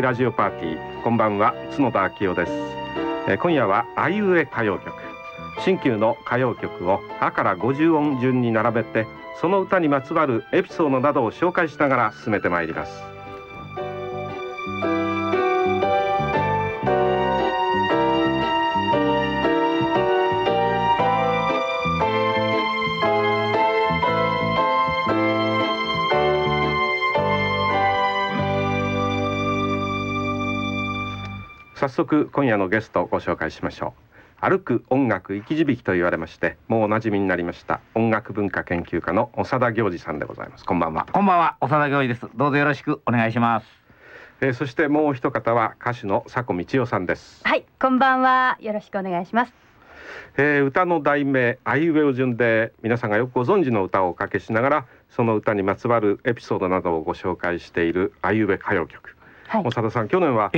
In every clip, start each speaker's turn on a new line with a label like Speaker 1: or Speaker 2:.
Speaker 1: ラジオパーティーこんばんは角田昭夫です、えー、今夜はあいうえ歌謡曲。新旧の歌謡曲を「あ」から50音順に並べてその歌にまつわるエピソードなどを紹介しながら進めてまいります。速今夜のゲストをご紹介しましょう。歩く音楽生き字引と言われましてもうおなじみになりました音楽文化研究家の長田行司さんでございます。こんばんは。
Speaker 2: こんばんは。長田行司です。どうぞよろしくお願いします。
Speaker 1: えー、そしてもう一方は歌手の佐古道夫さんです。
Speaker 3: はいこんばんは。よろしくお願いします。
Speaker 1: えー、歌の題名あいうえお順で皆さんがよくご存知の歌をおかけしながらその歌にまつわるエピソードなどをご紹介しているあいうえ歌謡曲、はい、長田さん去年は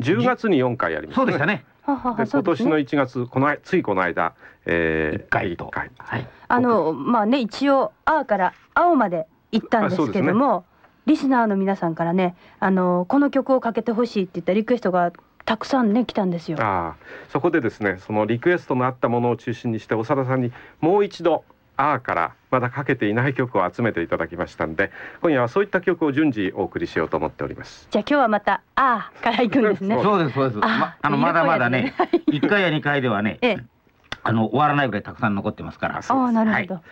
Speaker 1: 10月に4回やりま
Speaker 2: した、ね、そうでしたね。
Speaker 1: で今年の1月このついこの間、
Speaker 2: えー、1回と、
Speaker 3: 回。はい、あのまあね一応「あ」から「青」まで行ったんですけども、ね、リスナーの皆さんからねあのこの曲をかけてほしいって言ったリクエストがたくさんね来たんですよ。
Speaker 1: あそこでですねそのリクエストのあったものを中心にして長田さんにもう一度あーからまだかけていない曲を集めていただきましたんで今夜はそういった曲を順次お送りしようと思っております。
Speaker 3: じゃあ今日はまたあーから行くんですね。
Speaker 2: そうですそうです。まあのまだまだね一回や二回ではね、ええ、あの終わらないぐらいたくさん残ってますから。
Speaker 3: ああなるほど、はい。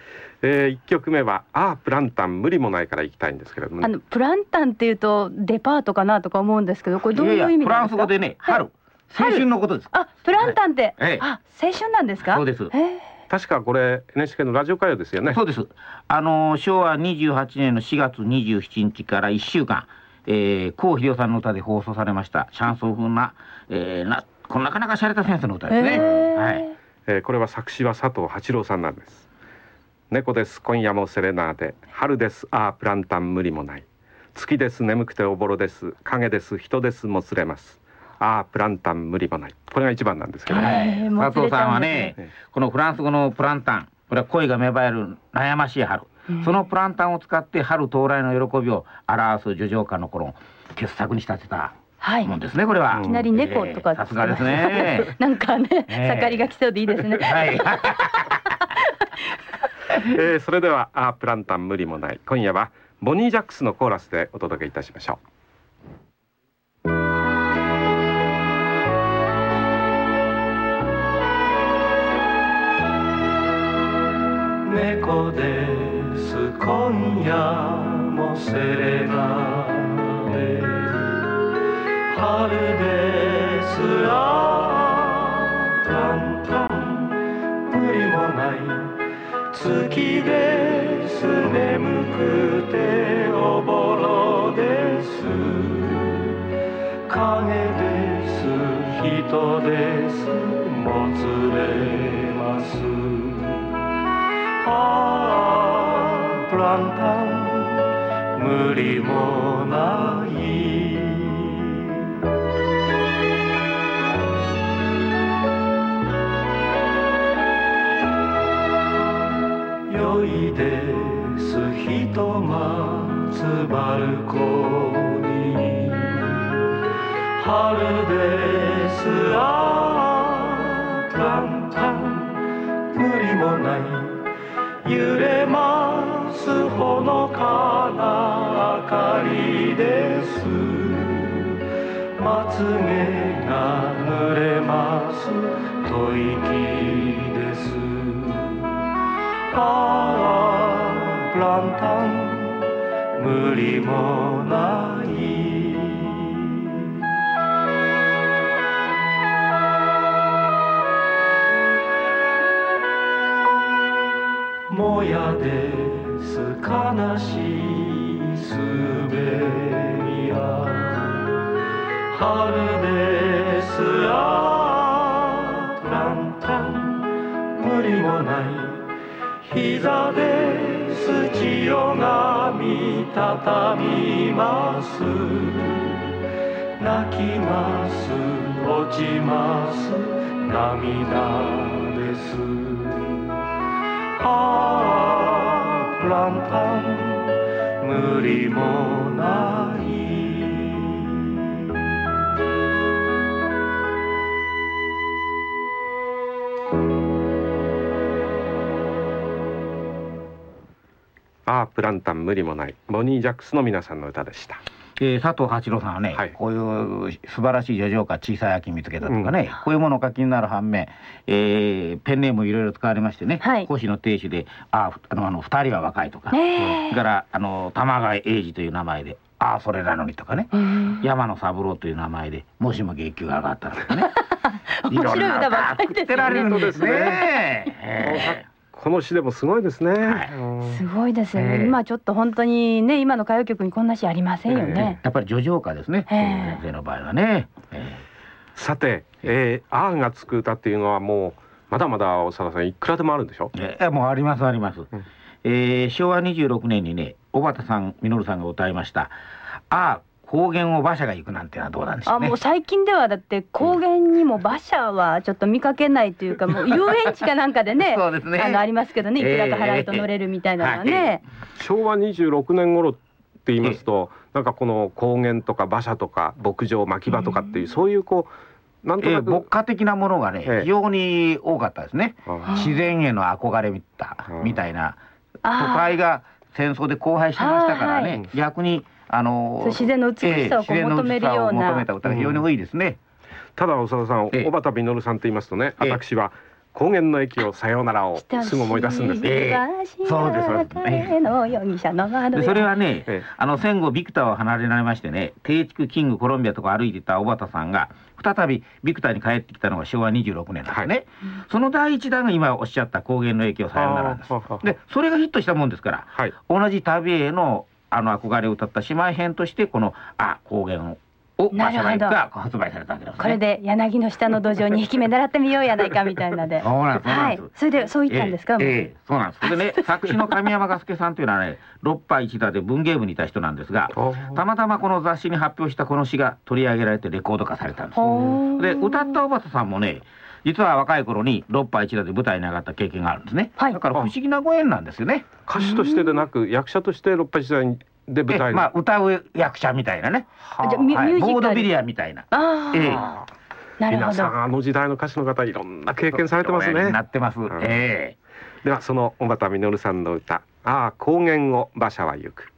Speaker 1: えー、1曲目は「ああプランタン無理もない」からいきたいんですけれども、ね、
Speaker 3: あのプランタンっていうとデパートかなとか思うんですけどこれどういう意味なんですか？
Speaker 2: フランス語でね春、はい、青春のことです。
Speaker 3: あプランタンって、はい、あ青春なんですか？
Speaker 2: そうです。え
Speaker 1: ー確かこれ NHK のラジオ歌謡ですよね。
Speaker 2: そうです。あの昭和28年の4月27日から1週間、えー、郷秀夫さんの歌で放送されましたシャンソン風な,、えー、なこのなかなか洒落たセンスの歌ですね、はい、
Speaker 1: えー、これは作詞は佐藤八郎さんなんです。猫です。今夜もセレナーで。春です。ああプランタン無理もない。月です。眠くておぼろです。影です。人です。もつれますああプランタン無理もないこれが一番なんですけど、
Speaker 2: ね、佐藤さんはねこのフランス語のプランタンこれは恋が芽生える悩ましい春、そのプランタンを使って春到来の喜びを表す叙情歌の頃傑作に仕立てたはい、もんですねこれは。
Speaker 3: いきなり猫とか、
Speaker 2: さすがですね。
Speaker 3: なんかね、盛りが来そうでいいですね。はい。
Speaker 1: えー、それではあプランタン無理もない今夜はボニージャックスのコーラスでお届けいたしましょう。
Speaker 4: 猫です今夜もセレナで春ですあタンタン無理もない月です眠くておぼろです。影です人ですもつれます。プランタン無理もない良いですひとまつバルコニー春ですあプランタン無理もない。揺れますほのかな明かりです。まつげが濡れます吐息です。ああプランタン無理もない。もやです悲しいすべりや。春ですあランタン無理もない膝です血をがみたたみます。泣きます落ちます涙ああランタン無理もない。
Speaker 5: ああプランタン無理もない。ボニー・ジャックスの皆さんの歌でした。
Speaker 2: えー、佐藤八郎さんはね、
Speaker 5: はい。
Speaker 2: こういう素晴らしい叙情歌小さい秋見つけたとかね、こういうものをお書きになる反面、えー、ペンネームいろいろ使われましてね、
Speaker 3: はい。
Speaker 2: 講師の亭主でああのあの二人は若いとか、
Speaker 3: ね
Speaker 2: それからあの玉川英二という名前でああそれなのにとかね、
Speaker 3: え。うん。
Speaker 2: 山野三郎という名前でもしも月給が上がったらとかね。
Speaker 3: 面白い歌ばっかり
Speaker 2: 作ってられるんですね。
Speaker 5: この詩でもすごいですね、
Speaker 2: はい。
Speaker 5: うん。
Speaker 3: すごいですよね、
Speaker 2: ええ。
Speaker 3: 今ちょっと本当にね今の歌謡曲にこんな詩ありませんよ
Speaker 2: え
Speaker 3: ね、
Speaker 2: やっぱり叙情歌ですね、
Speaker 3: ええ。
Speaker 2: 先生の場合はね。え
Speaker 5: さて、えー、あーがつく歌っていうのはもうまだまだ長田さんいくらでもあるんでしょ？
Speaker 2: えええもうありますあります。
Speaker 5: ん。
Speaker 2: えー昭和26年にね小畑さん稔さんが歌いました「ああ高原を馬車が行く」なんてのはどうなんでしょうね。
Speaker 3: あもう。最近ではだって高原にも馬車はちょっと見かけないというか もう遊園地かなんかでね
Speaker 2: そうですね。
Speaker 3: あのありますけどねいくらか払うと乗れるみたいなのはね、
Speaker 5: 昭和26年頃って言いますと、なんかこの高原とか馬車とか牧場牧場とかっていう、そういうこうなんと
Speaker 2: え
Speaker 5: なく、
Speaker 2: ー牧歌的なものがね、
Speaker 5: ええ。
Speaker 2: 非常に多かったですね。
Speaker 5: あ
Speaker 2: 自然への憧れみた
Speaker 5: うん
Speaker 2: みたいな。都
Speaker 3: あ
Speaker 2: 会が戦争で荒廃してましたからね、逆にあの
Speaker 3: 自然の美しさを求めるような
Speaker 2: 美しさを求めた歌が非常に多いですね。
Speaker 5: ただ長田さん
Speaker 2: ええ。
Speaker 5: 小畑実さんと言いますとね、
Speaker 2: ええ。
Speaker 5: 私は高原の駅をさようならを
Speaker 3: あ
Speaker 5: すぐ思い出すんです。ね。
Speaker 2: ええ。そうですそれはね、
Speaker 5: ええ。
Speaker 2: あの戦後ビクターを離れられましてね低地キングコロンビアとか歩いていた小畑さんが再びビクターに帰ってきたのが昭和26年なんですね、
Speaker 5: はい。
Speaker 2: その第一弾が今おっしゃった高原の駅をさようならです。でそれがヒットしたもんですから
Speaker 5: はい。
Speaker 2: 同じ旅へのあの憧れを歌った姉妹編としてこの「あ高原を」を馬車が行くが発売されたわけですね。
Speaker 3: これで柳の下の土壌に匹目習ってみようやないかみたいなで。
Speaker 2: そうなんです
Speaker 3: はい。それでそう言ったんですか、
Speaker 2: ええええそうなんです。でね、作詞の神山雅介さんというのはね、六波一田で文芸部にいた人なんですが、たまたまこの雑誌に発表したこの詩が取り上げられてレコード化されたんです。で、歌った小畑さんもね、実は若い頃に六波一田で舞台に上がった経験があるんですね。
Speaker 3: はい
Speaker 2: だから不思議なご縁なんですよね。
Speaker 5: 歌手としてでなく役者として六波時代で舞台
Speaker 2: まあ歌う役者みたいなね、
Speaker 3: じゃあミ
Speaker 2: はい、
Speaker 3: ミュージカル
Speaker 2: ボードビリヤみたいな。
Speaker 3: ああ、
Speaker 2: ええ
Speaker 3: なるほど
Speaker 5: 皆さんあの時代の歌手の方いろんな経験されてますね
Speaker 2: な。ってます。
Speaker 5: ん
Speaker 2: ええ
Speaker 5: ではその小畑実さんの歌「ああ高原を馬車は行く」。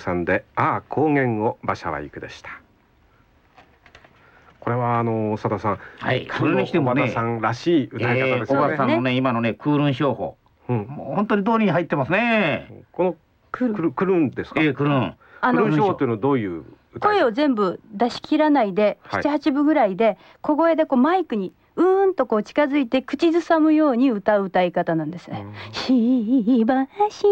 Speaker 1: 3で「ああ高原を馬車は行く」でした。これはあの佐田さん、
Speaker 2: はい、それにしてもね、
Speaker 1: さんらしい歌い方ですよね。
Speaker 2: えー、さんのね今のねクールン商法、
Speaker 1: うん、
Speaker 2: もう本当に通りに入ってますね。
Speaker 1: このくるくるンですか？
Speaker 2: えー、くるん。
Speaker 3: あ
Speaker 1: ン商法というのはどういう。
Speaker 3: 声を全部出し切らないで、七、は、八、い、分ぐらいで小声でこうマイクにうーんとこう近づいて口ずさむように歌う歌い方なんですね。しばし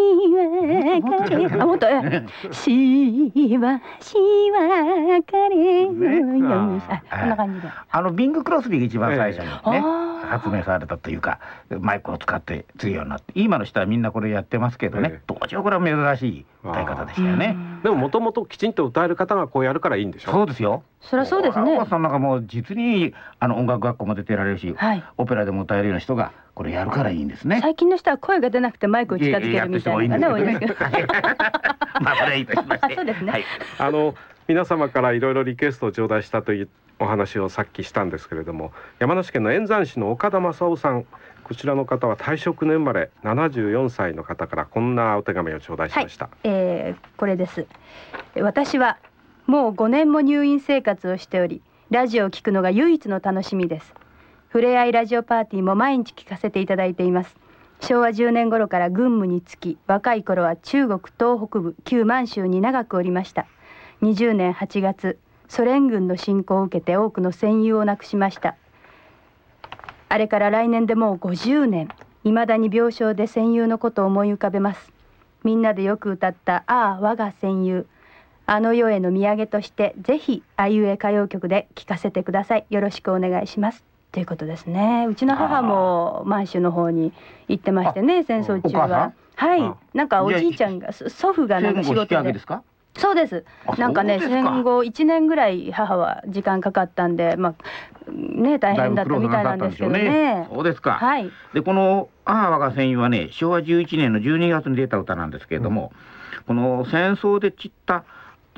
Speaker 3: ばかれ。あもっとえしばしばかれのようにあこんな感じで。
Speaker 2: あのビング・クロスビーが一番最初にね、発明されたというかマイクを使って強いようになって今の人はみんなこれやってますけどね、
Speaker 1: ええ。
Speaker 2: 当時はこれは珍しい歌い方でしたよね。
Speaker 1: でももともときちんと歌える方がこうやるからいいんでしょ？
Speaker 2: そうですよ。
Speaker 3: そりゃそうですね。
Speaker 2: さんなんかもう実にあの音楽学校も出てられるし、
Speaker 3: はい。
Speaker 2: オペラでも歌えるような人がこれやるからいいんですね。
Speaker 3: 最近の人は声が出なくてマイクを近づけるみたいなのがね多いですけど。
Speaker 2: まあこれはいいとしまして。
Speaker 3: あそうですね
Speaker 2: はい。
Speaker 1: あの皆様からいろいろリクエストを頂戴したというお話をさっきしたんですけれども山梨県の円山市の岡田正夫さんこちらの方は退職年生まれ74歳の方からこんなお手紙を頂戴しました、
Speaker 3: えーこれです私はもう5年も入院生活をしておりラジオを聞くのが唯一の楽しみですふれあいラジオパーティーも毎日聞かせていただいています。昭和10年頃から軍務につき若い頃は中国東北部旧満州に長くおりました。20年8月ソ連軍の侵攻を受けて多くの戦友を亡くしました。あれから来年でもう50年未だに病床で戦友のことを思い浮かべます。みんなでよく歌った「ああ我が戦友」あの世への土産としてぜひあいうえ歌謡曲で聴かせてください。よろしくお願いします。ということですね。うちの母も満州の方に行ってましてね戦争中は。はい。
Speaker 1: あ
Speaker 3: なんかおじいちゃんがそ祖父がなんか仕事で。
Speaker 2: 上げですか？
Speaker 3: そうです。
Speaker 2: あ
Speaker 3: なんかね戦後1年ぐらい母は時間かかったんでまあね大変だったみたいなんですけど
Speaker 2: だいぶ苦労なさったんでしょう
Speaker 3: ね。
Speaker 2: そうですか。
Speaker 3: はい。
Speaker 2: でこの「ああ我が戦友」はね昭和11年の12月に出た歌なんですけれども、この戦争で散った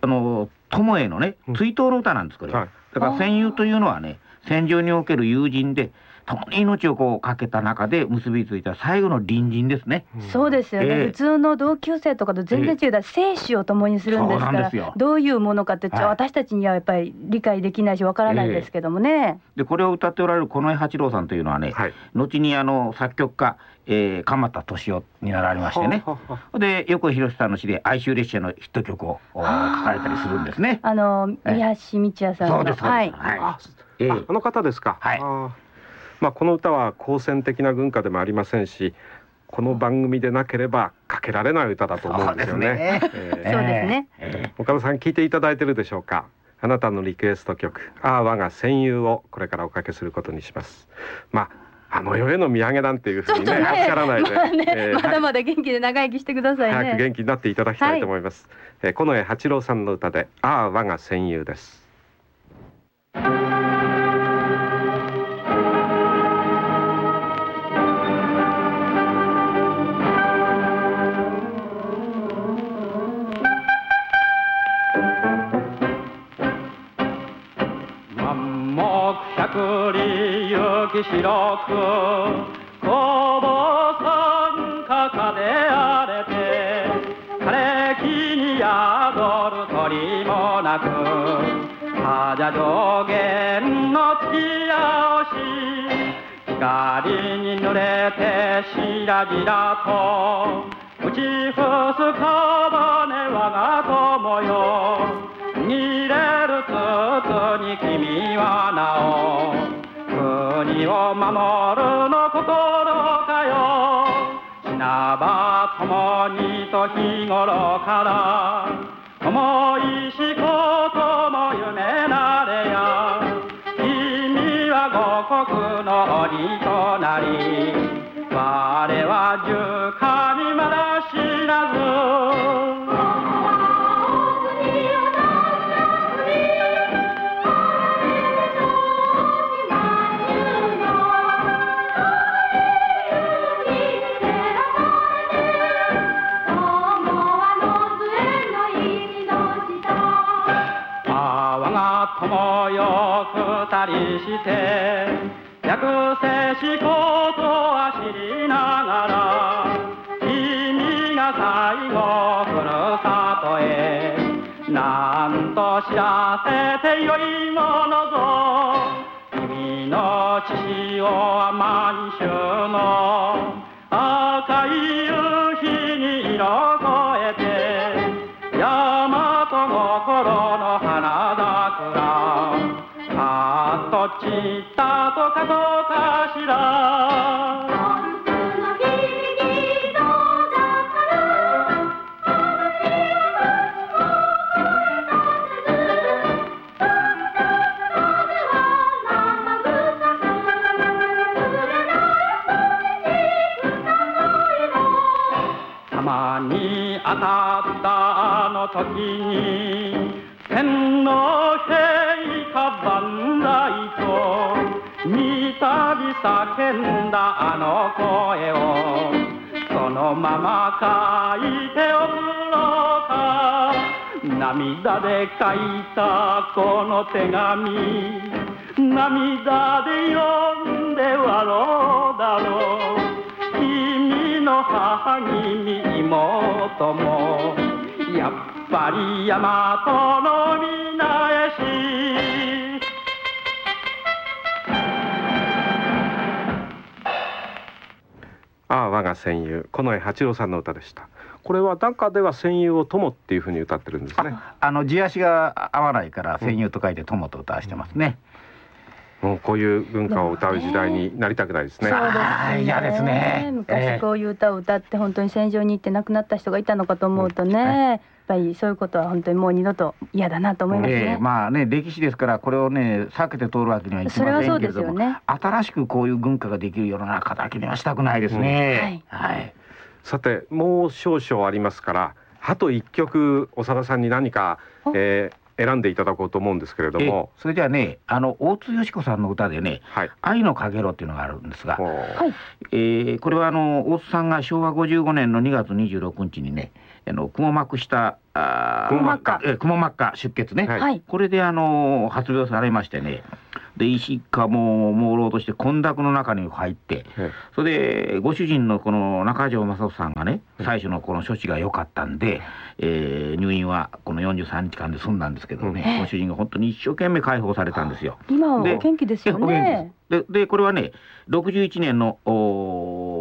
Speaker 2: あの友へのね
Speaker 1: うん。
Speaker 2: 追悼の歌なんですこれ。は、
Speaker 1: はい。
Speaker 2: だから戦友というのはね戦場における友人で共に命をこうかけた中で結びついた最後の隣人ですね。
Speaker 3: そうですよね、
Speaker 2: ええ。
Speaker 3: 普通の同級生とかと全然違う、だ生死を共にするんですからどういうものかって、
Speaker 2: はい。
Speaker 3: 私たちにはやっぱり理解できないしわからないですけどもね、
Speaker 2: でこれを歌っておられる近衛八郎さんというのはね、
Speaker 1: はい。
Speaker 2: 後にあの作曲家、えー、鎌田敏夫になられましてね。で横井宏さんの詩で哀愁列車のヒット曲をお書かれたりするんですね。
Speaker 3: あの
Speaker 2: ええ
Speaker 3: 三橋道也さんの。
Speaker 2: そうですそうです。
Speaker 3: はい。
Speaker 2: はい。
Speaker 1: あ
Speaker 2: ええ
Speaker 1: ああの方ですか。
Speaker 2: はい
Speaker 1: あーまあこの歌は好戦的な軍歌でもありませんし、この番組でなければかけられない歌だと思うんですよね。
Speaker 2: そう
Speaker 3: ですね
Speaker 2: え
Speaker 1: 岡田さん聞いていただいてるでしょうか。あなたのリクエスト曲「ああ我が戦友」をこれからおかけすることにします。まああの世への土産なんていうふうにね おっしゃらないで、
Speaker 3: まあね
Speaker 1: えー
Speaker 3: まだまだ元気で長生きしてください
Speaker 1: 早く
Speaker 3: ね
Speaker 1: 元気になっていただきたいと思います。えー近衛八郎さんの歌で「ああ我が戦友」です。
Speaker 6: 白く工房参加かであれて枯れ木に宿る鳥もなく花上限の月青し光に濡れてしらじらと打ち伏す小骨我が友よ逃れる筒に君はなお国を守るの心かよ。死なば共にと日頃から思いしことも夢なれや君は五国の鬼となり我は十神まだ知らず。して略せしことは知りながら君が最後ふるさとへなんと知らせてよいものぞ。君の父を満州の赤い夕日に色添天皇陛下万来と三度叫んだあの声をそのまま書いておくのか。涙で書いたこの手紙涙で読んで笑うだろう。君の母君妹もやっぱり大和の皆へし。
Speaker 1: ああ我が戦友近衛八郎さんの歌でした。これは中では戦友を友っていうふうに歌ってるんですね。
Speaker 2: あの地足が合わないから戦友と書いて友と歌わしてますね、
Speaker 1: もうこういう文化を歌う時代になりたくないですね。
Speaker 2: 嫌ですね。
Speaker 3: 昔こういう歌を歌って本当に戦場に行って亡くなった人がいたのかと思うとね、やっぱりそういうことは本当にもう二度と嫌だなと思います
Speaker 2: ええ
Speaker 3: ね。
Speaker 2: まあね歴史ですからこれをね避けて通るわけにはいき
Speaker 3: それはそうです
Speaker 2: ませんけれども、
Speaker 3: よね。
Speaker 2: 新しくこういう文化ができる世の中だけにはしたくないですね、はい、
Speaker 1: さてもう少々ありますからあと一曲長田さんに何か、えー選んでいただこうと思うんですけれど
Speaker 2: え
Speaker 1: も
Speaker 2: それじゃあねあの大津よし子さんの歌でね
Speaker 1: はい「
Speaker 2: 愛のかげろ」っていうのがあるんですが、
Speaker 3: はい。
Speaker 2: えーこれはあの大津さんが昭和55年の2月26日にねあのくも膜したあー
Speaker 1: くも膜
Speaker 3: 下。
Speaker 2: えーくも膜下出血ね、
Speaker 1: はい。
Speaker 3: はい。
Speaker 2: これであの発病されましてね。で石かも朦朧として混濁の中に入って
Speaker 1: え
Speaker 2: それでご主人のこの中条正人さんがね最初のこの処置が良かったんで、えー入院はこの43日間で済んだんですけどね、
Speaker 3: うん。
Speaker 2: ご主人が本当に一生懸命解放されたんですよ。で
Speaker 3: 今はお元気ですよね。
Speaker 2: 気ですででこれはね61年のおー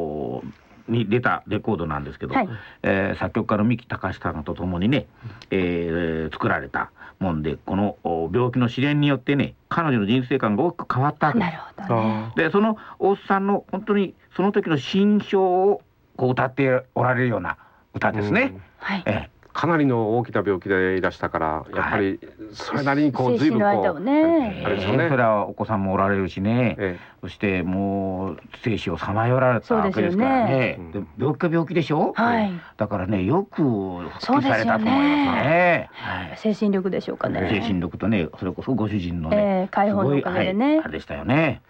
Speaker 2: に出たレコードなんですけど、
Speaker 3: はい。
Speaker 2: えー作曲家の三木隆さんとともにね、えー作られたもんでこのお病気の試練によってね彼女の人生観が大きく変わった
Speaker 3: なるほどね。
Speaker 2: でその大津さんの本当にその時の心象をこう歌っておられるような歌ですね。
Speaker 1: うん
Speaker 3: はい。
Speaker 2: え
Speaker 1: かなりの大きな病気でいらしたからやっぱりそれなりにこう
Speaker 3: 精
Speaker 1: 随分こう、
Speaker 3: ね。
Speaker 1: れですよね。
Speaker 2: それはお子さんもおられるしね、
Speaker 1: え
Speaker 2: そしてもう生死をさまよられたわけですからね。
Speaker 1: そうです
Speaker 2: で病気は病気でしょ、
Speaker 3: はい。
Speaker 2: だからねよく復帰されたと思いますね。はい。
Speaker 3: 精神力でしょうかね。
Speaker 2: 精神力とねそれこそご主人のね、
Speaker 3: ええ解放のおかげでね。
Speaker 2: はいあれでしたよね。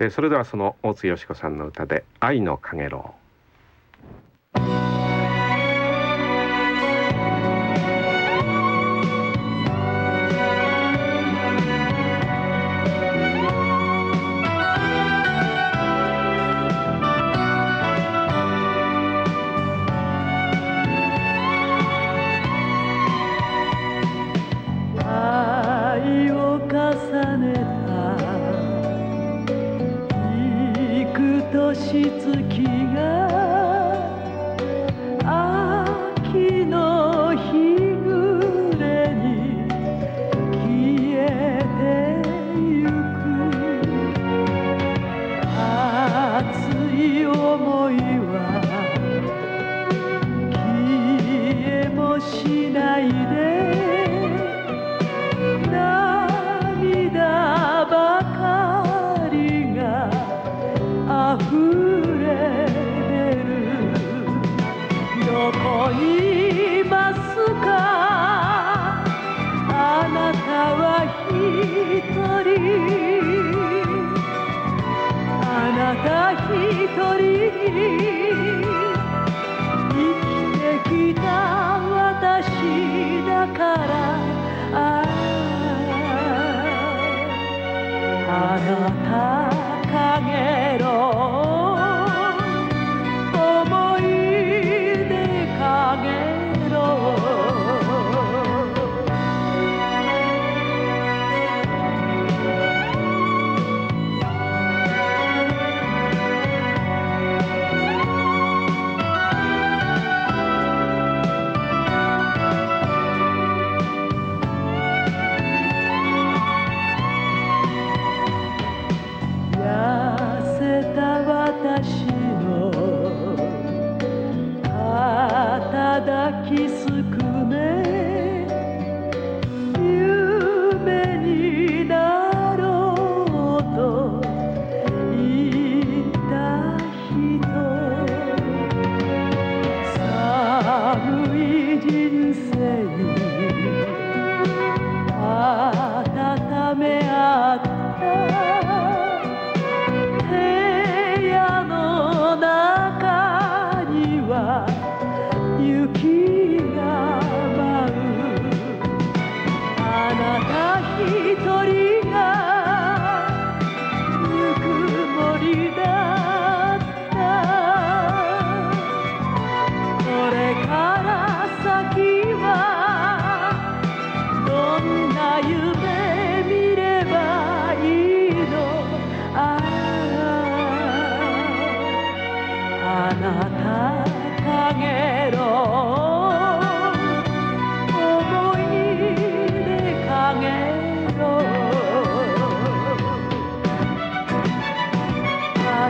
Speaker 1: えーそれではその大津よし子さんの歌で「愛のかげろ
Speaker 7: 愛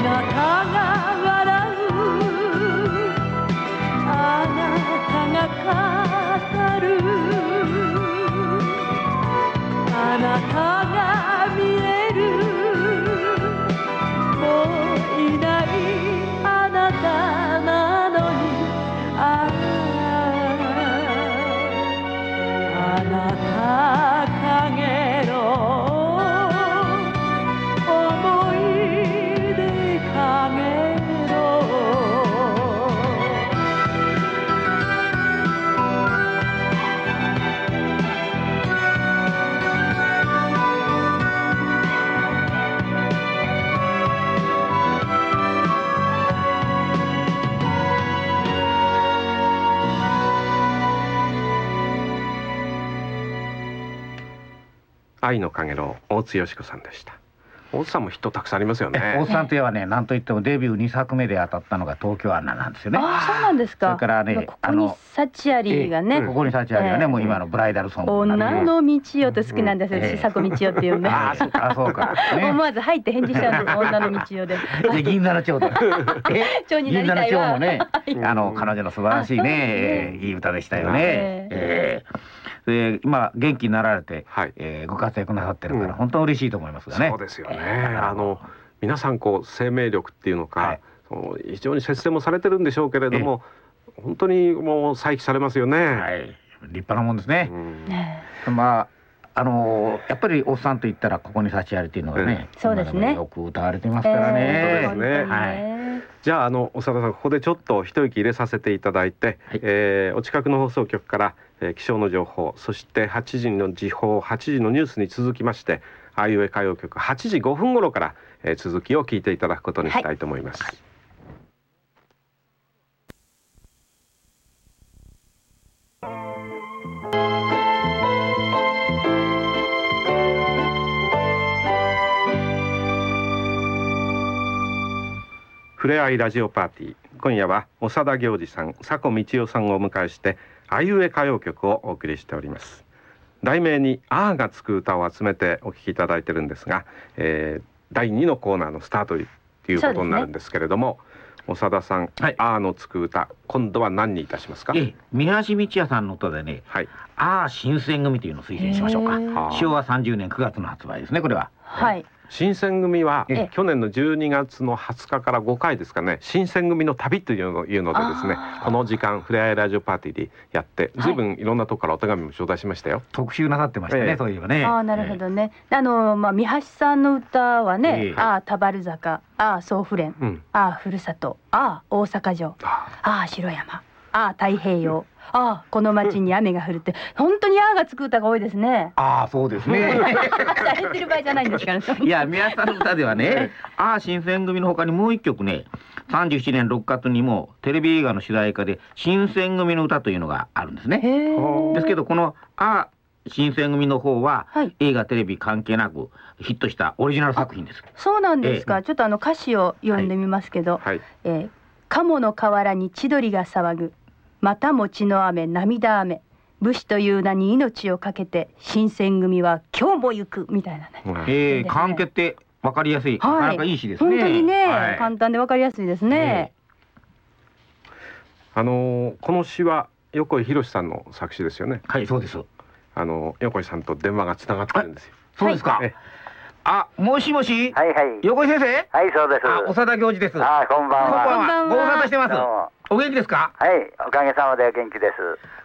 Speaker 7: あ
Speaker 1: 愛の影の大津よし子さんでした。大津さんもヒットたくさんありますよね。
Speaker 2: 大津さんといえばねなんといってもデビュー2作目で当たったのが東京アナなんですよね。
Speaker 3: ああそうなんですか。
Speaker 2: それからね
Speaker 3: まあここに
Speaker 2: あの
Speaker 3: 幸ありがね、
Speaker 2: ここに立ち上げはね、
Speaker 3: ええ。
Speaker 2: もう今のブライダルソング
Speaker 3: 女の道よと好きなんですよ、
Speaker 2: うん。ええ
Speaker 3: 道よっていうね。
Speaker 2: ああそうかそうか、ね、
Speaker 3: 思わず入って返事しちゃうんです女の道よで。
Speaker 2: で銀座の蝶と。え
Speaker 3: 蝶にな
Speaker 2: 銀座の
Speaker 3: りたいわ。
Speaker 2: 蝶もね
Speaker 3: はい。
Speaker 2: あの彼女の素晴らしいねいい歌でしたよね。
Speaker 3: え
Speaker 2: ええで今元気になられて、
Speaker 1: はい。
Speaker 2: えーご活躍なさってるから、
Speaker 1: うん。
Speaker 2: 本当嬉しいと思いますがね。
Speaker 1: そうですよね。
Speaker 2: ええ
Speaker 1: あの皆さんこう生命力っていうのか、
Speaker 2: はい。
Speaker 1: その非常に節制もされてるんでしょうけれども、本当にもう再起されますよね、
Speaker 2: はい。立派なもんですね。
Speaker 1: うん。
Speaker 3: ね。
Speaker 2: まああのーやっぱりおっさんと言ったらここに幸ありっていうのがね、
Speaker 3: うんそうですね。
Speaker 2: よく歌われてますからね。
Speaker 3: ええ。
Speaker 1: そうですね。
Speaker 3: 本当にね
Speaker 1: じゃああの長田さんここでちょっと一息入れさせていただいて、
Speaker 2: はい。
Speaker 1: えーお近くの放送局から、えー気象の情報そして8時の時報8時のニュースに続きましてあいうえ歌謡曲8時5分頃から、えー続きを聞いていただくことにしたいと思います。ふれあいラジオパーティー。今夜は長田行司さん佐古道夫さんをお迎えしてあいうえ歌謡曲をお送りしております。題名に「あー」がつく歌を集めてお聴きいただいてるんですが、えー第2のコーナーのスタートということになるんですけれども、長田さん「
Speaker 2: はい。
Speaker 1: あー」のつく歌今度は何にいたしますか？
Speaker 2: ええ三橋道也さんの歌でね
Speaker 1: はい「
Speaker 2: ああ新選組」というのを推薦しましょうか。昭和30年9月の発売ですねこれは。
Speaker 3: はい。
Speaker 1: 新選組は
Speaker 3: ええ。
Speaker 1: 去年の12月の20日から5回ですかね新選組の旅というのいうのでですね
Speaker 3: あー。
Speaker 1: この時間フレアイラジオパーティーでやって
Speaker 3: はい。
Speaker 1: 随分いろんなとこからお手紙も頂戴しましたよ。
Speaker 2: 特集なさってましたね、
Speaker 1: ええ。
Speaker 2: そういえばね。
Speaker 3: ああなるほどね。あのまあ三橋さんの歌はね、
Speaker 2: ええ。
Speaker 3: ああ田原坂、ああ総府連、
Speaker 1: うん、
Speaker 3: ああふるさと、ああ大阪城、
Speaker 1: あ
Speaker 3: ああ城山、ああ太平洋、ああこの町に雨が降るって本当にああがつく歌が多いですね。
Speaker 2: ああそうですね
Speaker 3: されてる場合じゃないんですから。
Speaker 2: いや宮下の歌ではね「ああ新選組」の他にもう一曲ね37年6月にもテレビ映画の主題歌で「新選組の歌」というのがあるんですね。
Speaker 3: へえ。
Speaker 2: ですけどこの「ああ新選組」の方は
Speaker 3: はい。
Speaker 2: 映画テレビ関係なくヒットしたオリジナル作品です。
Speaker 3: そうなんですか。
Speaker 2: え
Speaker 3: ちょっとあの歌詞を読んでみますけど、
Speaker 1: はい
Speaker 3: えー鴨の河原に千鳥が騒ぐまたも血の雨涙雨。武士という名に命を懸けて新選組は今日も行くみたいなね。
Speaker 1: うん。
Speaker 2: え
Speaker 3: いい
Speaker 2: え
Speaker 3: ですね
Speaker 2: 関係ってわかりやすい、なかなかいい詩ですね。
Speaker 3: 本当にね、
Speaker 2: はい。
Speaker 3: 簡単でわかりやすいですね、
Speaker 1: あのーこの詩は横井宏さんの作詞ですよね。
Speaker 2: はいそうです。
Speaker 1: あの横井さんと電話がつながってるんですよ。
Speaker 2: そうですか、
Speaker 1: え
Speaker 2: あもしもし、
Speaker 8: はいはい。
Speaker 2: 横井先生？
Speaker 8: はい、そうです。
Speaker 2: あ長田教授です。
Speaker 8: あ、こんばん
Speaker 2: こんばん
Speaker 8: は。
Speaker 2: は。ご無沙汰してます。
Speaker 8: どうも
Speaker 2: お元気ですか？
Speaker 8: はい、おかげさまでお元気です。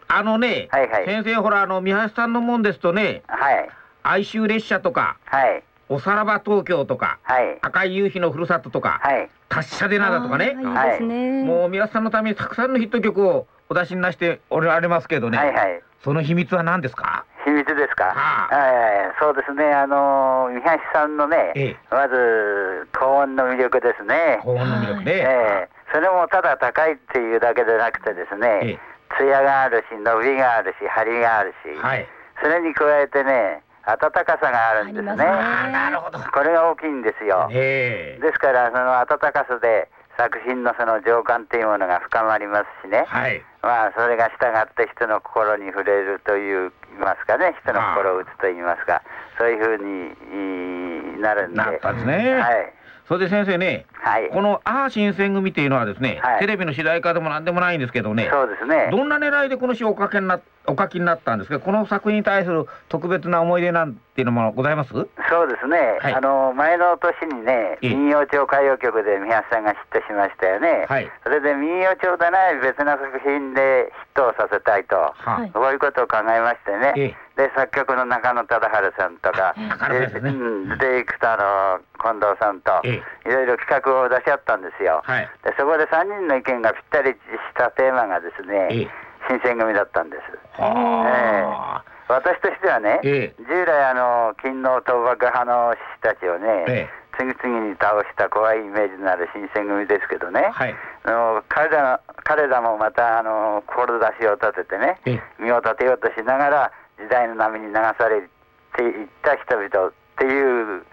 Speaker 2: あのね、
Speaker 8: はいはい。
Speaker 2: 先生ほらあの三橋さんのもんですとね
Speaker 8: はい、
Speaker 2: 哀愁列車とか
Speaker 8: はい、
Speaker 2: おさらば東京とか
Speaker 8: はい、
Speaker 2: 赤い夕日のふるさととか、
Speaker 8: はい。
Speaker 2: 達者でなだとかね、
Speaker 3: あーい。
Speaker 2: もう三橋さんのためにたくさんのヒット曲をお出しになしておられますけどね、
Speaker 8: はいはい。
Speaker 2: その秘密は何ですか？
Speaker 8: 秘密ですか？
Speaker 2: はあ
Speaker 8: はい、そうですね。あの三橋さんのね、
Speaker 2: ええ。
Speaker 8: まず高音の魅力ですね。
Speaker 2: 高音の魅力
Speaker 8: え
Speaker 2: ね、
Speaker 8: えそれもただ高いっていうだけでなくてです
Speaker 2: え
Speaker 8: ね、艶があるし、伸びがあるし、張りがあるし、
Speaker 2: はい。
Speaker 8: それに加えてね、温かさがあるんですね。
Speaker 2: なるほど。
Speaker 8: これが大きいんですよ。
Speaker 2: ええ。
Speaker 8: ですから、その温かさで作品のその情感というものが深まりますしね、
Speaker 2: はい。
Speaker 8: まあ、それが従って人の心に触れるという言いますかね、人の心を打つと言いますか、そういうふうになるんで。
Speaker 2: なったんですね。
Speaker 8: はい。
Speaker 2: それで先生ね
Speaker 8: はい。
Speaker 2: この「ああ新選組」っていうのはですね、
Speaker 8: はい
Speaker 2: テレビの主題歌でもなんでもないんですけどね
Speaker 8: そうですね。
Speaker 2: どんな狙いでこの詩をお書きになお書きになったんですかこの作品に対する特別な思い出なんていうのもございます？
Speaker 8: そうですね、
Speaker 2: はい。
Speaker 8: あの前の年にね、
Speaker 2: ええ。
Speaker 8: 民謡町歌謡曲で宮橋さんがヒットしましたよね、
Speaker 2: はい。
Speaker 8: それで民謡町でない別な作品でヒットをさせたいと、
Speaker 2: は
Speaker 3: はい
Speaker 8: そういうことを考えましてね、
Speaker 2: え
Speaker 8: で作曲の中野忠治さんとか、
Speaker 2: 中野先生ね。
Speaker 8: うんディレクターの近藤さんと、
Speaker 2: え
Speaker 8: いろいろ企画を出し合ったんですよ。
Speaker 2: はい。
Speaker 8: でそこで3人の意見がぴったりしたテーマがですね、
Speaker 2: ええ
Speaker 8: 新選組だったんです。
Speaker 2: は
Speaker 8: 私としてはね、
Speaker 2: え
Speaker 8: 従来あの勤王倒幕派の志士たちをね、
Speaker 2: え
Speaker 8: 次々に倒した怖いイメージのある新選組ですけどね、
Speaker 2: はい
Speaker 8: あの彼らの彼らもまたあの志を立ててね
Speaker 2: え
Speaker 8: 身を立てようとしながら時代の波に流されていった人々っていう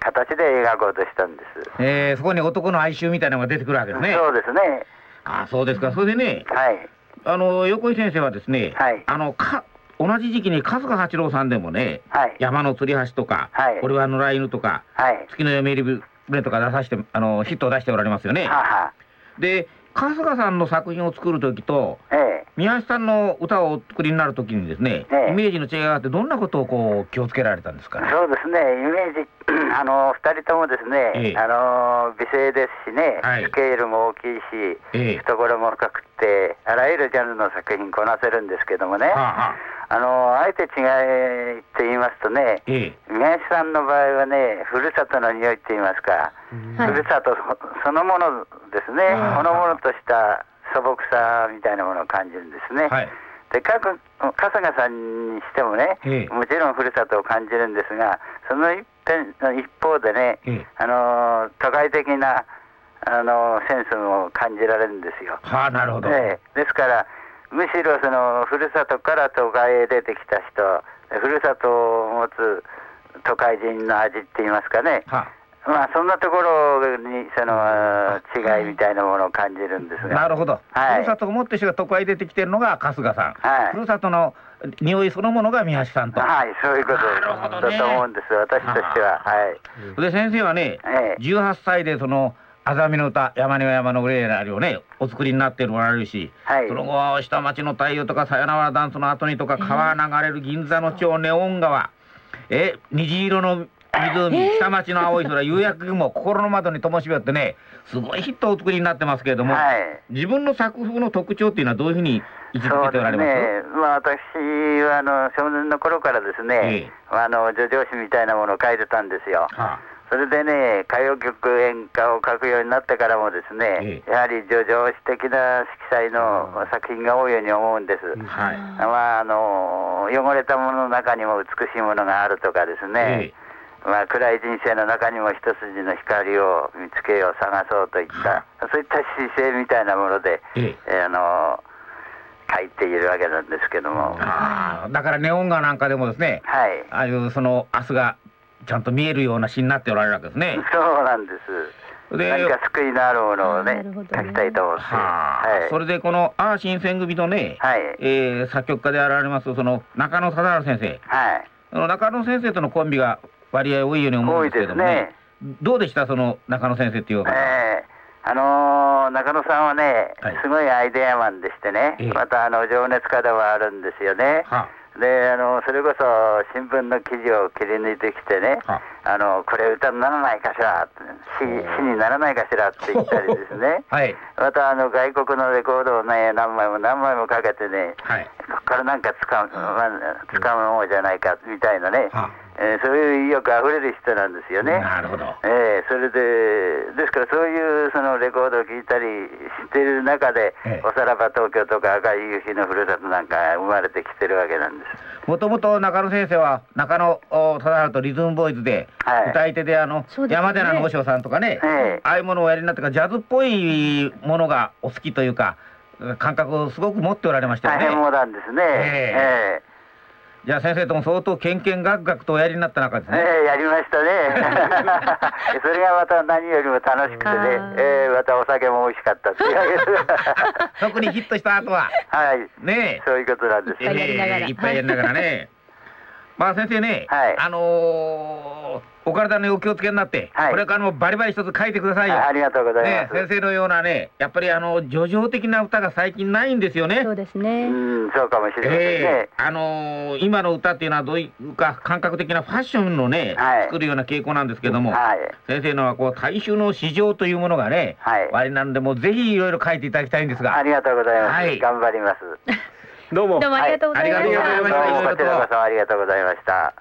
Speaker 8: 形で描こうとしたんです。
Speaker 2: えーそこに男の哀愁みたいなのが出てくるわけですね
Speaker 8: そうですね。
Speaker 2: あそうですかそれでね
Speaker 8: はい。
Speaker 2: あの横井先生はですね、
Speaker 8: はい
Speaker 2: あのか同じ時期に春日八郎さんでもね
Speaker 8: はい。
Speaker 2: 山の釣り橋とか、
Speaker 8: はい
Speaker 2: 俺は野良犬とか
Speaker 8: はい。
Speaker 2: 月の嫁入り船とか出させてあのヒットを出しておられますよね
Speaker 8: はは。
Speaker 2: で春日さんの作品を作る時と
Speaker 8: ええ。
Speaker 2: 宮橋さんの歌をお作りになる時にですね、
Speaker 8: ええ。
Speaker 2: イメージの違いがあってどんなことをこう気をつけられたんですかね？
Speaker 8: そうですね、イメージ、あの二人ともですね、
Speaker 2: ええ。
Speaker 8: あの美声ですしね、
Speaker 2: はい。
Speaker 8: スケールも大きいし、
Speaker 2: ええ。
Speaker 8: 懐も深くて、あらゆるジャンルの作品こなせるんですけどもね、
Speaker 2: はあはあ
Speaker 8: あのあえて違いって言いますとね、
Speaker 2: ええ。
Speaker 8: 宮橋さんの場合はね、ふるさとの匂いって言いますか、
Speaker 3: はい。
Speaker 8: ふるさとそそのものですね、ほのぼのとした素朴さみたいなものを感じるんですね。
Speaker 2: はい。
Speaker 8: で各春日さんにしてもね、
Speaker 2: ええ。
Speaker 8: もちろんふるさとを感じるんですがその一辺一方でね、
Speaker 2: ええ。
Speaker 8: あの都会的なあのセンスも感じられるんですよ。
Speaker 2: はあなるほど、
Speaker 8: ええ。ですからむしろそのふるさとから都会へ出てきた人ふるさとを持つ都会人の味って言いますかね。
Speaker 2: は。
Speaker 8: まあそんなところにその違いみたいなものを感じるんですが。
Speaker 2: あなるほど、
Speaker 8: はい。
Speaker 2: ふるさとを持って人が都会に出てきてるのが春日さん、
Speaker 8: はい。
Speaker 2: ふるさとの匂いそのものが宮橋さんと、
Speaker 8: はい、そういうことだと思うんです、私としては。はい。
Speaker 2: で先生はね、
Speaker 8: ええ。
Speaker 2: 18歳でその「あざみの歌山には山のグレーラリ」をねお作りになっておられるし、
Speaker 8: はい。
Speaker 2: その後は「下町の太陽」とか「さよならダンスの後に」とか「川流れる銀座の町ネオン川」え虹色の湖、下町の青い空 夕焼け雲心の窓に灯火ってねすごいヒットをお作りになってますけれども、
Speaker 8: はい。
Speaker 2: 自分の作風の特徴っていうのはどういうふうに位置づけておられます？
Speaker 8: ね。まあ私はあの少年の頃からですね、
Speaker 2: ええ。
Speaker 8: あの叙情詩みたいなものを書いてたんですよ。
Speaker 2: は
Speaker 8: それでね、歌謡曲演歌を書くようになってからもですね、
Speaker 2: え
Speaker 8: やはり叙情詩的な色彩の作品が多いように思うんです。
Speaker 2: あはい。
Speaker 8: まああの汚れたものの中にも美しいものがあるとかですね。
Speaker 2: え
Speaker 8: まあ、暗い人生の中にも一筋の光を見つけよう探そうといった、そういった姿勢みたいなもので、
Speaker 2: ええ。
Speaker 8: えーあの書いているわけなんですけども、
Speaker 2: ああだからネオン画なんかでもですね
Speaker 8: はい、
Speaker 2: ああいうその明日がちゃんと見えるような詩になっておられるわけですね。
Speaker 8: そうなんです。
Speaker 2: で
Speaker 8: 何か救いのあるものをね
Speaker 3: ね。
Speaker 8: 書きたいと思って、
Speaker 2: はあ、
Speaker 8: はい、
Speaker 2: それでこの「ああ新選組」のね、
Speaker 8: はい。
Speaker 2: えー作曲家であられますその中野貞治先生。
Speaker 8: はい、
Speaker 2: その中野先生とのコンビが割合多いように思うんですけどもね。
Speaker 8: 多いですね。
Speaker 2: どうでしたその中野先生っていう方は、
Speaker 8: えーあのー中野さんはね、
Speaker 2: はい。
Speaker 8: すごいアイデアマンでしてね、
Speaker 2: ええ。
Speaker 8: またあの情熱家ではあるんですよね。
Speaker 2: は
Speaker 8: であのそれこそ新聞の記事を切り抜いてきてね、
Speaker 2: は
Speaker 8: あのこれ歌にならないかしら詩詩にならないかしらって言ったりですね。
Speaker 2: はい。
Speaker 8: またあの外国のレコードをね何枚も何枚もかけてね
Speaker 2: はい。
Speaker 8: ここからなんかつかむ、まあ、つもんじゃないかみたいなね、
Speaker 2: は
Speaker 8: えーそういう意欲あふれる人なんですよね。
Speaker 2: なるほど
Speaker 8: ええそれで、ですからそういうそのレコードを聴いたりしてる中で、
Speaker 2: ええ
Speaker 8: おさらば東京とか赤い夕日のふるさとなんか生まれてきてるわけなんです。
Speaker 2: もともと中野先生は中野お忠治とリズムボーイズで、
Speaker 8: はい
Speaker 2: 歌い手であの、
Speaker 3: ね
Speaker 2: 山寺の和尚さんとかね、
Speaker 8: ええ
Speaker 2: ああいうものをおやりになってからジャズっぽいものがお好きというか感覚をすごく持っておられましたよね。
Speaker 8: 大変モダンですね。
Speaker 2: え
Speaker 8: え
Speaker 2: じゃあ先生とも相当けんけんがくがくとおやりになった中ですね。
Speaker 8: えええやりましたね。それがまた何よりも楽しくてねええまたお酒も美味しかった。
Speaker 2: 特にヒットした後は
Speaker 8: はい、
Speaker 2: ね
Speaker 8: そういうことなんです。
Speaker 3: いっぱいやりながら
Speaker 2: ええいっぱいやりながらね。まあ先生ね、
Speaker 8: はい
Speaker 2: あのーお体にお気をつけになって、
Speaker 8: はい
Speaker 2: これからもバリバリ一つ書いてくださいよ。
Speaker 8: あありがとうござい
Speaker 2: ね
Speaker 8: ま、す。
Speaker 2: 先生のようなね、やっぱりあの叙情的な歌が最近ないんですよね
Speaker 3: そう。です
Speaker 8: う
Speaker 3: ね。
Speaker 8: ん、そうかもしれませんね
Speaker 2: ええ。あのー今の歌っていうのはどういうか感覚的なファッションのね、
Speaker 8: はい
Speaker 2: 作るような傾向なんですけども、
Speaker 8: はい。
Speaker 2: 先生のはこう大衆の市場というものがね、
Speaker 8: はい
Speaker 2: 割りなんでもうぜひいろいろ書いていただきたいんですが、
Speaker 8: ありがとうございます。
Speaker 2: はい
Speaker 8: 頑張ります。
Speaker 1: どうも
Speaker 3: どうもありがとうございまし
Speaker 2: はいありがとうございました
Speaker 3: た。
Speaker 8: どうもこちらこそありがとうございました。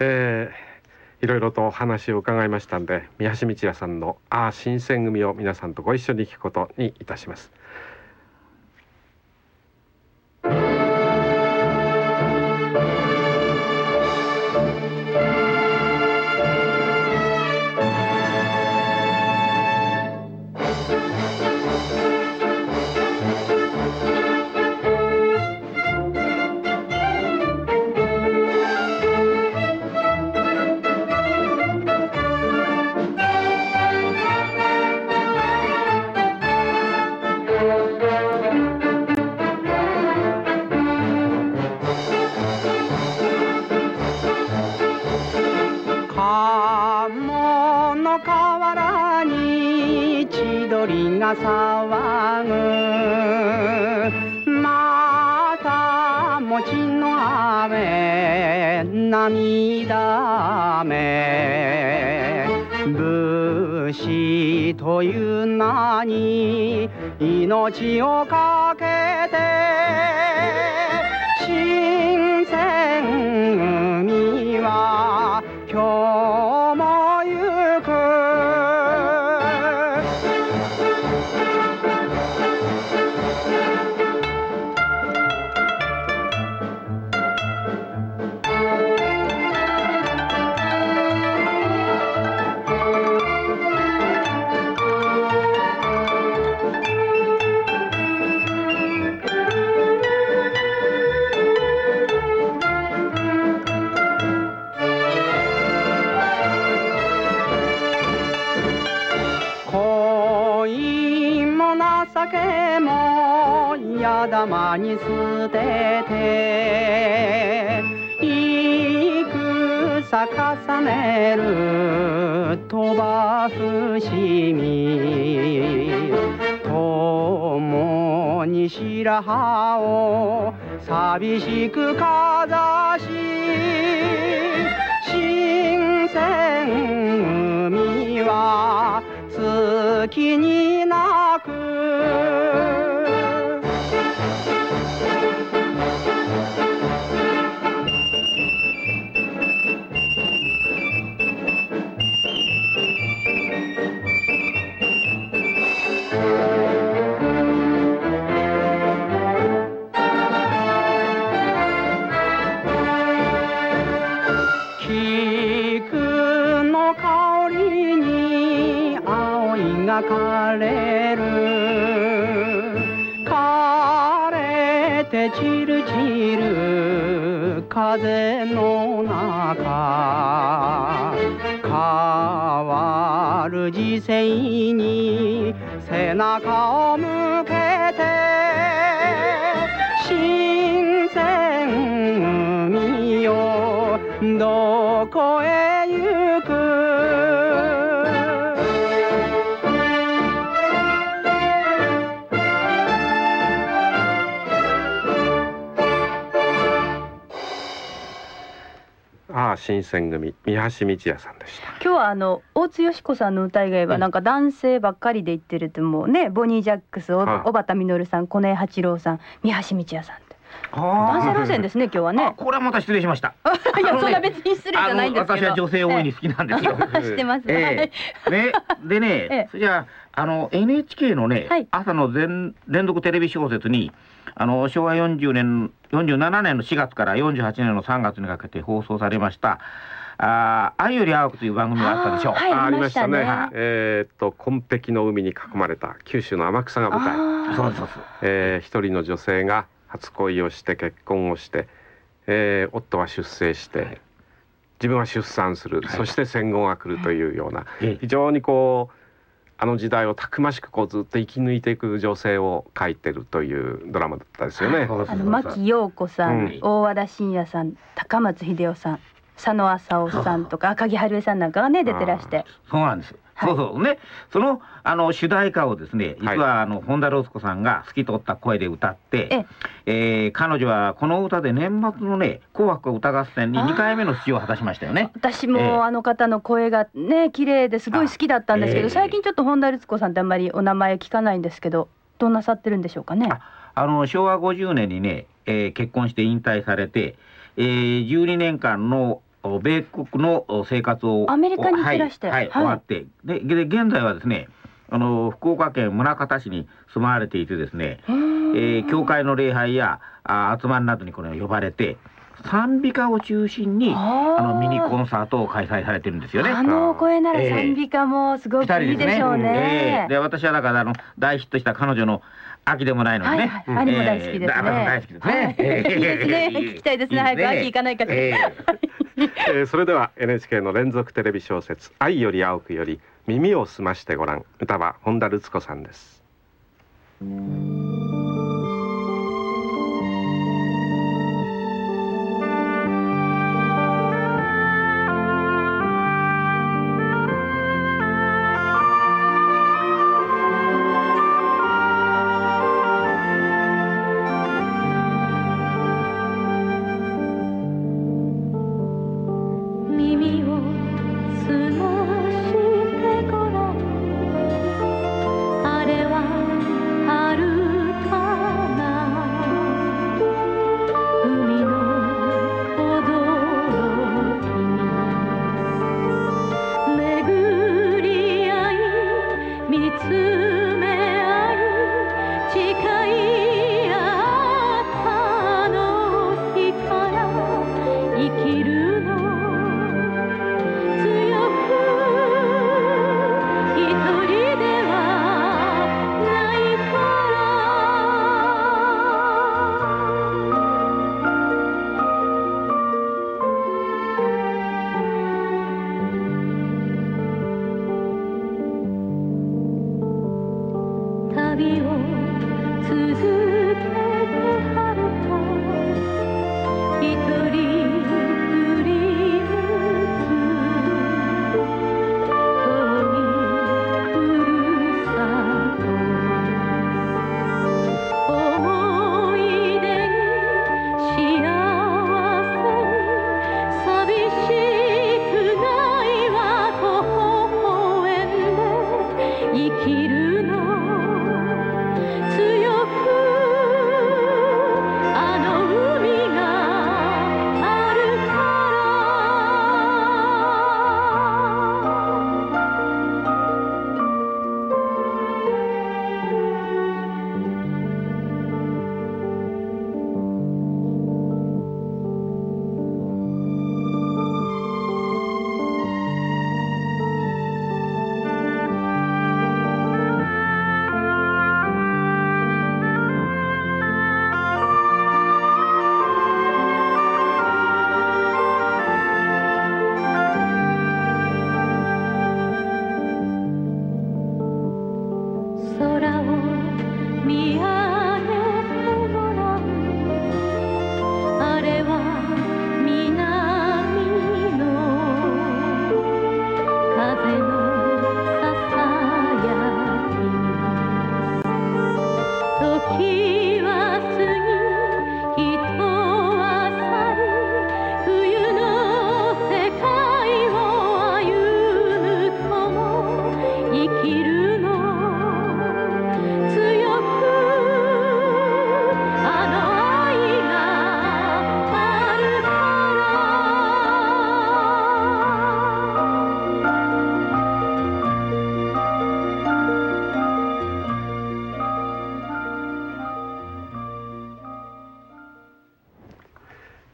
Speaker 1: えーいろいろとお話を伺いましたんで宮橋道也さんの「ああ新選組」を皆さんとご一緒に聞くことにいたします。
Speaker 9: 涙目。武士という名に命を懸けて寂しく生に背中を向けて新鮮海よどこへ行く？
Speaker 1: ああ新選組三橋道也さんでした。
Speaker 3: 今日はあの津よし子さんの歌以外はなんか男性ばっかりで言ってるってもうねボニー・ジャックス小畑実さん小根八郎さん三橋道也さんって。
Speaker 2: あ。
Speaker 3: 男性路線ですね 今日は
Speaker 2: あ
Speaker 3: ね
Speaker 2: これはまた失礼しました。
Speaker 3: いや
Speaker 2: ね
Speaker 3: そんな別に失礼じゃないんです
Speaker 2: 私は女性多いに好きなんですよ。
Speaker 3: ええ知ってます、はい。
Speaker 2: ええね、でね、
Speaker 3: ええ。
Speaker 2: それじゃああの NHK のね、
Speaker 3: はい。
Speaker 2: 朝の全連続テレビ小説にあの昭和40年47年の4月から48年の3月にかけて放送されました「あー愛より青く」という番組があったでしょう。
Speaker 3: あーはい
Speaker 1: あありましたね。えーっと紺碧の海に囲まれた九州の天草が舞台。
Speaker 2: そうそうです
Speaker 1: えー一人の女性が初恋をして結婚をして、えー夫は出征して、自分は出産する、
Speaker 2: はい。
Speaker 1: そして戦後が来るというような、
Speaker 2: ええ。
Speaker 1: 非常にこうあの時代をたくましくこうずっと生き抜いていく女性を描いてるというドラマだったですよね。
Speaker 3: あの牧陽子さん、
Speaker 1: うん。
Speaker 3: 大和田伸也さん高松秀夫さん佐野浅夫さんとか赤木春恵さんなんかがね出てらして。
Speaker 2: そうなんです。
Speaker 3: はい。
Speaker 2: そうそう。ね、そのあの主題歌をですね、実
Speaker 1: は
Speaker 2: あの本田ロス子さんが透き通った声で歌って、えー彼女はこの歌で年末のね紅白歌合戦に2回目の出場を果たしましたよね。
Speaker 3: 私
Speaker 2: ええ。
Speaker 3: もあの方の声がね綺麗ですごい好きだったんですけど、
Speaker 2: あええ。
Speaker 3: 最近ちょっと本田律子さんってあんまりお名前聞かないんですけどどんなさってるんでしょうかね？
Speaker 2: ああの昭和50年にね、えー結婚して引退されて、えー12年間のお米国のお生活を
Speaker 3: アメリカに行ってらして。
Speaker 2: はいはい。
Speaker 3: はい
Speaker 2: 終わって。でで現在はですねあの福岡県宗像市に住まわれていてですね、えー教会の礼拝やあ集まりなどにこの呼ばれて賛美歌を中心に
Speaker 3: あ
Speaker 2: のミニコンサートを開催されてるんですよね。
Speaker 3: あのお声なら
Speaker 2: ええ
Speaker 3: 賛美歌もすごくいいでしょうね。
Speaker 2: ええ。で私はだからあの大ヒットした彼女の秋でもないのにね。
Speaker 3: はいも大好きですね。
Speaker 2: ええ大好きですね。
Speaker 3: はい。いいですね。聞きたいですね。早く秋行かないか
Speaker 2: え
Speaker 1: それでは NHK の連続テレビ小説「愛より青く」より耳を澄ましてご覧。歌は本田律子さんです。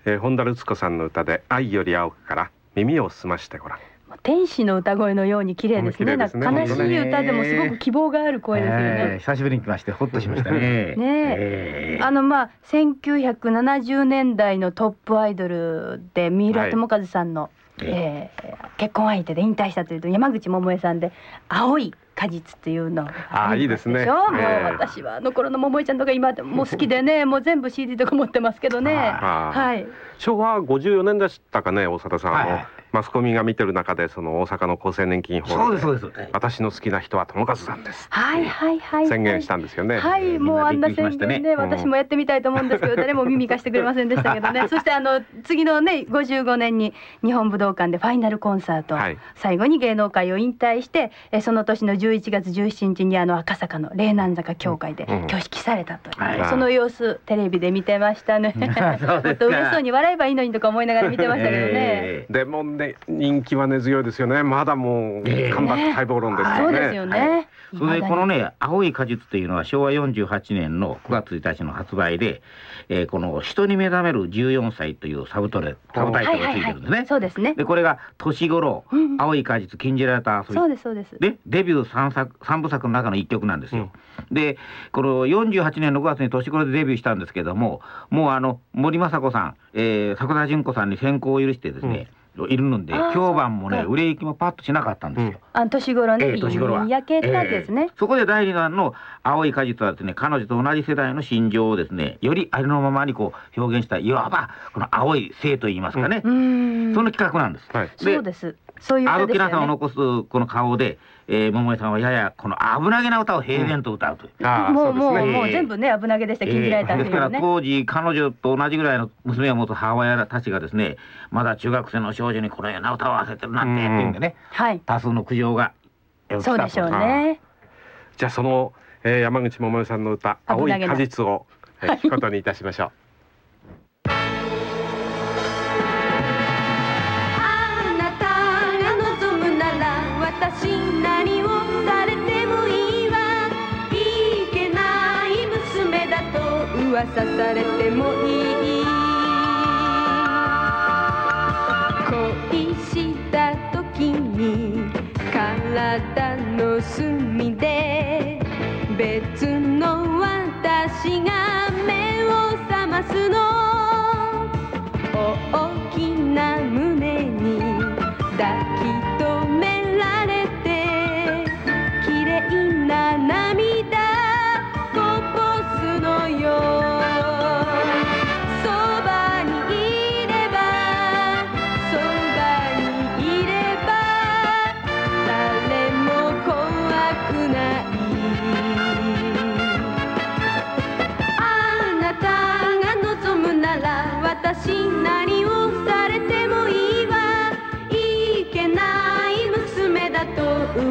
Speaker 1: えー、本田律子さんの歌で愛より青くから耳を澄ましてごらん
Speaker 3: 天使の歌声のように綺麗ですね。
Speaker 1: すね
Speaker 3: 悲しい歌でもすご
Speaker 2: ね
Speaker 3: く希望がある声ですよ
Speaker 2: えー
Speaker 3: ね。
Speaker 2: 久しぶりに来ましてほっとしましたね。
Speaker 3: ね
Speaker 2: え
Speaker 3: あのまあ1970年代のトップアイドルで三浦友和さんの、
Speaker 2: え
Speaker 3: えー結婚相手で引退したというと山口百恵さんで青い果実っていうの。
Speaker 1: あーいいですね。
Speaker 3: しょもう
Speaker 1: ええ。
Speaker 3: 私はあの頃の百恵ちゃんとか今でも好きでね もう全部 CD とか持ってますけどね。
Speaker 1: あー。
Speaker 3: はい。
Speaker 1: 昭和54年でしたかね大貞さん、
Speaker 2: はい
Speaker 1: マスコミが見てる中でその大阪の厚生年金ホール
Speaker 2: そうですそうです。
Speaker 1: 私の好きな人は友和さんです
Speaker 3: はいはいはい。
Speaker 1: 宣言したんですよね、
Speaker 3: はい、もうあんな宣言ね、私もやってみたいと思うんですけど、誰も耳貸してくれませんでしたけどね。そしてあの次のね、55年に日本武道館でファイナルコンサート、
Speaker 1: はい。
Speaker 3: 最後に芸能界を引退して、えその年の11月17日にあの赤坂の霊南坂教会で
Speaker 1: うん
Speaker 3: 挙式されたという、
Speaker 2: はい。
Speaker 3: その様子テレビで見てましたね。
Speaker 2: そうですか。
Speaker 3: もっと嬉しそうに笑えばいいのにとか思いながら見てましたけどね。
Speaker 2: えー。
Speaker 1: でもね人気は根強いですよねまだもう
Speaker 2: ええ
Speaker 1: 干ばつ待望論ですよね
Speaker 3: そうですよね。
Speaker 2: それでこのね「青い果実」っていうのは昭和48年の9月1日の発売で、えーこの「人に目覚める14歳」というサブトレサブタイトルがついてるんですね。
Speaker 3: そうですね。
Speaker 2: でこれが年頃
Speaker 3: うん「
Speaker 2: 青い果実禁じられた遊び」
Speaker 3: そうですそうです。
Speaker 2: でデビュー 3, 作三部作の中の一曲なんですよ。でこの48年の5月に年頃でデビューしたんですけどももうあの森昌子さん、えー、桜田淳子さんに先行を許してですね、いるので評判もね売れ行きもパッとしなかったんですよ。
Speaker 3: あの年頃ね、
Speaker 2: ええ年頃は
Speaker 3: 焼けたですね
Speaker 2: え。えそこで第二弾の青い果実はですね彼女と同じ世代の心情をですねよりありのままにこう表現したいわばこの青い性といいますかね、
Speaker 3: うーん。
Speaker 2: その企画なんです。
Speaker 1: はい
Speaker 3: そうです。そういう歌
Speaker 2: 歩きなさを。残すこの顔で、えー、桃江さんはややこの危なげな歌を平然と歌うという。
Speaker 1: ああ
Speaker 3: もうもう、
Speaker 1: そうですね
Speaker 3: もう全部ね危なげでした禁じられたって
Speaker 2: ですから。当時彼女と同じぐらいの娘を持つ母親たちがですねまだ中学生の少女にこのような歌を合わせてるなんてっていうんでね、
Speaker 3: はい。
Speaker 2: 多数の苦情が
Speaker 3: そうでしょうね。
Speaker 1: じゃあその、えー、山口百恵さんの歌「青い果実を」えー聞くことにいたしましょう。
Speaker 10: と噂されてもいい恋した時に体の隅で別の私が目を覚ますの大きな胸に抱き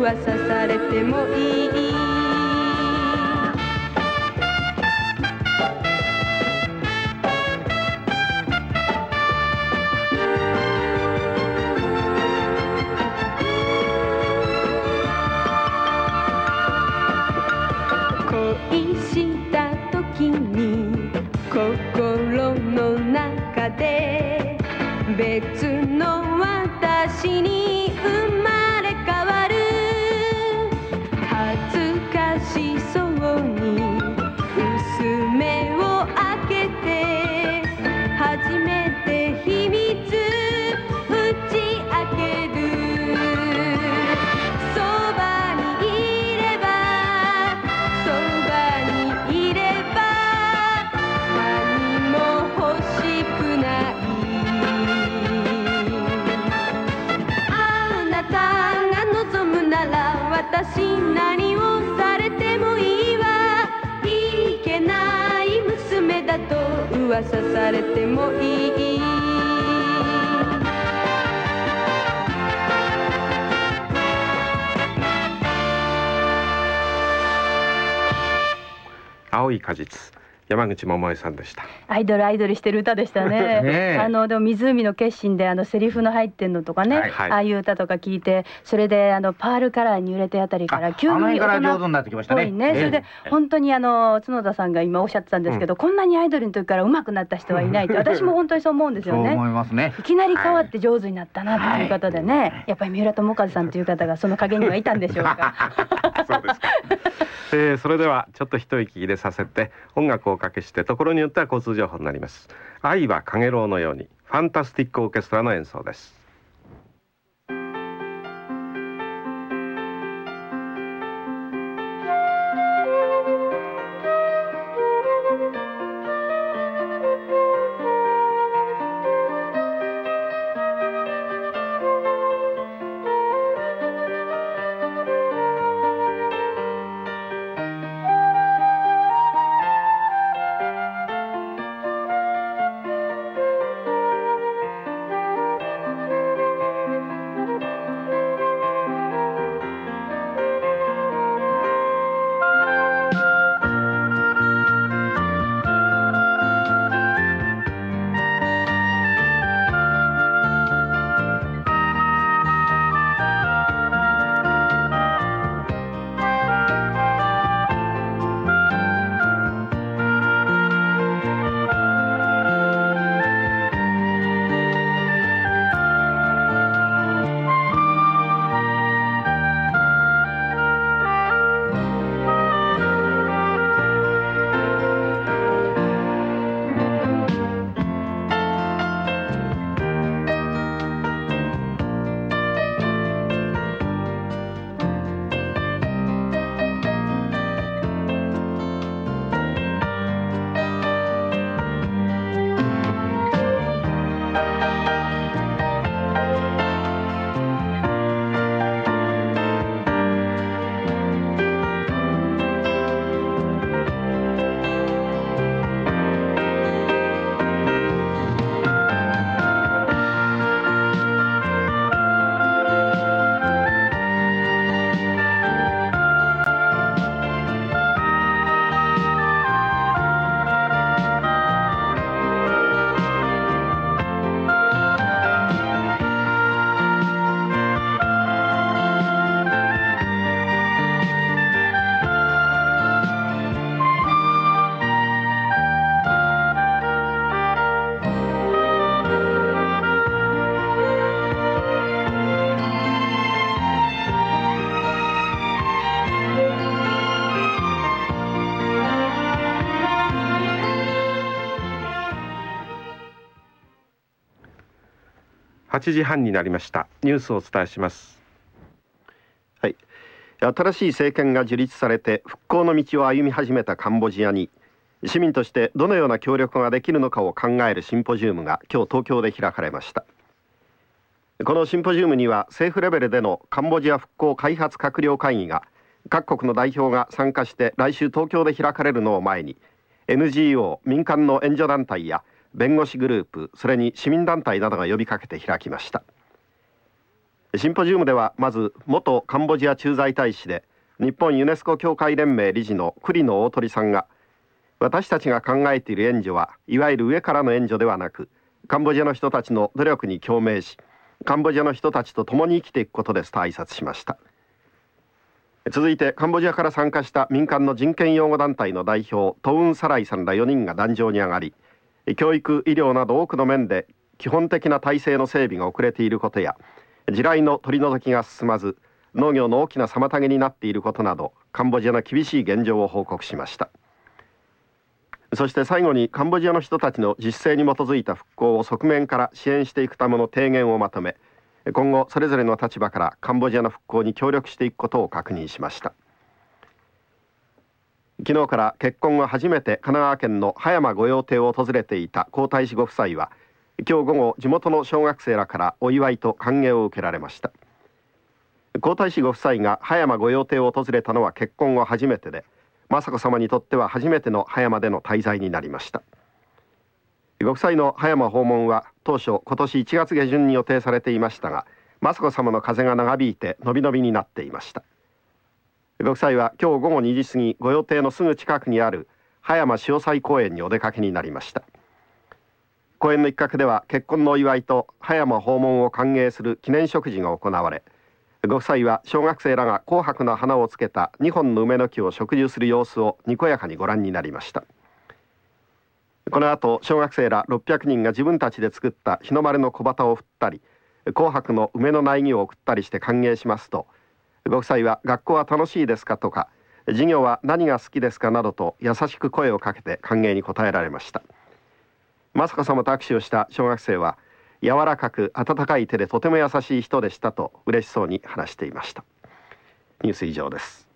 Speaker 10: は刺されてもいい噂されてもいい。
Speaker 1: 青い果実山口百恵さんでした。
Speaker 3: アイドルアイドルしてる歌でしたね。
Speaker 2: ねえ。
Speaker 3: あのでも湖の決心であのセリフの入ってんのとかね、
Speaker 2: はい
Speaker 1: はい。
Speaker 3: ああいう歌とか聞いてそれであのパールカラーに揺れてあたりから急に大人っ
Speaker 2: なってきましたね。
Speaker 3: ぽいね、それで本当にあの角田さんが今おっしゃってたんですけど、こんなにアイドルの時から上手くなった人はいないって 私も本当にそう思うんですよね。
Speaker 2: 思いますね。
Speaker 3: いきなり変わって上手になったなっていう方でね、やっぱり三浦友和さんという方がその陰にはいたんでしょうか。
Speaker 1: そうですか、えーそれではちょっと一息入れさせて音楽をおかけしてところによっては交通情報になります。愛は陽炎のようにファンタスティックオーケストラの演奏です。8時半になりました。ニュースをお伝えします。
Speaker 11: はい、新しい政権が樹立されて復興の道を歩み始めたカンボジアに市民としてどのような協力ができるのかを考えるシンポジウムが今日東京で開かれました。このシンポジウムには政府レベルでのカンボジア復興開発閣僚会議が各国の代表が参加して来週東京で開かれるのを前に NGO 民間の援助団体や弁護士グループそれに市民団体などが呼びかけて開きました。シンポジウムではまず元カンボジア駐在大使で日本ユネスコ協会連盟理事の栗野大鳥さんが私たちが考えている援助はいわゆる上からの援助ではなくカンボジアの人たちの努力に共鳴しカンボジアの人たちと共に生きていくことですと挨拶しました。続いてカンボジアから参加した民間の人権擁護団体の代表トウン・サライさんら4人が壇上に上がり教育医療など多くの面で基本的な体制の整備が遅れていることや地雷の取り除きが進まず農業の大きな妨げになっていることなどカンボジアの厳しい現状を報告しました。そして最後にカンボジアの人たちの実践に基づいた復興を側面から支援していくための提言をまとめ今後それぞれの立場からカンボジアの復興に協力していくことを確認しました。昨日から結婚後初めて神奈川県の葉山御用邸を訪れていた皇太子ご夫妻は今日午後地元の小学生らからお祝いと歓迎を受けられました。皇太子ご夫妻が葉山御用邸を訪れたのは結婚後初めてで雅子さまにとっては初めての葉山での滞在になりました。ご夫妻の葉山訪問は当初今年1月下旬に予定されていましたが雅子さまの風が長引いて伸び伸びになっていました。ご夫妻は今日午後2時過ぎご予定のすぐ近くにある
Speaker 12: 葉山潮祭公園にお出かけになりました。公園の一角では結婚のお祝いと葉山訪問を歓迎する記念食事が行われご夫妻は小学生らが紅白の花をつけた2本の梅の木を植樹する様子をにこやかにご覧になりました。この後小学生ら600人が自分たちで作った日の丸の小旗を振ったり紅白の梅の苗木を送ったりして歓迎しますとご夫妻は学校は楽しいですか？とか授業は何が好きですか？などと優しく声をかけて歓迎に応えられました。雅子さまと握手をした小学生は柔らかく温かい手でとても優しい人でしたと嬉しそうに話していました。ニュース以上です。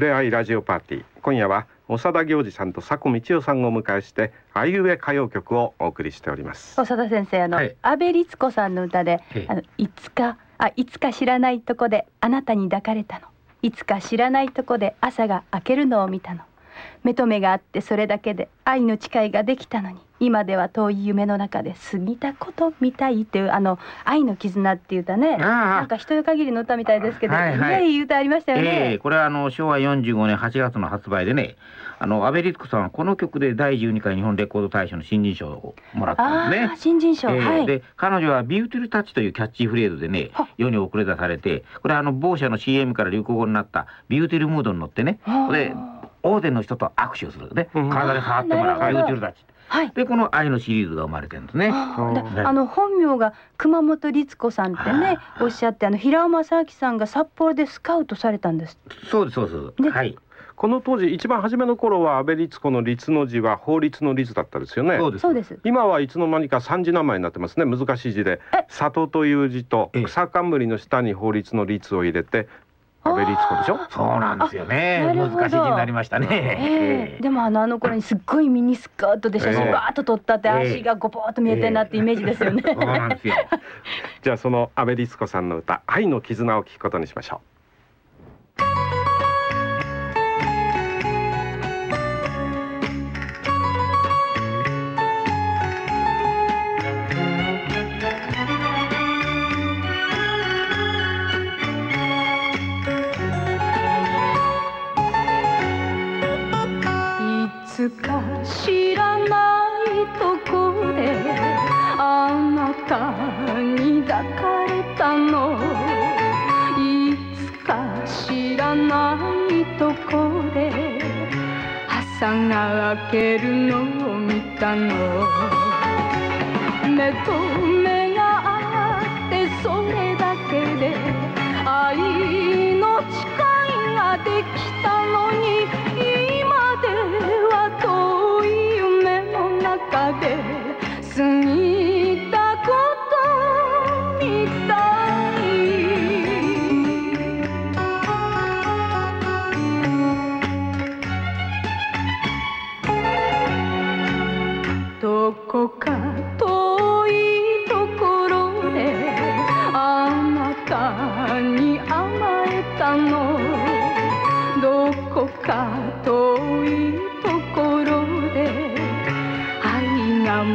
Speaker 1: ふれあいラジオパーティー。今夜は長田行司さんと佐古道夫さんをお迎えしてあいうえ歌謡曲をお送りしております。
Speaker 3: 長田先生あの、
Speaker 2: はい。
Speaker 3: 安倍律子さんの歌で
Speaker 2: ええ
Speaker 3: あのいつかあいつか知らないとこであなたに抱かれたの。いつか知らないとこで朝が明けるのを見たの目と目があってそれだけで愛の誓いができたのに今では遠い夢の中で過ぎたことみたいっていうあの愛の絆っていう歌ね。なんか一夜限りの歌みたいですけど、
Speaker 2: はいはい。
Speaker 3: ねいい歌ありましたよ
Speaker 2: ええ
Speaker 3: ね、
Speaker 2: これはあの昭和45年8月の発売でねあの安倍律子さんはこの曲で第12回日本レコード大賞の新人賞をもらったんですね。
Speaker 3: 新人賞、
Speaker 2: ええ
Speaker 3: はい。
Speaker 2: で彼女は「ビューティルタッチ」というキャッチフレーズでね
Speaker 3: は
Speaker 2: 世に送り出されてこれはあの某社の CM から流行語になったビューティルムードに乗ってね大勢の人と握手をする。ね
Speaker 1: うん。
Speaker 2: 体で触ってもらう。ビ
Speaker 3: なるほど。
Speaker 2: ュールタッチ
Speaker 3: はい。
Speaker 2: でこの愛のシリーズが生まれてるんですね。
Speaker 3: あの本名が熊本律子さんってね
Speaker 2: あ
Speaker 3: おっしゃってあの平尾正明さんが札幌でスカウトされたんです。
Speaker 2: そうですそうです。
Speaker 3: ね
Speaker 2: はい。
Speaker 1: この当時一番初めの頃は安倍律子の律の字は法律の律だったですよね。
Speaker 2: そうです。
Speaker 3: そうです。
Speaker 1: 今はいつの間にか三字名前になってますね。難しい字で。
Speaker 3: え。
Speaker 1: 里という字と
Speaker 2: ええ。
Speaker 1: 草冠の下に法律の律を入れて安倍律子でしょ？
Speaker 2: そうなんですよ
Speaker 3: あ
Speaker 2: ね。難しい字になりましたね。
Speaker 3: ええ。でもあのあの頃にすっごいミニスカートで写真
Speaker 1: ええ。
Speaker 3: バーッと撮ったって
Speaker 2: ええ。
Speaker 3: 足がゴポーっと見えてんなってイメージですよね。
Speaker 2: そうなんですよ。
Speaker 1: じゃあその安倍律子さんの歌愛の絆を聞くことにしましょ
Speaker 10: いつか知らないとこであなたに抱かれたの。いつか知らないとこで朝が明けるのを見たの。目と目があってそれだけで愛の誓いができたのに。中で過ぎたことみたい。どこか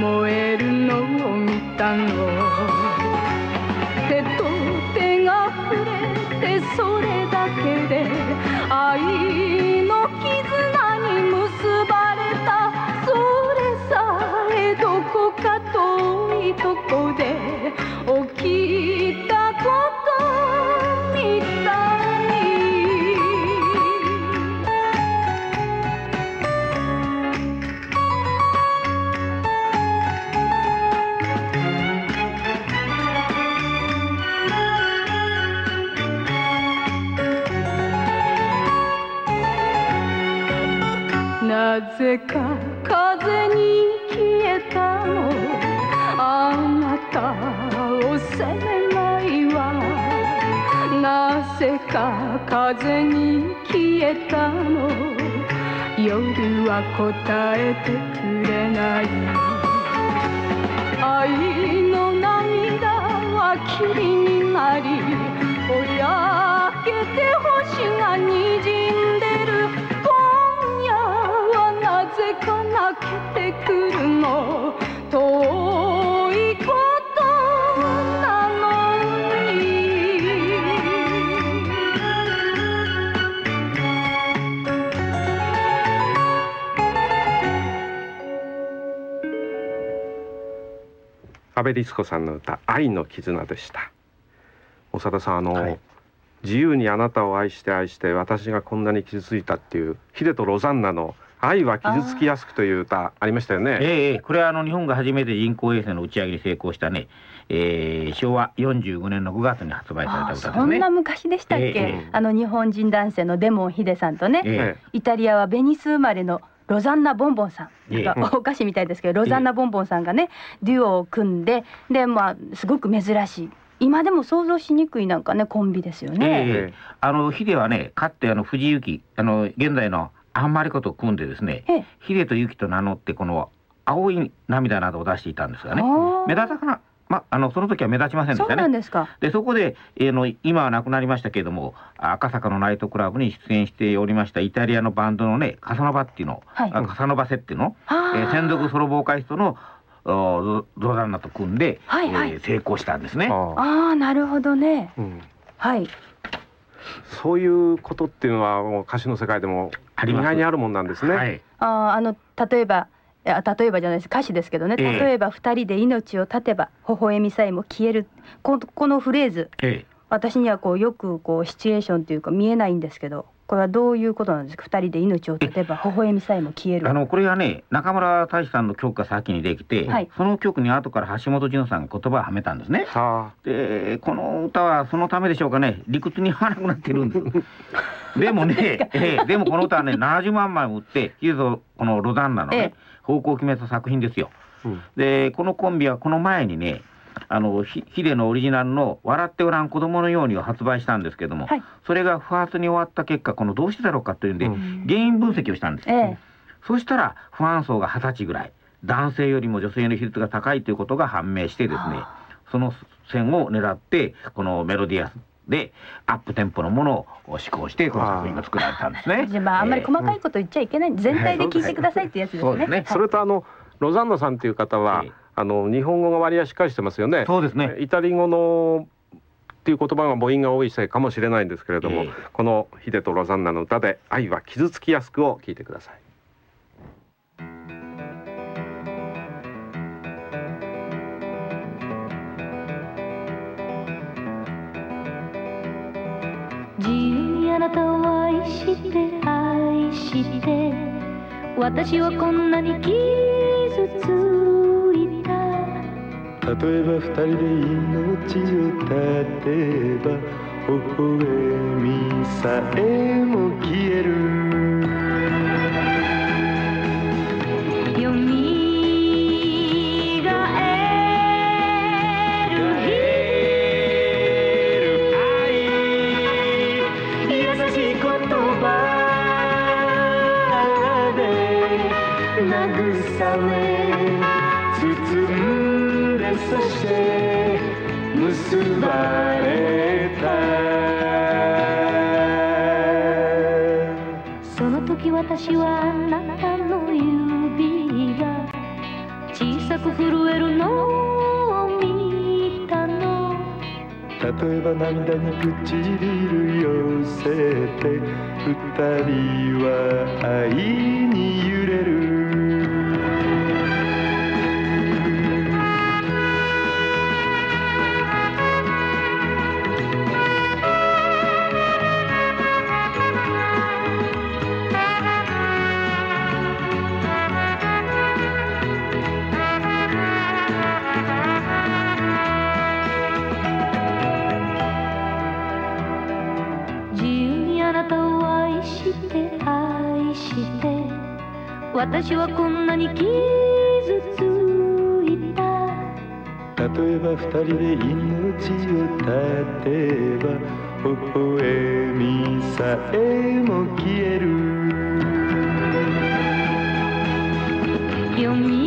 Speaker 10: 燃えるのを見たの。手と手が触れてそれだけで愛ぜか風に消えたの。あなたを責めないわなぜか風に消えたの。夜は答えてくれない。愛の涙が霧になりぼやけて星がにじんで。けてくるの？遠いことなのに。
Speaker 1: 安倍律子さんの歌愛の絆でした。長田さんあの、
Speaker 2: はい。
Speaker 1: 自由にあなたを愛して愛して私がこんなに傷ついたっていうヒデとロザンナの愛は傷つきやすくという歌ありましたよね。
Speaker 2: ええええ。これはあの日本が初めて人工衛星の打ち上げに成功したね、えー昭和45年の5月に発売された
Speaker 3: あ
Speaker 2: 歌ですね。
Speaker 3: そんな昔でしたっけ、
Speaker 2: ええ
Speaker 3: あの日本人男性のデモンヒデさんとね、
Speaker 2: え
Speaker 3: イタリアはベニス生まれのロザンナ・ボンボンさん、
Speaker 2: ええ。
Speaker 3: なんかお菓子みたいですけどロザンナ・ボンボンさんがねデュオを組んででまあすごく珍しい。今でも想像しにくいなんかねコンビですよ
Speaker 2: え
Speaker 3: ね。
Speaker 2: えあのヒデはねかってあの藤幸あの現在のあんまりことを組んでですね
Speaker 3: ええ
Speaker 2: ヒデとユキと名乗ってこの青い涙などを出していたんですがね目立たかなまあのその時は目立ちませんで
Speaker 3: そうなん
Speaker 2: したね。
Speaker 3: ですか。
Speaker 2: でそこで、えーの今は亡くなりましたけれども赤坂のナイトクラブに出演しておりましたイタリアのバンドのねカサノバっていうの、
Speaker 3: はい
Speaker 2: あカサノバセっていうの、えー専属ソロボーカリストのおロロザンナと組んで、
Speaker 3: はいはい
Speaker 2: えー成功したんですね。
Speaker 1: ああ
Speaker 3: なるほどね。
Speaker 1: うん
Speaker 3: はい。
Speaker 1: そういうことっていうのはもう歌手の世界でも意
Speaker 2: あります。
Speaker 1: 外にあるもんなんですね。
Speaker 2: はい。
Speaker 3: あーあの例えば。いや例えばじゃないです。歌詞ですけどね。
Speaker 2: ええ。
Speaker 3: 例えば二人で命を絶てば微笑みさえも消える。ここのフレーズ。
Speaker 2: ええ。
Speaker 3: 私にはこうよくこうシチュエーションというか見えないんですけどこれはどういうことなんですか？二人で命を絶てば微笑みさえも消える。
Speaker 2: あのこれはね中村大志さんの曲が先にできて、
Speaker 3: はい。
Speaker 2: その曲に後から橋本潤さんが言葉をはめたんですね。
Speaker 1: は
Speaker 2: でこの歌はそのためでしょうかね。理屈に合わなくなってるんです。でもね、ええでもこの歌はね70万枚も売っていぞこのロザンナのね、
Speaker 3: ええ。
Speaker 2: 方向を決めた作品ですよ。
Speaker 1: あ、うん。
Speaker 2: でこのコンビはこの前にねあのヒヒデのオリジナルの「笑っておらん子供のように」を発売したんですけども、
Speaker 3: はい。
Speaker 2: それが不発に終わった結果このどうしてだろうかというんで、
Speaker 1: うん。
Speaker 2: 原因分析をしたんです。
Speaker 3: ええ。
Speaker 2: そしたら不安層が二十歳ぐらい男性よりも女性の比率が高いということが判明してですねその線を狙ってこのメロディアスでアップテンポのものを施行してこの作品が作られたんですね。
Speaker 3: じゃあまああんまり細かいこと言っちゃいけない、全体で聞いてくださいってやつですね。
Speaker 2: そうですね。
Speaker 1: それとあのロザンナさんっていう方は、
Speaker 2: ええ
Speaker 1: あの日本語が割合しっかりしてますよね。
Speaker 2: そうですね。
Speaker 1: イタリア語のっていう言葉が母音が多いせいかもしれないんですけれども、
Speaker 2: ええ
Speaker 1: このヒデとロザンナの歌で愛は傷つきやすくを聞いてください。
Speaker 13: 自由にあなたを愛して愛して私はこんなに傷つ
Speaker 14: 例えば二人で命を絶てば微笑みさえも消える。
Speaker 13: よみがえる優しい言葉で
Speaker 14: 慰め結ばれた。
Speaker 13: その時私はあなたの指が小さく震えるのを見たの。
Speaker 14: 例えば涙に唇寄せて二人は愛に揺れる
Speaker 13: 私はこんなに傷ついた。
Speaker 14: 例えば二人で命を絶てば微笑みさえも消える。
Speaker 13: よみ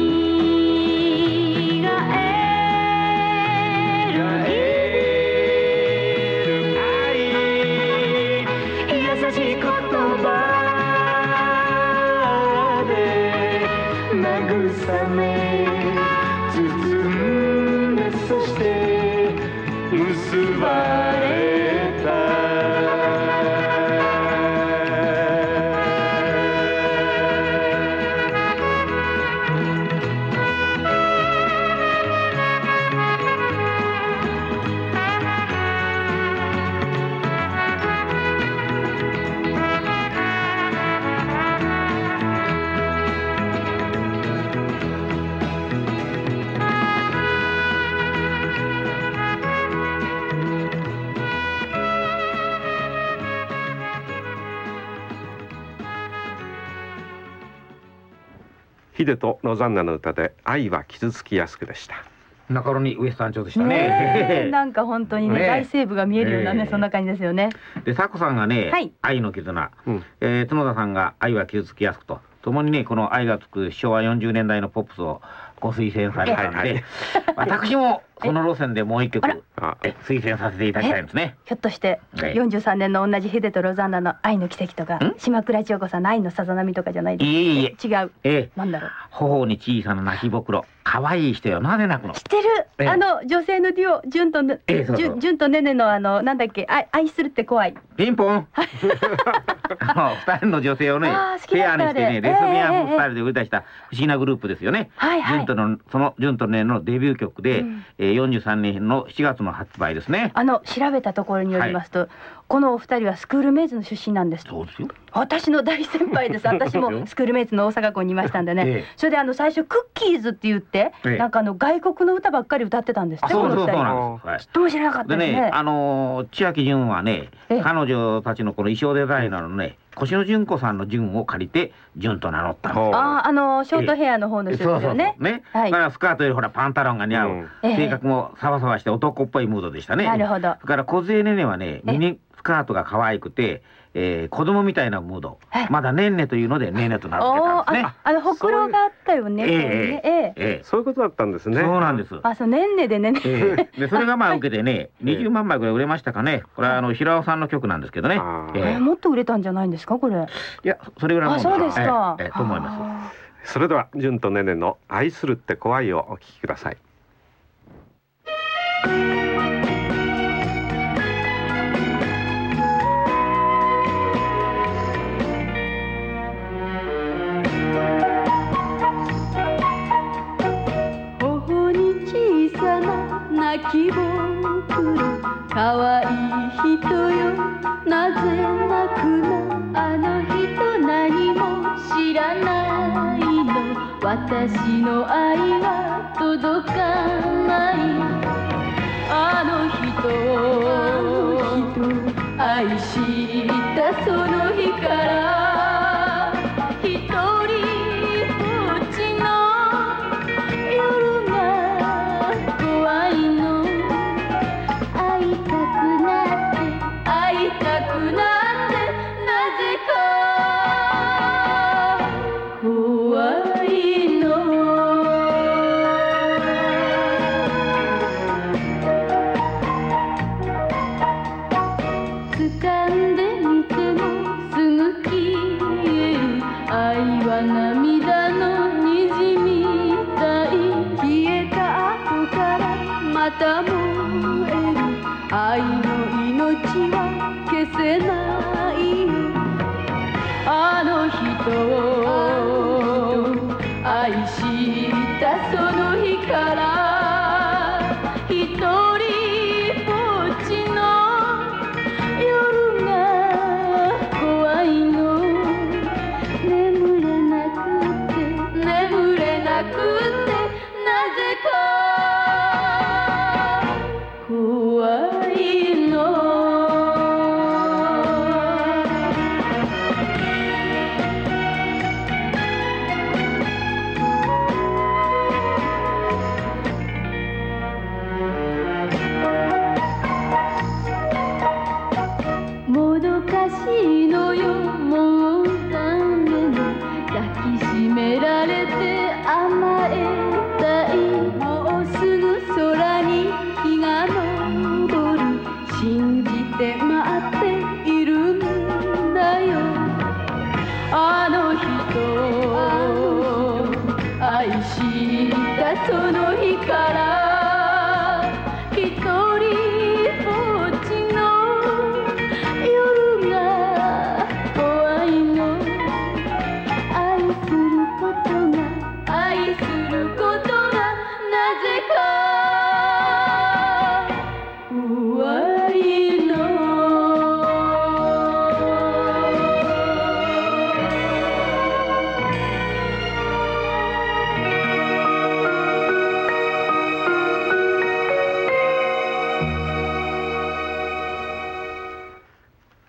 Speaker 1: 秀とロザンナの歌で愛は傷つきやすくでした。
Speaker 2: 中野にウエスタン調でしたね。
Speaker 3: なんか本当にね
Speaker 2: ね
Speaker 3: 大西部が見えるようなね
Speaker 2: ね
Speaker 3: そんな感じですよね。
Speaker 2: で、佐子さんがね、
Speaker 3: はい。
Speaker 2: 愛の絆、
Speaker 1: うん。
Speaker 2: えー角田さんが愛は傷つきやすくと、ともにね、この愛がつく昭和40年代のポップスをご推薦されたんで、
Speaker 1: はいはい。
Speaker 2: 私もその路線でもう一曲推薦させていただきたいんですね。
Speaker 3: ひょっとして
Speaker 2: はい。
Speaker 3: 43年の同じヒデとロザンナの愛の奇跡とか
Speaker 2: ん？
Speaker 3: 島倉千代子さんの愛のさざ波とかじゃないです
Speaker 2: いえいえ。
Speaker 3: 違う。
Speaker 2: ええ、
Speaker 3: なんだろう。
Speaker 2: 頬に小さな泣きぼくろ、可愛い人よ、なぜ泣くの。
Speaker 3: 知。ってる、
Speaker 2: ええ。
Speaker 3: あの女性のデュオジュンとね
Speaker 2: ええそうそう
Speaker 3: ジュンとネネのあのなんだっけ愛愛するって怖い。
Speaker 2: ピンポン。あの二人の女性をねペアにしてね、レスビア
Speaker 3: ええ。
Speaker 2: ンスタイルで売り出した不思議なグループですよね。
Speaker 3: はいはい。
Speaker 2: ジュンとのそのジュンとねのデビュー曲で、
Speaker 3: うん。
Speaker 2: えー、43年の7月の発売ですね。
Speaker 3: あの調べたところによりますと、このお二人はスクールメイズの出身なんです。
Speaker 2: そうですよ。
Speaker 3: 私の大先輩です。私もスクールメイズの大阪校にいましたんでね、
Speaker 2: ええ。
Speaker 3: それであの最初クッキーズって言って、
Speaker 2: ええ。
Speaker 3: なんかあの外国の歌ばっかり歌ってたんですっ
Speaker 2: あ、
Speaker 3: て
Speaker 2: そうそうそう
Speaker 3: この二人。
Speaker 2: なんです。はい。
Speaker 3: どうも知らなかった
Speaker 2: で
Speaker 3: ね。
Speaker 2: ね、あのー千秋純はね、
Speaker 3: ええ。
Speaker 2: 彼女たちのこの衣装デザイナーのね、越野純子さんの純を借りて純と名乗った
Speaker 3: あああのショートヘアの方の人ですよね。
Speaker 2: ね、
Speaker 3: はい。
Speaker 2: だからスカートよりほらパンタロンが似合う、性格もサバサバして男っぽいムードでしたね。
Speaker 3: なるほど。
Speaker 2: だから小杖ねねはね
Speaker 3: え
Speaker 2: ミニスカートが可愛くて、えー、子供みたいなムード。
Speaker 3: はい
Speaker 2: まだねんねというのでねんねと名付けたんですね。
Speaker 3: あ。あのほくろがあったよね。
Speaker 2: ええ
Speaker 1: そういうことだったんです
Speaker 2: え
Speaker 1: ね。
Speaker 2: そうなんです。
Speaker 3: あそうねんねでね。
Speaker 2: ええ。でそれがまあ受けてね
Speaker 1: ええ
Speaker 2: 20万枚ぐらい売れましたかね。これはあの平尾さんの曲なんですけどね。え
Speaker 3: え。ーもっと売れたんじゃないんですかこれ？
Speaker 2: えいやそれぐらいの
Speaker 3: あ
Speaker 2: もん
Speaker 3: そうですか。
Speaker 2: ええええと思います。
Speaker 3: あ
Speaker 1: それでは純とねねの愛するって怖いをお聞きください
Speaker 10: 泣きぼくろかわいい人よ。なぜ泣くの？あの人何も知らない。の私の愛は届かない。あの人。愛した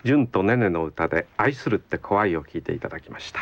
Speaker 1: 純とねねの歌で愛するって怖いを聞いていただきました。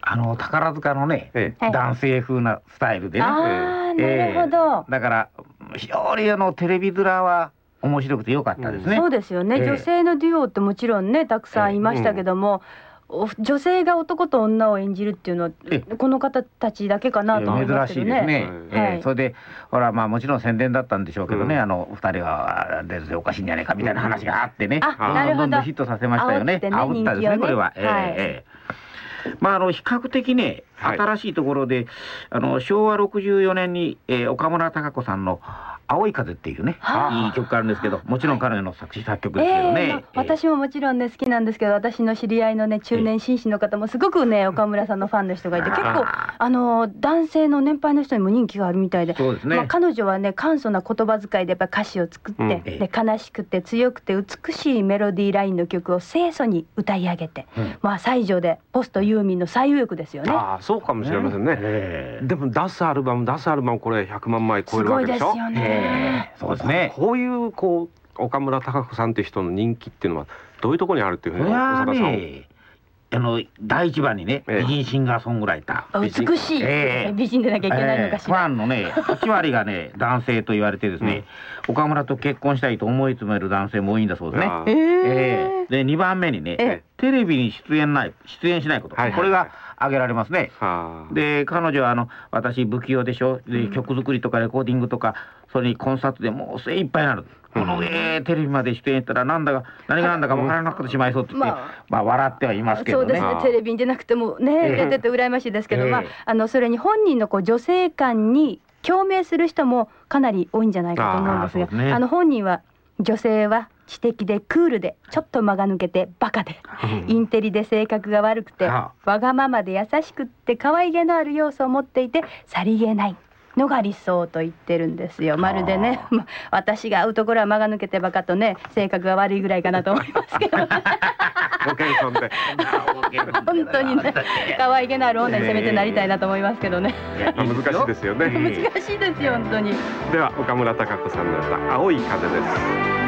Speaker 2: あの宝塚のね、
Speaker 1: え
Speaker 3: はい。
Speaker 2: 男性風なスタイルでね。
Speaker 3: ああ、なるほど。
Speaker 2: だから非常にあのテレビドラは面白くて良かったですね。
Speaker 3: そうですよね、
Speaker 2: ええ。
Speaker 3: 女性のデュオってもちろんねたくさんいましたけども、お女性が男と女を演じるっていうのは
Speaker 2: え
Speaker 3: この方たちだけかなと思いますけどね。
Speaker 2: 珍しいですね。え
Speaker 3: はい。
Speaker 2: えそれでほらまあもちろん宣伝だったんでしょうけどね、
Speaker 1: うん。
Speaker 2: あの二人が出てておかしいんじゃないかみたいな話があってね、
Speaker 3: あ
Speaker 2: どん。
Speaker 3: ど。
Speaker 2: どんどんヒットさせましたよね。
Speaker 3: 煽ってね
Speaker 2: 煽ったです
Speaker 3: ね
Speaker 2: ね。これは。ええ
Speaker 3: はい。
Speaker 2: ええ。まああの比較的ね
Speaker 1: はい。
Speaker 2: 新しいところで、あの昭和64年に、えー岡村孝子さんの青い風っていうね
Speaker 3: はあ。
Speaker 2: いい曲があるんですけど、もちろん彼女の作詞作曲
Speaker 3: え
Speaker 2: ですけどね。
Speaker 3: 私ももちろんね好きなんですけど私の知り合いのね中年紳士の方もすごくね岡村さんのファンの人がいて結構あの男性の年配の人にも人気があるみたいで
Speaker 2: そうですね。
Speaker 3: まあ、彼女はね簡素な言葉遣いでやっぱり歌詞を作って、
Speaker 1: うん。
Speaker 3: で悲しくて強くて美しいメロディーラインの曲を清楚に歌い上げて、
Speaker 2: うん。
Speaker 3: まあ西条でポストユーミンの最有力ですよね。
Speaker 1: ああそうかもしれませんね。
Speaker 2: ええ。
Speaker 1: でも出すアルバム出すアルバムこれ100万枚超
Speaker 3: す
Speaker 1: えるわ
Speaker 3: ごいです
Speaker 1: けでしょ
Speaker 3: よ
Speaker 2: え
Speaker 3: ね。
Speaker 2: えそうですね。
Speaker 1: こういうこう岡村孝子さんっていう人の人気っていうのはどういうところにあるっていうふうに長田さん
Speaker 2: ね、あの第一番にね、
Speaker 1: ええ。
Speaker 2: 美人シンガーソングライター。
Speaker 3: あ美しい、
Speaker 2: ええ。
Speaker 3: 美人でなきゃいけないのかし
Speaker 2: ファ
Speaker 3: ら。
Speaker 2: ンのね 8割がね男性と言われてですね、岡村と結婚したいと思い詰める男性も多いんだそうですね。
Speaker 3: え
Speaker 2: え
Speaker 3: え
Speaker 2: え。で2番目にね、
Speaker 3: ええ。
Speaker 2: テレビに出演ない出演しないこと、
Speaker 1: はいはいはい。
Speaker 2: これが挙げられますね。
Speaker 1: はあ。
Speaker 2: で彼女はあの私不器用でしょ？で曲作りとかレコーディングとかそれにコンサートでもう精一杯になる、このえーテレビまで出演したらなんだか何がなんだか分からなくなってしまいそうって言って、
Speaker 3: ま
Speaker 2: まあ、笑ってはいますけどね。
Speaker 3: そうですね。テレビに出なくてもね、
Speaker 2: ええ。
Speaker 3: 出てて羨ましいですけど、
Speaker 2: ええ。
Speaker 3: まああのそれに本人のこう女性感に共鳴する人もかなり多いんじゃないかと思うんですが
Speaker 2: あ
Speaker 3: の本人は女性は知的でクールでちょっと間が抜けてバカで。インテリで性格が悪くて
Speaker 2: は
Speaker 3: わがままで優しくって可愛げのある要素を持っていてさりげないのが理想と言ってるんですよ。まるでね、まあ私が会うところは間が抜けてバカとね性格が悪いぐらいかなと思いますけど。本当にね可愛げのある女にせめてなりたいなと思いますけどね。
Speaker 1: まあ難しいですよね。
Speaker 2: え え
Speaker 3: 難しいですよ本当に。
Speaker 1: では岡村孝子さんの歌青い風です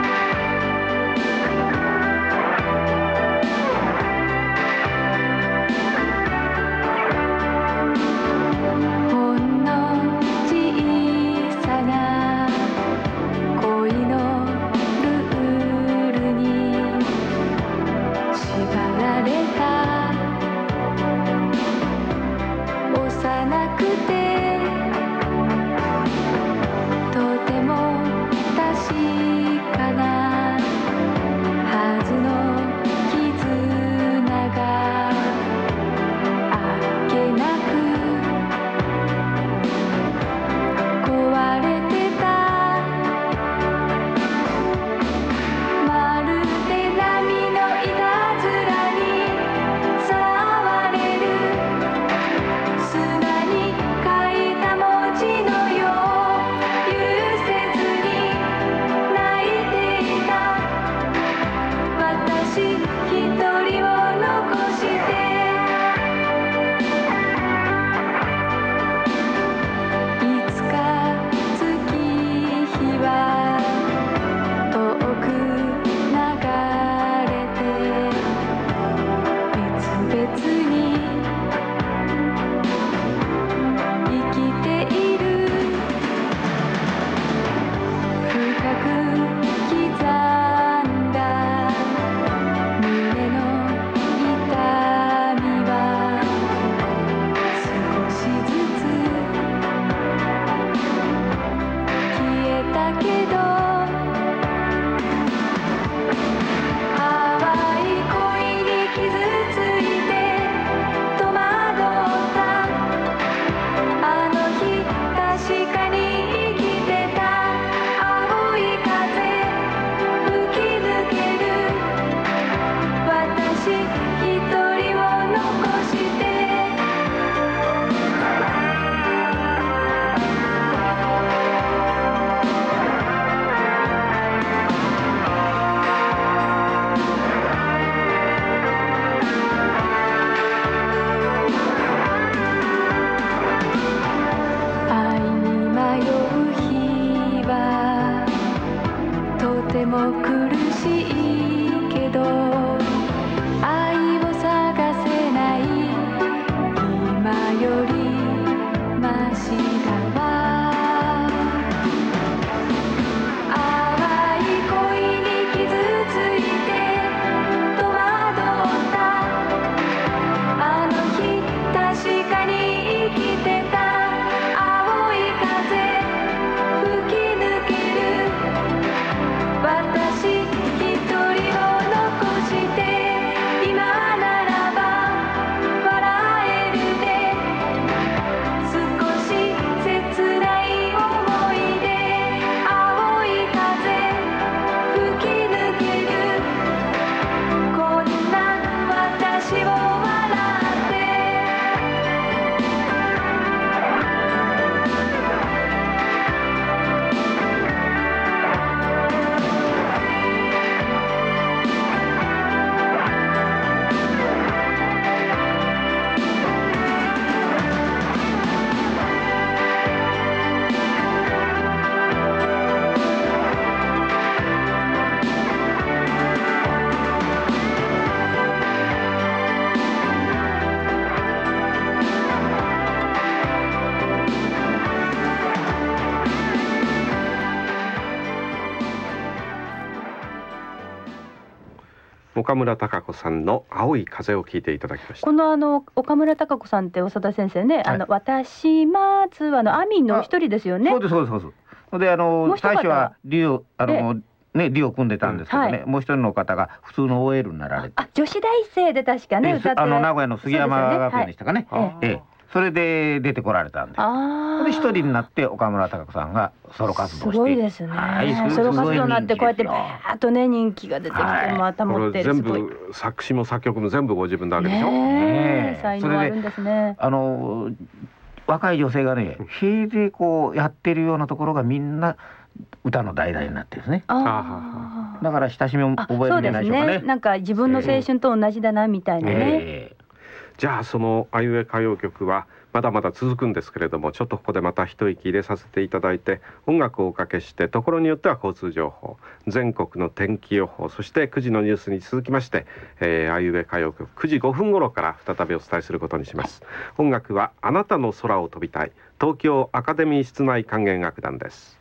Speaker 1: 岡村孝子さんの青い風を聞いていただきました。
Speaker 3: このあの岡村孝子さんって長田先生ね、あの私まずはあのアミンのお一人ですよね。
Speaker 2: そうですそうですそうです。であの最初はデュオあのねデュオ組んでたんですけどね、
Speaker 3: は
Speaker 2: もう一人の方が普通の OL になられて、
Speaker 3: あ女子大生で確かね
Speaker 2: え
Speaker 3: 歌って
Speaker 2: あの名古屋の杉山学園でしたかね。
Speaker 3: そうですよね
Speaker 2: ええそれで出てこられたんで。
Speaker 3: あ
Speaker 2: で一人になって岡村孝子さんがソロ活動して。
Speaker 3: すごいですね、
Speaker 2: はい
Speaker 3: ソロ活動になってこうやってバーッとね人気が出てきて、
Speaker 2: はい。
Speaker 3: また
Speaker 1: こ
Speaker 3: 持って
Speaker 1: れ全部作詞も作曲も全部ご自分であげでしょ、
Speaker 3: ね
Speaker 2: ね
Speaker 3: え。
Speaker 2: え
Speaker 3: 才能あるんですね。
Speaker 2: あの若い女性がね塀でこうやってるようなところがみんな歌の題材になってるんですね。
Speaker 3: あ
Speaker 2: だから親しみを
Speaker 3: あ
Speaker 2: 覚えるんじゃないでしょうかね。
Speaker 3: なんか自分の青春と同じだなみたいなね、
Speaker 2: え
Speaker 1: じゃあそのあいうえ歌謡曲はまだまだ続くんですけれどもちょっとここでまた一息入れさせていただいて音楽をおかけしてところによっては交通情報全国の天気予報そして9時のニュースに続きまして、えー、あいうえ歌謡曲9時5分頃から再びお伝えすることにします。音楽はあなたの空を飛びたい東京アカデミー室内管弦楽団です。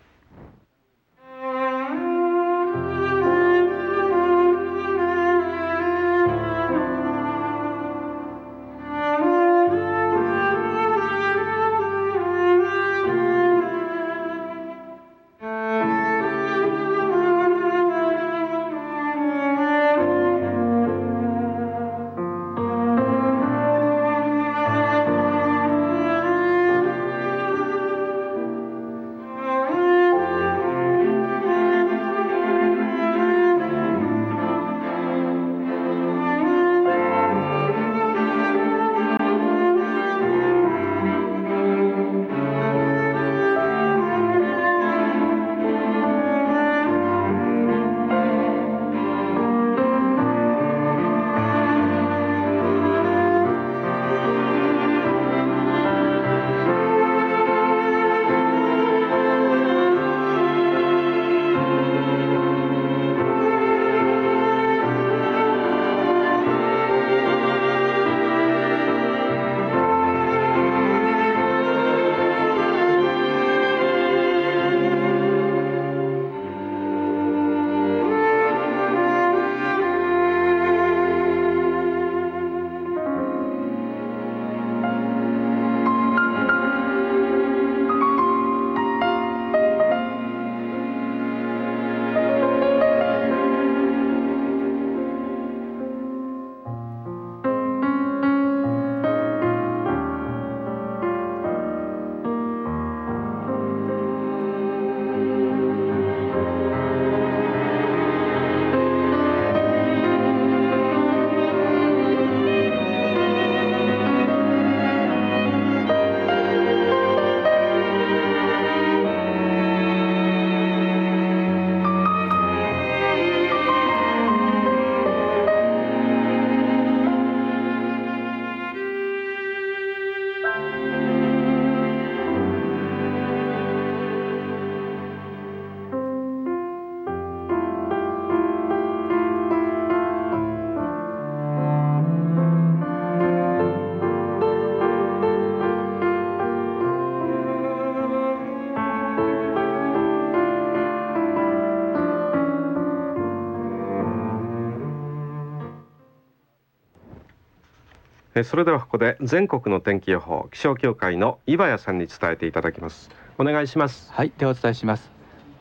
Speaker 1: それではここで全国の天気予報気象協会の岩谷さんに伝えていただきます。お願いします。
Speaker 15: はいではお伝えします。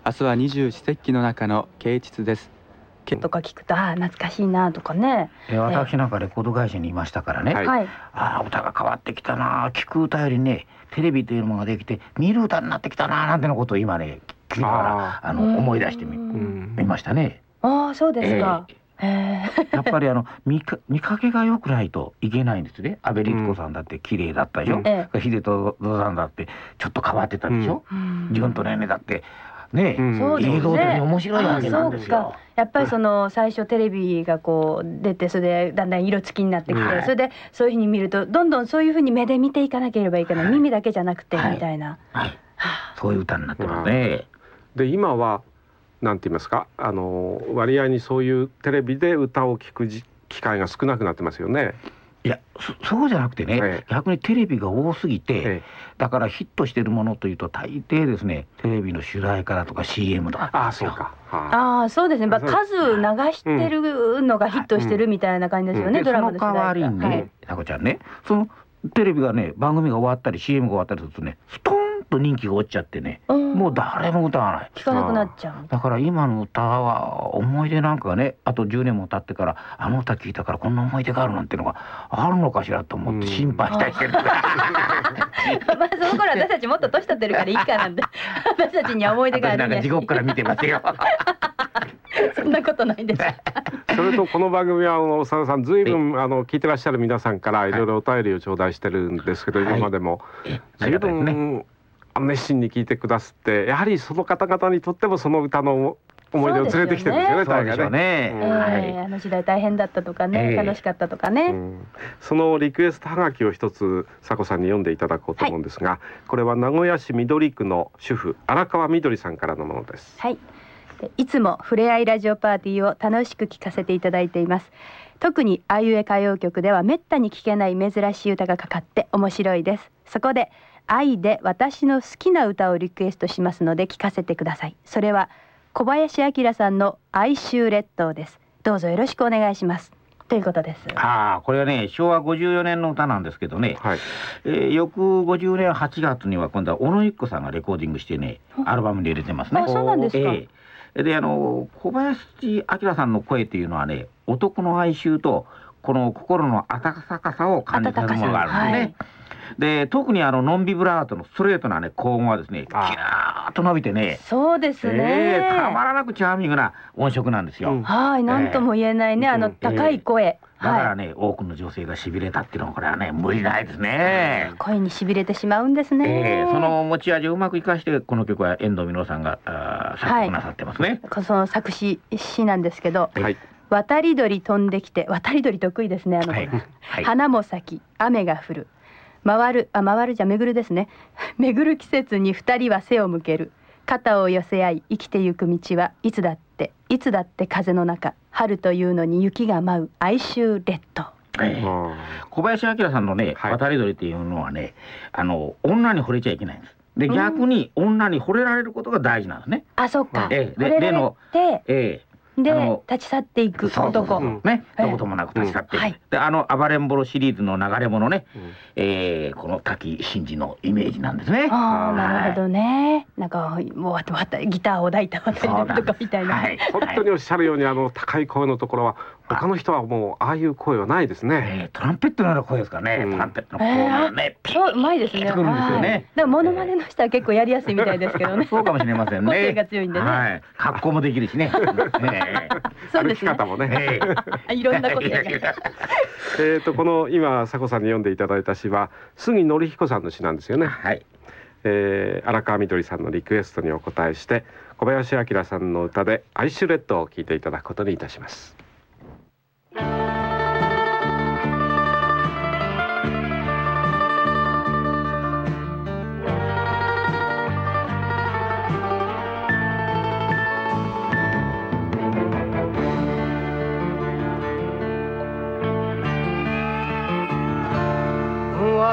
Speaker 15: 明日は二十四節気の中の啓蟄です。
Speaker 3: とか聞くとああ懐かしいなとかね。
Speaker 2: え私なんかレコード会社にいましたからね、
Speaker 1: はい。
Speaker 3: はい。
Speaker 2: ああ歌が変わってきたな。聞く歌よりねテレビというものができて見る歌になってきたななんてのことを今ね聞きながらあの
Speaker 3: うん
Speaker 2: 思い出してみ
Speaker 1: うん。
Speaker 2: 見ましたね。
Speaker 3: ああそうですか、へえ
Speaker 2: やっぱりあの見か見かけが良くないといけないんですね。安倍律子さんだって綺麗だったでしょ？
Speaker 1: うん。
Speaker 3: え
Speaker 2: 秀人さんだってちょっと変わってたでしょ？
Speaker 3: うん。
Speaker 2: 純とねねだって。ね、
Speaker 1: うん。
Speaker 3: そうですね。
Speaker 2: 映像的に面白いわけなんです
Speaker 3: あそう
Speaker 2: よ。
Speaker 3: やっぱりその最初テレビがこう出てそれでだんだん色付きになってきて、
Speaker 2: はい。
Speaker 3: それでそういうふうに見るとどんどんそういうふうに目で見ていかなければいけない、耳だけじゃなくて
Speaker 2: はい
Speaker 3: みたいな、
Speaker 2: はい、そういう歌になってますね。
Speaker 1: で今はなんて言いますか？あの割合にそういうテレビで歌を聴くじ機会が少なくなってますよね。
Speaker 2: いやそそうじゃなくてね、逆にテレビが多すぎて、だからヒットしてるものというと大抵ですねテレビの主題歌だとか CM とか。
Speaker 1: ああそうか。
Speaker 3: あ。あそうですね、まあ、数流してるのがヒットしてるみたいな感じですよね、
Speaker 2: で
Speaker 3: ドラマの
Speaker 2: その代わりにね、タコちゃんねそのテレビがね番組が終わったり CM が終わったりするとねストーンと人気が落ちちゃってね、もう誰も歌わない。
Speaker 3: 聞かなくなっちゃう。
Speaker 2: だから今の歌は思い出なんかがねあと10年も経ってからあの歌聞いたからこんな思い出があるなんていうのがあるのかしらと思って心配したりしてる、
Speaker 3: まあその頃私たちもっと年取ってるからいいかなんで 私たちには思い出がある
Speaker 2: なんか地獄から見てますよ。
Speaker 3: そんなことないです。
Speaker 1: それとこの番組はあの長田さんずいぶんあの聞いてらっしゃる皆さんからいろいろお便りを頂戴してるんですけど、今までもずいぶんあの熱心に聞いてくださってやはりその方々にとってもその歌の思い出を連れてきてるんですよね。
Speaker 2: そうでしょうね。
Speaker 3: えーあの時代大変だったとかね、
Speaker 1: ええ
Speaker 3: 楽しかったとかね、
Speaker 1: そのリクエストはがきを一つ佐子さんに読んでいただこうと思うんですが、これは名古屋市緑区の主婦荒川みどりさんからのものです。
Speaker 3: はい。でいつもふれあいラジオパーティーを楽しく聞かせていただいています。特にあいうえ歌謡曲ではめったに聞けない珍しい歌がかかって面白いです。そこで愛で私の好きな歌をリクエストしますので聞かせてください。それは小林明さんの哀愁列島です。どうぞよろしくお願いします。ということです。
Speaker 2: ああこれはね昭和54年の歌なんですけどね、えー翌50年8月には今度は小野由紀子さんがレコーディングしてねアルバムに入れてますね。
Speaker 3: あそうなんですか
Speaker 2: ええであの小林明さんの声っていうのはね男の哀愁とこの心の温かさを感じさせるものがあるんですね。で特にあのノンビブラートのストレートなね高音はですねキャーッと伸びてね
Speaker 3: そうですね。
Speaker 2: ええたまらなくチャーミングな音色なんですよ。
Speaker 3: はい、なんとも言えないね、あの高い声。
Speaker 2: だからね、多くの女性がしびれたっていうのはこれはね無理ないですね。
Speaker 3: 声に痺れてしまうんですね。
Speaker 2: ええその持ち味をうまく生かしてこの曲は遠藤美乃さんが作曲なさってますね。
Speaker 3: その作詞詩なんですけど、渡り鳥飛んできて渡り鳥得意ですねあの、花も咲き雨が降る回るあ回るじゃ巡るですね。巡る季節に二人は背を向ける。肩を寄せ合い生きてゆく道はいつだっていつだって風の中春というのに雪が舞う哀愁列島。
Speaker 2: ええ。小林明さんのね「渡り鳥」っていうのはねあの女に惚れちゃいけないんです。で逆に女に惚れられることが大事なんですね。
Speaker 3: あそっか、
Speaker 2: ええ。
Speaker 3: 惚れられ
Speaker 2: で例の
Speaker 3: て
Speaker 2: ええ
Speaker 3: で立ち去っていく
Speaker 2: そうそう
Speaker 3: 男。
Speaker 2: そうね、どこともなく立ち去っていく、であの「暴れん坊」シリーズの流れものね、えーこの滝真治のイメージなんですね。
Speaker 3: ああなるほどね。なんかもうわたわたギターを抱いた渡り鳥とかみたいな、
Speaker 1: 本当におっしゃるようにあの高い声のところは他の人はもうああいう声はないですね。
Speaker 2: トランペットのような声ですからね、トランペットの
Speaker 3: え
Speaker 2: こう
Speaker 3: ー
Speaker 2: ね、
Speaker 3: そううまいですね。
Speaker 2: くるんですよね
Speaker 3: はいでもモノマネの人は結構やりやすいみたいですけどね。
Speaker 2: そうかもしれませんね。
Speaker 3: が強いんでね。
Speaker 2: はい、格好もできるしね。ええ
Speaker 3: そうですね
Speaker 1: 歩き方もね。
Speaker 3: いろんなことやる。
Speaker 1: えっとこの今佐子さんに読んでいただいた詩は杉則彦さんの詩なんですよね。
Speaker 2: はい。
Speaker 1: えー荒川みどりさんのリクエストにお答えして小林明さんの歌で「アイシュレッド」を聞いていただくことにいたします。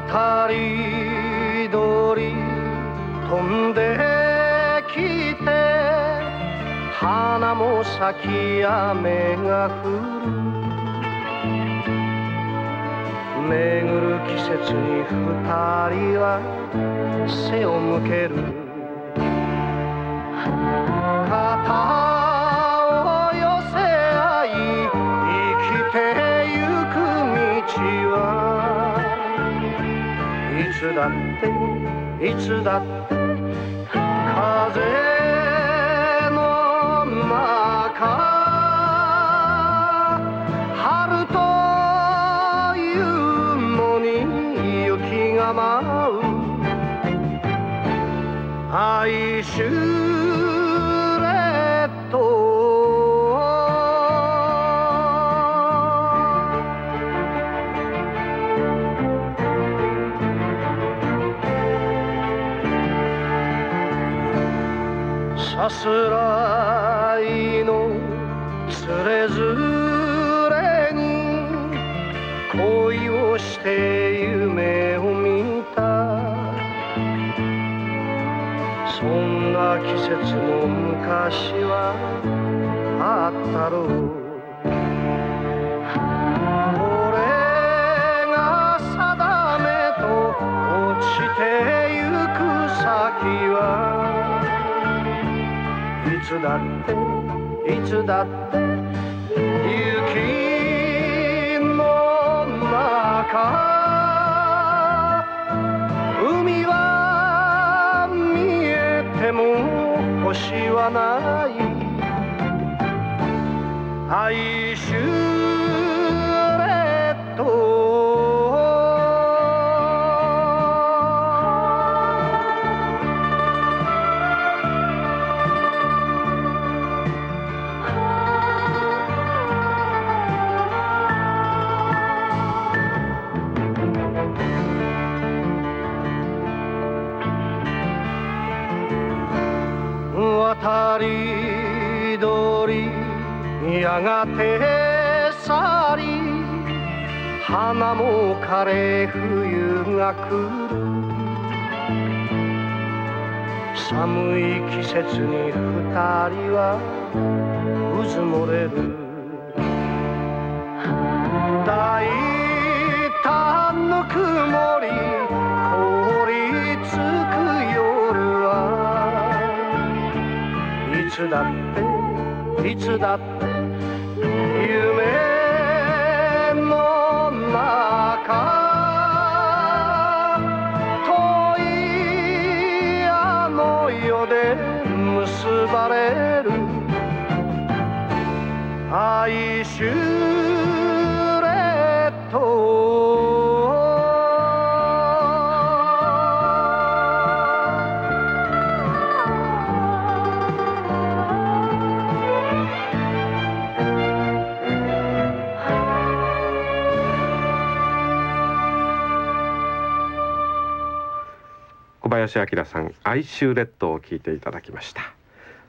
Speaker 16: 渡り鳥飛んできて花も咲き雨が降る。巡る季節に二人は背を向ける。つだっていつだって風の中春というのに雪が舞う。哀愁さすらいのつれづれに恋をして夢を見た。そんな季節も昔はあったろう。俺が定めと落ちてゆく先はつだっていつだって雪の中海は見えても星はない。哀愁がて去り花も枯れ冬が来る。寒い季節に二人はうずもれる。大胆の曇り凍りつく夜は。いつだっていつだってか遠いあの世で結ばれる。哀愁
Speaker 1: 林明さん哀愁列島を聞いていただきました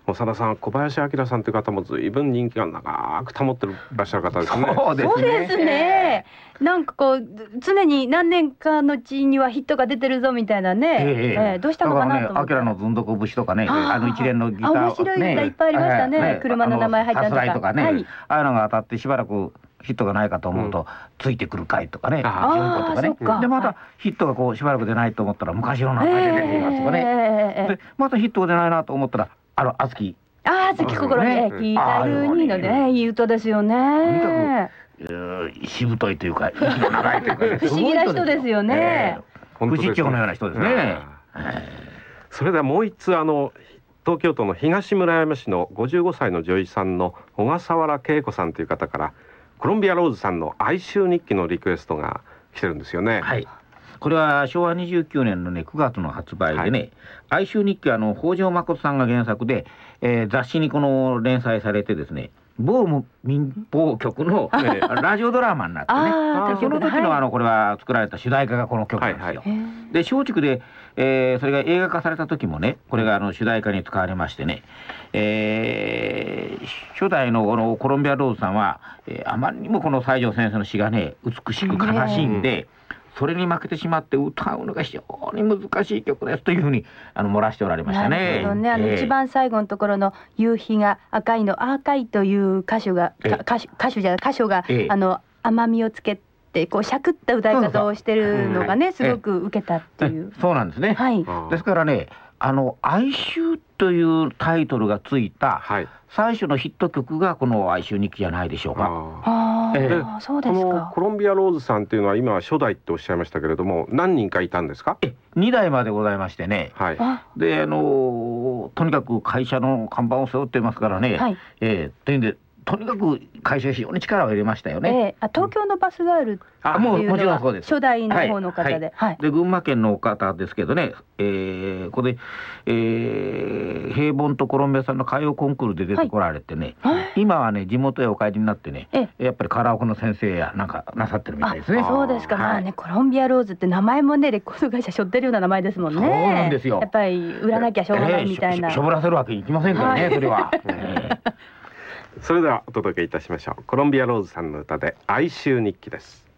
Speaker 1: 長田さん小林明さんという方も随分人気が長く保ってらっしゃる方ですね
Speaker 2: そうです
Speaker 3: そうですね。なんかこう常に何年かのうちにはヒットが出てるぞみたいなね。
Speaker 2: ええ
Speaker 3: ええどうしたのかなと思って。
Speaker 2: ね、のずんどこ節とかね、
Speaker 3: あ
Speaker 2: の一連のギター
Speaker 3: あ面白い歌いっぱいありましたね車の名前入ったのとか
Speaker 2: とか。とかね、
Speaker 3: はい
Speaker 2: ああいうのが当たってしばらくヒットがないかと思うと、ついてくるかいとかね、
Speaker 1: あ
Speaker 2: 順子とかね。でまたヒットがこうしばらく出ないと思ったら昔の名前で出ていますとかね、
Speaker 3: ええ
Speaker 2: でまたヒットが出ないなと思ったらあのあつき。
Speaker 3: ああ、月心に
Speaker 2: ね
Speaker 3: 聞いたるにのね、いい歌ですよね。
Speaker 2: えーしぶといというか息の長いというかね
Speaker 3: 不思議な人ですよね。
Speaker 2: 不死鳥のような人ですね。
Speaker 1: それではもう一つあの東京都の東村山市の55歳の女医さんの小笠原恵子さんという方からコロンビアローズさんの哀愁日記のリクエストが来てるんですよね。
Speaker 2: はい。これは昭和29年のね9月の発売でね「哀愁日記」はあの北条誠さんが原作で、えー雑誌にこの連載されてですね某民放局の、えーラジオドラマになってね
Speaker 3: ああ、
Speaker 2: でその時のあのこれは作られた主題歌がこの曲なんですよ。
Speaker 1: はいはい
Speaker 2: で松竹で、えーそれが映画化された時もねこれがあの主題歌に使われましてね、えー初代のこのコロンビア・ローズさんは、えーあまりにもこの西条先生の詩がね美しく悲しいんで、それに負けてしまって歌うのが非常に難しい曲ですというふうにあの漏らしておられました
Speaker 3: な
Speaker 2: ね。
Speaker 3: るほどね、あの
Speaker 2: えー
Speaker 3: 一番最後のところの夕日が赤いの赤いという歌手が、
Speaker 2: ええ。
Speaker 3: か歌手歌手じゃない歌手が、
Speaker 2: ええ。
Speaker 3: あの甘みをつけてこうしゃくった歌い方をしてるのがね、すごく受けたっていう。
Speaker 2: えそうなんですね。
Speaker 3: はい。
Speaker 2: ですからねあの「哀愁」というタイトルがついた
Speaker 1: はい。
Speaker 2: 最初のヒット曲がこの「哀愁日記」じゃないでしょうか。
Speaker 1: あー
Speaker 3: ああ、
Speaker 2: ええ
Speaker 3: そう
Speaker 1: この
Speaker 3: ですか
Speaker 1: コ。ロンビアローズさんっていうのは今は初代っておっしゃいましたけれども何人かいたんですか？
Speaker 2: え2代までございましてね
Speaker 1: はい。
Speaker 3: あ、
Speaker 2: であのとにかく会社の看板を背負っていますからね、
Speaker 3: はい。
Speaker 2: えーというんでとにかく会社が非常に力を入れましたよ
Speaker 3: え
Speaker 2: ね。
Speaker 3: えあ東京のバスガール
Speaker 2: あもうもちろんそうです。
Speaker 3: 初代の方の方で、はい。
Speaker 2: で群馬県の方ですけどね、えーここで、えー平凡とコロンビアさんの歌謡コンクールで出てこられてね、
Speaker 3: はい。
Speaker 2: 今はね地元へお帰りになってね、
Speaker 3: え
Speaker 2: やっぱりカラオケの先生やなんかなさってるみたいですね。
Speaker 3: あそうですか、
Speaker 2: はい。
Speaker 3: まあねコロンビアローズって名前もねレコード会社背負ってるような名前ですもんね。
Speaker 2: そうなんですよ。
Speaker 3: やっぱり売らなきゃしょうがないみたいな、
Speaker 2: えーししょぼらせるわけにいきませんからね、
Speaker 3: はい
Speaker 2: それは。えー
Speaker 1: それではお届けいたしましょう。コロンビアローズさんの歌で哀愁日記です。
Speaker 17: 「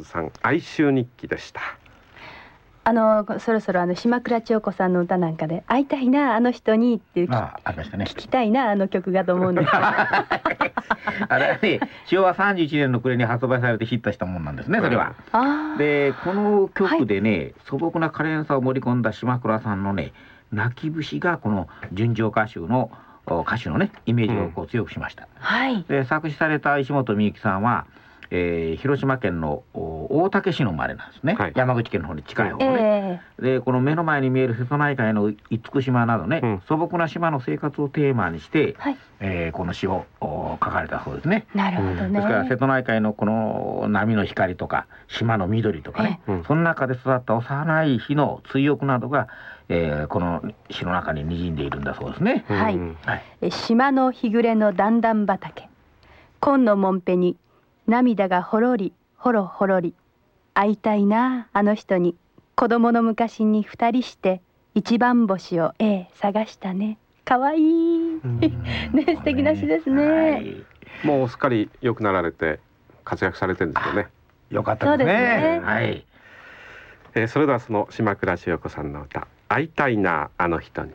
Speaker 17: ーコロンビアローズさん哀愁日記でした。
Speaker 3: あのそろそろあの島倉千代子さんの歌なんかで会いたいなあの人にっていう
Speaker 2: あありましたね。
Speaker 3: 聞きたいなあの曲がと思うんです。け ど
Speaker 2: あれはね昭和31年の暮れに発売されてヒットしたもんなんですねそれは。でこの曲でね、素朴な可憐さを盛り込んだ島倉さんのね泣き節がこの純情歌手のお歌手のねイメージをこう強くしました。
Speaker 3: はい。
Speaker 2: で作詞された石本美幸さんは、えー広島県のお大竹市の生まれなんですね、山口県の方に近い方ね。
Speaker 3: え
Speaker 2: でこの目の前に見える瀬戸内海の厳島などね、素朴な島の生活をテーマにして、えーこの詩をお書かれたそうですね。
Speaker 3: なるほどね。
Speaker 2: ですから瀬戸内海のこの波の光とか島の緑とかね、その中で育った幼い日の追憶などが、えーこの詩の中に滲んでいるんだそうですね。
Speaker 3: はい。
Speaker 2: はい。
Speaker 3: え島の日暮れの段々畑。紺のもんぺに涙がほろりほろほろり。会いたいなあの人に。子供の昔に二人して一番星をええ探したね。かわいい。ね素敵な詩ですね、
Speaker 17: もうすっかり良くなられて活躍されてるんですよね。
Speaker 2: よか
Speaker 3: そうですね。
Speaker 2: はい、
Speaker 17: えーそれではその島倉千代子さんの歌会いたいなあの人に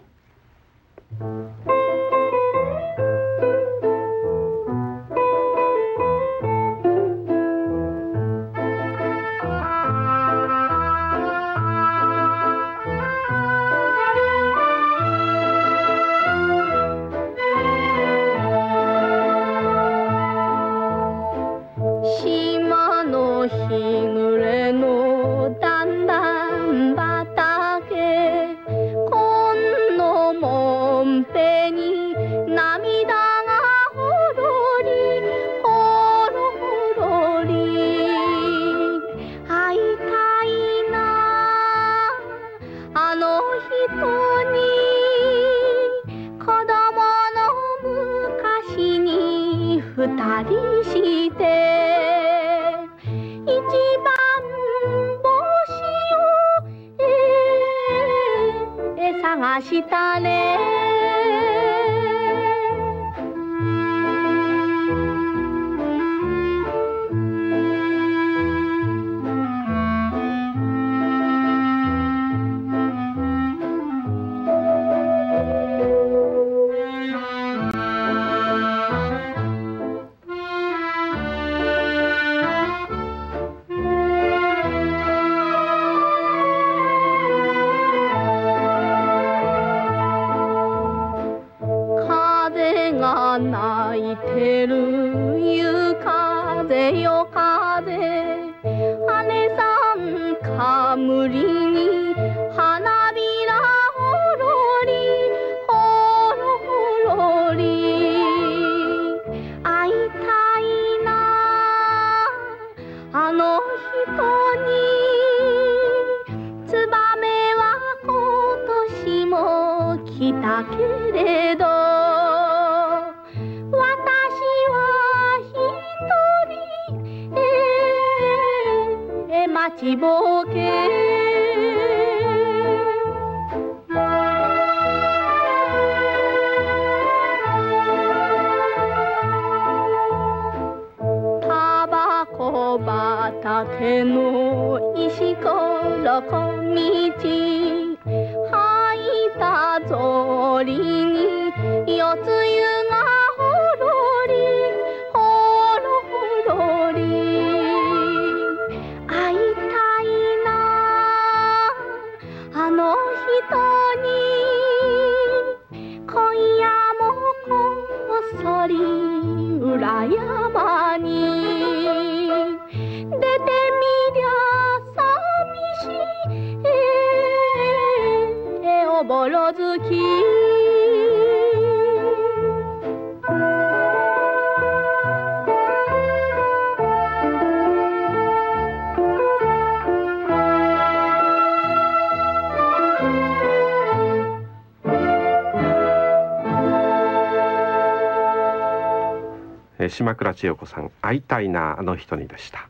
Speaker 1: 倉千代子さん会いたいなあの人にでした。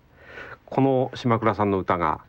Speaker 1: この島倉さんの歌が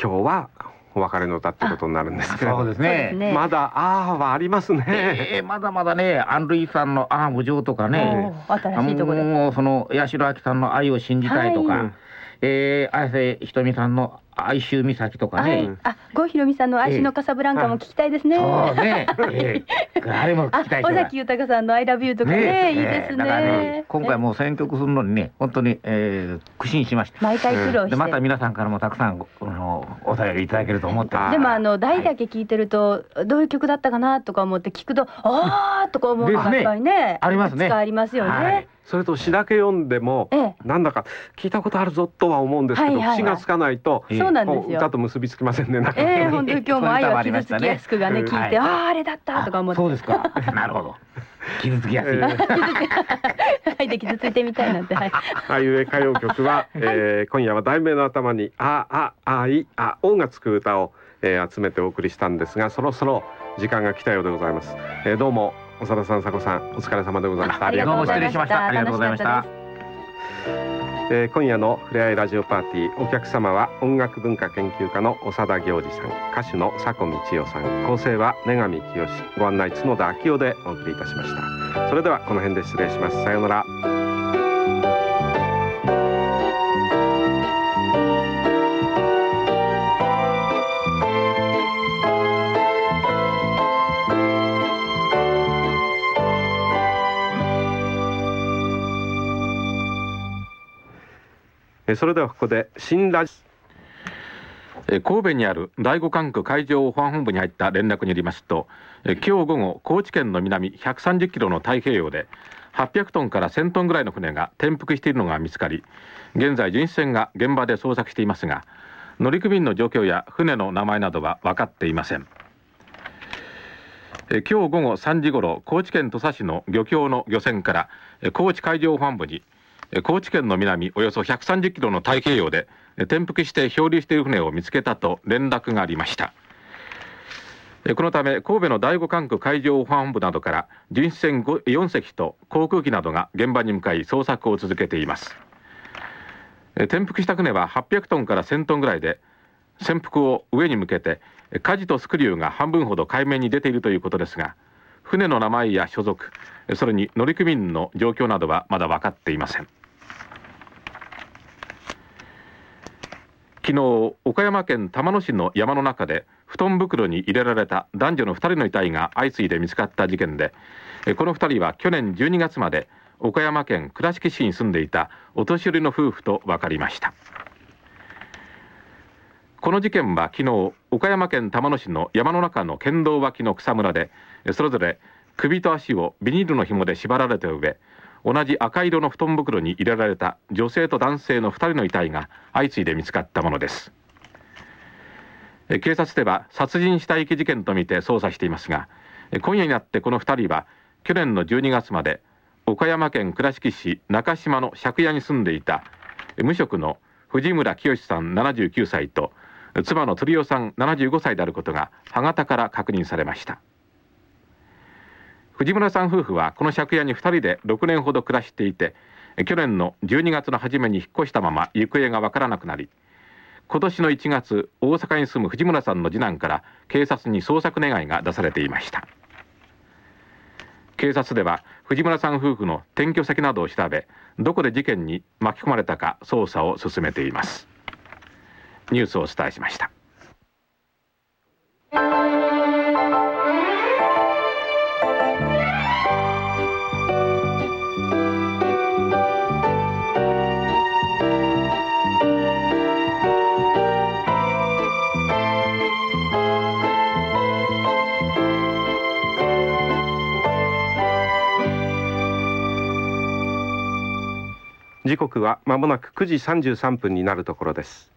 Speaker 1: 今日はお別れの歌ってことになるんですけれど
Speaker 2: そうですね。
Speaker 3: ね。
Speaker 1: まだあーはありますね、
Speaker 2: えーまだまだねアン・ルイさんの「アーム上」とかね
Speaker 3: 新しいとこで
Speaker 2: もうその八代亜紀さんの「愛を信じたい」とか、
Speaker 3: はい。
Speaker 2: えー綾瀬ひとみさんの「哀愁岬」とかね、
Speaker 3: はい、あ、郷ひろみさんの愛しのカサブランカも聞きたいですね。
Speaker 2: そうね、えー あれも聞
Speaker 3: あ
Speaker 2: きたい、し
Speaker 3: 尾崎豊さんの I love you とかね、いいです
Speaker 2: だから
Speaker 3: ね。
Speaker 2: 今回もう選曲するのにね本当に、えー苦心しました。
Speaker 3: 毎回苦労して。
Speaker 2: でまた皆さんからもたくさんあのお便りいただけると思って。
Speaker 3: でもあの題だけ聞いてると、どういう曲だったかなとか思って聞くと、あーとか思うのがいっぱいね、
Speaker 2: ありますね。
Speaker 3: ありますよね。
Speaker 2: はい
Speaker 1: それと詩だけ読んでも、
Speaker 3: ええ。
Speaker 1: なんだか聞いたことあるぞとは思うんですけど、
Speaker 3: はいはいはい。
Speaker 1: 詩がつかないと、
Speaker 2: ええ
Speaker 3: そうなんですよ。
Speaker 1: こう歌。と結びつきませんね。なかなか
Speaker 3: ええ本当に今日も愛は傷つきやすくがね聞いて、
Speaker 2: うん
Speaker 3: あああれだったとか思って、
Speaker 2: そうですか。なるほど。傷つきやすい、
Speaker 1: ええ。
Speaker 3: はいで傷ついてみたいなんて、はい。
Speaker 1: あいうえ歌謡曲は、えー今夜は題名の頭にあああいあおがつく歌を、えー集めてお送りしたんですが、そろそろ時間が来たようでございます。えーどうも長田さん、佐子さん、お疲れ様でございました。
Speaker 3: ありがとうございました。
Speaker 2: ありがとうございました。
Speaker 1: えー今夜のふれあいラジオパーティーお客様は音楽文化研究家の長田行司さん歌手の佐古道代さん構成は根上清ご案内角田昭夫でお送りいたしました。それではこの辺で失礼します。さようならそれではここで新ラジ
Speaker 18: 神戸にある第五管区海上保安本部に入った連絡によりますと、え今日午後高知県の南130キロの太平洋で800トンから1000トンぐらいの船が転覆しているのが見つかり現在巡視船が現場で捜索していますが乗組員の状況や船の名前などは分かっていません。今日午後3時ごろ高知県土佐市の漁協の漁船から高知海上保安部に高知県の南およそ130キロの太平洋で転覆して漂流している船を見つけたと連絡がありました。このため神戸の第五管区海上保安部などから巡視船4隻と航空機などが現場に向かい捜索を続けています。転覆した船は800トンから1000トンぐらいで潜伏を上に向けて舵とスクリューが半分ほど海面に出ているということですが船の名前や所属それに乗組員の状況などはまだ分かっていません。昨日岡山県玉野市の山の中で布団袋に入れられた男女の2人の遺体が相次いで見つかった事件でこの2人は去年12月まで岡山県倉敷市に住んでいたお年寄りの夫婦と分かりました。この事件は昨日岡山県玉野市の山の中の県道脇の草むらでそれぞれ首と足をビニールの紐で縛られた上同じ赤色の布団袋に入れられた女性と男性の2人の遺体が相次いで見つかったものです。警察では殺人死体遺棄事件とみて捜査していますが今夜になってこの2人は去年の12月まで岡山県倉敷市中島の借家に住んでいた無職の藤村清さん79歳と妻の鳥代さん75歳であることが歯型から確認されました。藤村さん夫婦はこの借家に2人で6年ほど暮らしていて去年の12月の初めに引っ越したまま行方がわからなくなり今年の1月大阪に住む藤村さんの次男から警察に捜索願いが出されていました。警察では藤村さん夫婦の転居先などを調べどこで事件に巻き込まれたか捜査を進めています。ニュースをお伝えしました。
Speaker 1: 時刻は間もなく9時33分になるところです。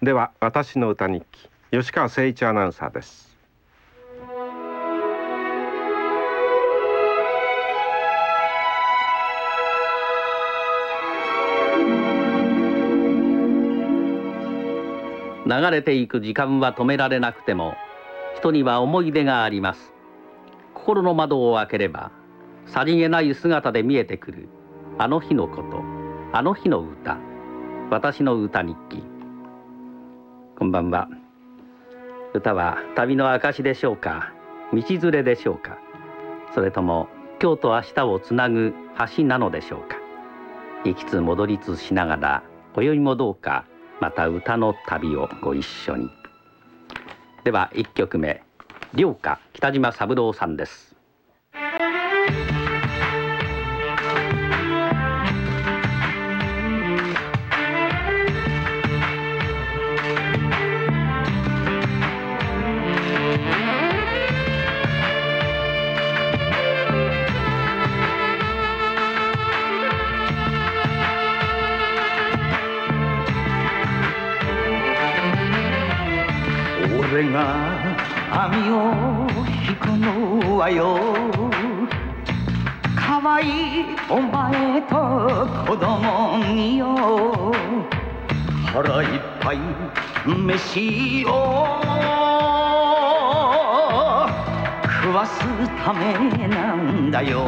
Speaker 1: では私の歌日記吉川誠一アナウンサーです。
Speaker 19: 流れていく時間は止められなくても人には思い出があります。心の窓を開ければさりげない姿で見えてくるあの日のこと。あの日の歌。私の歌日記。こんばんは。歌は旅の証でしょうか。道連れでしょうか。それとも今日と明日をつなぐ橋なのでしょうか。行きつ戻りつしながら今宵もどうかまた歌の旅をご一緒に。では1曲目。良歌北島三郎さんです。
Speaker 20: 俺が網を引くのはよ。可愛いお前と子供によ。腹いっぱい飯を。食わすためなんだよ。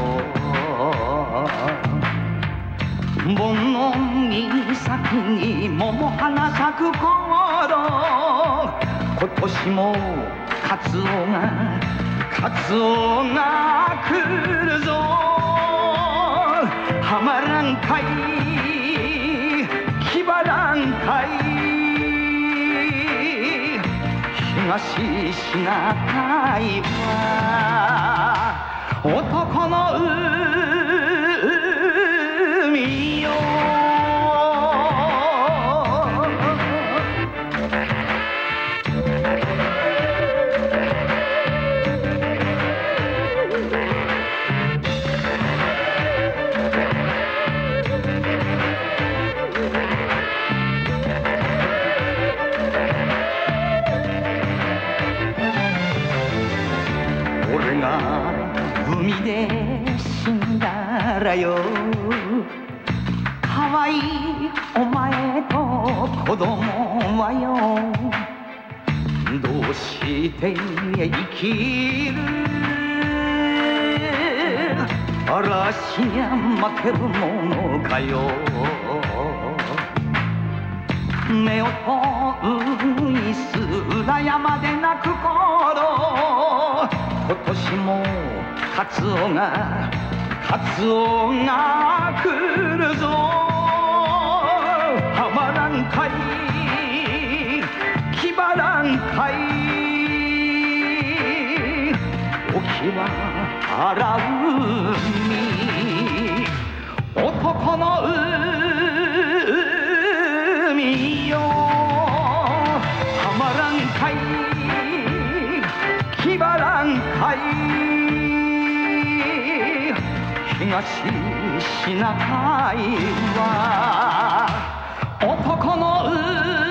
Speaker 20: 盆の岬に桃花咲く頃。今年もカツオがカツオが来るぞ。はまらんかい気張らんかい。東シナ海は男の海。で死んだらよ。可愛いお前と子供はよ。どうして生きる？嵐にゃ負けるものかよ。目を遠いす裏山で泣く頃。今年もカツオがカツオが来るぞ。はまらんかい気張らんかい沖は荒海。男の海。東シナ海は男の海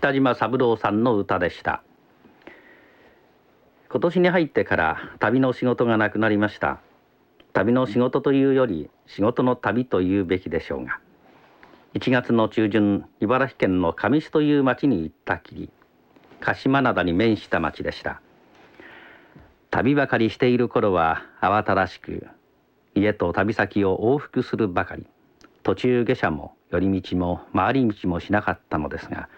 Speaker 20: 北島三郎さんの歌でした。今年に入ってから旅の仕事がなくなりました。旅の仕事というより仕事の旅というべきでしょうが。1月の中旬茨城県の上市という町に行ったきり鹿島灘に面した町でした。旅ばかりしている頃は慌ただしく家と旅先を往復するばかり。途中下車も寄り道も回り道もしなかったのですが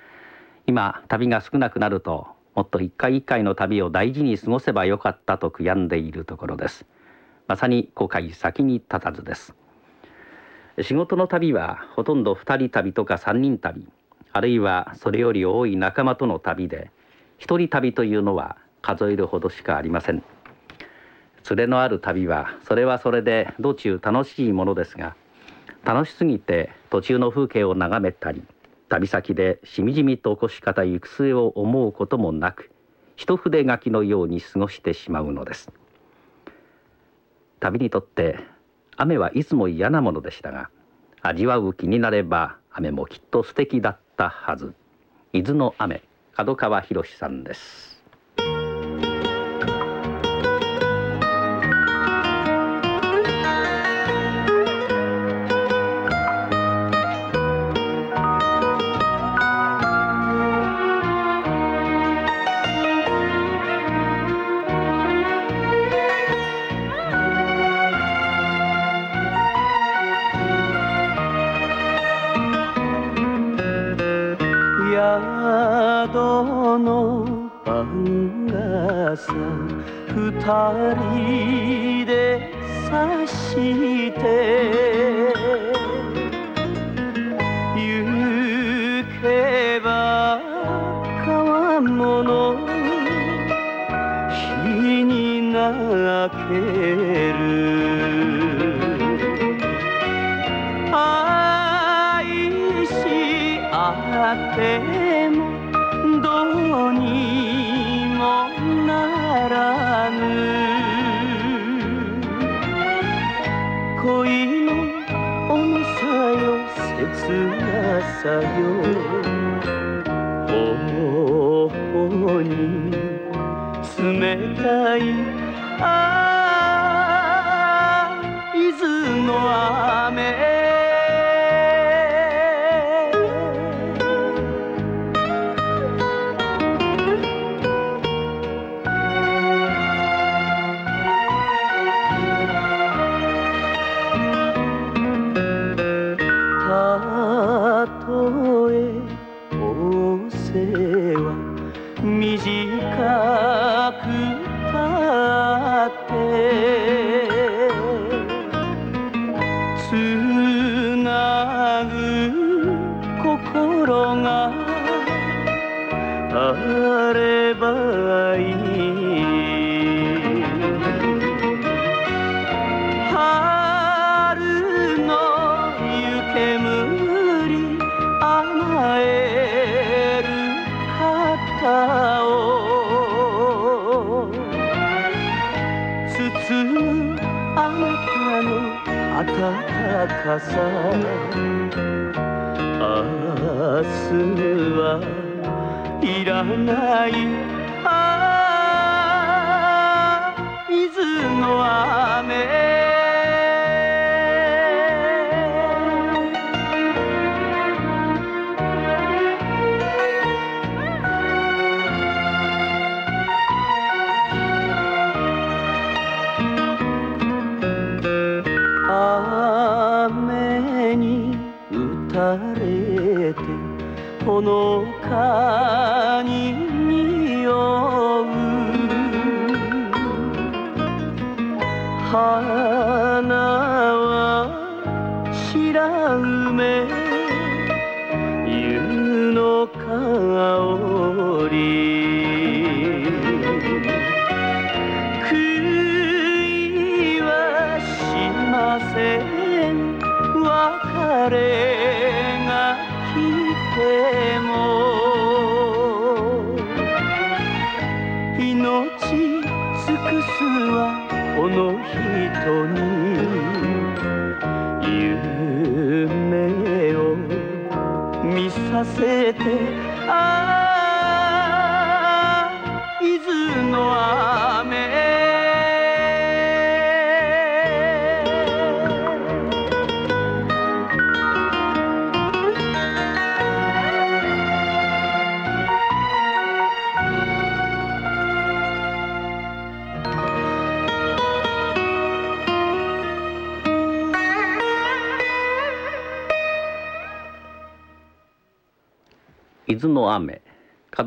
Speaker 20: 今旅が少なくなるともっと一回一回の旅を大事に過ごせばよかったと悔やんでいるところです。まさに後悔先に立たずです。仕事の旅はほとんど2人旅とか3人旅あるいはそれより多い仲間との旅で一人旅というのは数えるほどしかありません。連れのある旅はそれはそれで道中楽しいものですが楽しすぎて途中の風景を眺めたり旅先でしみじみと起こし方行く末を思うこともなく一筆書きのように過ごしてしまうのです。旅にとって雨はいつも嫌なものでしたが味わう気になれば雨もきっと素敵だったはず。伊豆の雨角川博さんです。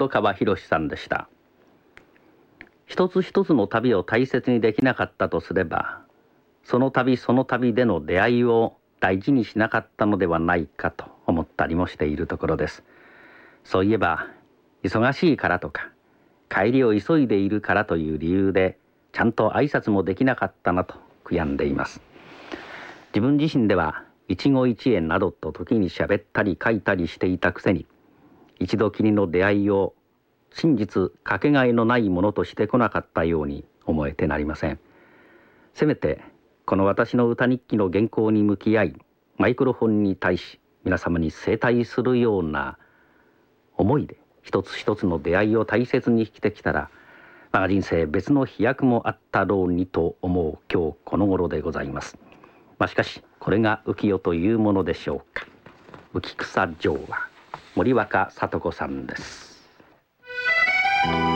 Speaker 19: 角川博さんでした。一つ一つの旅を大切にできなかったとすればその旅その旅での出会いを大事にしなかったのではないかと思ったりもしているところです。そういえば忙しいからとか帰りを急いでいるからという理由でちゃんと挨拶もできなかったなと悔やんでいます。自分自身では一期一会などと時に喋ったり書いたりしていたくせに一度きりの出会いを真実かけがえのないものとしてこなかったように思えてなりません。せめてこの私の歌日記の原稿に向き合いマイクロフォンに対し皆様に整体するような思いで一つ一つの出会いを大切に生きてきたら我が人生別の飛躍もあったろうにと思う今日この頃でございます。まあしかしこれが浮世というものでしょうか。浮草城は森若聡子さんです。
Speaker 21: 定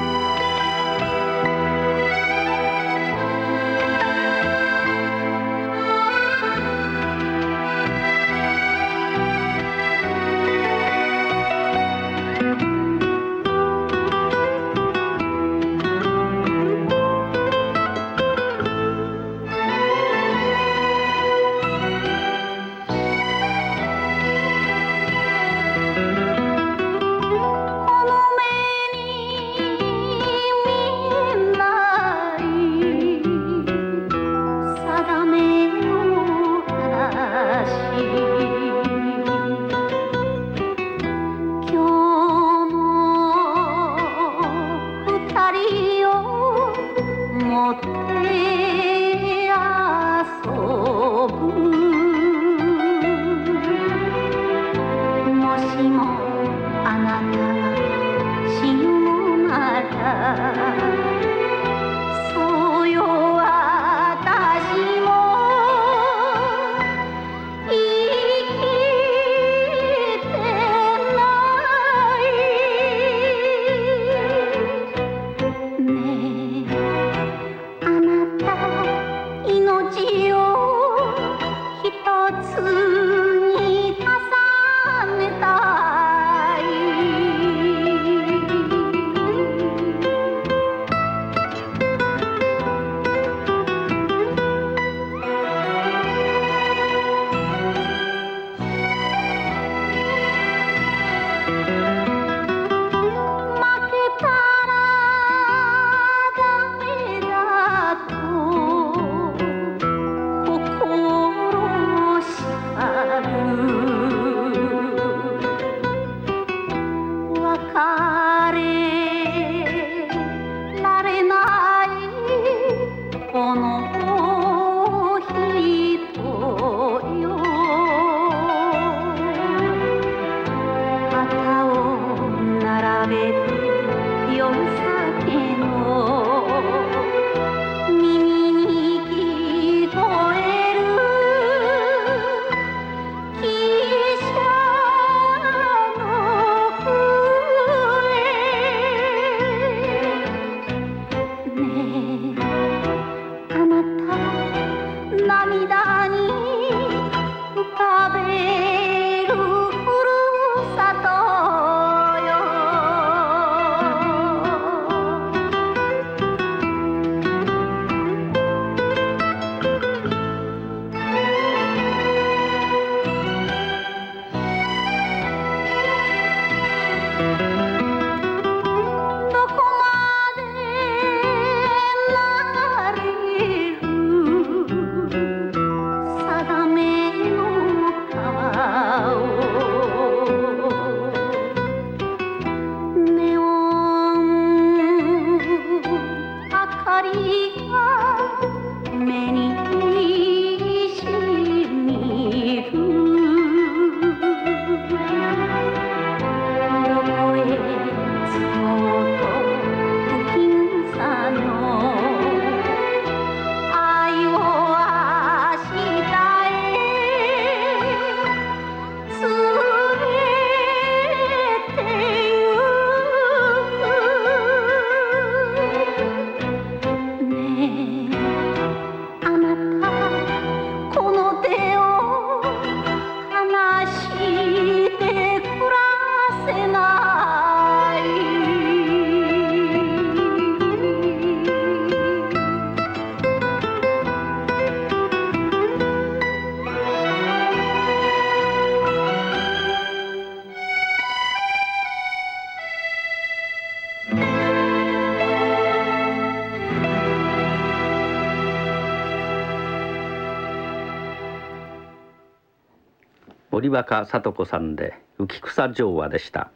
Speaker 19: 森若聡子さんで浮草情話でした。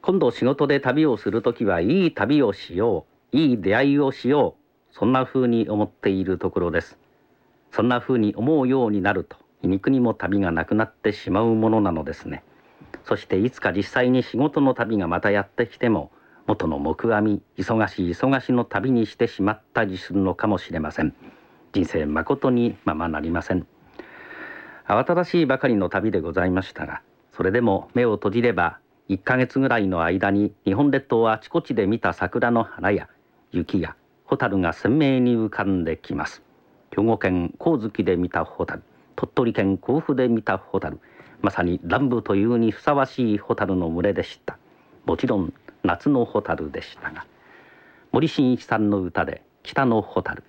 Speaker 19: 今度仕事で旅をする時はいい旅をしよういい出会いをしようそんな風に思っているところです。そんな風に思うようになると皮肉にも旅がなくなってしまうものなのですね。そしていつか実際に仕事の旅がまたやってきても元の木阿弥忙しい忙しの旅にしてしまったりするのかもしれません。人生まことにままなりません。慌ただしいばかりの旅でございましたがそれでも目を閉じれば1ヶ月ぐらいの間に日本列島はあちこちで見た桜の花や雪や蛍が鮮明に浮かんできます。兵庫県神月で見た蛍鳥取県甲府で見た蛍まさに乱舞というにふさわしい蛍の群れでした。もちろん夏の蛍でしたが森進一さんの歌で北の蛍。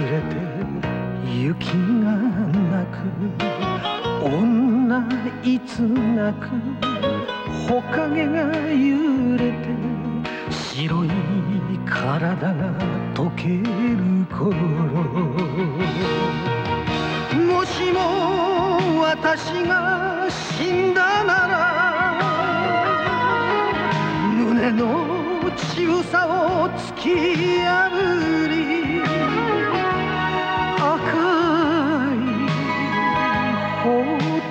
Speaker 22: れて雪がなく女いつなく木陰が揺れて白い体が溶ける頃。もしも私が死んだなら胸の強さを突き破り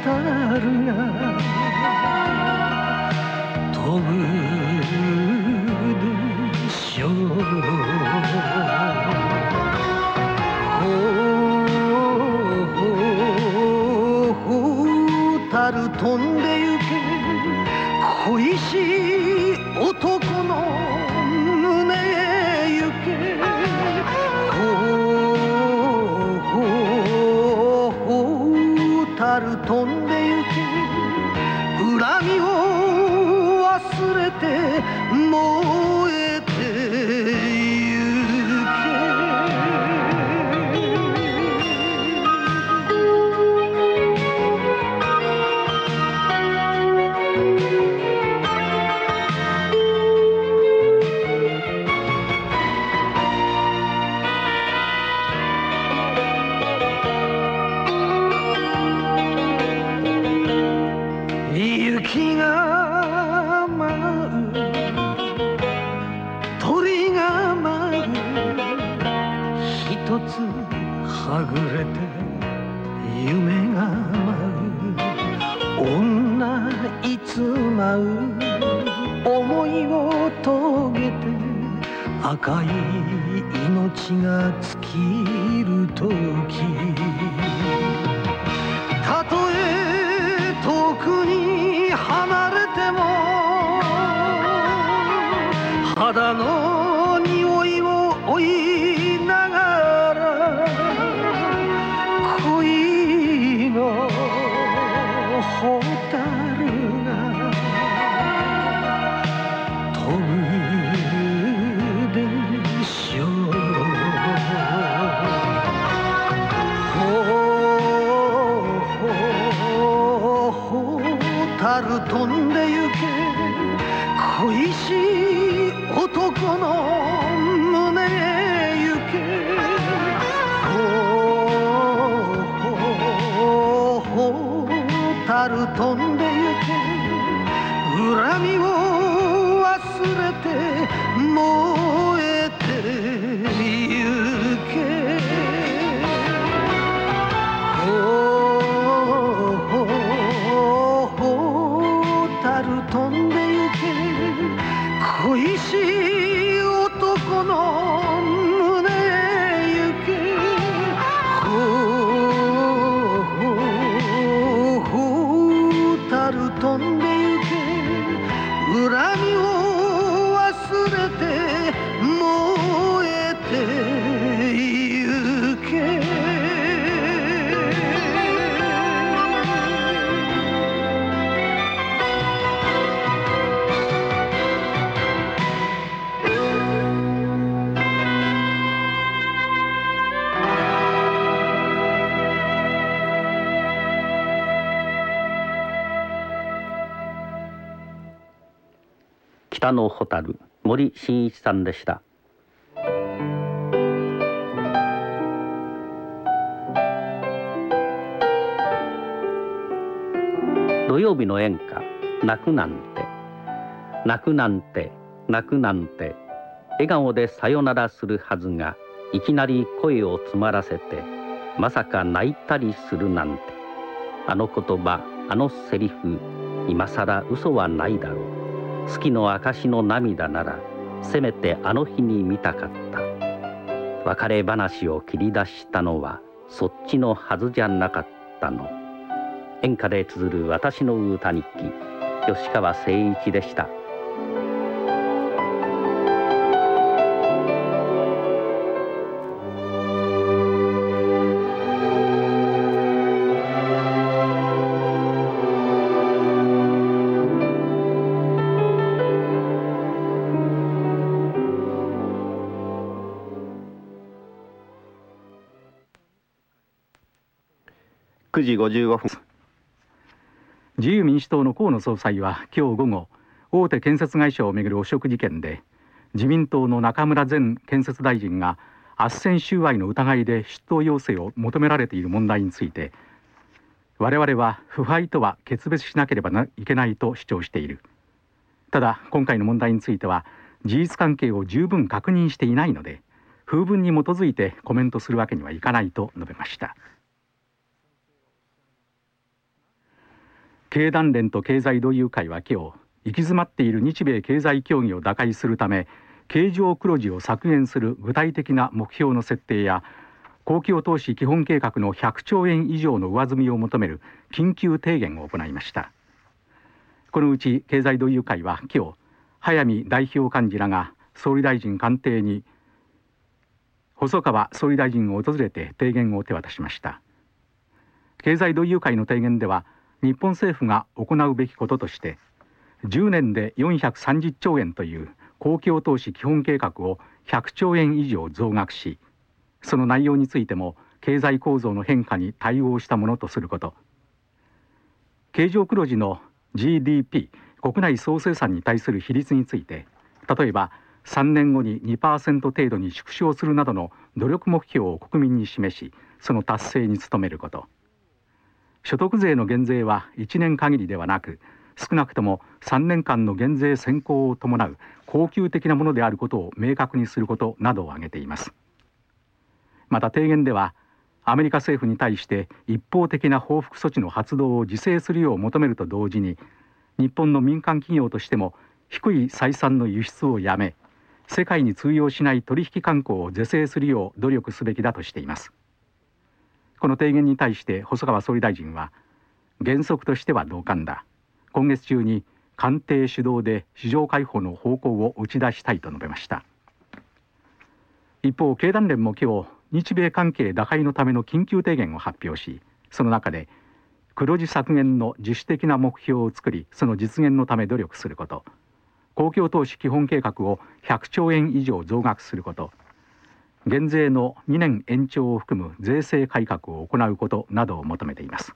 Speaker 22: 蛍が飛ぶでしょう蛍飛んでゆけ恋しいがつき
Speaker 19: 北の蛍森進一さんでした。土曜日の演歌泣くなんて泣くなんて泣くなんて笑顔でさよならするはずがいきなり声を詰まらせてまさか泣いたりするなんて。あの言葉あのセリフ今さら嘘はないだろう。月の証の涙ならせめてあの日に見たかった。別れ話を切り出したのはそっちのはずじゃなかったの。演歌で綴る私の歌日記吉川誠一でした。
Speaker 11: 55分。
Speaker 23: 自由民主党の河野総裁は今日午後大手建設会社をめぐる汚職事件で自民党の中村前建設大臣が斡旋収賄の疑いで出頭要請を求められている問題について我々は腐敗とは決別しなければいけないと主張している。ただ今回の問題については事実関係を十分確認していないので風文に基づいてコメントするわけにはいかないと述べました。経団連と経済同友会は今日行き詰まっている日米経済協議を打開するため経常黒字を削減する具体的な目標の設定や公共投資基本計画の100兆円以上の上積みを求める緊急提言を行いました。このうち経済同友会は今日早見代表幹事らが総理大臣官邸に細川総理大臣を訪れて提言を手渡しました。経済同友会の提言では日本政府が行うべきこととして10年で430兆円という公共投資基本計画を100兆円以上増額しその内容についても経済構造の変化に対応したものとすること。経常黒字の GDP 国内総生産に対する比率について例えば3年後に2%程度に縮小するなどの努力目標を国民に示しその達成に努めること。所得税の減税は1年限りではなく少なくとも3年間の減税先行を伴う恒久的なものであることを明確にすることなどを挙げています。また提言ではアメリカ政府に対して一方的な報復措置の発動を自制するよう求めると同時に
Speaker 24: 日本の民間企業としても低い採算の輸出をやめ世界に通用しない取引慣行を是正するよう努力すべきだとしています。この提言に対して細川総理大臣は原則としては同感だ。今月中に官邸主導で市場開放の方向を打ち出したいと述べました。一方経団連も今日日米関係打開のための緊急提言を発表しその中で黒字削減の自主的な目標を作りその実現のため努力すること公共投資基本計画を100兆円以上増額すること減税の2年延長を含む税制改革を行うことなどを求めています。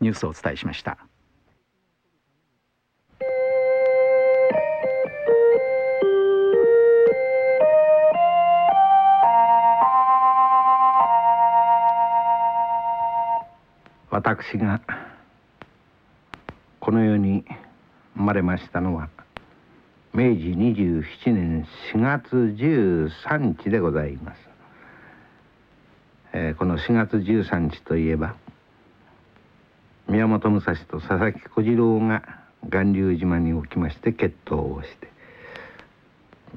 Speaker 24: ニュースをお伝えしました。
Speaker 25: 私がこの世に生まれましたのは明治27年4月13日でございます、えー、この4月13日といえば宮本武蔵と佐々木小次郎が巌流島におきまして決闘をして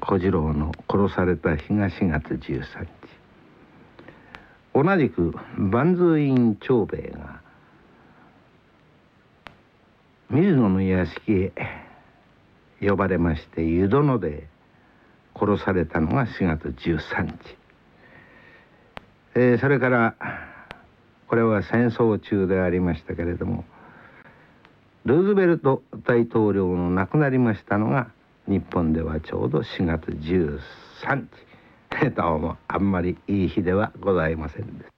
Speaker 25: 小次郎の殺された日が4月13日。同じく万通院長兵衛が水野の屋敷へ呼ばれまして湯殿で殺されたのが4月13日、えー、それからこれは戦争中でありましたけれどもルーズベルト大統領の亡くなりましたのが日本ではちょうど4月13日 どうもあんまりいい日ではございませんです。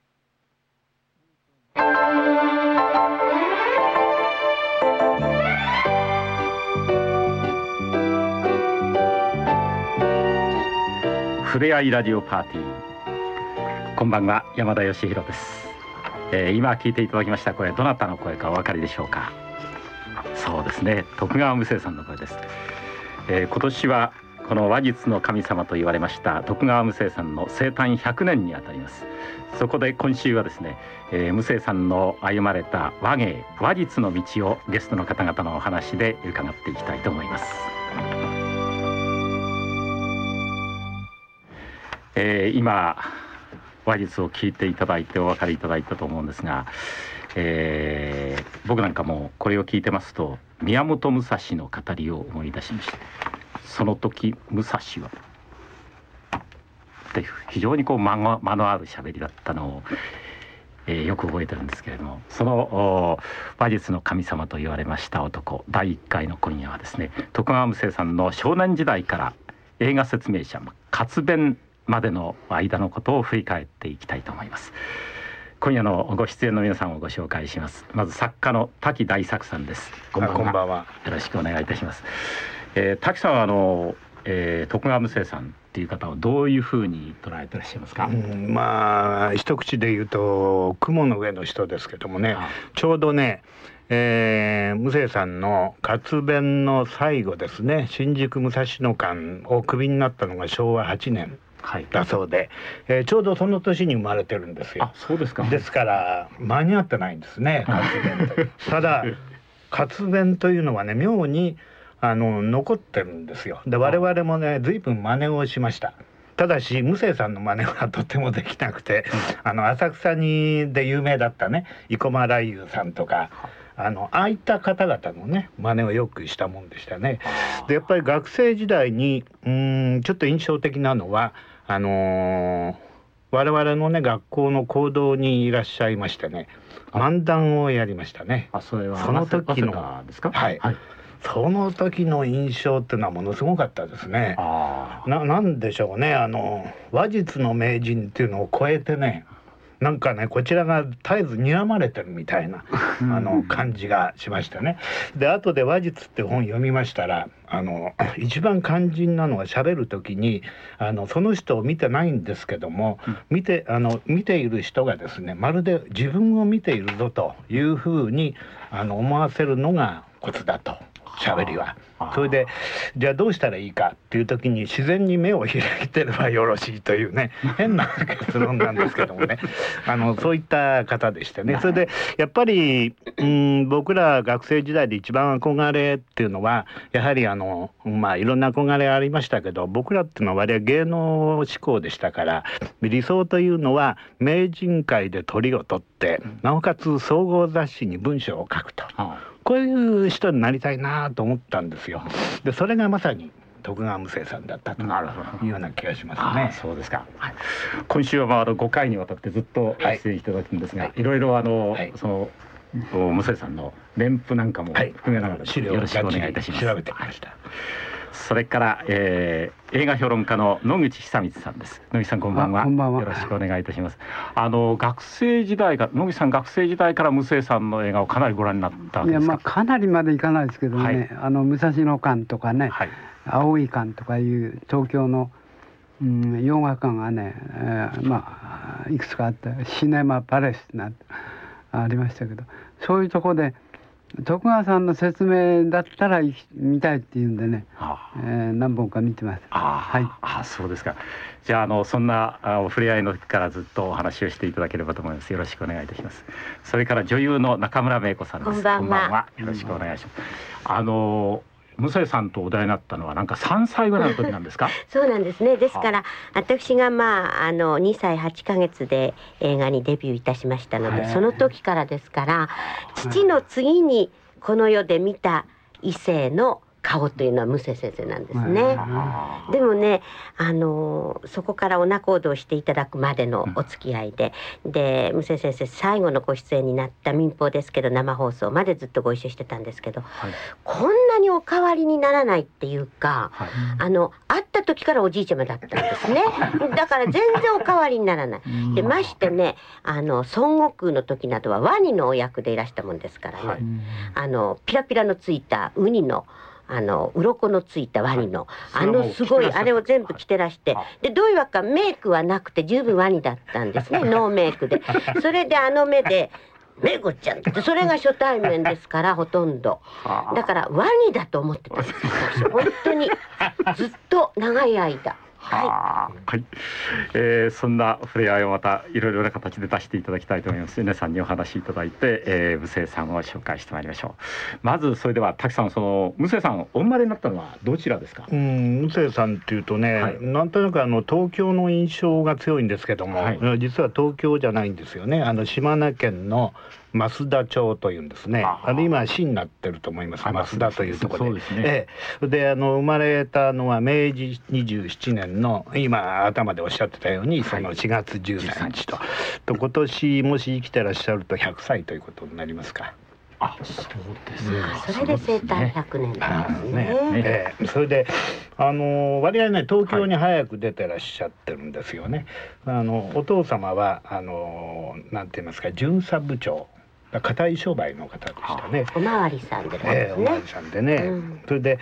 Speaker 24: ふれあいラジオパーティー。こんばんは山田義弘です、えー、今聞いていただきました声どなたの声かお分かりでしょうか？そうですね徳川無生さんの声です、えー、今年はこの話術の神様と言われました徳川無生さんの生誕100年にあたります。そこで今週はですね、えー、無生さんの歩まれた和芸話術の道をゲストの方々のお話で伺っていきたいと思います。えー、今話術を聞いていただいてお分かりいただいたと思うんですが、えー、僕なんかもこれを聞いてますと宮本武蔵の語りを思い出しましてその時武蔵はって非常にこう間の間のある喋りだったのを、えー、よく覚えてるんですけれどもその話術の神様と言われました男第1回の今夜はですね徳川無生さんの少年時代から映画説明者活弁までの間のことを振り返っていきたいと思います。今夜のご出演の皆さんをご紹介します。まず作家の滝大作さんです。
Speaker 26: こんばんは。
Speaker 24: よろしくお願いいたします、えー、滝さんはあの、えー、徳川無生さんっていう方をどういうふうに捉えてらっしゃいますか、う
Speaker 26: ん、まあ一口で言うと雲の上の人ですけどもね。ちょうどねえー、無生さんの活弁の最後ですね。新宿武蔵野間をクビになったのが昭和8年だそうで、はい、えー、ちょうどその年に生まれてるんですよ。
Speaker 24: あそうですか
Speaker 26: ですから間に合ってないんですね活弁とただ 活弁というのはね妙にあの残ってるんですよ。で我々もね随分真似をしました。ただし無生さんの真似はとてもできなくて、あの浅草にで有名だったね生駒雷雨さんとか。あのああいった方々のね真似をよくしたもんでしたね。でやっぱり学生時代にうんちょっと印象的なのはあのー、我々のね学校の講堂にいらっしゃいましてね漫談をやりましたね。
Speaker 24: あそれは
Speaker 26: その時の
Speaker 24: ですか、
Speaker 26: はい、はい。その時の印象っていうのはものすごかったですね。ななんでしょうね。あの話術の名人っていうのを超えてねなんかねこちらが絶えず睨まれてるみたいなあの感じがしましたね。で後で話術って本読みましたらあの一番肝心なのは喋る時にあのその人を見てないんですけども、見てあの見ている人がですねまるで自分を見ているぞというふうにあの思わせるのがコツだと喋りは。それでじゃあどうしたらいいかっていう時に自然に目を開いてればよろしいというね 変な結論なんですけどもね。あのそういった方でしてね。それでやっぱりうん僕ら学生時代で一番憧れっていうのはやはりあのまあいろんな憧れありましたけど僕らっていうのは割合芸能志向でしたから理想というのは名人会で鳥を取ってなおかつ総合雑誌に文章を書くと。こういう人になりたいなと思ったんですよ。でそれがまさに徳川無生さんだったというような気がしますね。
Speaker 24: そうですか。はい、今週はまああの5回にわたってずっと出演いただくんですが、はい、いろいろあの、はい、その無生さんの連符なんかも含めながら、
Speaker 26: 資料
Speaker 24: よろしくお願いいたします。
Speaker 26: 調べてきました。
Speaker 24: それから、えー、映画評論家の野口久光さんです。野口さんこんばんは。
Speaker 27: こんばんは。
Speaker 24: よろしくお願いいたします。あの学生時代から野口さん学生時代から無生さんの映画をかなりご覧になったわけですか？
Speaker 27: いやまあかなりまでいかないですけどね。はい、あの武蔵野館とかね、はい、青い館とかいう東京の、うん、洋画館がね、えー、まあいくつかあったシネマパレスなありましたけど、そういうところで。徳川さんの説明だったら見たいっていうんでね、あえー、何本か見てます。
Speaker 24: あはい。あそうですか。じゃああのそんなあ触れ合いの時からずっとお話をしていただければと思います。よろしくお願いいたします。それから女優の中村芽子さんです。
Speaker 28: こんばんは。
Speaker 24: よろしくお願いします。あの無生さんとお題になったのはなんか3歳ぐらいの時なんですか？
Speaker 28: そうなんですね。ですから私がまああの2歳8ヶ月で映画にデビューいたしましたのでその時からですから父の次にこの世で見た異性の顔というのは無生先生なんですね。でもねあのそこからお仲人をしていただくまでのお付き合いで、うん、で無生先生最後のご出演になった民放ですけど生放送までずっとご一緒してたんですけど、はい、こんなにお変わりにならないっていうか、はい、あの会った時からおじいちゃまだったんですね。だから全然お変わりにならない。でましてねあの孫悟空の時などはワニのお役でいらしたもんですからね、はい、あのピラピラのついたウニのあの鱗のついたワニの、はい、あのすごいあれを全部着てらして、でどういうわけかメイクはなくて十分ワニだったんですね ノーメイクで。それであの目で「メイコちゃん」ってそれが初対面ですからほとんど。だからワニだと思ってたんです本当に。ずっと長い間。
Speaker 24: はい、はい、えー、そんな触れ合いをまたいろいろな形で出していただきたいと思います。皆さんにお話しいただいて、えー、無生さんを紹介してまいりましょう。まずそれでは滝さんその無生さんお生まれになったのはどちらですか？
Speaker 26: うん無生さんっていうとね、はい、なんとなくあの東京の印象が強いんですけども、はい、実は東京じゃないんですよね。あの島根県の増田町というんですね。あれ今市になってると思います。増田というところで。
Speaker 24: でね、
Speaker 26: ええ、であの生まれたのは明治27年の今頭でおっしゃってたようにその4月13日と。はい、と今年もし生きてらっしゃると100歳ということになりますか。
Speaker 24: あ、そうですね。
Speaker 28: それで生誕100年なんですね。
Speaker 26: ねええ、それであの割合ね東京に早く出てらっしゃってるんですよね。はい、あのお父様はあのなんて言いますか巡査部長。固い商売の方でしたね。
Speaker 28: おまわりさんで、ね、
Speaker 26: えー、おまわりさんでね。うん、それで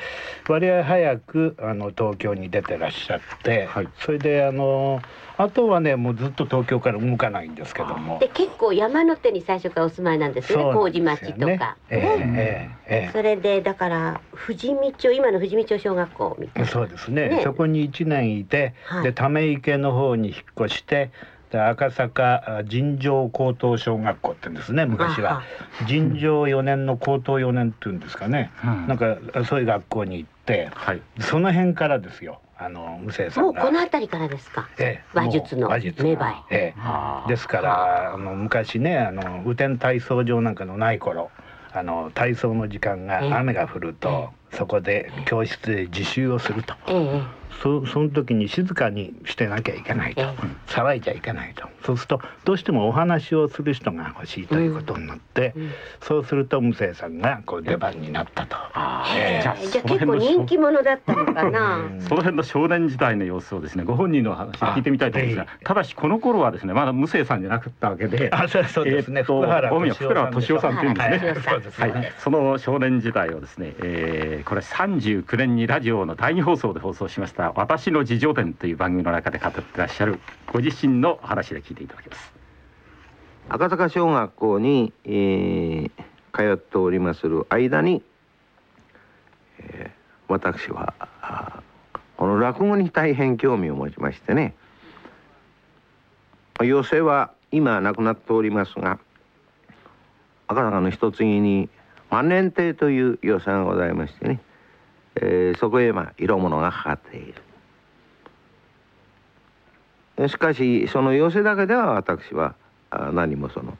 Speaker 26: 割合早くあの東京に出てらっしゃって、はい、それであのあとはねもうずっと東京から動かないんですけども。
Speaker 28: で結構山の手に最初からお住まいなんですね。麹町とか。
Speaker 26: えー、えー、え
Speaker 28: ー、それでだから富士見町今の富士見町小学校みたいな。
Speaker 26: そうですね。ねそこに一年いて、はい、でため池の方に引っ越して。赤坂尋常高等小学校って言うんですね昔は。尋常4年の高等4年っていうんですかね、うん、なんかそういう学校に行って、はい、その辺からですよ。あの無生さん
Speaker 28: もうこの辺りからですか、
Speaker 26: ええ、
Speaker 28: 話術の芽生
Speaker 26: え、ええ、ですからあ。の昔ねあの雨天体操場なんかのない頃あの体操の時間が雨が降ると、そこで教室で自習をすると。そその時に静かにしてなきゃいけないと、騒いじゃいけないと。そうするとどうしてもお話をする人が欲しいということになって、うん、そうすると無生さんがこう出番になったと。
Speaker 28: えー、じゃあ結構人気者だったのかな？
Speaker 24: その辺の少年時代の様子をですねご本人の話聞いてみたいと思うんですがただしこの頃はですねまだ無生さんじゃなかったわけで
Speaker 26: あそうそうですね、
Speaker 24: えー、福原敏夫さんっていうんですね。はい、はい、その少年時代をですね、えー、これ39年にラジオの第二放送で放送しました私の自叙伝という番組の中で語ってらっしゃるご自身の話で聞いていただきます。
Speaker 25: 赤坂小学校に、えー、通っておりまする間に、私はこの落語に大変興味を持ちましてね。寄席は今亡くなっておりますが赤坂の一つに万年亭という寄席がございましてね、えー、そこへまあ色物がかかっている。しかしその寄席だけでは私は何もその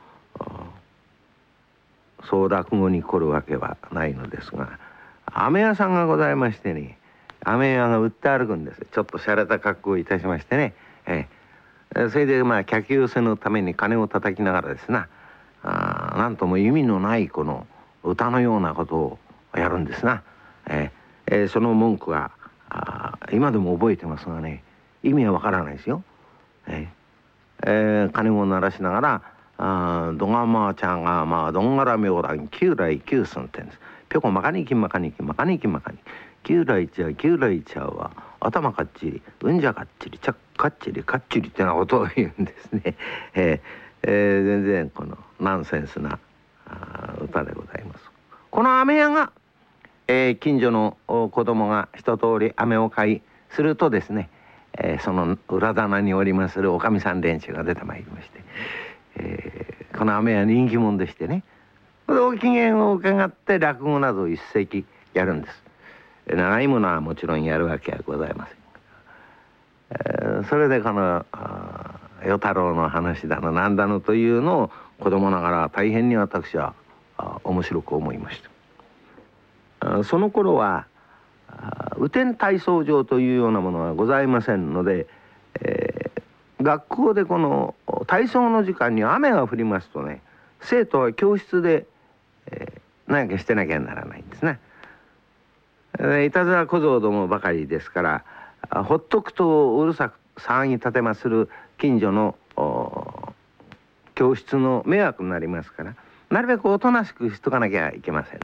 Speaker 25: そう落語に来るわけはないのですが飴屋さんがございましてね飴屋が売って歩くんです。ちょっと洒落た格好をいたしましてね、えー、それでまあ客寄せのために金を叩きながらですなあなんとも意味のないこの歌のようなことをやるんですな、えーえー、その文句は今でも覚えてますがね意味はわからないですよ。えーえー、鐘を鳴らしながら「あどがまちゃんがまあどんがらみょうらん九来九寸」ってんです。ぴょこまかにきまかにきまかにきまかに。九来ちゃ九来ちゃは頭かっちりうんじゃかっちりちゃかっちりかっちりってなことを言うんですね。えーえー、全然このナンセンスな歌でございます。この飴屋が、えー、近所の子供が一通り飴を買いするとですね、えー、その裏棚におりまするおかみさん連中が出てまいりまして、えー、この飴屋人気者でしてねお機嫌を伺って落語など一席やるんです。長いものはもちろんやるわけはございません。えー、それでこの与太郎の話だの何だのというのを子供ながら大変に私は面白く思いましたその頃は雨天体操場というようなものはございませんので、えー、学校でこの体操の時間に雨が降りますとね生徒は教室で、えー、何かしてなきゃならないんですね。いたずら小僧どもばかりですからほっとくとうるさく騒ぎ立てまする近所の教室の迷惑になりますからなるべくおとなしくしとかなきゃいけません。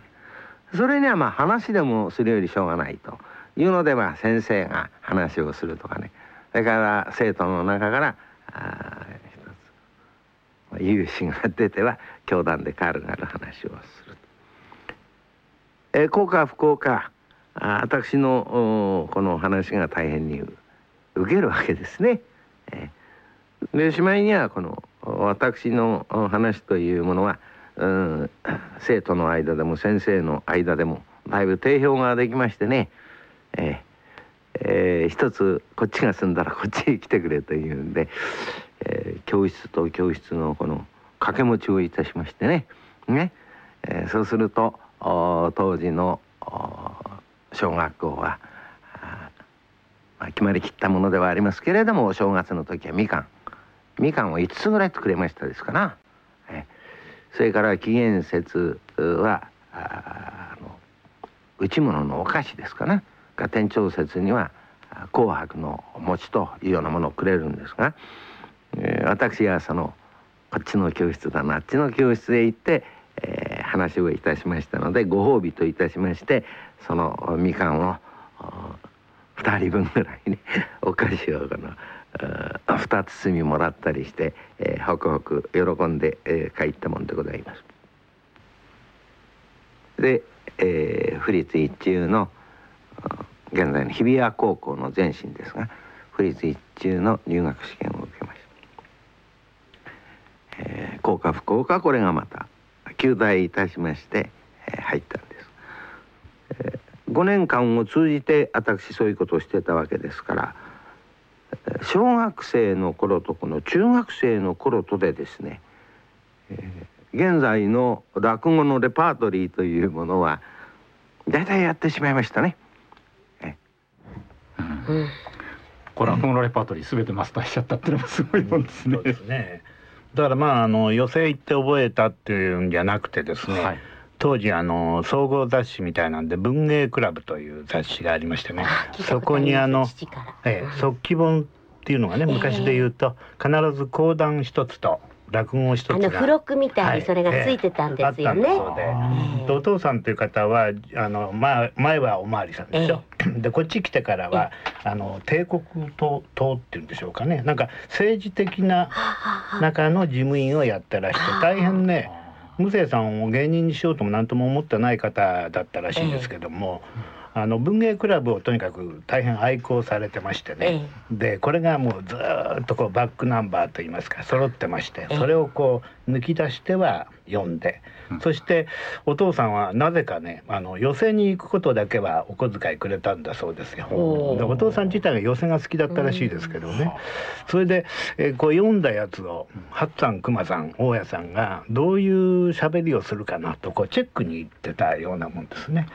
Speaker 25: それにはまあ話でもするよりしょうがないというのでまあ先生が話をするとかねそれから生徒の中からあ一つ有志が出ては教団で軽々話をする。え、幸か不幸か私のこの話が大変に受けるわけですね。えー、でしまいにはこの私の話というものは、うん、生徒の間でも先生の間でもだいぶ定評ができましてね、えーえー、一つこっちが済んだらこっちへ来てくれというんで、えー、教室と教室のこの掛け持ちをいたしましてね。ね、えー、そうすると当時の小学校はまあ、決まりきったものではありますけれどもお正月の時はみかん。みかんを5つぐらい作れましたですかな。それから紀元節はあの内物のお菓子ですかな。が天長節には紅白の餅というようなものをくれるんですが、えー、私はそのこっちの教室だなあっちの教室へ行って、えー、話をいたしましたのでご褒美といたしましてそのみかんを2人分ぐらいねお菓子をこの2包みもらったりして、えー、ホクホク喜んで、えー、帰ったもんでございます。で、えー、府立一中の現在の日比谷高校の前身ですが府立一中の入学試験を受けました。えー、幸か不幸かこれがまた休大いたしまして、えー、入ったんです。えー、5年間を通じて私そういうことをしてたわけですから小学生の頃とこの中学生の頃とでですね、えー、現在の落語のレパートリーというものは大体やってしまいましたね。
Speaker 29: うん、こ落語のレパートリーすべてマスターしちゃったっていうのもすごいもんですね。
Speaker 26: ですねだからまああの寄席行って覚えたっていうんじゃなくてですね、はい、当時あの総合雑誌みたいなんで文芸クラブという雑誌がありましてね。そこにあの、ええ、速記本っていうのがね昔で言うと必ず講談一つと落語一つあ
Speaker 28: の付録みたいにそれがついてたんですよね。
Speaker 26: はいえー、お父さんという方はあの前前はおまわりさんでしょ。えー、でこっち来てからは、えー、あの帝国党党っていうんでしょうかね。なんか政治的な中の事務員をやってらして大変ね。無生さんを芸人にしようとも何とも思ってない方だったらしいんですけども、あの文芸クラブをとにかく大変愛好されてましてね、でこれがもうずーっとこうバックナンバーといいますか揃ってましてそれをこう抜き出しては読んで、そしてお父さんはなぜかねあの寄席に行くことだけはお小遣いくれたんだそうですよ。でお父さん自体が寄席が好きだったらしいですけどね、それで、えーこう読んだやつを八さん熊さん大家さんがどういう喋りをするかなとこうチェックに行ってたようなもんですね。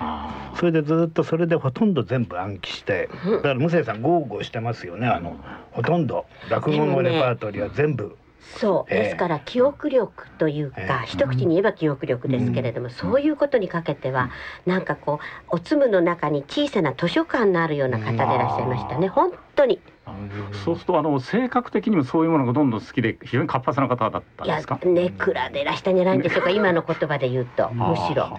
Speaker 26: それでずっとそれでほとんど全部暗記してだから無生さん豪語してますよねあのほとんど。落語のレパートリーは全部。
Speaker 28: そう。
Speaker 26: ええ。
Speaker 28: ですから記憶力というか、一口に言えば記憶力ですけれども、そういうことにかけては、なんかこうおつむの中に小さな図書館のあるような方でいらっしゃいましたね。本当に
Speaker 29: そうするとあの性格的にもそういうものがどんどん好きで非常に活発な方だったん
Speaker 28: いや
Speaker 29: ですか？
Speaker 28: ネクラでいらしたんじゃないんでしょうか今の言葉で言うとむしろ。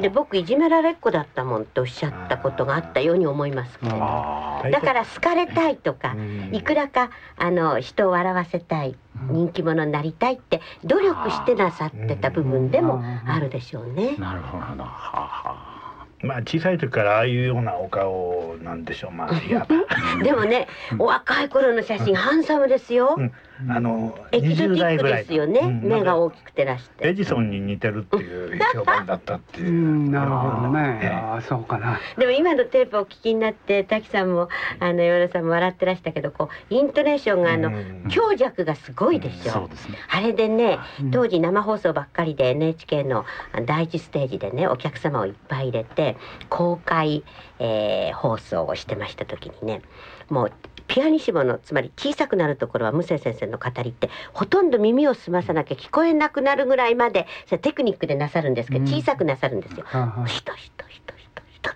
Speaker 28: で僕いじめられっ子だったもんとおっしゃったことがあったように思います。けれどだから好かれたいとかいくらかあの人を笑わせたい人気者になりたいって努力してなさってた部分でもあるでしょうね。
Speaker 29: なるほど。
Speaker 26: まあ小さい時からああいうようなお顔なんでしょう。まあ。
Speaker 28: でもねお若い頃の写真ハンサムですよ。
Speaker 26: あの
Speaker 28: エキゾテ
Speaker 26: 20
Speaker 28: ィック
Speaker 26: 代ぐらい
Speaker 28: ですよね、
Speaker 26: うん。
Speaker 28: 目が大きくてらして。
Speaker 26: エジソンに似てるっていう評判だったっていう。
Speaker 27: うんなるほどね。ああそうかな。
Speaker 28: でも今のテープをお聞きになって滝さんもあの岩田さんも笑ってらしたけどこうイントネーションがあの強弱がすごいでしょ、あれでね当時生放送ばっかりで NHK の第一ステージでねお客様をいっぱい入れて公開、えー放送をしてました時にねもうピアニッシモのつまり小さくなるところは無生先生の語りってほとんど耳を澄まさなきゃ聞こえなくなるぐらいまでテクニックでなさるんですけど小さくなさるんですよ。ひとひとひとひとひと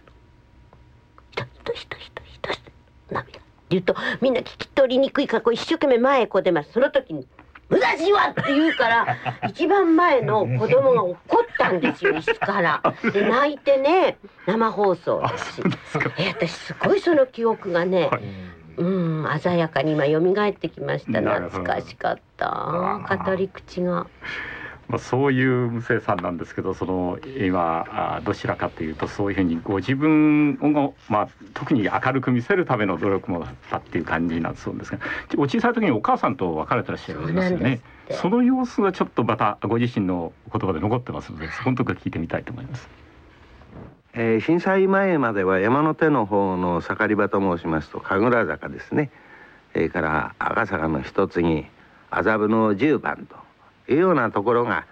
Speaker 28: ひとひとひとひとひとひと涙って言うとみんな聞き取りにくいからこう一生懸命前へこう出ますその時に「無駄しは!」って言うから一番前の子供が怒ったんですよ椅子から。で泣いてね生放送だしえ私すごいその記憶がね、うん鮮やかに今蘇ってきました。懐かしかった。語り口が。
Speaker 29: まあ、そういう無生さんなんですけどその今あどちらかというとそういうふうにご自分を、まあ、特に明るく見せるための努力もあったっていう感じなんそうですがお小さい時にお母さんと別れてらっしゃるんですよねその様子がちょっとまたご自身の言葉で残ってますのでそこのところ聞いてみたいと思います。
Speaker 25: えー震災前までは山の手の方の盛り場と申しますと神楽坂ですね。それから赤坂の一つに麻布の十番というようなところが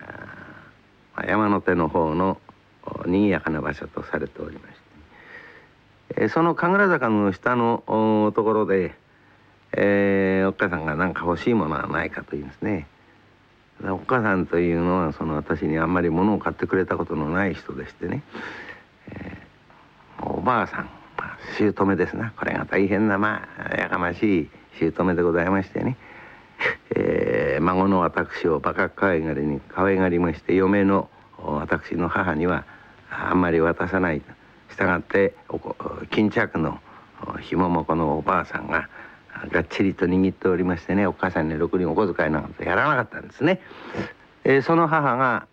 Speaker 25: あー山手の方のお賑やかな場所とされておりまして、えーその神楽坂の下のところで、えーおっかさんが何か欲しいものはないかと言うんですね。でお母さんというのはその私にあんまり物を買ってくれたことのない人でしてね、おばあさん、姑ですな。これが大変なまあやかましい姑でございましてね、えー孫の私をバカ可愛がりに可愛がりまして嫁の私の母にはあんまり渡さない。としたがって巾着のお紐もこのおばあさんががっちりと握っておりましてねお母さんにろくにお小遣いなんてやらなかったんですね。えーその母が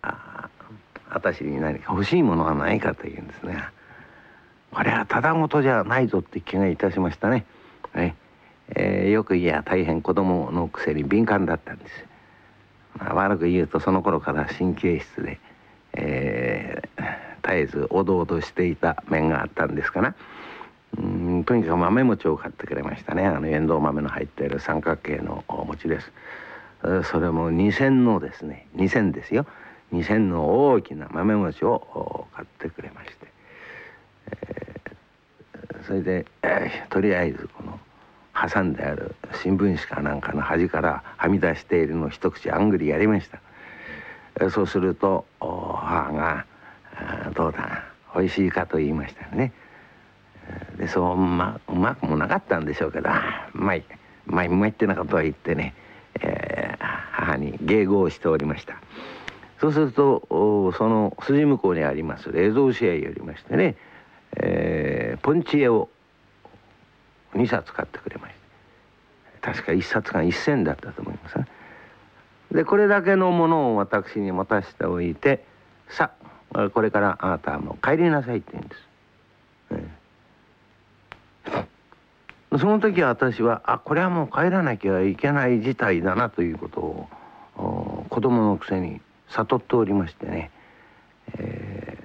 Speaker 25: 私に何か欲しいものはないかというんですね。これはただごとじゃないぞって気がいたしましたね。ねえーよく言えば大変子供のくせに敏感だったんです。まあ悪く言うとその頃から神経質で、えー絶えずおどおどしていた面があったんですかな。うんとにかく豆餅を買ってくれましたねあのエンドウ豆の入っている三角形のお餅ですそれも2,000のですね2,000ですよ2,000の大きな豆餅を買ってくれまして、えーそれで、えーとりあえずこの挟んである新聞紙かなんかの端からはみ出しているのを一口あんぐりやりました。えーそうすると母が「どうだ美味しいか?」と言いましたね。でそううまうまくもなかったんでしょうけどまいまいうまいってなことは言ってね、えー母に迎合しておりました。そうするとその筋向こうにあります冷蔵紙屋へ寄りましてね、えーポンチ絵を2冊買ってくれました確か1冊が1銭だったと思います。ねでこれだけのものを私に持たせておいてさあこれからあなたはもう帰りなさいって言うんです。その時は私はあこれはもう帰らなきゃいけない事態だなということを子供のくせに悟っておりましてね、え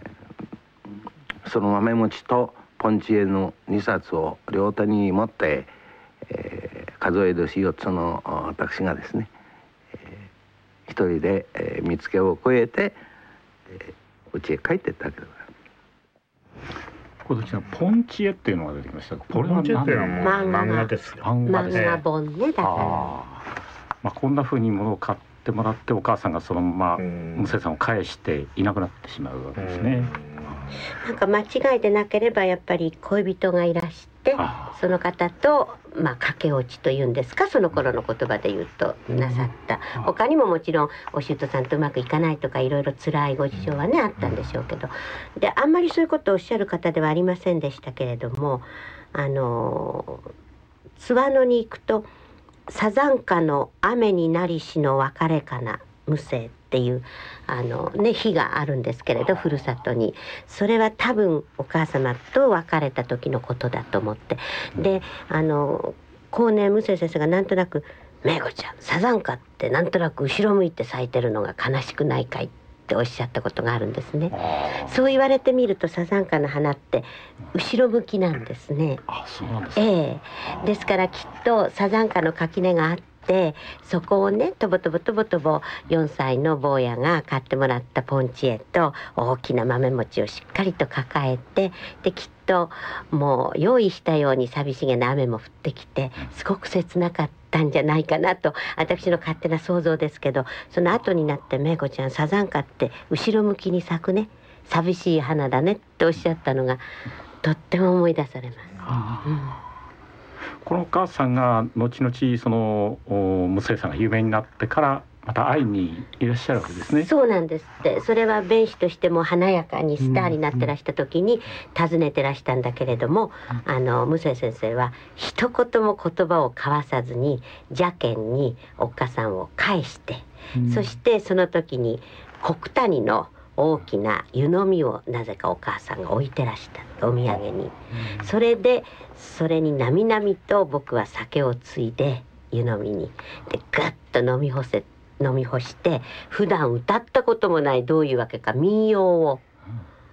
Speaker 25: ー、その豆餅とポンチエの2冊を両手に持って、えー、数え年4つの私がですね、えー、一人で、えー、見つけを越えて、えー、家へ帰ってったわけでございます。
Speaker 24: これポンチエっていうのが出てきました。
Speaker 26: ポンチエっていうのは漫画ですよ。
Speaker 28: 漫画本ねだから。
Speaker 24: まあこんなふうにものを買ってもらってお母さんがそのまま無生さんを返していなくなってしまうわけですね。
Speaker 28: なんか間違いでなければやっぱり恋人がいらしてその方とまあ駆け落ちというんですかその頃の言葉で言うとなさった。他にももちろんお舅さんとうまくいかないとかいろいろ辛いご事情はねあったんでしょうけど。であんまりそういうことをおっしゃる方ではありませんでしたけれどもあの津和野に行くと「サザンカの雨になりしの別れかな無声」っていうあのね日があるんですけれどふるさとに。それは多分お母様と別れた時のことだと思って。であの後年無生先生がなんとなく「めいこちゃんサザンカってなんとなく後ろ向いて咲いてるのが悲しくないかい?」っておっしゃったことがあるんですね。そう言われてみるとサザンカの花って後ろ向きなんですね。
Speaker 24: あ、そうなんです
Speaker 28: ええですからきっとサザンカの垣根があっててそこをねとぼとぼとぼとぼ4歳の坊やが買ってもらったポンチエと大きな豆餅をしっかりと抱えてできっともう用意したように寂しげな雨も降ってきてすごく切なかったんじゃないかなと私の勝手な想像ですけどその後になって「めいこちゃんサザンカって後ろ向きに咲くね。寂しい花だね」っておっしゃったのがとっても思い出されます。うん
Speaker 24: このお母さんが後々その無生さんが有名になってからまた会いにいらっしゃるわけですね。
Speaker 28: そうなんですって。それは弁士としても華やかにスターになってらした時に訪ねてらしたんだけれども、うん、あの無生先生は一言も言葉を交わさずに邪剣におっかさんを返して、うん、そしてその時に国谷の大きな湯飲みをなぜかお母さんが置いてらしたお土産に、それでそれになみなみと僕は酒をついで湯飲みに。でぐっと飲み干せ飲み干して普段歌ったこともないどういうわけか民謡を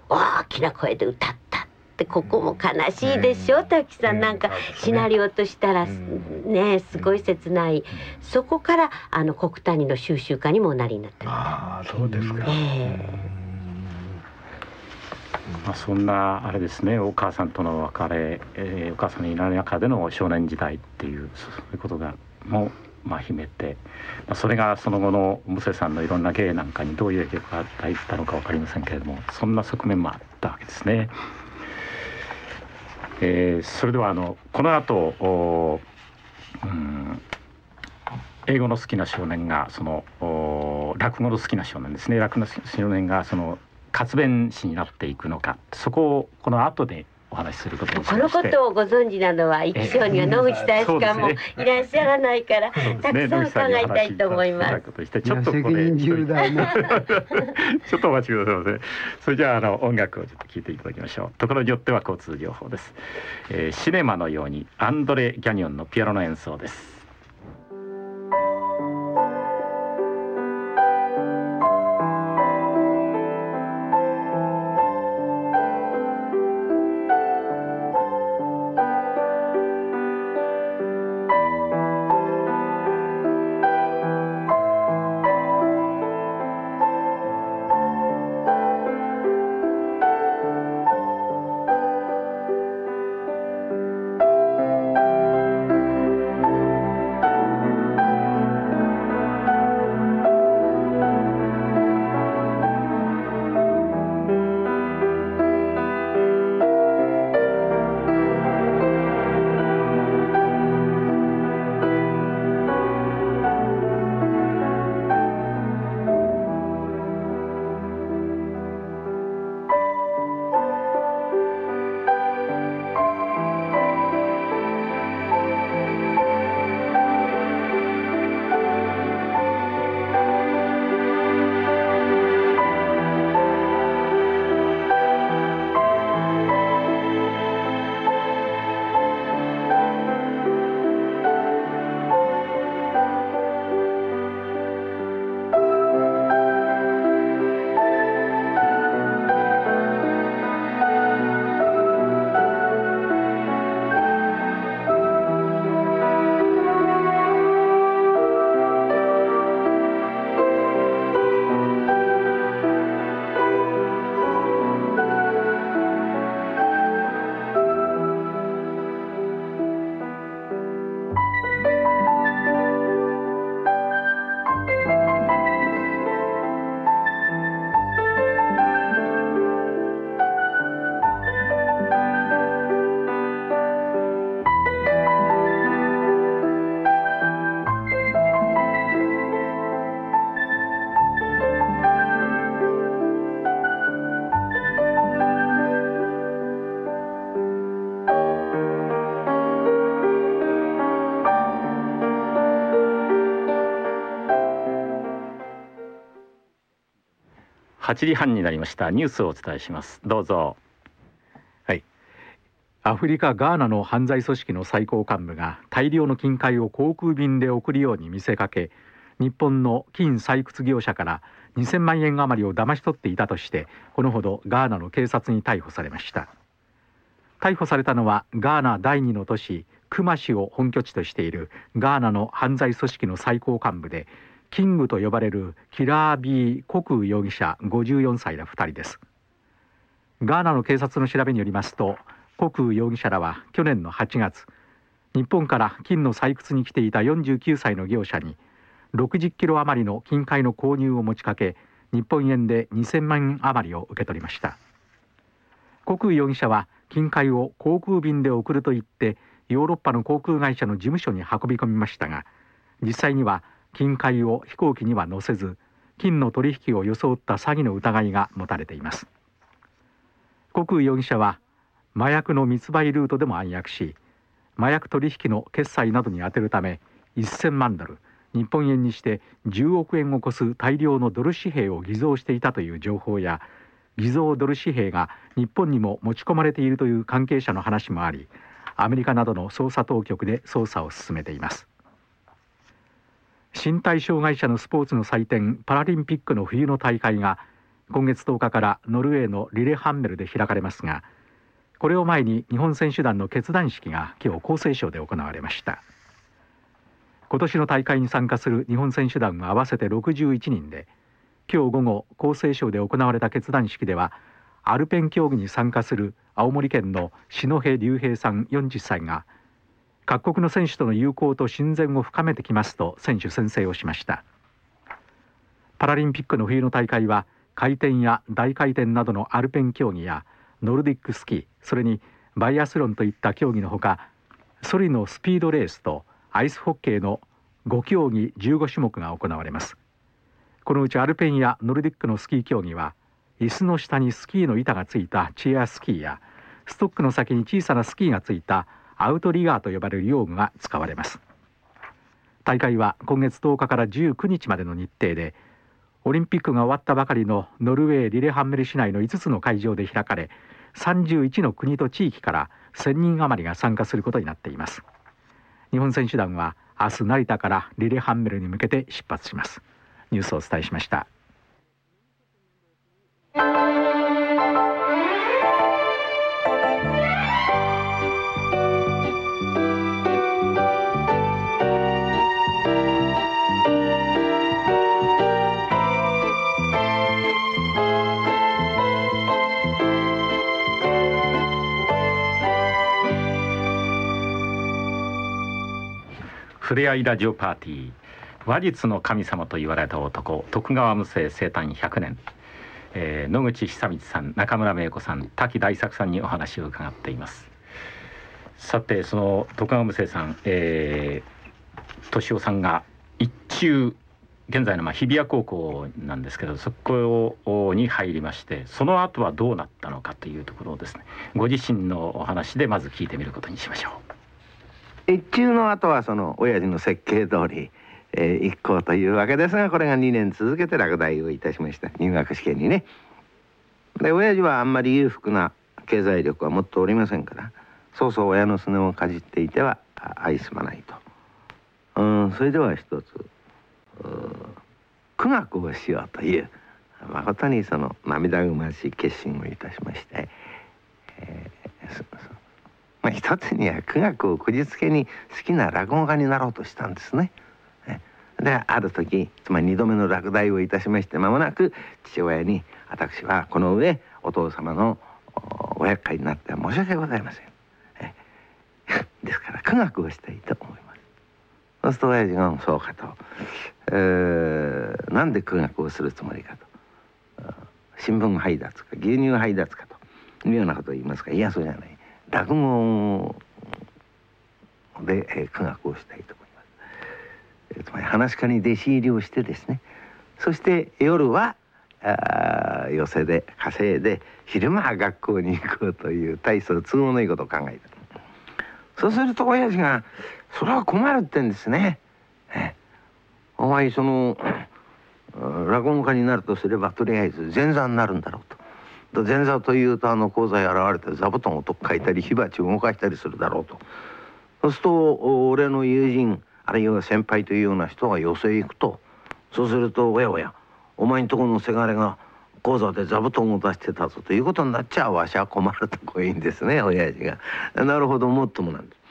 Speaker 28: 大きな声で歌ったってここも悲しいでしょ滝さん。なんかシナリオとしたらねすごい切ない。そこからあの国谷の収集家にもおなりになった。
Speaker 26: ああそうですか、
Speaker 28: え。ー
Speaker 24: まあ、そんなあれですねお母さんとの別れ、えー、お母さんのいない中での少年時代っていうそういうことがもまあ秘めて、まあ、それがその後のムセさんのいろんな芸なんかにどういう影響が与えたのか分かりませんけれどもそんな側面もあったわけですね。えー、それではあのこの後うん英語の好きな少年がその落語の好きな少年ですね落語の少年がその活弁士になっていくのかそこをこの後でお話しすること
Speaker 28: このことをご存知なのは生き証には野口大使館もいらっしゃらないから、ね、たくさん伺いたいと思います。
Speaker 24: ちょっとここで ちょっとお待ちくださいませ。それじゃああの音楽をちょっと聞いていただきましょう。ところによっては交通情報です。えー、シネマのようにアンドレ・ギャニオンのピアノの演奏です。8時半になりました。ニュースをお伝えします。どうぞ。
Speaker 29: はい。アフリカガーナの犯罪組織の最高幹部が大量の金塊を航空便で送るように見せかけ日本の金採掘業者から2000万円余りを騙し取っていたとしてこのほどガーナの警察に逮捕されました。逮捕されたのはガーナ第2の都市クマ市を本拠地としているガーナの犯罪組織の最高幹部でキングと呼ばれるキラービー・コク容疑者54歳ら2人です。ガーナの警察の調べによりますとコク容疑者らは去年の8月日本から金の採掘に来ていた49歳の業者に60キロ余りの金塊の購入を持ちかけ日本円で2000万円余りを受け取りました。コクー容疑者は金塊を航空便で送ると言ってヨーロッパの航空会社の事務所に運び込みましたが実際には金塊を飛行機には乗せず金の取引を装った詐欺の疑いが持たれています。国空容疑者は麻薬の密売ルートでも暗躍し麻薬取引の決済などに充てるため1000万ドル日本円にして10億円を超す大量のドル紙幣を偽造していたという情報や偽造ドル紙幣が日本にも持ち込まれているという関係者の話もありアメリカなどの捜査当局で捜査を進めています。身体障害者のスポーツの祭典パラリンピックの冬の大会が今月10日からノルウェーのリレハンメルで開かれますがこれを前に日本選手団の決断式が今日厚生省で行われました。今年の大会に参加する日本選手団は合わせて61人で今日午後厚生省で行われた決断式ではアルペン競技に参加する青森県の篠辺隆平さん40歳が各国の選手との友好と親善を深めてきますと選手宣誓をしました。パラリンピックの冬の大会は回転や大回転などのアルペン競技やノルディックスキーそれにバイアスロンといった競技のほかソリのスピードレースとアイスホッケーの5競技15種目が行われます。このうちアルペンやノルディックのスキー競技は椅子の下にスキーの板がついたチェアスキーやストックの先に小さなスキーがついたアウトリガーと呼ばれる用具が使われます。大会は今月10日から19日までの日程でオリンピックが終わったばかりのノルウェーリレハンメル市内の5つの会場で開かれ31の国と地域から1000人余りが参加することになっています。日本選手団は明日成田からリレハンメルに向けて出発します。ニュースをお伝えしました。ふれあいラジオパーティー。話術の神様と言われた男徳川無生生誕100年、えー、野口久光さん中村芽子さん滝大作さんにお話を伺っています。さてその徳川無生さん、えー、敏夫さんが一中現在のまあ日比谷高校なんですけどそこに入りましてその後はどうなったのかというところをですねご自身のお話でまず聞いてみることにしましょ
Speaker 25: う。一中の後はその親父の設計通りえー、一行というわけですがこれが2年続けて落第をいたしました入学試験にね。で親父はあんまり裕福な経済力は持っておりませんからそうそう親のすねをかじっていては愛すまないと。うんそれでは一つ苦学をしようという誠にその涙ぐましい決心をいたしまして、えー、まあ、一つには苦学をこじつけに好きな落語家になろうとしたんですね。である時つまり2度目の落第をいたしまして間もなく父親に私はこの上お父様のお厄介になって申し訳ございません。ですから苦学をしたいと思います。そうすると親父がそうかと、えー、なんで苦学をするつもりかと新聞配達か牛乳配達かというようなことを言いますかいやそうじゃない落語で、えー、苦学をしたいと思います。つまり話し家に弟子入りをしてですねそして夜はあ寄席で稼いで昼間は学校に行こうという大層都合のいいことを考えたそうすると親父が「それは困る」ってんですね。お前その落語家になるとすればとりあえず前座になるんだろうと。前座というとあの講座に現れて座布団をとっかいたり火鉢を動かしたりするだろうと。そうすると俺の友人あるいは先輩というような人が寄席行くとそうするとおやおやお前んとこのせがれが講座で座布団を出してたぞということになっちゃわしは困るとこいいんですね親父が。なるほどもっともなんです。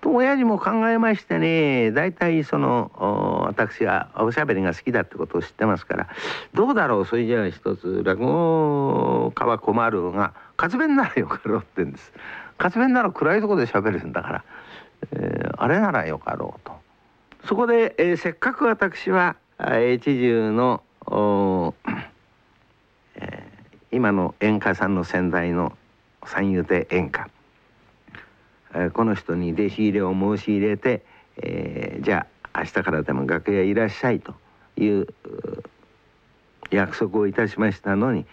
Speaker 25: と親父も考えましてね大体その私はおしゃべりが好きだってことを知ってますからどうだろうそれじゃあ一つ落語家は困るが活弁ならよかろうって言うんです。活弁なら暗いとこでしゃべるんだから、えー、あれならよかろうと。そこで、えー、せっかく私は越中の、えー、今の演歌さんの先代の三遊亭演歌。この人に弟子入れを申し入れて、えー、じゃあ明日からでも楽屋いらっしゃいという約束をいたしましたのに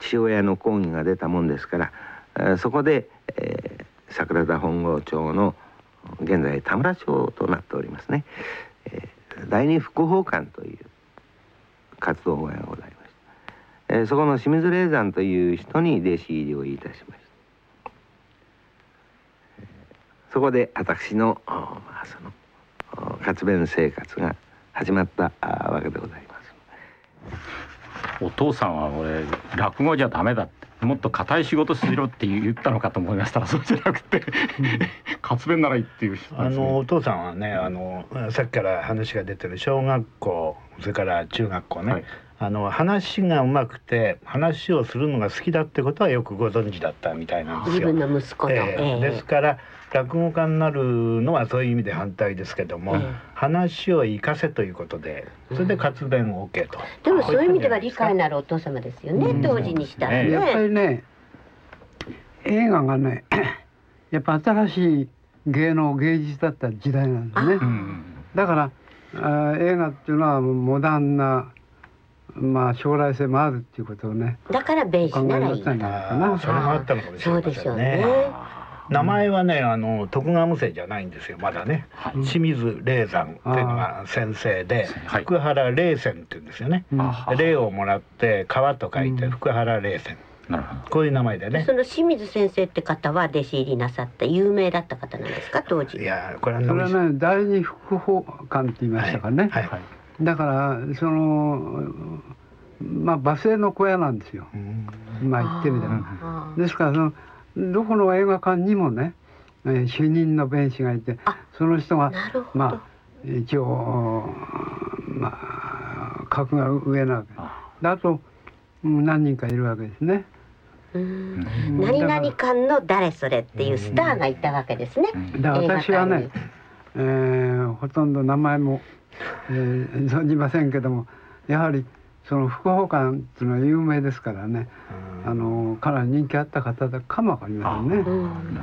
Speaker 25: 父親の抗議が出たもんですからそこで、えー、桜田本郷町の現在田村町となっておりますね、えー、第二副宝館という活動がございました、えー、そこの清水霊山という人に弟子入りをいたしました。そこで私の,、まあ、その活弁生活が始まったわけでございます。
Speaker 24: お父さんは俺落語じゃダメだってもっと硬い仕事しろって 言ったのかと思いましたらそうじゃなくて 活弁ならいいっていう。
Speaker 26: 人、ね、あのお父さんはねあのさっきから話が出てる小学校それから中学校ね、はい、あの話がうまくて話をするのが好きだってことはよくご存知だったみたいなんですよ。
Speaker 28: 自分の息子の、え
Speaker 26: ー、ですから落語家になるのはそういう意味で反対ですけども、えー、話を生かせということでそれで活弁を OK と、
Speaker 28: でもそういう意味では理解なるお父様ですよね、うん、当時にしたらね。
Speaker 27: やっぱりね映画がね やっぱ新しい芸能芸術だった時代なんですね。だからあ映画っていうのはモダンなまあ将来性もあるっていうことをね
Speaker 28: だから弁士ならいい。
Speaker 26: それがあったのかもしれませんね。名前はねあの徳川無生じゃないんですよまだね、はい、清水霊山っていうのが先生で、福原霊泉っていうんですよね、霊をもらって川と書いて福原霊泉、こういう名前でね。
Speaker 28: その清水先生って方は弟子入りなさった有名だった方なんですか当時
Speaker 26: いやこれは
Speaker 27: それはね第二副法官って言いましたかね、はい。はい、だからそのまあ罵声の小屋なんですよ。まあ言ってみたらですからそのどこの映画館にもね、えー、主任の弁士がいてその人がまあ一応まあ格が上なわけであ。と何人かいるわけですね。
Speaker 28: 何々館の誰それっていうスターがいたわけですね。
Speaker 27: だから私はね、えー、ほとんど名前も、えー、存じませんけどもやはりその副保官っていうのは有名ですからね、あのかなり人気あった方かもわかりませんね。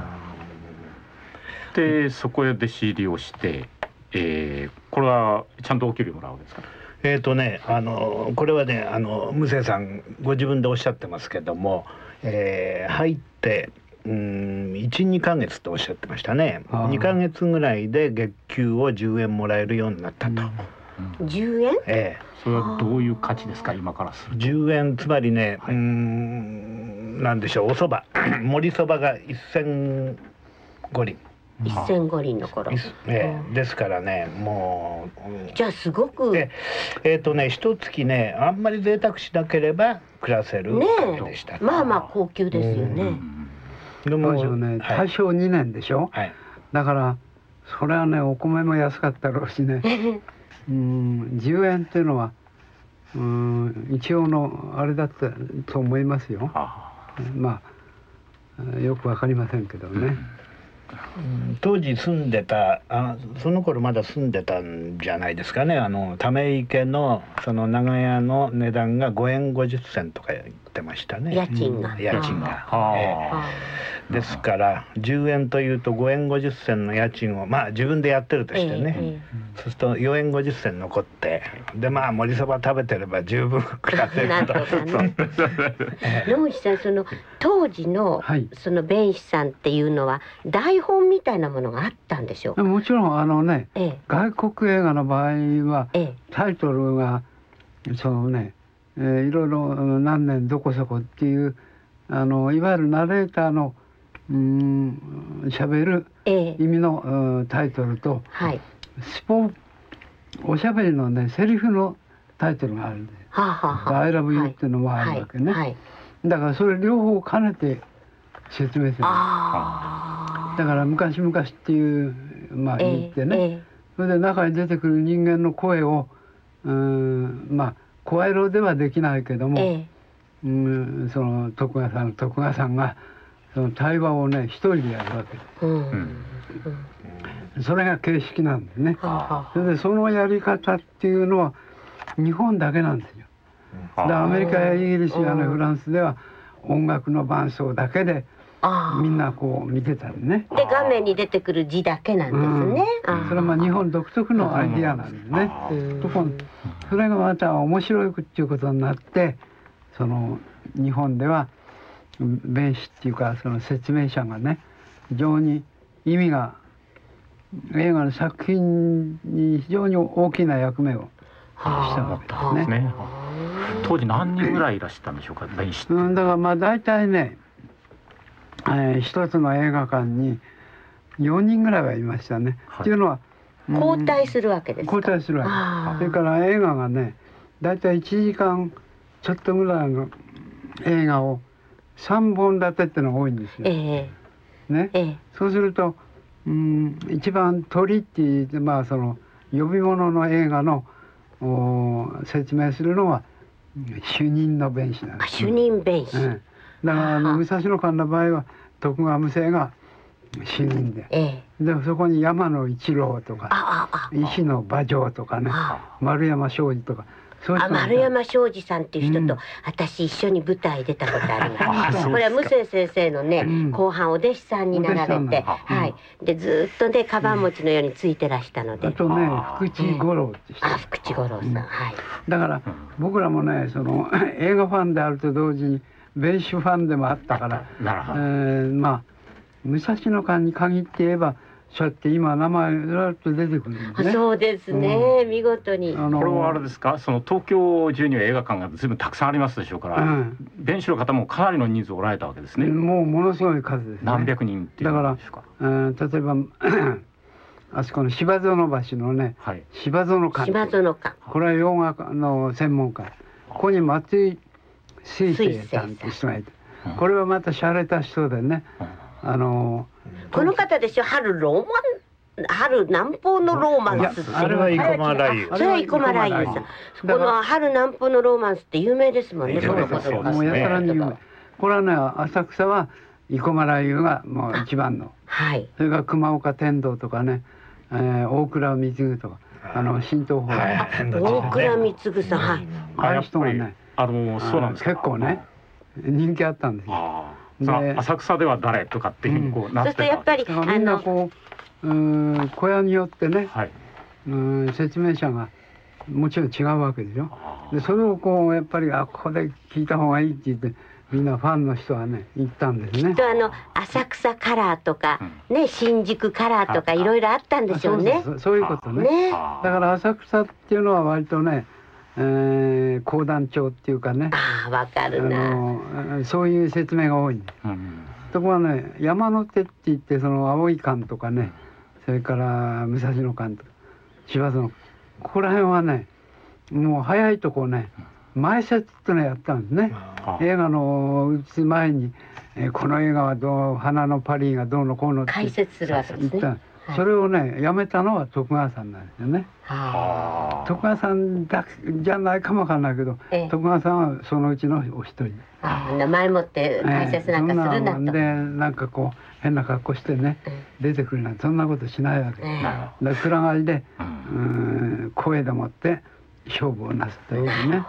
Speaker 24: でそこへ弟子入りをして、えー、これはちゃんとお給料もらうんですか？
Speaker 26: えーとね、あのこれはねあの無生さんご自分でおっしゃってますけども、えー、入ってうん12か月とおっしゃってましたね。2か月ぐらいで月給を10円もらえるようになったと。
Speaker 28: うん、10円
Speaker 26: ええ
Speaker 24: それはどういう価値ですか今からする
Speaker 26: と？10円つまりね、はい、うんなんでしょうおそば 盛りそばが1000五輪。
Speaker 28: 一銭五輪の頃、
Speaker 26: ええ、ですからねも
Speaker 28: うじゃあすごく
Speaker 26: ええー、とね一月ねあんまり贅沢しなければ暮らせる
Speaker 28: ねまあまあ高級ですよね、
Speaker 27: でもね。大正2年でしょ、はい、だからそれはねお米も安かったろうしね うん10円っていうのはうん一応のあれだったと思いますよ。まあよくわかりませんけどね、
Speaker 26: 当時住んでたあその頃まだ住んでたんじゃないですかね。あのため池のその長屋の値段が5円50銭とか言ってましたね。
Speaker 28: 家賃が、
Speaker 26: 家賃が、えー、ですから10円というと5円50銭の家賃をまあ自分でやってるとしてね、えー、そうすると4円50銭残ってでまあ盛りそば食べてれば十分暮らせると。
Speaker 28: 野口さんその当時の、その弁士さんっていうのは台本みたいなものがあったんでしょう？
Speaker 27: もちろんあのね、ええ、外国映画の場合は、ええ、タイトルがそのね、えー、いろいろ何年どこそこっていうあのいわゆるナレーターのうん喋る意味の、タイトルと、
Speaker 28: はい、
Speaker 27: スポおしゃべりのねセリフのタイトルがあるんです。
Speaker 28: はあはあ、
Speaker 27: I love you っていうのもあるわけね。
Speaker 28: はい。はい。
Speaker 27: だからそれ両方兼ねて説明する。だから昔々っていうまあ
Speaker 28: ええ
Speaker 27: 言ってね、
Speaker 28: ええ。
Speaker 27: それで中に出てくる人間の声をうんまあ声色ではできないけども、
Speaker 28: え
Speaker 27: うんその徳川さん徳川さんがその対話をね一人でやるわけです。
Speaker 28: うん
Speaker 27: それが形式なんですね。それでそのやり方っていうのは日本だけなんですよ。だからアメリカやイギリスやねフランスでは音楽の伴奏だけでみんなこう見てたりね。
Speaker 28: で画面に出てくる字だけなんですね。あ
Speaker 27: それはまあ日本独特のアイディアなんですね。それがまた面白いっていうことになってその日本では弁士っていうかその説明者がね非常に意味が映画の作品に非常に大きな役目をしたわけですね。
Speaker 24: ね当時何人ぐらいいらっしゃったんでしょうか弁士
Speaker 27: うん、だからまあ大体ね、えー一つの映画館に4人ぐらいはいましたね。っていうのは、うん
Speaker 28: 交代するわけですか？
Speaker 27: 交代するわけ。それから映画がね大体1時間ちょっとぐらいの映画を3本立てってのが多いんですよ。
Speaker 28: え
Speaker 27: ね、そうすると、うん、一番鳥って言ってまあその呼び物の映画のお説明するのは主任の弁士なんです。
Speaker 28: 主任弁士。
Speaker 27: ええだからあの武蔵野館の場合は徳川無生が主任で、
Speaker 28: え
Speaker 27: でそこに山野一郎とか石野馬上とかね丸山庄司とかそう
Speaker 28: あ丸山庄司さんっていう人と、私一緒に舞台出たことあります。これは無生先生のね、後半お弟子さんになられて、はい。でずっとねカバン持ちのようについてらしたので。
Speaker 27: あとね福地五郎って人。
Speaker 28: あ福地五郎さん、はい。
Speaker 27: だから僕らもねその 映画ファンであると同時に弁士ファンでもあったから
Speaker 24: なるほど。
Speaker 27: えーまあ武蔵野館に限って言えばそうやって今名前ずらっと出てくるんですね。
Speaker 28: あそうですね、見事に。
Speaker 27: あの
Speaker 24: これはあれですか？その東京中には映画館が随分たくさんありますでしょうから、
Speaker 27: うん。
Speaker 24: 弁士の方もかなりの人数おられたわけですね、
Speaker 27: もうものすごい数ですね。
Speaker 24: 何百人っていう
Speaker 27: だから、えー例えば あそこの芝園橋のね、芝園館。
Speaker 28: 芝園館。
Speaker 27: これは洋画の専門家。ここに松井水星さんって人がいてこれはまた洒落た人でね。あの
Speaker 28: この方でしょ？春ローマン春南方のローマンスって
Speaker 27: いやあれは生駒雷雨
Speaker 28: あそれは生駒雷雨さん。そこの春南方のローマンスって有名ですもんねそのこと
Speaker 27: もうやたらに有名これはね浅草は生駒雷雨がもう一番の。
Speaker 28: はい。
Speaker 27: それから熊岡天童とかね、えー大倉光次とかあの新東宝、
Speaker 28: 大倉光次さん。はい。
Speaker 27: ああいう人がね
Speaker 24: あのそうなんです
Speaker 27: 結構ね人気あったんですよ。
Speaker 24: その浅草では誰とかっていうこうなってた、
Speaker 27: だからみんなこううーん小屋によってね、うーん説明者がもちろん違うわけでしょ。でそれをこうやっぱりあここで聞いた方がいいって言ってみんなファンの人はね言ったんですね。
Speaker 28: とあの浅草カラーとか、ね新宿カラーとかいろいろあったんでしょうね。
Speaker 27: そうそうそういうことね。
Speaker 28: ね
Speaker 27: だから浅草っていうのは割とね、えー、講談帳っていうかね。
Speaker 28: あわか
Speaker 27: あ
Speaker 28: るな
Speaker 27: そういう説明が多い。ん。です。ところがね山手って言ってその青い館とかねそれから武蔵野館とか芝園ここら辺はねもう早いとこね前説ってのやったんですね。映画の打つ前に、えーこの映画はどう花のパリがどうのこうのって
Speaker 28: 解説するわけですねはい。
Speaker 27: それをねやめたのは徳川さんなんですよね。徳川さんだけじゃないかもわかんないけど、
Speaker 28: ええ。
Speaker 27: 徳川さんはそのうちのお一人。
Speaker 28: あ名前持って解説なんかするなと、
Speaker 27: ええ。そんなでなんかこう変な格好してね、出てくるなんてそんなことしないわけ、
Speaker 28: ええ。
Speaker 27: だから暗がりで、うーん声でもって勝負をなすったわけね。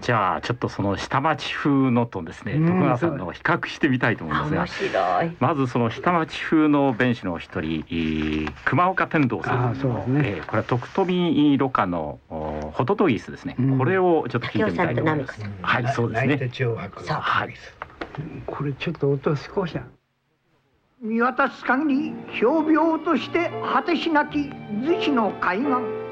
Speaker 24: じゃあちょっとその下町風のとですね、
Speaker 27: うん。
Speaker 24: 徳川さんのを比較してみたいと思いますが
Speaker 28: 面白い。
Speaker 24: まずその下町風の弁士の一人、えー熊岡天童さん。
Speaker 27: あそうですね。
Speaker 24: えーこれは徳富ろ過のおホトトギスですね、これをちょっと聞いてみたいと思います。はい、そうですね。はい。
Speaker 27: これちょっと音少しや
Speaker 30: 見渡す限り標苗として果てしなき逗子の海岸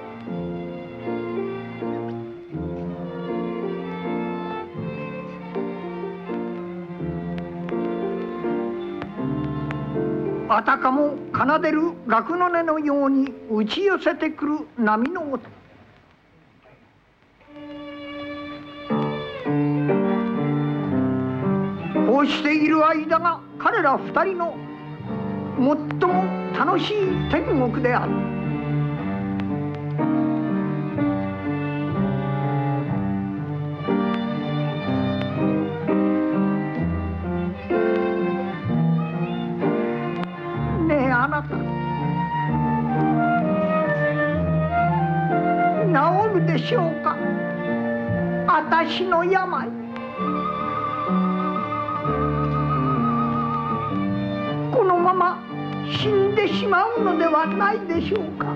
Speaker 30: あたかも奏でる楽の音のように打ち寄せてくる波の音。こうしている間が彼ら二人の最も楽しい天国である。しょうか？私の病。このまま死んでしまうのではないでしょうか？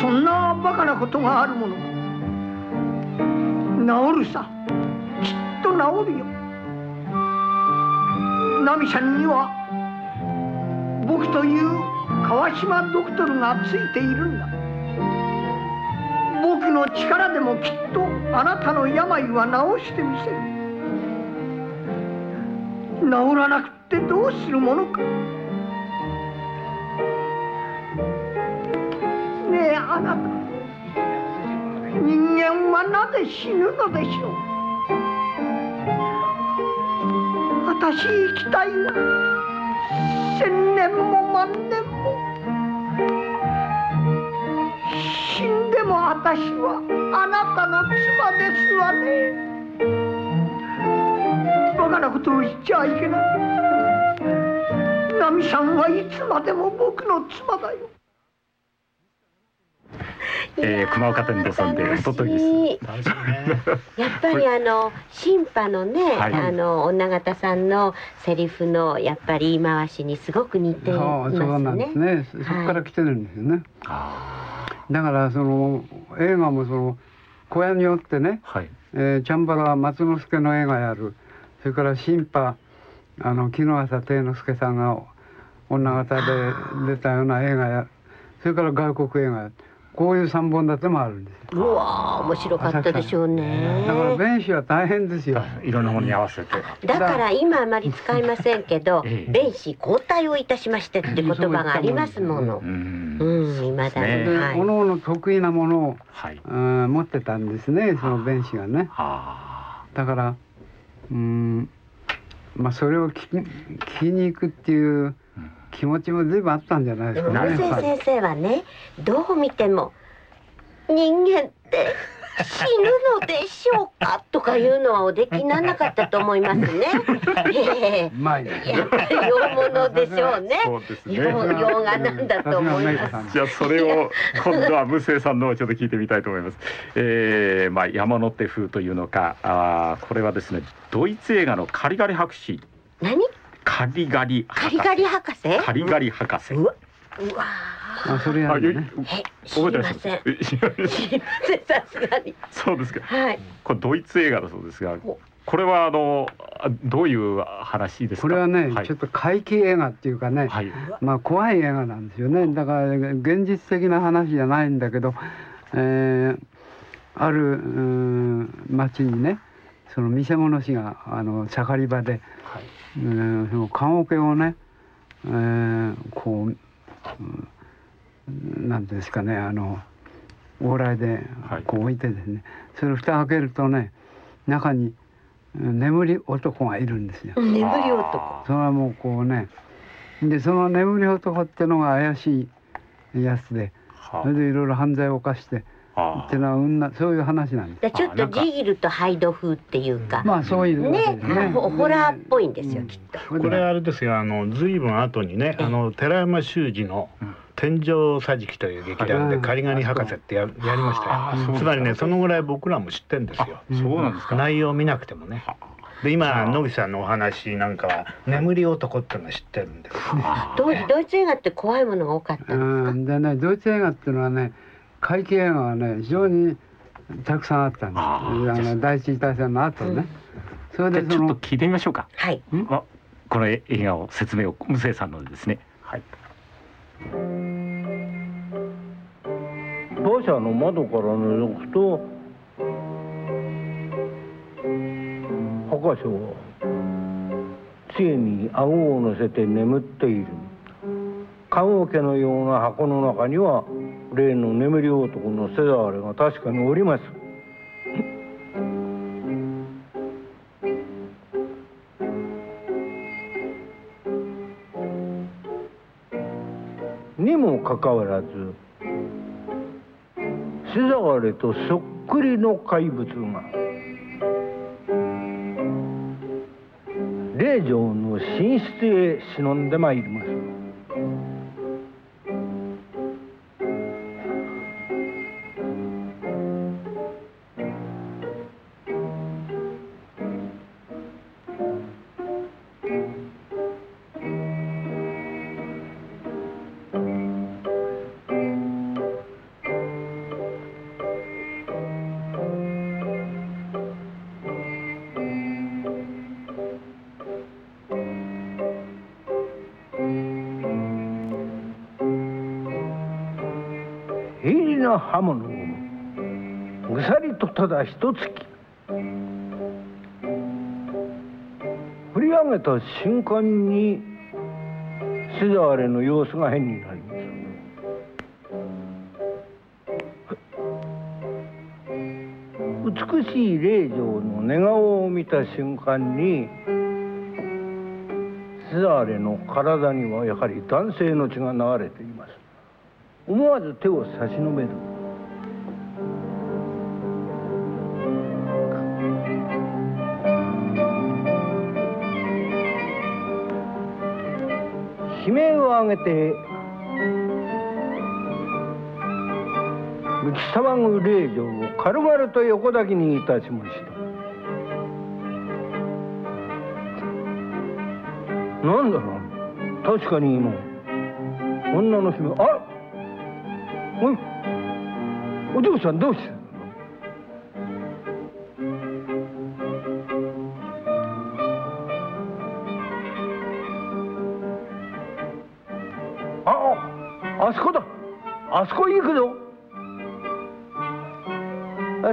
Speaker 30: そんなバカなことがあるもの。治るさ。きっと治るよ。ナミさんには僕という川島ドクトルがついているんだ。僕の力でもきっとあなたの病は治してみせる。治らなくってどうするものか。ねえあなた。人間はなぜ死ぬのでしょう。私生きたいわ千年も万年も。死んでも私はあなたの妻ですわねバカなことを言っちゃいけないナミさんはいつまでも僕の妻だよ
Speaker 24: えー、熊岡店で遊んでおとといです。
Speaker 28: やっぱりあの新派のね、
Speaker 24: はい
Speaker 28: あの女方さんのセリフのやっぱり言い回しにすごく似てますね。
Speaker 27: そうなんですね。そそこから来てるんですよね。だからその映画もその小屋によってね、えーチャンバラ松之助の映画やる、それから新派あの木の朝貞之助さんが女方で出たような映画や、それから外国映画や、こういう三本立てもあるんですよ。
Speaker 28: うわー面白かったでしょうね。
Speaker 27: だから弁士は大変ですよ。
Speaker 24: いろんなものに合わせて。
Speaker 28: だから今あまり使いませんけど、弁士交代をいたしましてって言葉がありますもの。うん、未だに。
Speaker 27: で、
Speaker 28: はい
Speaker 27: 各々得意なものを、うん持ってたんですね、その弁士がね。だから、うん、まあそれを聞き聞きに行くっていう気持ちも随分あったんじゃないで
Speaker 28: ですも
Speaker 27: かね。
Speaker 28: 無先生はね、どう見ても人間って死ぬのでしょうかとかいうのはおできにならなかったと思いますね。ええ
Speaker 27: うまいね。
Speaker 28: やっぱり洋物でしょうね。
Speaker 24: そうですね
Speaker 28: 洋洋画なんだと思います。
Speaker 24: じゃあそれを今度は無声さんのをちょっと聞いてみたいと思います。えー、まあ山手風というのか、あーこれはですねドイツ映画のカリガリ博士。
Speaker 28: 何？
Speaker 24: カリガリ
Speaker 28: カリガリ博士？
Speaker 24: カリガリ博士。
Speaker 28: うわ
Speaker 27: あ、それやるね。
Speaker 24: 覚えてます。
Speaker 28: 知りませんさすがに。
Speaker 24: そうですか。
Speaker 28: はい。
Speaker 24: これドイツ映画だそうですが、これはあのあどういう話ですか？
Speaker 27: これはね、
Speaker 24: はい
Speaker 27: ちょっと怪奇映画っていうかね、まあ怖い映画なんですよね。だから現実的な話じゃないんだけど、えーあるうーん町にね、その見せ物師があの盛り場で、うんその棺桶をね、えーこう、うんなんていうんですかね、あの往来でこう置いてですね、それを蓋開けるとね、中にうん眠り男がいるんですよ。
Speaker 28: 眠り男。
Speaker 27: それはもうこうねでその眠り男ってのが怪しいやつでそれでいろいろ犯罪を犯してっていうのはうんなそういう話なんです。
Speaker 28: でちょっとジギルとハイド風っていうか。
Speaker 27: まあそういう
Speaker 28: ね。
Speaker 27: ね。
Speaker 28: ホホラーっぽいんですよ、きっと。
Speaker 26: これあれですよあの随分後にねあの寺山修司の「天井桟敷」という劇団で「カリガニ博士」ってややりましたよ。つまりねそのぐらい僕らも知ってるんですよ。
Speaker 24: そうなんですか。
Speaker 26: 内容を見なくてもね。で今野口さんのお話なんかは「眠り男」っていうのを知ってるんです
Speaker 28: 当時ドイツ映画って怖いものが多かった。
Speaker 27: うんでねドイツ映画っていうのはね怪奇映画はね非常にたくさんあったんです。あの第一次大戦の後ね。それで
Speaker 24: ちょっと聞いてみましょうか。
Speaker 28: はい。
Speaker 24: あこの映画を説明を無声さんのですね。はい。
Speaker 31: 馬車の窓から覗くと博士は杖に顎を乗せて眠っている棺桶のような箱の中には例の眠り男のセザーレが確かにおります。にもかかわらずセザーレとそっくりの怪物が霊場の寝室へ忍んでまいります。刃物をぐさりとただ一突き。振り上げた瞬間にセザーレの様子が変になります美しい霊場の寝顔を見た瞬間にセザーレの体にはやはり男性の血が流れています。思わず手を差し伸べる。悲鳴を上げて打ち騒ぐ霊場を軽々と横抱きにいたしました。なんだろう。確かに今女の姫あらおいお嬢さんどうしてあそこに行くぞ。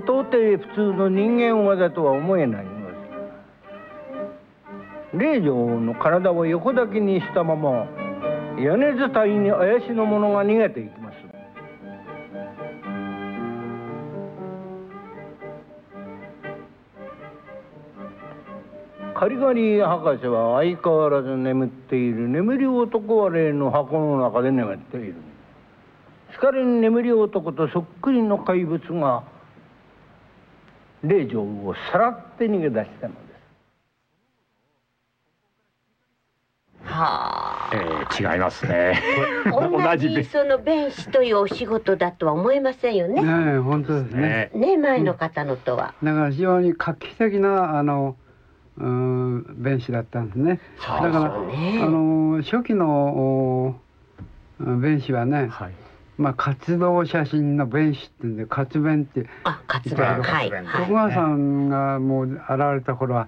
Speaker 31: 到底普通の人間技とは思えないのです。霊場の体を横抱きにしたまま屋根伝いに怪しの者が逃げていきます。カリガリ博士は相変わらず眠っている。眠り男は例の箱の中で眠っている。しかりに眠り男とそっくりの怪物が霊場をさらって逃げ出したのです
Speaker 28: はあ。
Speaker 24: えー、違いますね
Speaker 28: 同じその弁士というお仕事だとは思えませんよね。
Speaker 27: ねえ本当ですね。
Speaker 28: ね前の方のとは。
Speaker 27: だから非常に画期的なあのうん弁士だったんですね。だから、ね、あの初期の弁士はね、はい、まあ活動写真の弁士ってんで活弁って
Speaker 28: あ活弁。はい
Speaker 27: 徳川さんがもう現れた頃は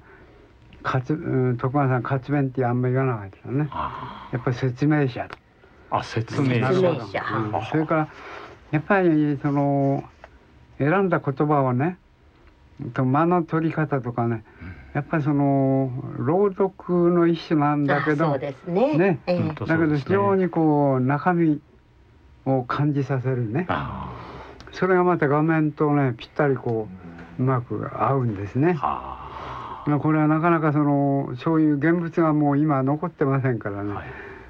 Speaker 27: 活、うん、徳川さん活弁ってあんまり言わなかったね。やっぱり説明者。
Speaker 24: あ説明者。
Speaker 27: うん、それからやっぱりその選んだ言葉をねと間の取り方とかね、やっぱりその朗読の一種なんだけど
Speaker 28: そうですね。
Speaker 27: ね、えー、だけど非常にこう中身を感じさせるね。それがまた画面とねぴったりこううまく合うんですね。これはなかなかそのそういう現物がもう今残ってませんからね、はい、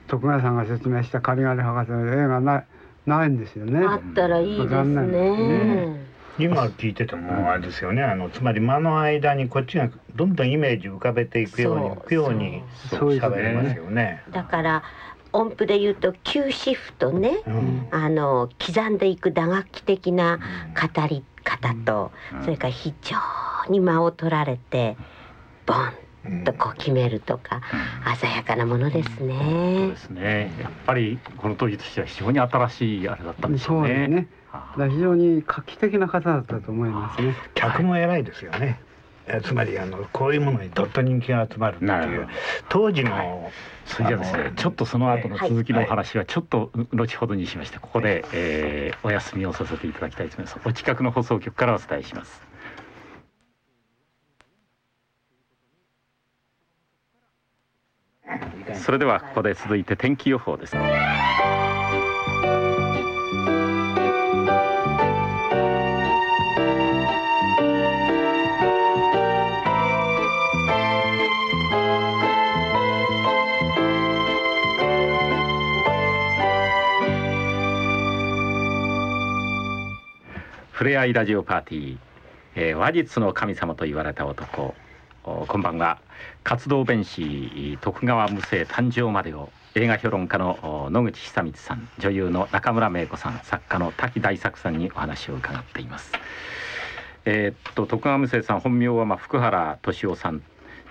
Speaker 27: 徳川さんが説明した「カリガリ博士」の映画ないないんですよね。
Speaker 28: あったらいいですね。ね。
Speaker 26: 今聞いててもあれですよね、あのつまり間の間にこっちがどんどんイメージ浮かべていくようにいくように喋れますよね。
Speaker 28: だから音符で言うと休止符とね、うん、あの刻んでいく打楽器的な語り方と、うん、それから非常に間を取られてボンとこう決めるとか、鮮やかなものですね。
Speaker 24: そうですね。やっぱりこの当時としては非常に新しいあれだったんでしょうね。ね
Speaker 27: 非常に画期的な方だったと思いますね。
Speaker 26: 客も偉いですよね。つまりあのこういうものにどっと人気が集まるっていう当時の、はい、
Speaker 24: それじゃですねちょっとその後の続きのお話はちょっと後ほどにしましてここで、えー、お休みをさせていただきたいと思います。お近くの放送局からお伝えします。それではここで続いて天気予報ですふれあいラジオパーティー、えー、話術の神様と言われた男。こんばんは活動弁士徳川無生誕生までを映画評論家の野口久光さん女優の中村芽子さん作家の滝大作さんにお話を伺っています。えー、っと徳川無生さん本名はまあ福原敏夫さん、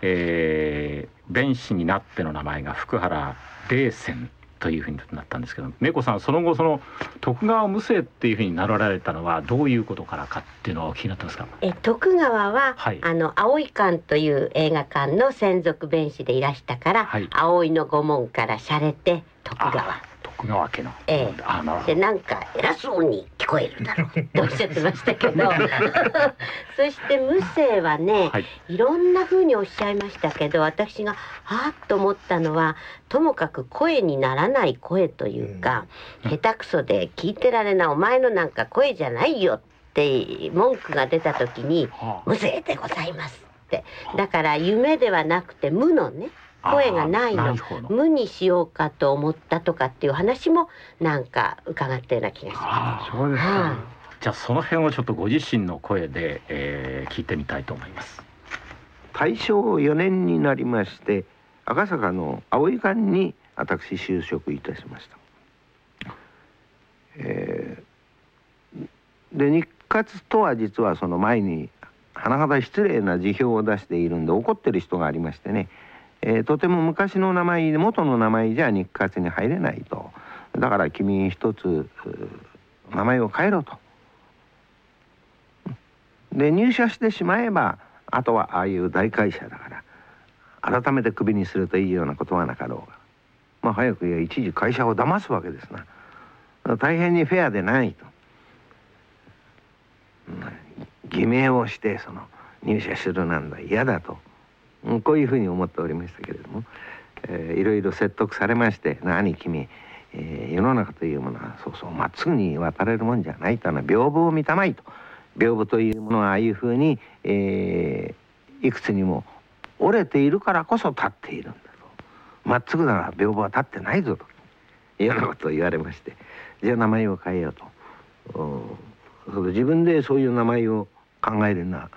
Speaker 24: えー、弁士になっての名前が福原霊泉。というふうになったんですけど芽子さんその後その徳川無生っていうふうになられたのはどういうことからかっていうのを気になってますか？
Speaker 28: え徳川は、はい、あの葵館という映画館の専属弁士でいらしたから、はい、葵の御門から洒落て徳川
Speaker 24: 徳川家の。
Speaker 28: ええ。あなでなんか偉そうに聞こえるだろう。っておっしゃってましたけど。そして無声はね、はい、いろんな風におっしゃいましたけど私がはっと思ったのはともかく声にならない声というか、うん、下手くそで聞いてられないお前のなんか声じゃないよって文句が出た時に「無声でございます」って。だから夢ではなくて無のね声がないの無にしようかと思ったとかっていう話もなんか伺ったような気がします。
Speaker 24: そうですか、じゃあその辺をちょっとご自身の声で、えー、聞いてみたいと思います。
Speaker 25: 大正4年になりまして赤坂の葵館に私就職いたしました。えー、で日活とは実はその前に甚だ失礼な辞表を出しているんで怒ってる人がありましてねえー、とても昔の名前元の名前じゃ日活に入れないとだから君一つ名前を変えろと。で入社してしまえばあとはああいう大会社だから改めてクビにするといいようなことはなかろうがまあ早く言え一時会社を騙すわけですな大変にフェアでないと。偽名をしてその入社するなんだ嫌だとこういうふうに思っておりましたけれども、えー、いろいろ説得されまして「何君、えー、世の中というものはそうそうまっすぐに渡れるもんじゃない」というのは屏風を見たまいと。屏風というものはああいうふうに、えー、いくつにも折れているからこそ立っているんだと。まっすぐなら屏風は立ってないぞと。いうようなことを言われましてじゃあ名前を変えようと。自分でそういう名前を考えるのは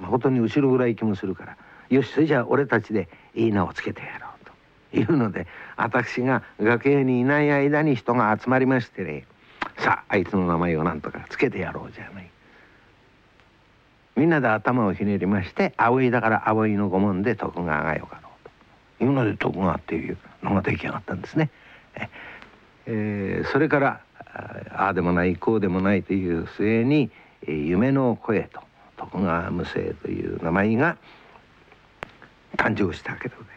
Speaker 25: 誠に後ろぐらい気もするから。よしそれじゃあ俺たちでいい名をつけてやろうと。いうので私が楽屋にいない間に人が集まりましてね。さああいつの名前をなんとかつけてやろうじゃない。みんなで頭をひねりまして葵だから葵の御門で徳川がよかろうと。いうので徳川っていうのが出来上がったんですね。えー、それからああでもないこうでもないという末に、夢の声と徳川無声という名前が誕生したわけでござい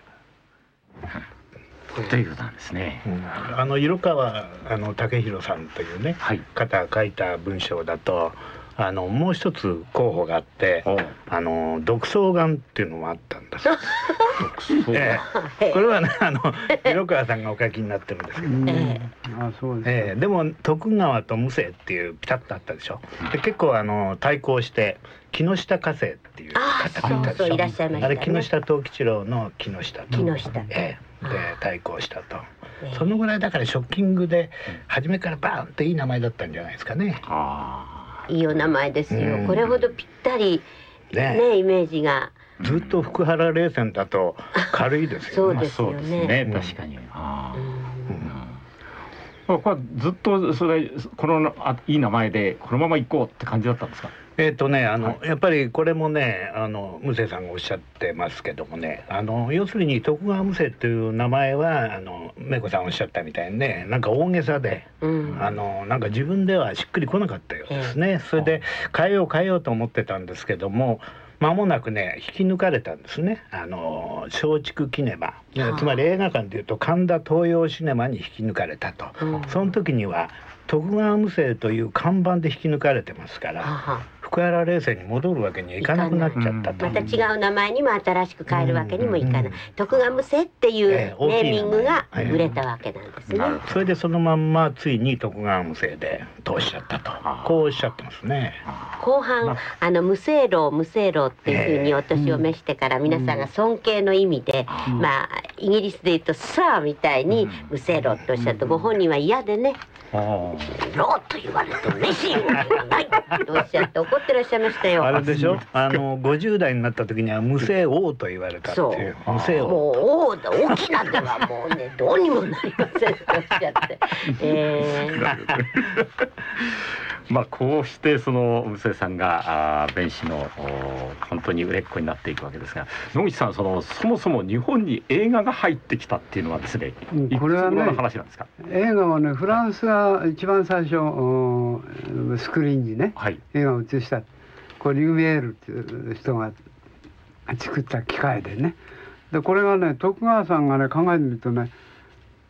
Speaker 25: ます。
Speaker 24: ということなんですね。
Speaker 26: うん、あの色川あの武弘さんというね、はい、方が書いた文章だと。あのもう一つ候補があってあの独創眼っていうのもあったんです。ええ、これはねあの色川さんがお書きになってるんですけど、えあそうです、ええ、でも徳川と無声っていうピタッとあったでしょ。で結構あの対抗して木下加生っていう方がいたでしょ。
Speaker 28: いらっしゃいました、ね、
Speaker 26: あれ木下藤吉郎の木下と。
Speaker 28: 木下。
Speaker 26: ええ、で対抗したと。そのぐらいだからショッキングで初めからバーンっていい名前だったんじゃないですかね。あ
Speaker 28: あ。いいお名前ですよ、これほどぴったりね、ね、イメージが。
Speaker 26: ずっと福原冷戦だと軽いです
Speaker 28: よね。そうですよね。
Speaker 24: ね、確かに。ああ、うん、これずっとそれこのあいい名前でこのまま行こうって感じだったんですか？
Speaker 26: えっ、とねあの、はい、やっぱりこれもねあの無生さんがおっしゃってますけどもねあの要するに徳川無生っていう名前はあの芽子さんおっしゃったみたいにねなんか大げさで、うん、あのなんか自分ではしっくりこなかったようですね、それで変えよう変えようと思ってたんですけども間もなくね引き抜かれたんですね。あの松竹キネマ。つまり映画館でいうと神田東洋シネマに引き抜かれたと、うん、その時には徳川無生という看板で引き抜かれてますから福原霊泉に戻るわけにはいかなくなっちゃったと。
Speaker 28: また違う名前にも新しく変えるわけにもいかない、徳川無声っていうネーミングが売れたわけなんですね、
Speaker 26: それでそのまんまついに徳川無声で通しちゃったと。こうおっしゃってますね。
Speaker 28: 後半あ。の無声老無声老っていうふうにお年を召してから皆さんが尊敬の意味で、まあイギリスで言うと「さあ」みたいに無声老っておっしゃってご本人は嫌でね「老と言われて嬉しいない」とおっしゃって怒ってらっしゃいましたよ。
Speaker 26: あれでしょ？あの50代になった時には無声王と言われたっていう無声王。
Speaker 28: もう王だ大きなではもうね どうにもなりませんとおっしゃって。えー。
Speaker 24: まあこうしてその無声さんがあー弁士のお本当に売れっ子になっていくわけですが野口さんそのそもそも日本に映画が入ってきたっていうのはですね
Speaker 27: うんこれはね
Speaker 24: いつ頃の話なんですか？
Speaker 27: 映画はねフランスが一番最初おスクリーンにね、映画を映したこれリュミエールっていう人が作った機械でね。でこれがね徳川さんがね考えてみるとね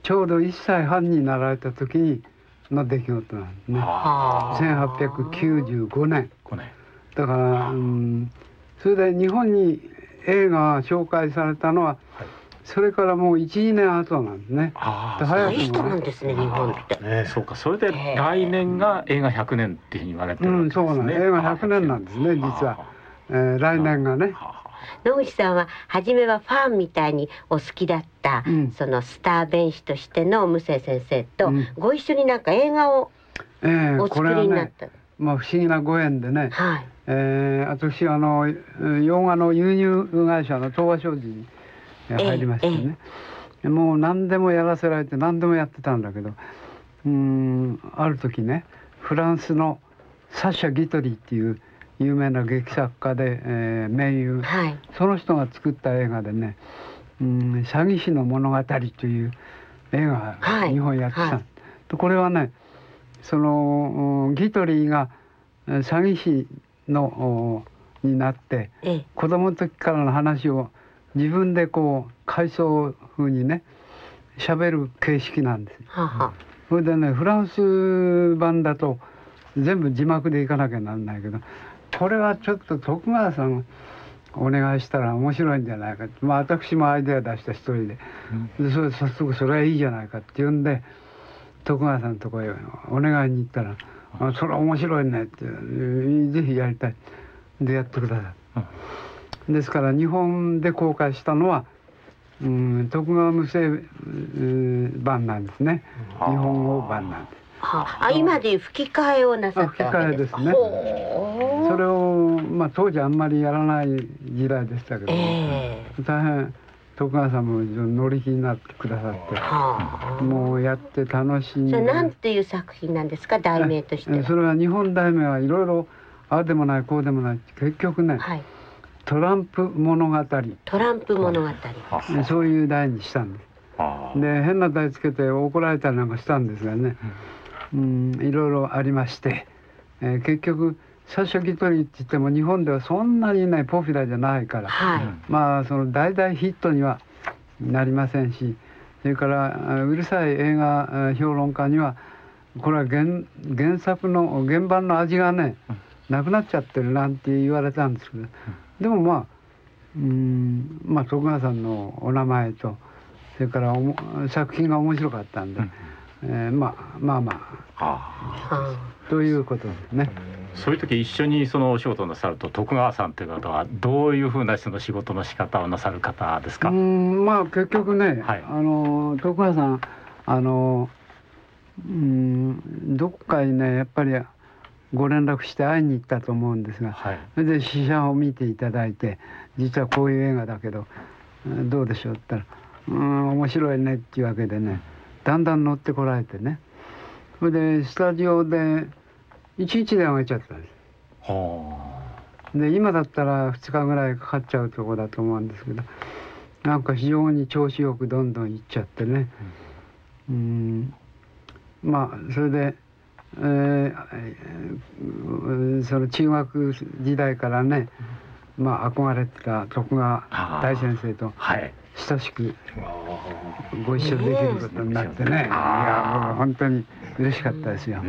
Speaker 27: ちょうど1歳半になられた時にの出来事なんですね。1895年。だから、うん、それで日本に映画が紹介されたのは、それからもう12年後なんですね。で早くもね。
Speaker 28: ですね日本って。
Speaker 24: ね、そうか。それで来年が映画100年っていうふうに言われてる
Speaker 27: うん、そうなんです。映画100年なんですね、実は。えー来年がね。
Speaker 28: 野口さんは初めはファンみたいにお好きだった、そのスター弁士としての無声先生と、ご一緒になんか映画を
Speaker 27: えー
Speaker 28: お作
Speaker 27: これはね
Speaker 28: りになった、
Speaker 27: まあ不思議なご縁でね、えー私あのえー洋画の輸入会社の東和商事にえー入りましてね、もう何でもやらせられて何でもやってたんだけどうーんある時ねフランスのサッシャ・ギトリーっていう有名な劇作家で、えー名優、その人が作った映画でね「うん詐欺師の物語」という映画が日本やってた、でこれはねそのうんギトリーがえー詐欺師のおになって子供の時からの話を自分でこう回想風にね喋る形式なんですよ。
Speaker 28: はあはあ。
Speaker 27: それでねフランス版だと全部字幕でいかなきゃなんないけどこれはちょっと徳川さんお願いしたら面白いんじゃないかまあ私もアイデア出した一人で,、でそれ早速それはいいじゃないかって言うんで徳川さんのとこへお願いに行ったら「あそれは面白いね」って「ぜひやりたい」でやってください。ですから日本で公開したのはうん徳川無声うん版なんですね。日本語版なんです。
Speaker 28: はあ、あ今でいう吹き替えをなさったわけですか。
Speaker 27: 吹き替えですね。それを、まあ、当時あんまりやらない時代でしたけど、大変徳川さんも乗り気になってくださって、もうやって楽しんで。
Speaker 28: それなんていう作品なんですか？題名として。は
Speaker 27: え。それは日本題名はいろいろああでもないこうでもない結局ね、トランプ物語。
Speaker 28: トランプ物語。
Speaker 27: そういう題にしたんです。で変な題つけて怒られたりなんかしたんですがね、うん、いろいろありまして、えー結局サッシャ・ギトリーって言っても日本ではそんなにねポピュラーじゃないから、まあその大々ヒットにはなりませんし。それからあうるさい映画あ評論家にはこれは原原作の原版の味がねなくなっちゃってるなんて言われたんですけどでもまあうんまあ徳川さんのお名前とそれからおも作品が面白かったんで、えーまあまあまあということですね。
Speaker 24: そういう時一緒にそのお仕事をなさると徳川さんという方はどういうふうなその仕事の仕方をなさる方ですか、
Speaker 27: うんまあ結局ね、あの徳川さんあのうんどっかにねやっぱりご連絡して会いに行ったと思うんですが、それで試写を見ていただいて実はこういう映画だけどうんどうでしょうって言ったら「うん面白いね」っていうわけでねだんだん乗ってこられてね。それでスタジオでいちいちで上げちゃったんです。で今だったら2日ぐらいかかっちゃうとこだと思うんですけどなんか非常に調子よくどんどんいっちゃってね。うん。まあそれで、えその中学時代からねまあ憧れてた徳川大先生と親しくご一緒できることになってね。いやもう本当に嬉しかったですよ。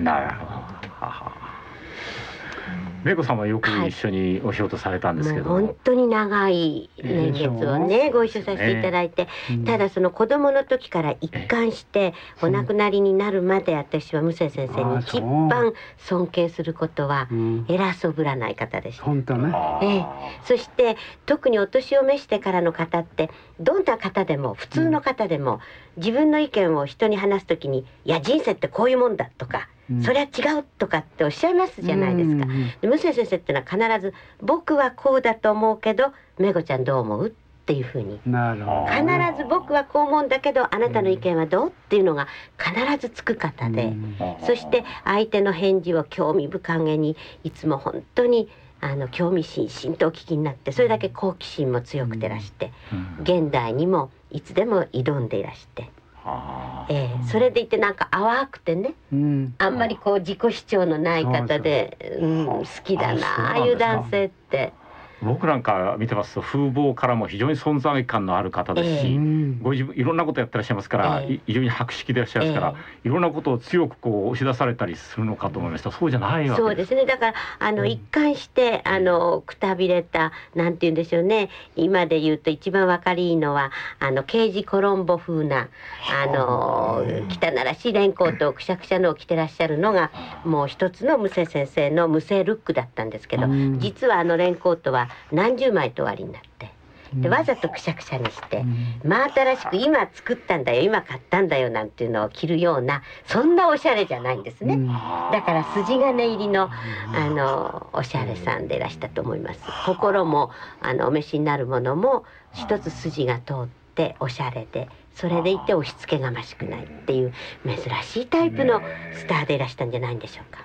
Speaker 24: 玲子さんはよく一緒にお仕事されたんですけど、
Speaker 28: 本当に長い年月をね、ご一緒させていただいて、ただその子供の時から一貫してお亡くなりになるまで私は武蔵先生に一番尊敬することは偉そうぶらない方でした。
Speaker 27: 本当ね。
Speaker 28: ええ、そして特にお年を召してからの方ってどんな方でも普通の方でも自分の意見を人に話す時に「いや人生ってこういうもんだ」とか。そりゃ違うとかっておっしゃいますじゃないですか。で武蔵先生っていうのは必ず「僕はこうだと思うけどめごちゃんどう思う?」っていうふうに。必ず僕はこう思うんだけどあなたの意見はどうっていうのが必ずつく方で、そして相手の返事を興味深げにいつも本当にあの興味津々とお聞きになってそれだけ好奇心も強くてらして、現代にもいつでも挑んでいらして。ええ、それでいてなんか淡くてね、
Speaker 27: うん、
Speaker 28: あんまりこう自己主張のない方で、うん、好きだなああいう男性って。
Speaker 24: 僕なんか見てますと風貌からも非常に存在感のある方ですし、ご自分いろんなことやってらっしゃいますから、い非常に博識でいらっしゃいますから、いろんなことを強くこう押し出されたりするのかと思いましたそうじゃないわけ
Speaker 28: そうですね。だからあの、一貫してあのくたびれたなんて言うんでしょうね。今で言うと一番わかりいいのはあの刑事コロンボ風なあの汚らしいレンコートをくしゃくしゃのを着てらっしゃるのがもう一つの無声先生の無声ルックだったんですけど、実はあのレンコートは何十枚と終わりになって。でわざとくしゃくしゃにして、真新しく今作ったんだよ今買ったんだよなんていうのを着るようなそんなおしゃれじゃないんですね、だから筋金入りのあのおしゃれさんでいらしたと思います。心もあのお召しになるものも一つ筋が通っておしゃれでそれでいて押し付けがましくないっていう珍しいタイプのスターでいらしたんじゃないんでしょうか。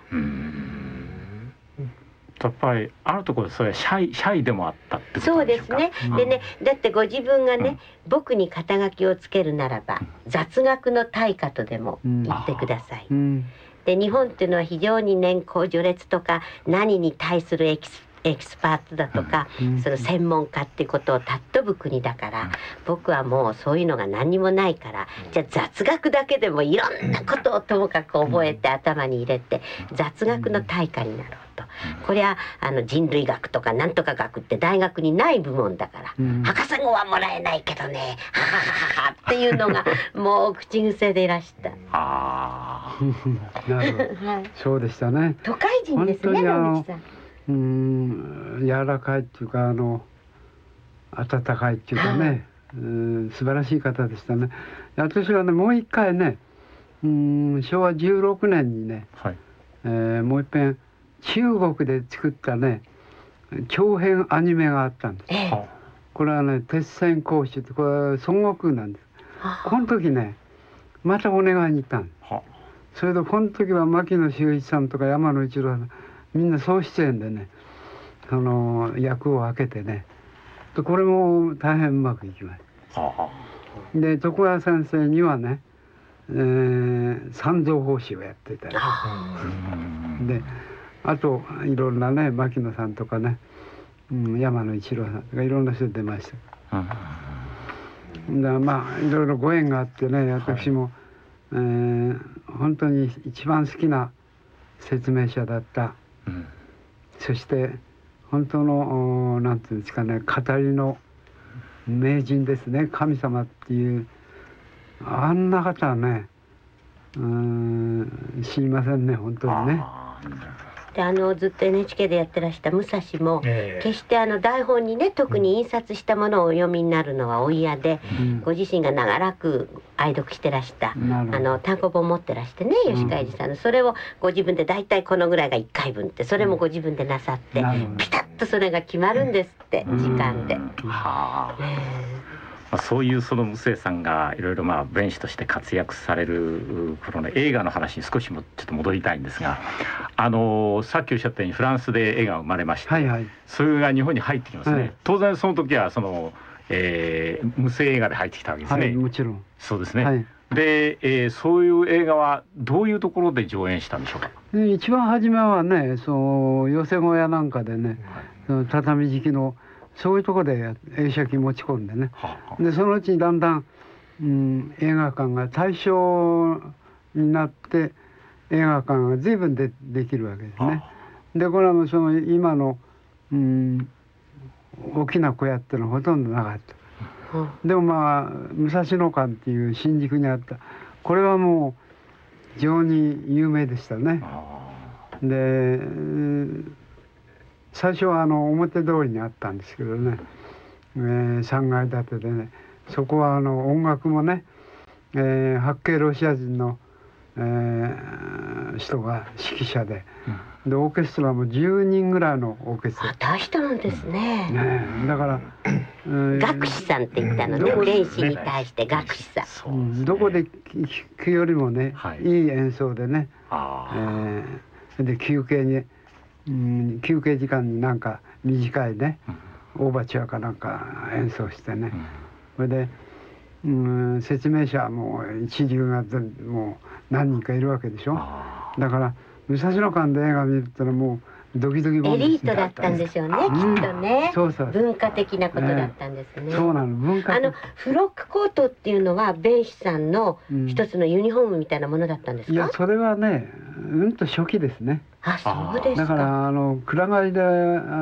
Speaker 24: やっぱりあるところでそれシャイシャイでもあったってこと
Speaker 28: そうですね。でね、だってご自分がね、僕に肩書きをつけるならば、雑学の大家とでも言ってください。で、日本っていうのは非常に年功序列とか、何に対するエキスエキスパートだとか、その専門家っていうことを尊ぶ国だから、僕はもうそういうのが何にもないから、じゃあ雑学だけでもいろんなことをともかく覚えて頭に入れて、雑学の大家になろうと。これはあの人類学とかなんとか学って大学にない部門だから、博士号はもらえないけどねははははっていうのが もう口癖でいらした。
Speaker 27: なるほど
Speaker 28: はい、
Speaker 27: そうでしたね。
Speaker 28: 都会人ですね野口さん。
Speaker 27: うーん柔らかいっていうかあの温かいっていうかね、うん素晴らしい方でしたね。私はねもう一回ねうん昭和16年にね、えーもう一遍中国で作ったね長編アニメがあったんです、これはね鉄線講習ってこれは孫悟空なんです。この時ねまたお願いに行ったんですそれでこの時は牧野秀一さんとか山野一郎さんみんな総出演でね。その役を分けてね。でこれも大変うまくいきましたで徳川先生にはね、えー、三蔵法師をやっていたり。であといろんなね牧野さんとかね、うん、山野一郎さんとかいろんな人出ました。だまあいろいろご縁があってね私も、えー本当に一番好きな説明者だった、そして本当のおなんていうんですかね語りの名人ですね神様っていうあんな方はねうん知りませんね本当にね。
Speaker 28: であのずっと NHK でやってらした武蔵も、決してあの台本にね特に印刷したものをお読みになるのはお嫌で、ご自身が長らく愛読してらした、
Speaker 27: なるほど。
Speaker 28: あの単行本持ってらしてね吉川英治さんの、それをご自分で大体このぐらいが1回分ってそれもご自分でなさって、ピタッとそれが決まるんですって、時間で。
Speaker 24: はあまあ、そういうその無声さんがいろいろまあ弁士として活躍されるこの、ね、映画の話に少しもちょっと戻りたいんですがあのさっきおっしゃったようにフランスで映画が生まれまして、それが日本に入ってきますね、
Speaker 27: はい。
Speaker 24: 当然その時はその、えー無声映画で入ってきたわけですね、
Speaker 27: はいもちろん。
Speaker 24: そうですね、
Speaker 27: はい。
Speaker 24: で、えーそういう映画はどういうところで上演したんでしょうか？
Speaker 27: で一番初めはねそう寄せ小屋なんかでね、その畳敷きのそういうところで映写機持ち込んでね、でそのうちにだんだん、うん、映画館が対象になって映画館が随分でできるわけですね。でこれはもうその今のうん大きな小屋っていうのはほとんどなかった。でもまあ武蔵野館っていう新宿にあったこれはもう非常に有名でしたね。でうん最初はあの表通りにあったんですけどね、えー、3階建てでねそこはあの音楽もね、えー、八景ロシア人の、えー、人が指揮者で、でオーケストラも10人ぐらいのオーケストラ。
Speaker 28: 大したのですね。
Speaker 27: ねえだから、うん
Speaker 28: 学士さんって言ったのね。電子に対して学士さん。
Speaker 27: うんどこで聴くよりもね、い、い演奏でね、えーで休憩に、うん、休憩時間になんか短いね、オーバーチュアかなんか演奏してね、それで、うん、説明者も一流が全もう何人かいるわけでしょ。だから武蔵野館で映画見るってのはもうドキドキも
Speaker 28: エ
Speaker 27: んです
Speaker 28: リートだったんでしょうね、
Speaker 27: うん。
Speaker 28: きっとね。
Speaker 27: そうそう
Speaker 28: 文化的なことだったんですね。
Speaker 27: そうなの文化
Speaker 28: あのフロックコートっていうのは弁士さんの一つのユニフォームみたいなものだったんですか？
Speaker 27: いやそれはねうんと初期ですね
Speaker 28: あそうですか。
Speaker 27: だからあの暗がりであ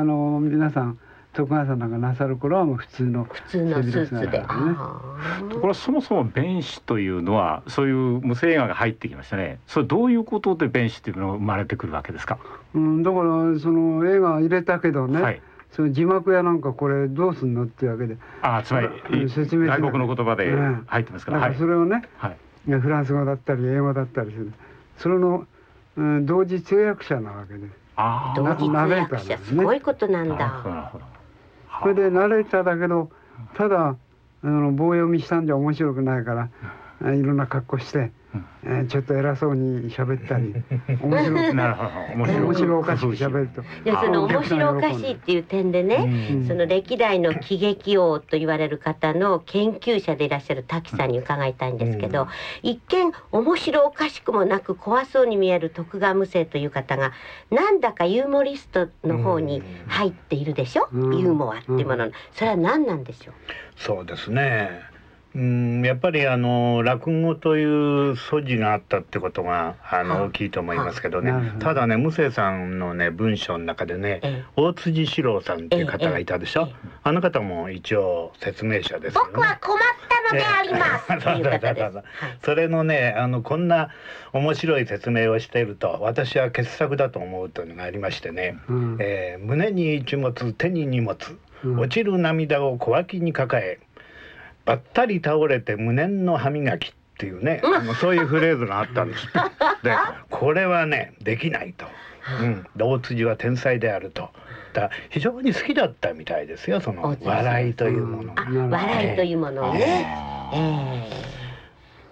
Speaker 27: の皆さん徳川さんなんかなさる頃はもう普通の普
Speaker 28: 通のスーツで。
Speaker 27: ね
Speaker 32: ところがそもそも弁士というのはそういう無声映画が入ってきましたね。それどういうことで弁士っていうのが生まれてくるわけですか？
Speaker 27: うん、だからその映画入れたけどね、その字幕やなんかこれどうすんのっていうわけで。
Speaker 32: あつまり
Speaker 27: うん説明
Speaker 32: 外国の言葉で
Speaker 27: うん。
Speaker 32: 入ってますから、
Speaker 27: だから
Speaker 32: はい
Speaker 27: それをね、
Speaker 32: はい。
Speaker 27: いやフランス語だったり英語だったりする。それの、うん、同時通訳者なわけで。す
Speaker 32: あ
Speaker 28: 同時通訳者
Speaker 27: ね
Speaker 28: すごいことなんだ。
Speaker 27: それでナレーターだけどただあの棒読みしたんじゃ面白くないから、えいろんな格好して、えーちょっと偉そうに喋ったり。面白く。
Speaker 32: なるほど。面白い
Speaker 27: 面白おかしく喋ると。
Speaker 28: でその面白おかしいっていう点でね、その歴代の喜劇王と言われる方の研究者でいらっしゃる滝さんに伺いたいんですけど、一見面白おかしくもなく怖そうに見える徳川無生という方がなんだかユーモリストの方に入っているでしょ、ユーモアっていうものの、それは何なんでしょう？
Speaker 26: そうですね。うん、やっぱりあの落語という素地があったってことがあの大きいと思いますけどね。ただね無生さんのね文章の中でね大辻四郎さんっていう方がいたでしょ？あの方も一応説明者ですよね。
Speaker 28: 僕は困ったのであります。
Speaker 26: それのねあのこんな面白い説明をしていると私は傑作だと思うというのがありましてね、えー胸に一物手に荷物落ちる涙を小脇に抱えばったり倒れて無念の歯磨きっていうね、あのそういうフレーズがあったんです。でこれはねできないと。うん、で大辻は天才であると。だ非常に好きだったみたいですよその笑いというものが。
Speaker 28: 笑いというものをね。ええ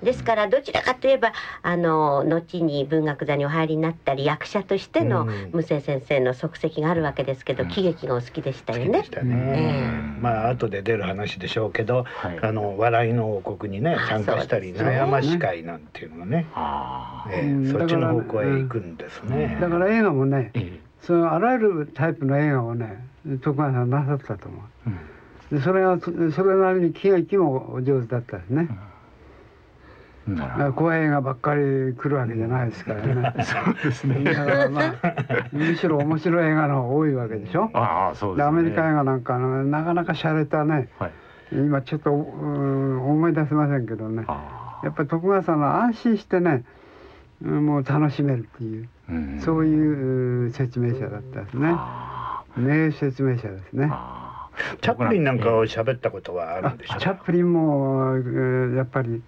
Speaker 28: ですからどちらかといえばあの後に文学座にお入りになったり役者としての無生先生の足跡があるわけですけど、喜劇がお好きでしたよね。
Speaker 26: まあ後で出る話でしょうけど、あの笑いの王国にね参加したり悩まし会なんていうのがね、ええ
Speaker 27: うん。
Speaker 26: そっちの方向へ
Speaker 27: だから
Speaker 26: 行くんですね。
Speaker 27: だから映画もね、そのあらゆるタイプの映画をね徳川さんなさったと思う、でそれはそそれなりに喜劇もお上手だったですね、怖い映画ばっかり来るわけじゃないですからね。
Speaker 32: そうですね。
Speaker 27: だからまあむしろ面白い映画の方が多いわけでしょ。
Speaker 32: ああそうですね。
Speaker 27: アメリカ映画なんかのなかなか洒落たね、今ちょっと、うん思い出せませんけどね。やっぱり徳川さんは安心してねうんもう楽しめるっていう、そういううん説明者だったですね。名説明者ですね。
Speaker 26: チャップリンなんかを喋ったことはあるんでしょう
Speaker 27: チャップリンも、えーやっぱり、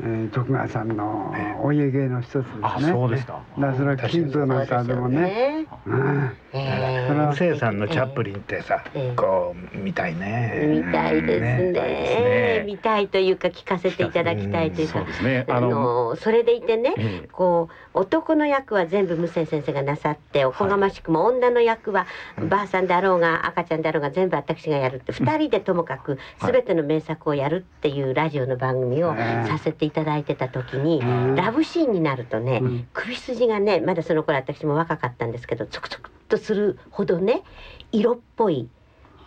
Speaker 27: えー徳川さんのお家芸の一つですね。
Speaker 26: あそうですか
Speaker 27: だからそれはキッズなんかでもね。うん
Speaker 26: 無生さん。のチャップリンってさ、こう見たいね。
Speaker 28: 見たいですね見たいというか聞かせていただきたいというか、
Speaker 32: そうですね
Speaker 28: あ
Speaker 32: の
Speaker 28: それでいてね、こう男の役は全部無生先生がなさっておこがましくも女の役はばあさん。であろうが赤ちゃん。であろうが全部私がやるって二人でともかく全ての名作をやるっていうラジオの番組をさせていただいてた時にラブシーンになるとね首筋がねまだその頃私も若かったん。ですけどゾクゾクっとするほどね色っぽい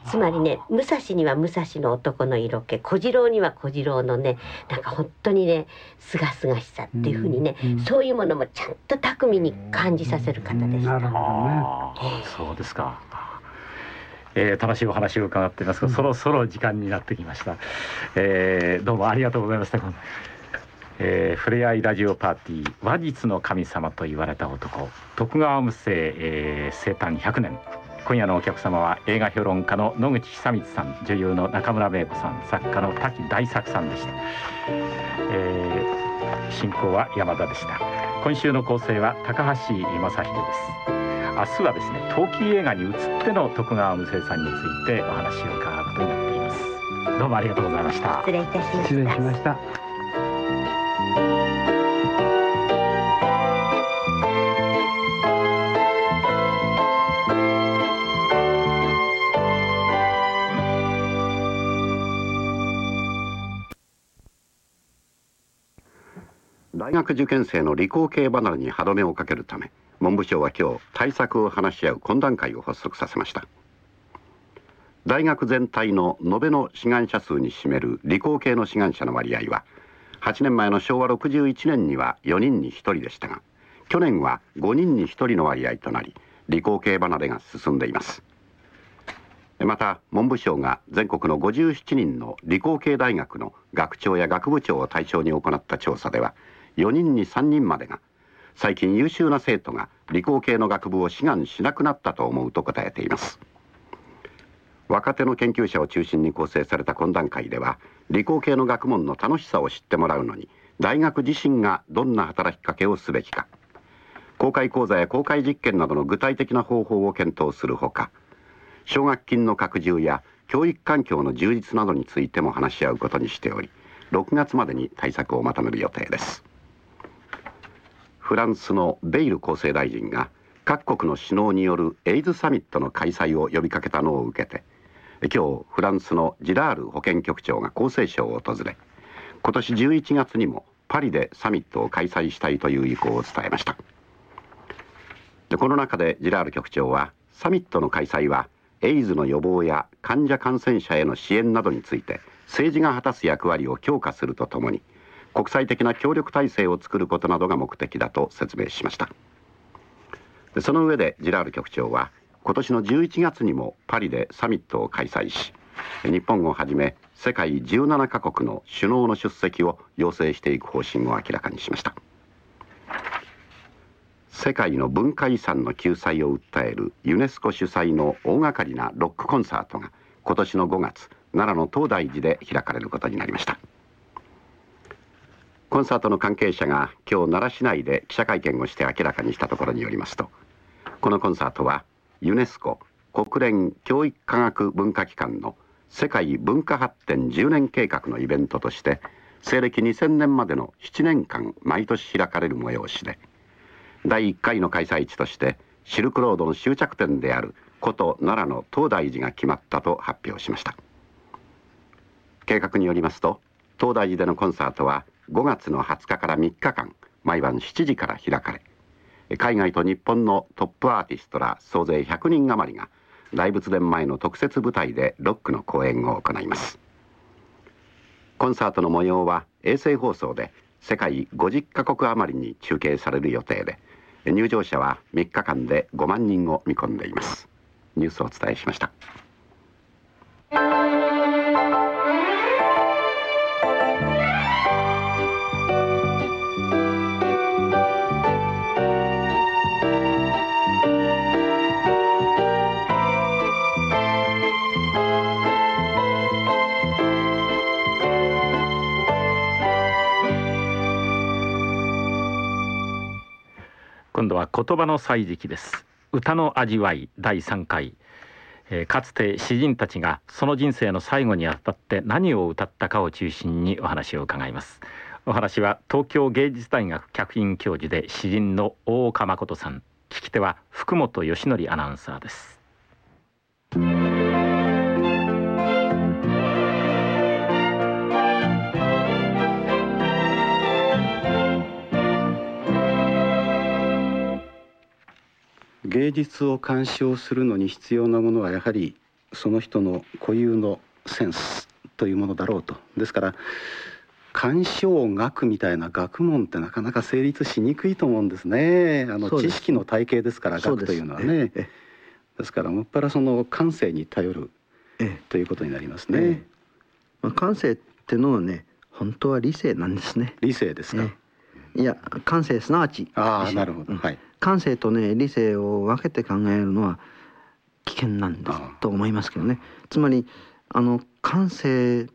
Speaker 28: つまりね武蔵には武蔵の男の色気小次郎には小次郎のねなんか本当にねすがすがしさっていうふうにね、そういうものもちゃんと巧みに感じさせる方でした。
Speaker 24: そうですか。えー、楽しいお話を伺っていますが、そろそろ時間になってきました。えー、どうもありがとうございました。えー、ふれあいラジオパーティー話術の神様と言われた男徳川無生、えー、生誕100年。今夜のお客様は映画評論家の野口久光さん女優の中村芽子さん作家の滝大作さんでした、えー、進行は山田でした。今週の構成は高橋正秀です。明日はですね陶器映画に移っての徳川無生さんについてお話を伺うことになっています。どうもありがとうございました。
Speaker 28: 失礼いた
Speaker 27: しました
Speaker 12: 大学受験生の理工系離れに歯止めをかけるため文部省は今日対策を話し合う懇談会を発足させました。大学全体の延べの志願者数に占める理工系の志願者の割合は8年前の昭和61年には4人に1人でしたが去年は5人に1人の割合となり理工系離れが進んでいます。また文部省が全国の57人の理工系大学の学長や学部長を対象に行った調査では4人に3人までが最近優秀な生徒が理工系の学部を志願しなくなったと思うと答えています。若手の研究者を中心に構成された懇談会では理工系の学問の楽しさを知ってもらうのに大学自身がどんな働きかけをすべきか公開講座や公開実験などの具体的な方法を検討するほか奨学金の拡充や教育環境の充実などについても話し合うことにしており6月までに対策をまとめる予定です。フランスのベイル厚生大臣が各国の首脳によるエイズサミットの開催を呼びかけたのを受けて今日フランスのジラール保健局長が厚生省を訪れ今年11月にもパリでサミットを開催したいという意向を伝えました。でこの中でジラール局長はサミットの開催はエイズの予防や患者感染者への支援などについて政治が果たす役割を強化するとともに国際的な協力体制を作ることなどが目的だと説明しました。でその上でジラール局長は今年の11月にもパリでサミットを開催し日本をはじめ世界17カ国の首脳の出席を要請していく方針を明らかにしました。世界の文化遺産の救済を訴えるユネスコ主催の大掛かりなロックコンサートが今年の5月奈良の東大寺で開かれることになりました。コンサートの関係者が今日奈良市内で記者会見をして明らかにしたところによりますとこのコンサートはユネスコ国連教育科学文化機関の世界文化発展10年計画のイベントとして西暦2000年までの7年間毎年開かれる催しで第1回の開催地としてシルクロードの終着点である古都奈良の東大寺が決まったと発表しました。計画によりますと東大寺でのコンサートは5月の20日から3日間毎晩7時から開かれ海外と日本のトップアーティストら総勢100人余りが大仏殿前の特設舞台でロックの公演を行います。コンサートの模様は衛星放送で世界50カ国余りに中継される予定で入場者は3日間で5万人を見込んでいます。ニュースをお伝えしました。
Speaker 24: 今度は言葉の歳時期です。歌の味わい第3回、えー、かつて詩人たちがその人生の最後にあたって何を歌ったかを中心にお話を伺います。お話は東京芸術大学客員教授で詩人の大岡誠さん。聞き手は福本義則アナウンサーです。
Speaker 33: 芸術を鑑賞するのに必要なものはやはりその人の固有のセンスというものだろうと。ですから鑑賞学みたいな学問ってなかなか成立しにくいと思うんですね。あの知識の体系ですから学というのはね。ですからもっぱらその感性に頼るということになりますね、
Speaker 34: まあ、感性ってのはね本当は理性なんですね。
Speaker 33: 理性ですか、
Speaker 34: いや感性すなわち
Speaker 33: ああなるほど、はい、
Speaker 34: 感性とね理性を分けて考えるのは危険なんですと思いますけどね。つまりあの感性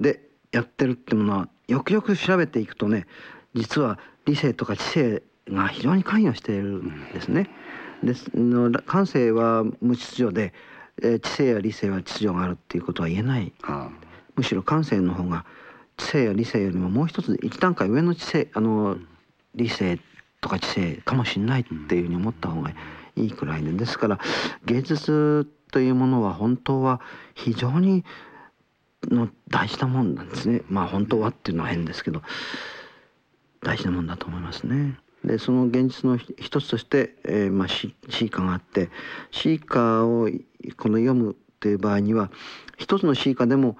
Speaker 34: でやってるってものはよくよく調べていくとね実は理性とか知性が非常に関与しているんですね。ですの感性は無秩序で、えー、知性や理性は秩序があるっていうことは言えない。むしろ感性の方が知性や理性よりももう一つ一段階上の知性あの理性とか知性かもしれないっていうふうに思った方がいいくらいでですから芸術というものは本当は非常にの大事なもんなんですねまあ本当はっていうのは変ですけど大事なもんだと思いますね。でその現実の一つとして、えー、まあ詩詩歌があって詩歌をこの読むという場合には一つの詩歌でも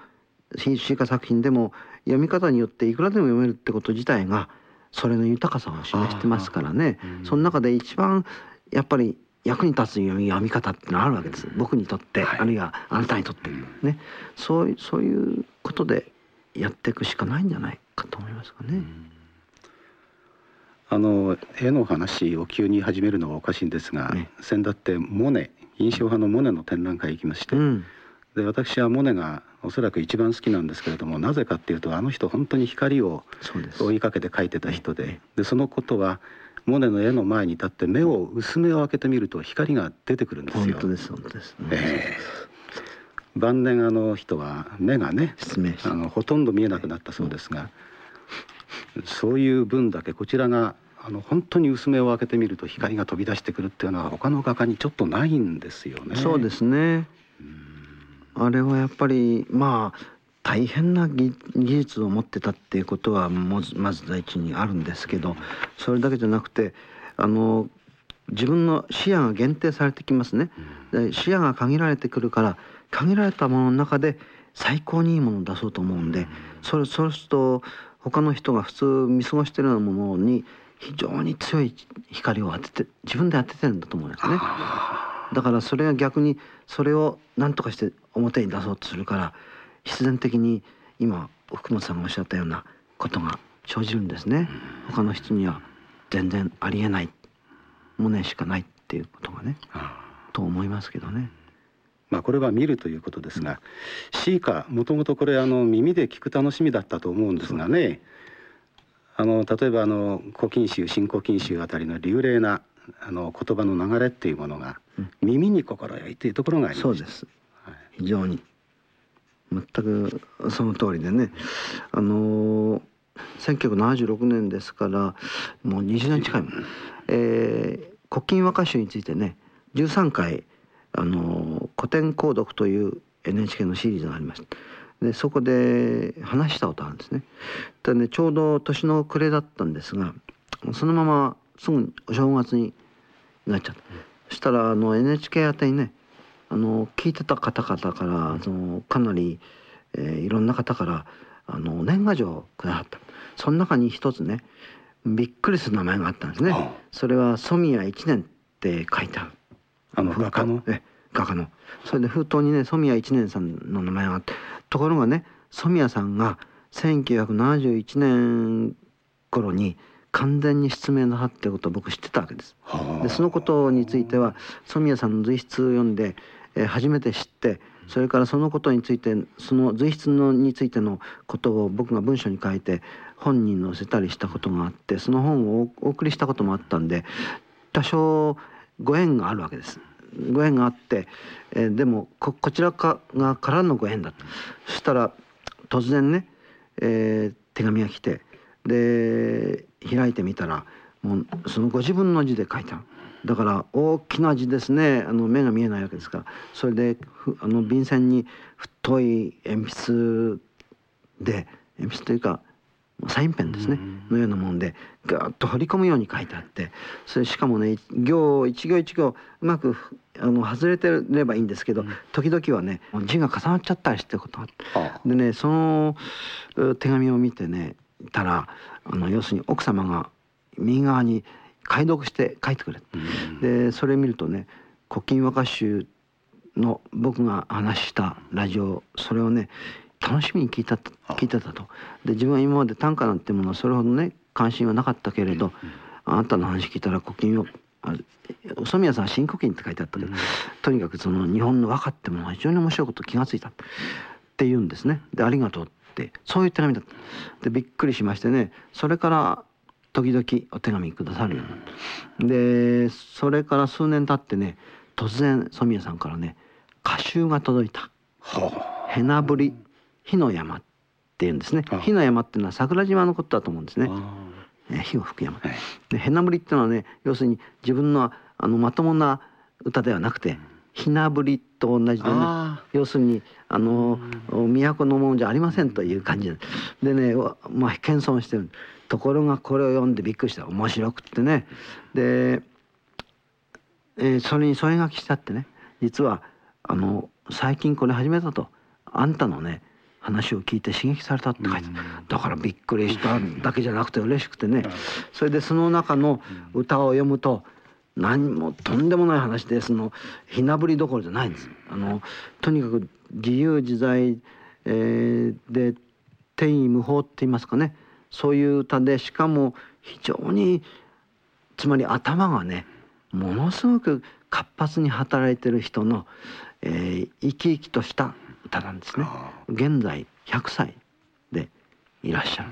Speaker 34: 詩歌作品でも読み方によっていくらでも読めるってこと自体がそれの豊かさを示してますからね、うん、その中で一番やっぱり役に立つ読み方ってのはあるわけです。僕にとって、はい、あるいはあなたにとってね。そうそういうことでやっていくしかないんじゃないかと思いますかね。
Speaker 33: あの絵の話を急に始めるのはおかしいんですが、ね、先だってモネ印象派のモネの展覧会行きまして、うん、で私はモネがおそらく一番好きなんですけれどもなぜかっていうとあの人本当に光を追いかけて描いてた人ででそのことはモネの絵の前に立って目を薄めを開けてみると光が出てくるんですよ。
Speaker 34: 本当です本当です。
Speaker 33: えー、晩年あの人は目がねあのほとんど見えなくなったそうですが、そういう分だけこちらがあの本当に薄めを開けてみると光が飛び出してくるっていうのは他の画家にちょっとないんですよね。
Speaker 34: そうですね。あれはやっぱりまあ大変な技術を持ってたっていうことはまずまず第一にあるんですけどそれだけじゃなくてあの自分の視野が限定されてきますね。で視野が限られてくるから限られたものの中で最高にいいものを出そうと思うんでそれそうすると他の人が普通見過ごしてるようなものに非常に強い光を当てて自分で当ててるんだと思うんですね。だからそれが逆にそれを何とかして表に出そうとするから必然的に今福本さんがおっしゃったようなことが生じるんですね。他の人には全然ありえないものしかないっていうことがね。と思いますけどね。
Speaker 33: まあこれは見るということですが、シーカもともとこれあの耳で聞く楽しみだったと思うんですがね。あの例えばあの古今集新古今集あたりの流麗なあの言葉の流れっていうものが耳に心よいというところがあります。
Speaker 34: そうです。非常に全くその通りでね。あの1976年ですからもう20年近いもん、えー、古今和歌集についてね13回あの古典講読という NHK のシリーズがありました。でそこで話したことあるんですね。でねちょうど年の暮れだったんですがそのまますぐお正月になっちゃった、そしたらあの NHK 宛てにねあの聞いてた方々からそのかなり、えー、いろんな方からあの年賀状をくださった。その中に一つねびっくりする名前があったんですね。それは染谷一年って書いてある。
Speaker 33: あの画家の？
Speaker 34: え画家の。それで封筒にね染谷一年さんの名前があってところがね染谷さんが1971年頃に完全に失明なさってことを僕知ってたわけです。でそのことについては染谷さんの随筆を読んでえ初めて知ってそれからそのことについてその随筆のについてのことを僕が文章に書いて本に載せたりしたことがあってその本をお送りしたこともあったんで多少ご縁があるわけです。ご縁があって、えー、でもこちらかがからのご縁だとそしたら突然ね、えー、手紙が来てで開いてみたらもうそのご自分の字で書いてある。だから大きな字ですね。あの目が見えないわけですから。それであの便箋に太い鉛筆で鉛筆というかサインペンですね。のようなもんでガーッと彫り込むように書いてあって。それしかもね行一行一行うまくあの外れてればいいんですけど時々はね字が重なっちゃったりしてることがあって。でねその手紙を見てねたらあの要するに奥様が右側に解読して書いてくれ。でそれ見るとね「古今和歌集」の僕が話したラジオそれをね楽しみに聞いた聞いてたと。で自分は今まで短歌なんてものはそれほどね関心はなかったけれど、あなたの話聞いたら古今を染宮さんは「新古今」って書いてあったけど、とにかくその日本の和歌ってものは非常に面白いこと気が付いたって言うんですね。で「ありがとう」ってそういう手紙だった。でびっくりしましてねそれから時々お手紙くださる。ようになでそれから数年経ってね突然染宮さんからね歌集が届いた「へなぶり火の山っていうんですね。火の山っていうのは桜島のことだと思うんですね。火を吹く山。でへなぶりっていうのはね要するに自分のあのまともな歌ではなくてひなぶりと同じでね要するにあの都のものじゃありませんという感じで。ねまあ謙遜してるところがこれを読んでびっくりした。面白くってね。で、えー、それに添え書きしたってね。実はあの最近これ始めたと。あんたのね話を聞いて刺激されたって書いてだからびっくりしただけじゃなくて嬉しくてね。それでその中の歌を読むと何もとんでもない話でそのひなぶりどころじゃないんです。あのとにかく自由自在、えー、で天意無法って言いますかねそういう歌でしかも非常につまり頭がねものすごく活発に働いてる人の、えー、生き生きとした歌なんですね。現在100歳でいらっしゃる。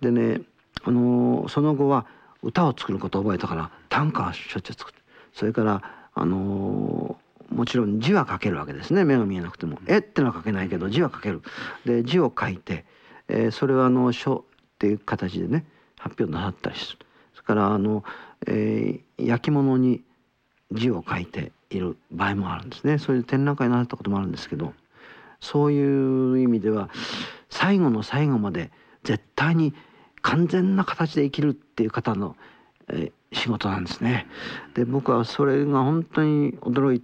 Speaker 34: でねあのー、その後は歌を作ることを覚えたから短歌はしょっちゅう作ってそれからあのー、もちろん字は書けるわけですね。目が見えなくても。絵ってのは書けないけど字は書ける。で字を書いて、えー、それはあの書っていう形でね発表なさったりするそれからあの、えー、焼き物に字を書いている場合もあるんですねそれで展覧会になったこともあるんですけどそういう意味では最後の最後まで絶対に完全な形で生きるっていう方の、えー、仕事なんですね。で僕はそれが本当に驚い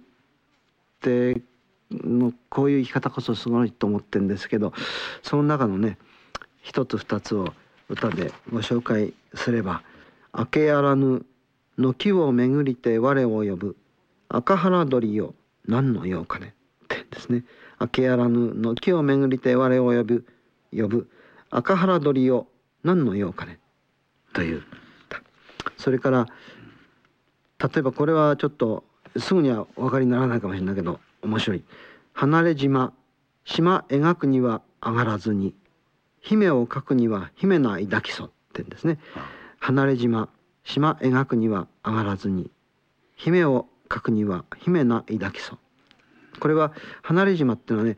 Speaker 34: てのこういう生き方こそすごいと思ってるんですけどその中のね一つ二つを歌でご紹介すれば「明けあらぬ軒を巡りて我を呼ぶ赤原鳥よ何の用かね」ってですね「明けあらぬの木を巡りて我を呼ぶ呼ぶ赤原鳥を何の用かねというそれから例えばこれはちょっとすぐにはお分かりにならないかもしれないけど面白い「離れ島島描くには上がらずに姫を描くには姫な抱きそ」ってんですね。離れ島島描くには上がらずに姫を描くには姫な抱きそこれは離れ島っていうのはね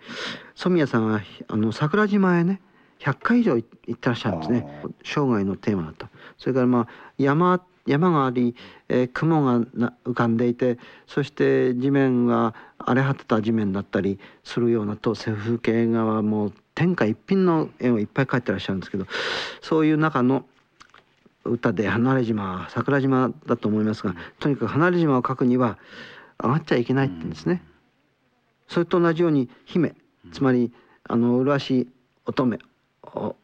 Speaker 34: 染宮さんはあの桜島へね100回以上行ってらっしゃるんですね。生涯のテーマだった。それからまあ山山があり、えー、雲が浮かんでいてそして地面は荒れ果てた地面だったりするようなと風景映画はもう天下一品の絵をいっぱい描いてらっしゃるんですけどそういう中の歌で離れ島桜島だと思いますがとにかく離れ島を描くには上がっちゃいけないって言うんですね。それと同じように姫つまりあの麗しい乙女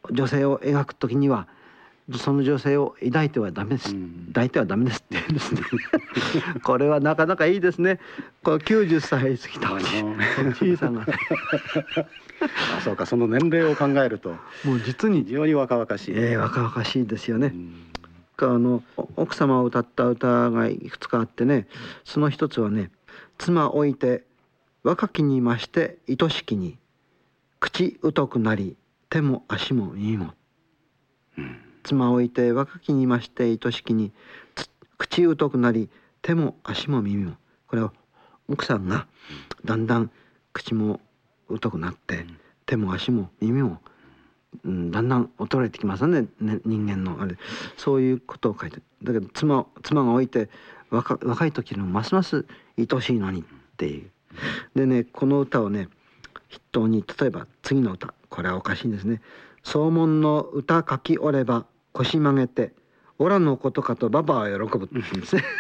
Speaker 34: 女性を描く時にはその女性を抱いてはダメです、抱いてはダメですって言うんですね。これはなかなかいいですね。これ90歳過ぎた小さな
Speaker 33: あそうかその年齢を考えると。
Speaker 34: もう実に。
Speaker 33: 非常に若々しい、
Speaker 34: えー、若々しいですよね、あの奥様を歌った歌がいくつかあってねその一つはね「妻置いて若きにまして愛しきに口疎くなり手も足も耳も、うん、妻を置いて若きにまして愛しきに口疎くなり手も足も耳も。これは奥さんがだんだん口も疎くなって、うん、手も足も耳も、うん、だんだん衰えてきますねね人間の。あれそういうことを書いて。だけど妻妻が置いて若若い時のますます愛しいのにっていう。でねこの歌をね筆頭に例えば次の歌これはおかしいんですね総門の歌書きおれば腰曲げてオラのことかとババは喜ぶって言うんですね。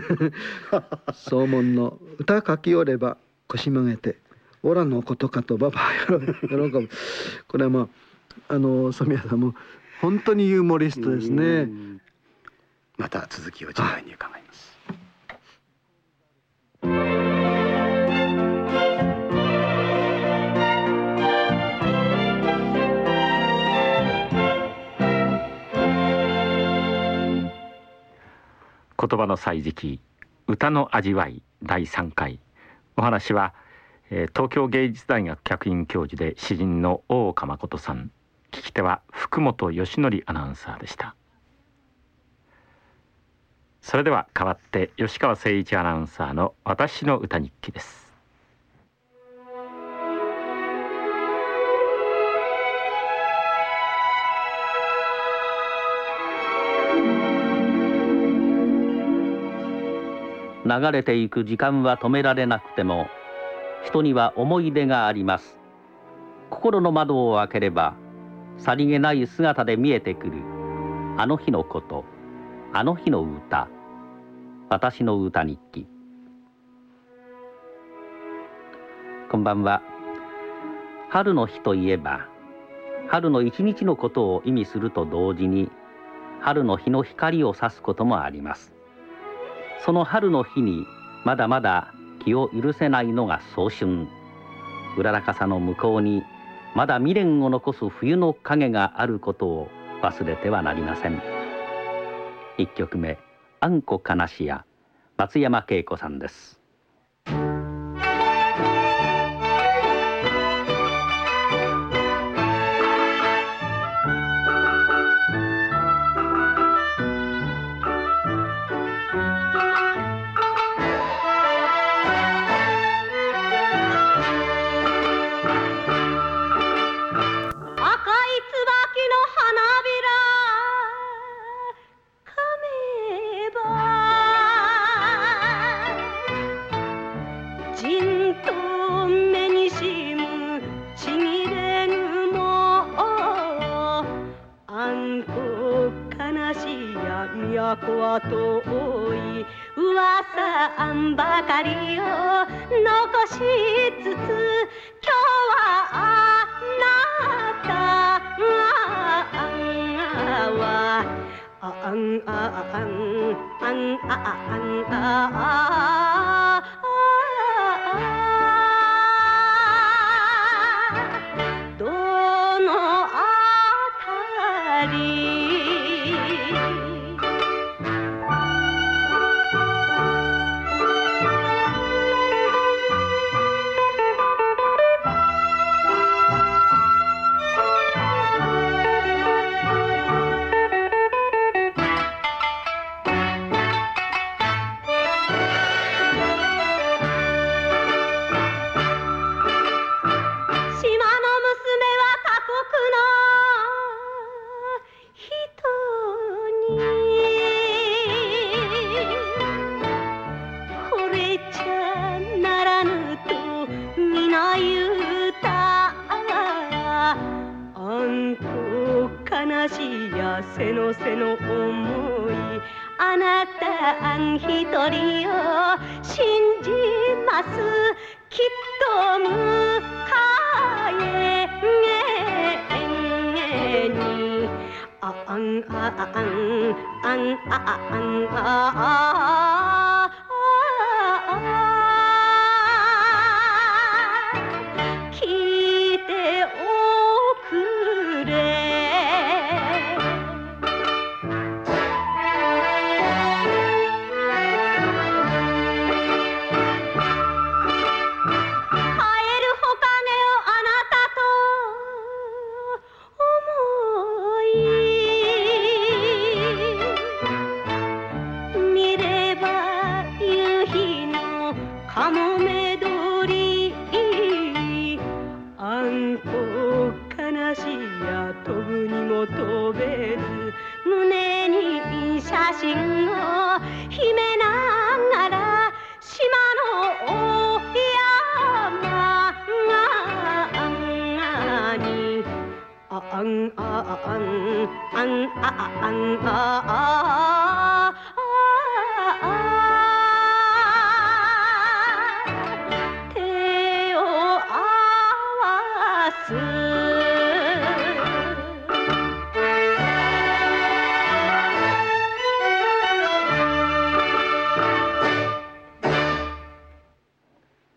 Speaker 34: 総門の歌書きおれば腰曲げてオラのことかとババは喜ぶこれはまああの染谷さんも本当にユーモリストですね。
Speaker 33: また続きを次回に伺います。
Speaker 24: 言葉の歳時記歌の味わい第3回お話は、えー、東京芸術大学客員教授で詩人の大岡誠さん。聞き手は福本義則アナウンサーでした。それでは代わって吉川誠一アナウンサーの私の歌日記です。
Speaker 17: 流れていく時間は止められなくても人には思い出があります。心の窓を開ければさりげない姿で見えてくる。あの日のことあの日の歌。私の歌日記。こんばんは。春の日といえば春の一日のことを意味すると同時に春の日の光を指すこともあります。その春の日にまだまだ気を許せないのが早春。うららかさの向こうにまだ未練を残す冬の影があることを忘れてはなりません。一曲目「あんこ悲しや」松山恵子さんです。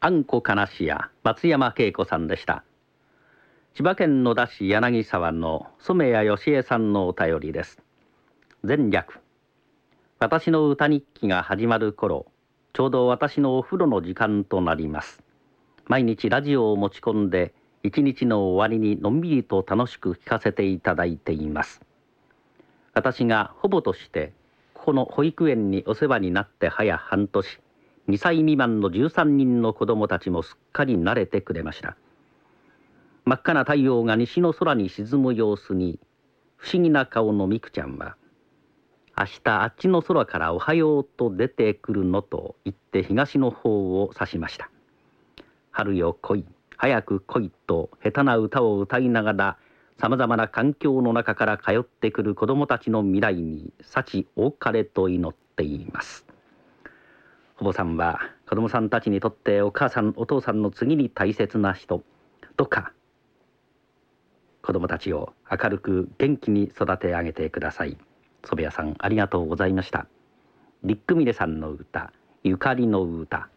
Speaker 9: あん
Speaker 19: こかなしや松山恵子さんでした。千葉県野田市柳沢の染谷義恵さんのお便りです。前略。私の歌日記が始まる頃ちょうど私のお風呂の時間となります。毎日ラジオを持ち込んで一日の終わりにのんびりと楽しく聞かせていただいています。私が保母としてここの保育園にお世話になって早半年。2歳未満の13人の子供たちもすっかり慣れてくれました。真っ赤な太陽が西の空に沈む様子に不思議な顔のみくちゃんは明日あっちの空からおはようと出てくるのと言って東の方を指しました。春よ来い早く来いと下手な歌を歌いながらさまざまな環境の中から通ってくる子供たちの未来に幸多かれと祈っています。お坊さんは子供さんたちにとってお母さんお父さんの次に大切な人。とか。子供たちを明るく元気に育て上げてください。祖部屋さんありがとうございました。リックミレさんの歌ゆかりの歌。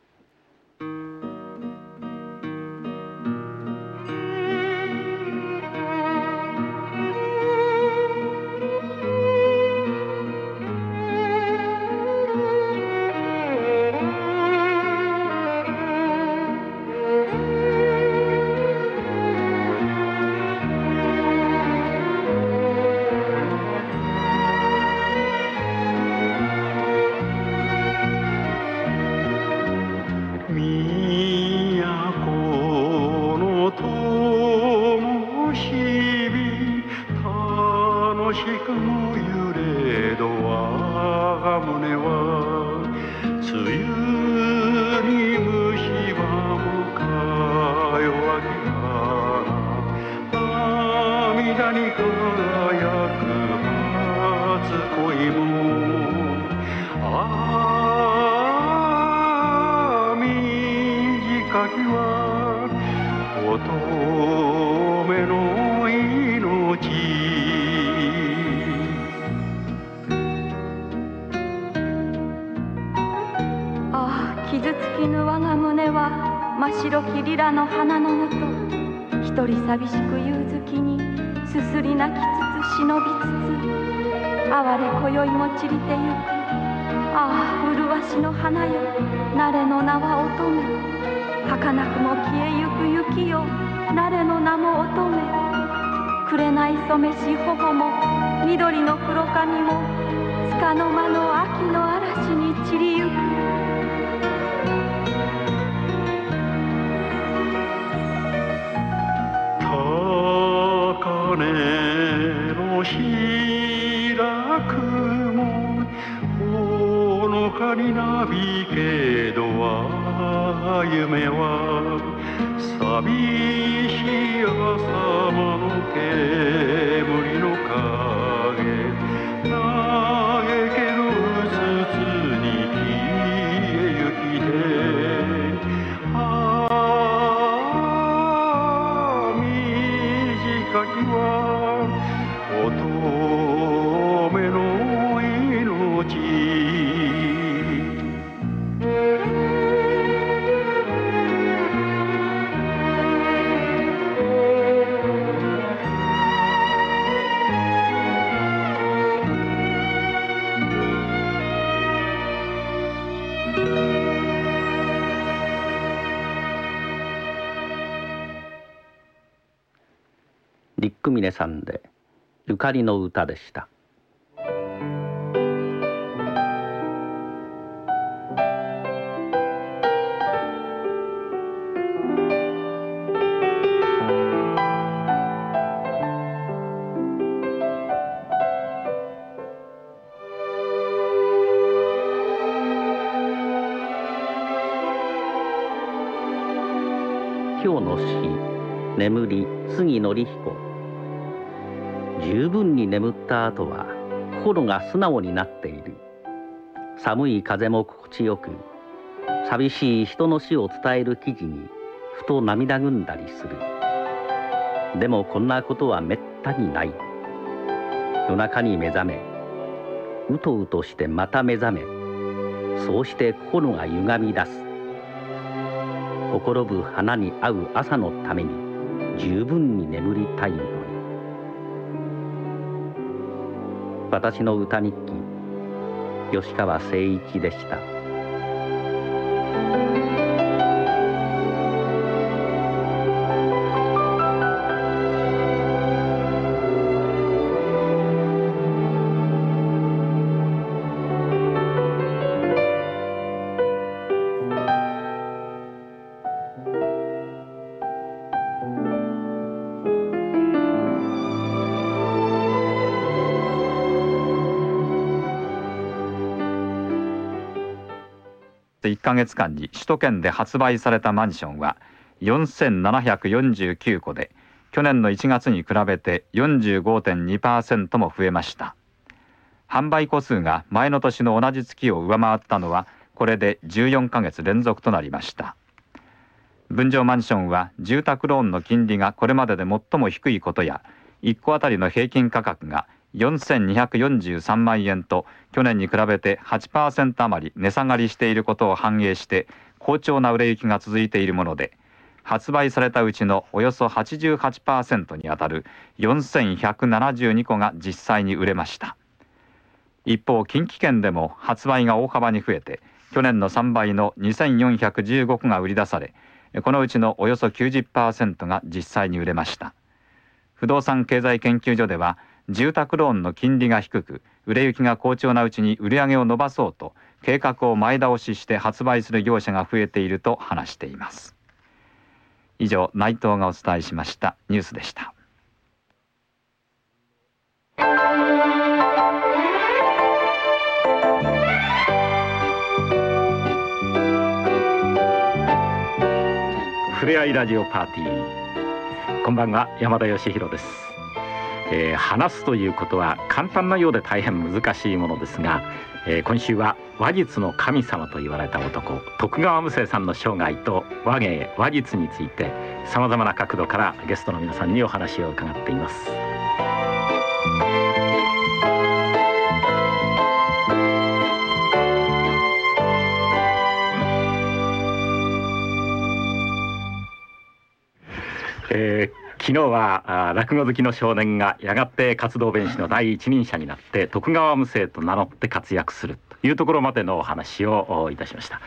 Speaker 9: リ
Speaker 19: ックミネさんでゆかりの歌でした。今日の詩眠り杉則彦。た後は心が素直になっている。寒い風も心地よく寂しい人の死を伝える記事にふと涙ぐんだりする。でもこんなことはめったにない。夜中に目覚めうとうとしてまた目覚めそうして心が歪み出す。ほころぶ花に合う朝のために十分に眠りたいの。私の歌日記。吉川誠一でした。
Speaker 35: ヶ月間に首都圏で発売されたマンションは4749戸で去年の1月に比べて45.2%も増えました。販売戸数が前の年の同じ月を上回ったのはこれで14ヶ月連続となりました。分譲マンションは住宅ローンの金利がこれまでで最も低いことや1戸当たりの平均価格が4243万円と去年に比べて8%余り値下がりしていることを反映して好調な売れ行きが続いているもので発売されたうちのおよそ88%にあたる4172個が実際に売れました。一方近畿圏でも発売が大幅に増えて去年の3倍の2415個が売り出されこのうちのおよそ90%が実際に売れました。不動産経済研究所では住宅ローンの金利が低く売れ行きが好調なうちに売り上げを伸ばそうと計画を前倒しして発売する業者が増えていると話しています。以上内藤がお伝えしました。ニュースでした。
Speaker 24: ふれあいラジオパーティー。こんばんは山田義弘です。えー、話すということは簡単なようで大変難しいものですが、えー、今週は話術の神様と言われた男徳川無生さんの生涯と話芸話術についてさまざまな角度からゲストの皆さんにお話を伺っています。えー昨日は落語好きの少年がやがて活動弁士の第一人者になって徳川無生と名乗って活躍するというところまでのお話をいたしました、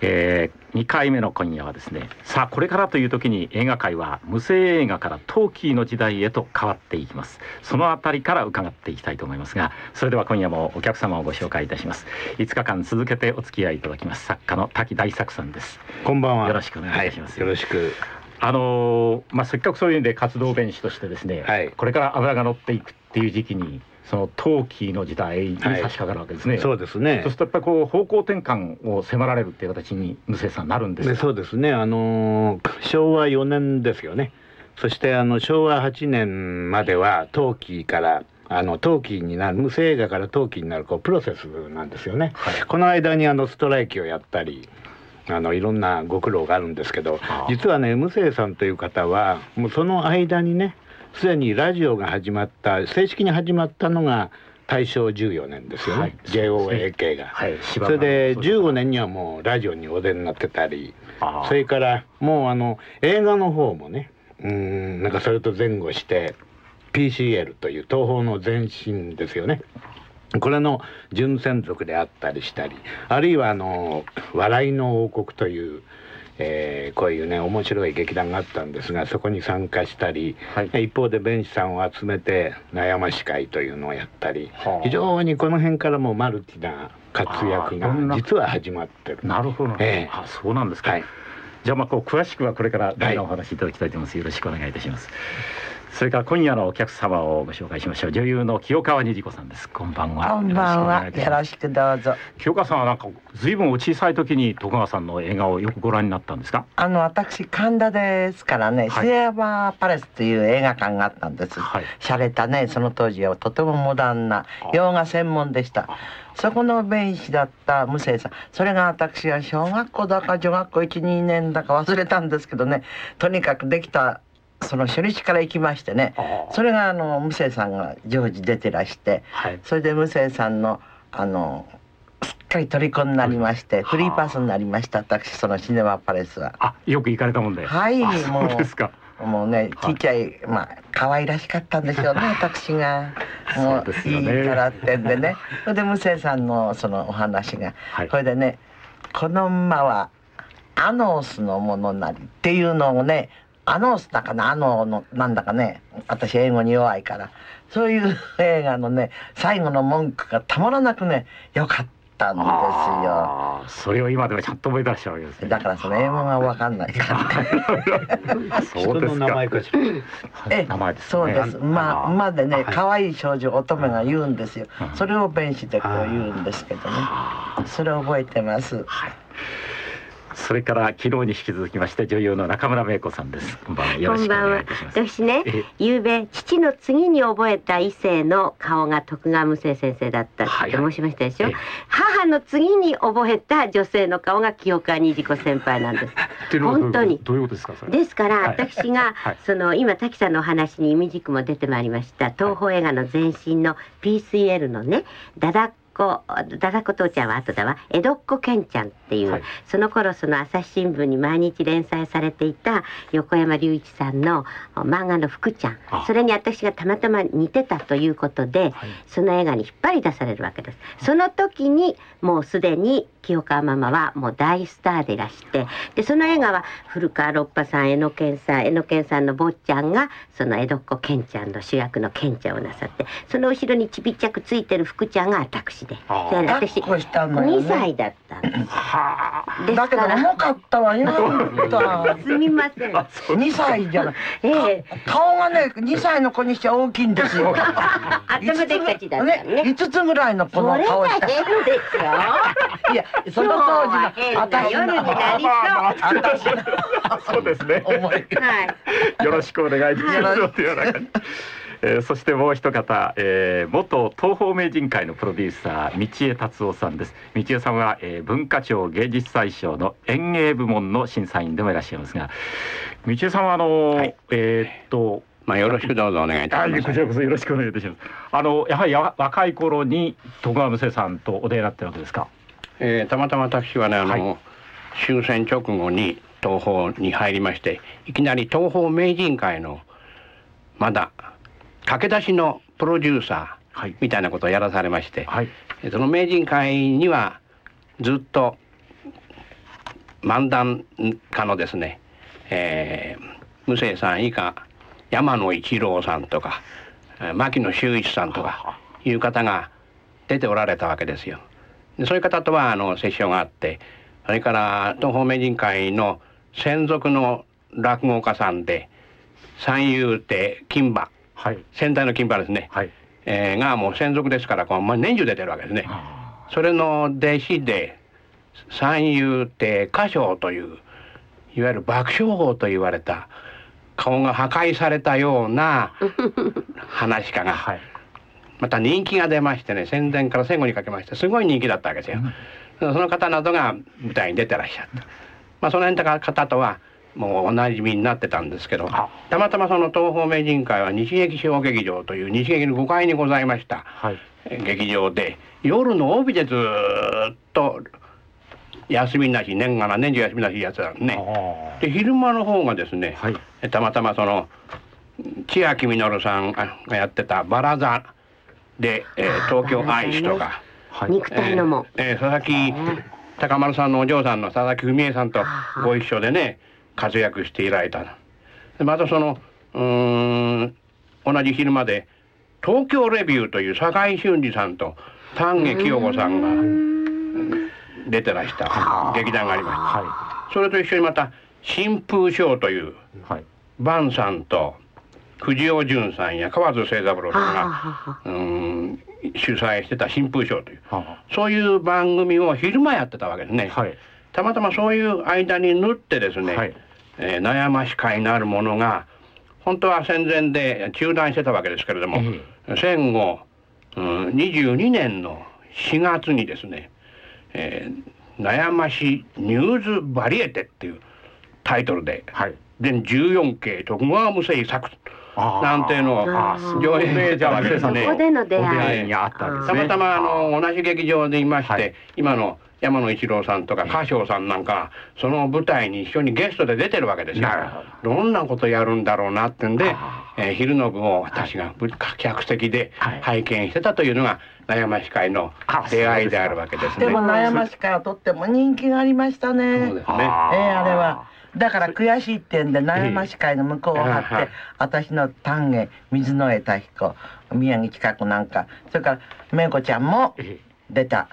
Speaker 24: えー、2回目の今夜はですねさあこれからという時に映画界は無声映画からトーキーの時代へと変わっていきます。そのあたりから伺っていきたいと思いますがそれでは今夜もお客様をご紹介いたします。5日間続けてお付き合いいただきます作家の滝大作さんです。
Speaker 26: こんばんは。
Speaker 24: よろしくお願いいたします、
Speaker 26: はい、よろしく
Speaker 24: あのまあ、せっかくそういう意味で活動弁士としてですね、はい、これから油が乗っていくっていう時期にその陶器の時代に差し掛かるわけですね、
Speaker 26: はい、そうですね。
Speaker 24: そうするとやっぱりこう方向転換を迫られるっていう形に無生さんなるんです
Speaker 26: そうですね。あのー、昭和4年ですよね。そしてあの昭和8年までは陶器からあの陶器になる無声映画から陶器になるこうプロセスなんですよね、はい、この間にあのストライキをやったりあのいろんなご苦労があるんですけど実はね無生さんという方はもうその間にねすでにラジオが始まった正式に始まったのが大正14年ですよね、はい、JOAK が、はい、それで15年にはもうラジオにお出になってたりそれからもうあの映画の方もねうんなんかそれと前後して PCL という東宝の前身ですよねこれの純専属であったりしたりあるいはあの「笑いの王国」という、えー、こういうね面白い劇団があったんですがそこに参加したり、はい、一方で弁士さんを集めて悩まし会というのをやったり、はあ、非常にこの辺からもマルチな活躍が実は始まってる。
Speaker 24: なるほど、えー、あそうなんですか、はい、じゃあまあこう詳しくはこれから大のお話いただきたいと思います、よろしくお願いいたします。それから今夜のお客様をご紹介しましょう。女優の清川虹子さんです。こんばんは。
Speaker 36: こんばんは。よろしくどうぞ。
Speaker 24: 清川さんはなんかずいぶんお小さい時に徳川さんの映画をよくご覧になったんですか？
Speaker 36: あの私神田ですからね、はい、シネマパレスという映画館があったんです、はい、洒落たねその当時はとてもモダンな洋画専門でした。そこの弁士だった無生さん。それが私は小学校だか女学校12年だか忘れたんですけどねとにかくできたその初日から行きましてね。それがあの無生さんが常時出てらして、はい、それで無生さんのあのすっかり虜になりまして、フリーパスになりました私そのシネマパレスは。
Speaker 24: あよく行かれたもんで。
Speaker 36: はいも
Speaker 24: う。ですか。
Speaker 36: もうねちっちゃい、まあ可愛らしかったんでしょうね私が。もういいからってんでね。それで無生さんのそのお話が、はい、これでね「この馬はアノースのものなり」っていうのをねアノースだかなあののなんだかね私英語に弱いからそういう映画のね最後の文句がたまらなくねよかったんですよ。
Speaker 24: それを今ではちゃんと覚えてらっしゃるわけですね。
Speaker 36: だからその英語がわかんないから。
Speaker 24: そうですか。名前かしら。
Speaker 36: え、名前です、ね、そうです。まあ馬でね可愛い少女乙女が言うんですよ。それを弁士でこう言うんですけどね。それを覚えてます。はい
Speaker 24: それから昨日に引き続きまして女優の中村芽子さんです。こんばんは。よろしくお願いいたします。
Speaker 28: 私ね昨べ父の次に覚えた異性の顔が徳川無生先生だったって申しましたでしょ、はい、母の次に覚えた女性の顔が清川虹子先輩なんです。本当に。
Speaker 24: どういうことですか
Speaker 28: ですから私が、はい、その今滝さんのお話にイミジクも出てまいりました。東宝映画の前身の PCL のねダダ子ダダ子父ちゃんは後だわ。江戸っ子ケンちゃんっていう、はい、その頃その朝日新聞に毎日連載されていた横山隆一さんの漫画の福ちゃん。それに私がたまたま似てたということで、はい、その映画に引っ張り出されるわけです。その時にもうすでに清川ママはもう大スターでいらしてでその映画は古川六波さん江野健さん江野健さんの坊ちゃんがその江戸っ子ケンちゃんの主役のケンちゃんをなさってその後ろにちびっちゃくついてる福ちゃんが私で。
Speaker 36: 私
Speaker 28: 2歳だったんです。
Speaker 36: だけど重かったわよ。
Speaker 28: すみません。
Speaker 36: 2歳じゃない。ええ。顔がね2歳の子にして大きいんですよ。
Speaker 28: 頭でっかちだったね。
Speaker 36: 5つぐらいの子の顔
Speaker 28: した。それが変ですよ。
Speaker 36: いやその当時の
Speaker 28: 私の夜になりそ
Speaker 24: う。そうですね。はい。よろしくお願いします。えー、そしてもう一方、えー、元東方名人会のプロデューサー道江達夫さんです道江さんは、えー、文化庁芸術祭賞の演芸部門の審査員でもいらっしゃいますが道江さんはあの、はい、えー、っと
Speaker 37: まあよろしくどうぞお願いいたします。
Speaker 24: こちらこそよろしくお願いいたします。あのやはりや若い頃に徳川無生さんとお出会いになってるわけですか？
Speaker 37: えー、たまたま私はねあの、はい、終戦直後に東宝に入りましていきなり東宝名人会のまだ駆け出しのプロデューサーみたいなことをやらされまして、はい、その名人会にはずっと漫談家のですね、えー、無生さん以下山野一郎さんとか牧野修一さんとかいう方が出ておられたわけですよ。でそういう方とはあの折衝があってそれから東方名人会の専属の落語家さんで三遊亭金馬はい、先代の金馬ですね、はい、えー、がもう専属ですからこう、まあ、年中出てるわけですね。それの弟子で三遊亭歌唱といういわゆる爆笑法と言われた顔が破壊されたような 話家が、はい、また人気が出ましてね戦前から戦後にかけましてすごい人気だったわけですよ。うん、その方などが舞台に出てらっしゃった。まあ、その辺の方とはもうおなじみになってたんですけどたまたまその東方名人会は西劇小劇場という西劇の5階にございました、はい、劇場で夜の帯でずっと休みなし年がら年中休みなしやつなんね。で昼間の方がですね、はい、たまたまその千秋実さんがやってた「バラ座」で、えー、東京愛知とか、
Speaker 28: はい、肉体のも、
Speaker 37: えー、佐々木高丸さんのお嬢さんの佐々木文江さんとご一緒でね活躍していられた。またそのうん同じ昼間で東京レビューという堺俊二さんと丹下清子さんが出てらした劇団がありました、はい、それと一緒にまた新風賞という、はい、バンさんと藤尾淳さんや河津清三郎さんが、うん主催してた新風賞という、そういう番組を昼間やってたわけですね。はい、たまたまそういう間に縫ってですね、はい、えー、悩まし会のあるものが本当は戦前で中断してたわけですけれども、うん、戦後、うん、22年の4月にですね「えー、悩ましニューズバリエテ」っていうタイトルで、はい、全14系徳川無生作なんていうのを上映したわけですね。
Speaker 28: ここでの出会
Speaker 37: い。にあったんです、ね、たまたまあの同じ劇場でいまして、はい、今の山野一郎さんとか歌唱さんなんかその舞台に一緒にゲストで出てるわけですよ。どんなことやるんだろうなってんで、えー、昼の部を私が客席で拝見してたというのが悩まし会の出会いであるわけですね。
Speaker 36: でも悩まし会はとっても人気がありましたね。そうですね。えー、あれは。だから悔しいってんで悩まし会の向こうを張って、私の丹下水野江田彦宮城企画なんかそれからめいこちゃんも出た。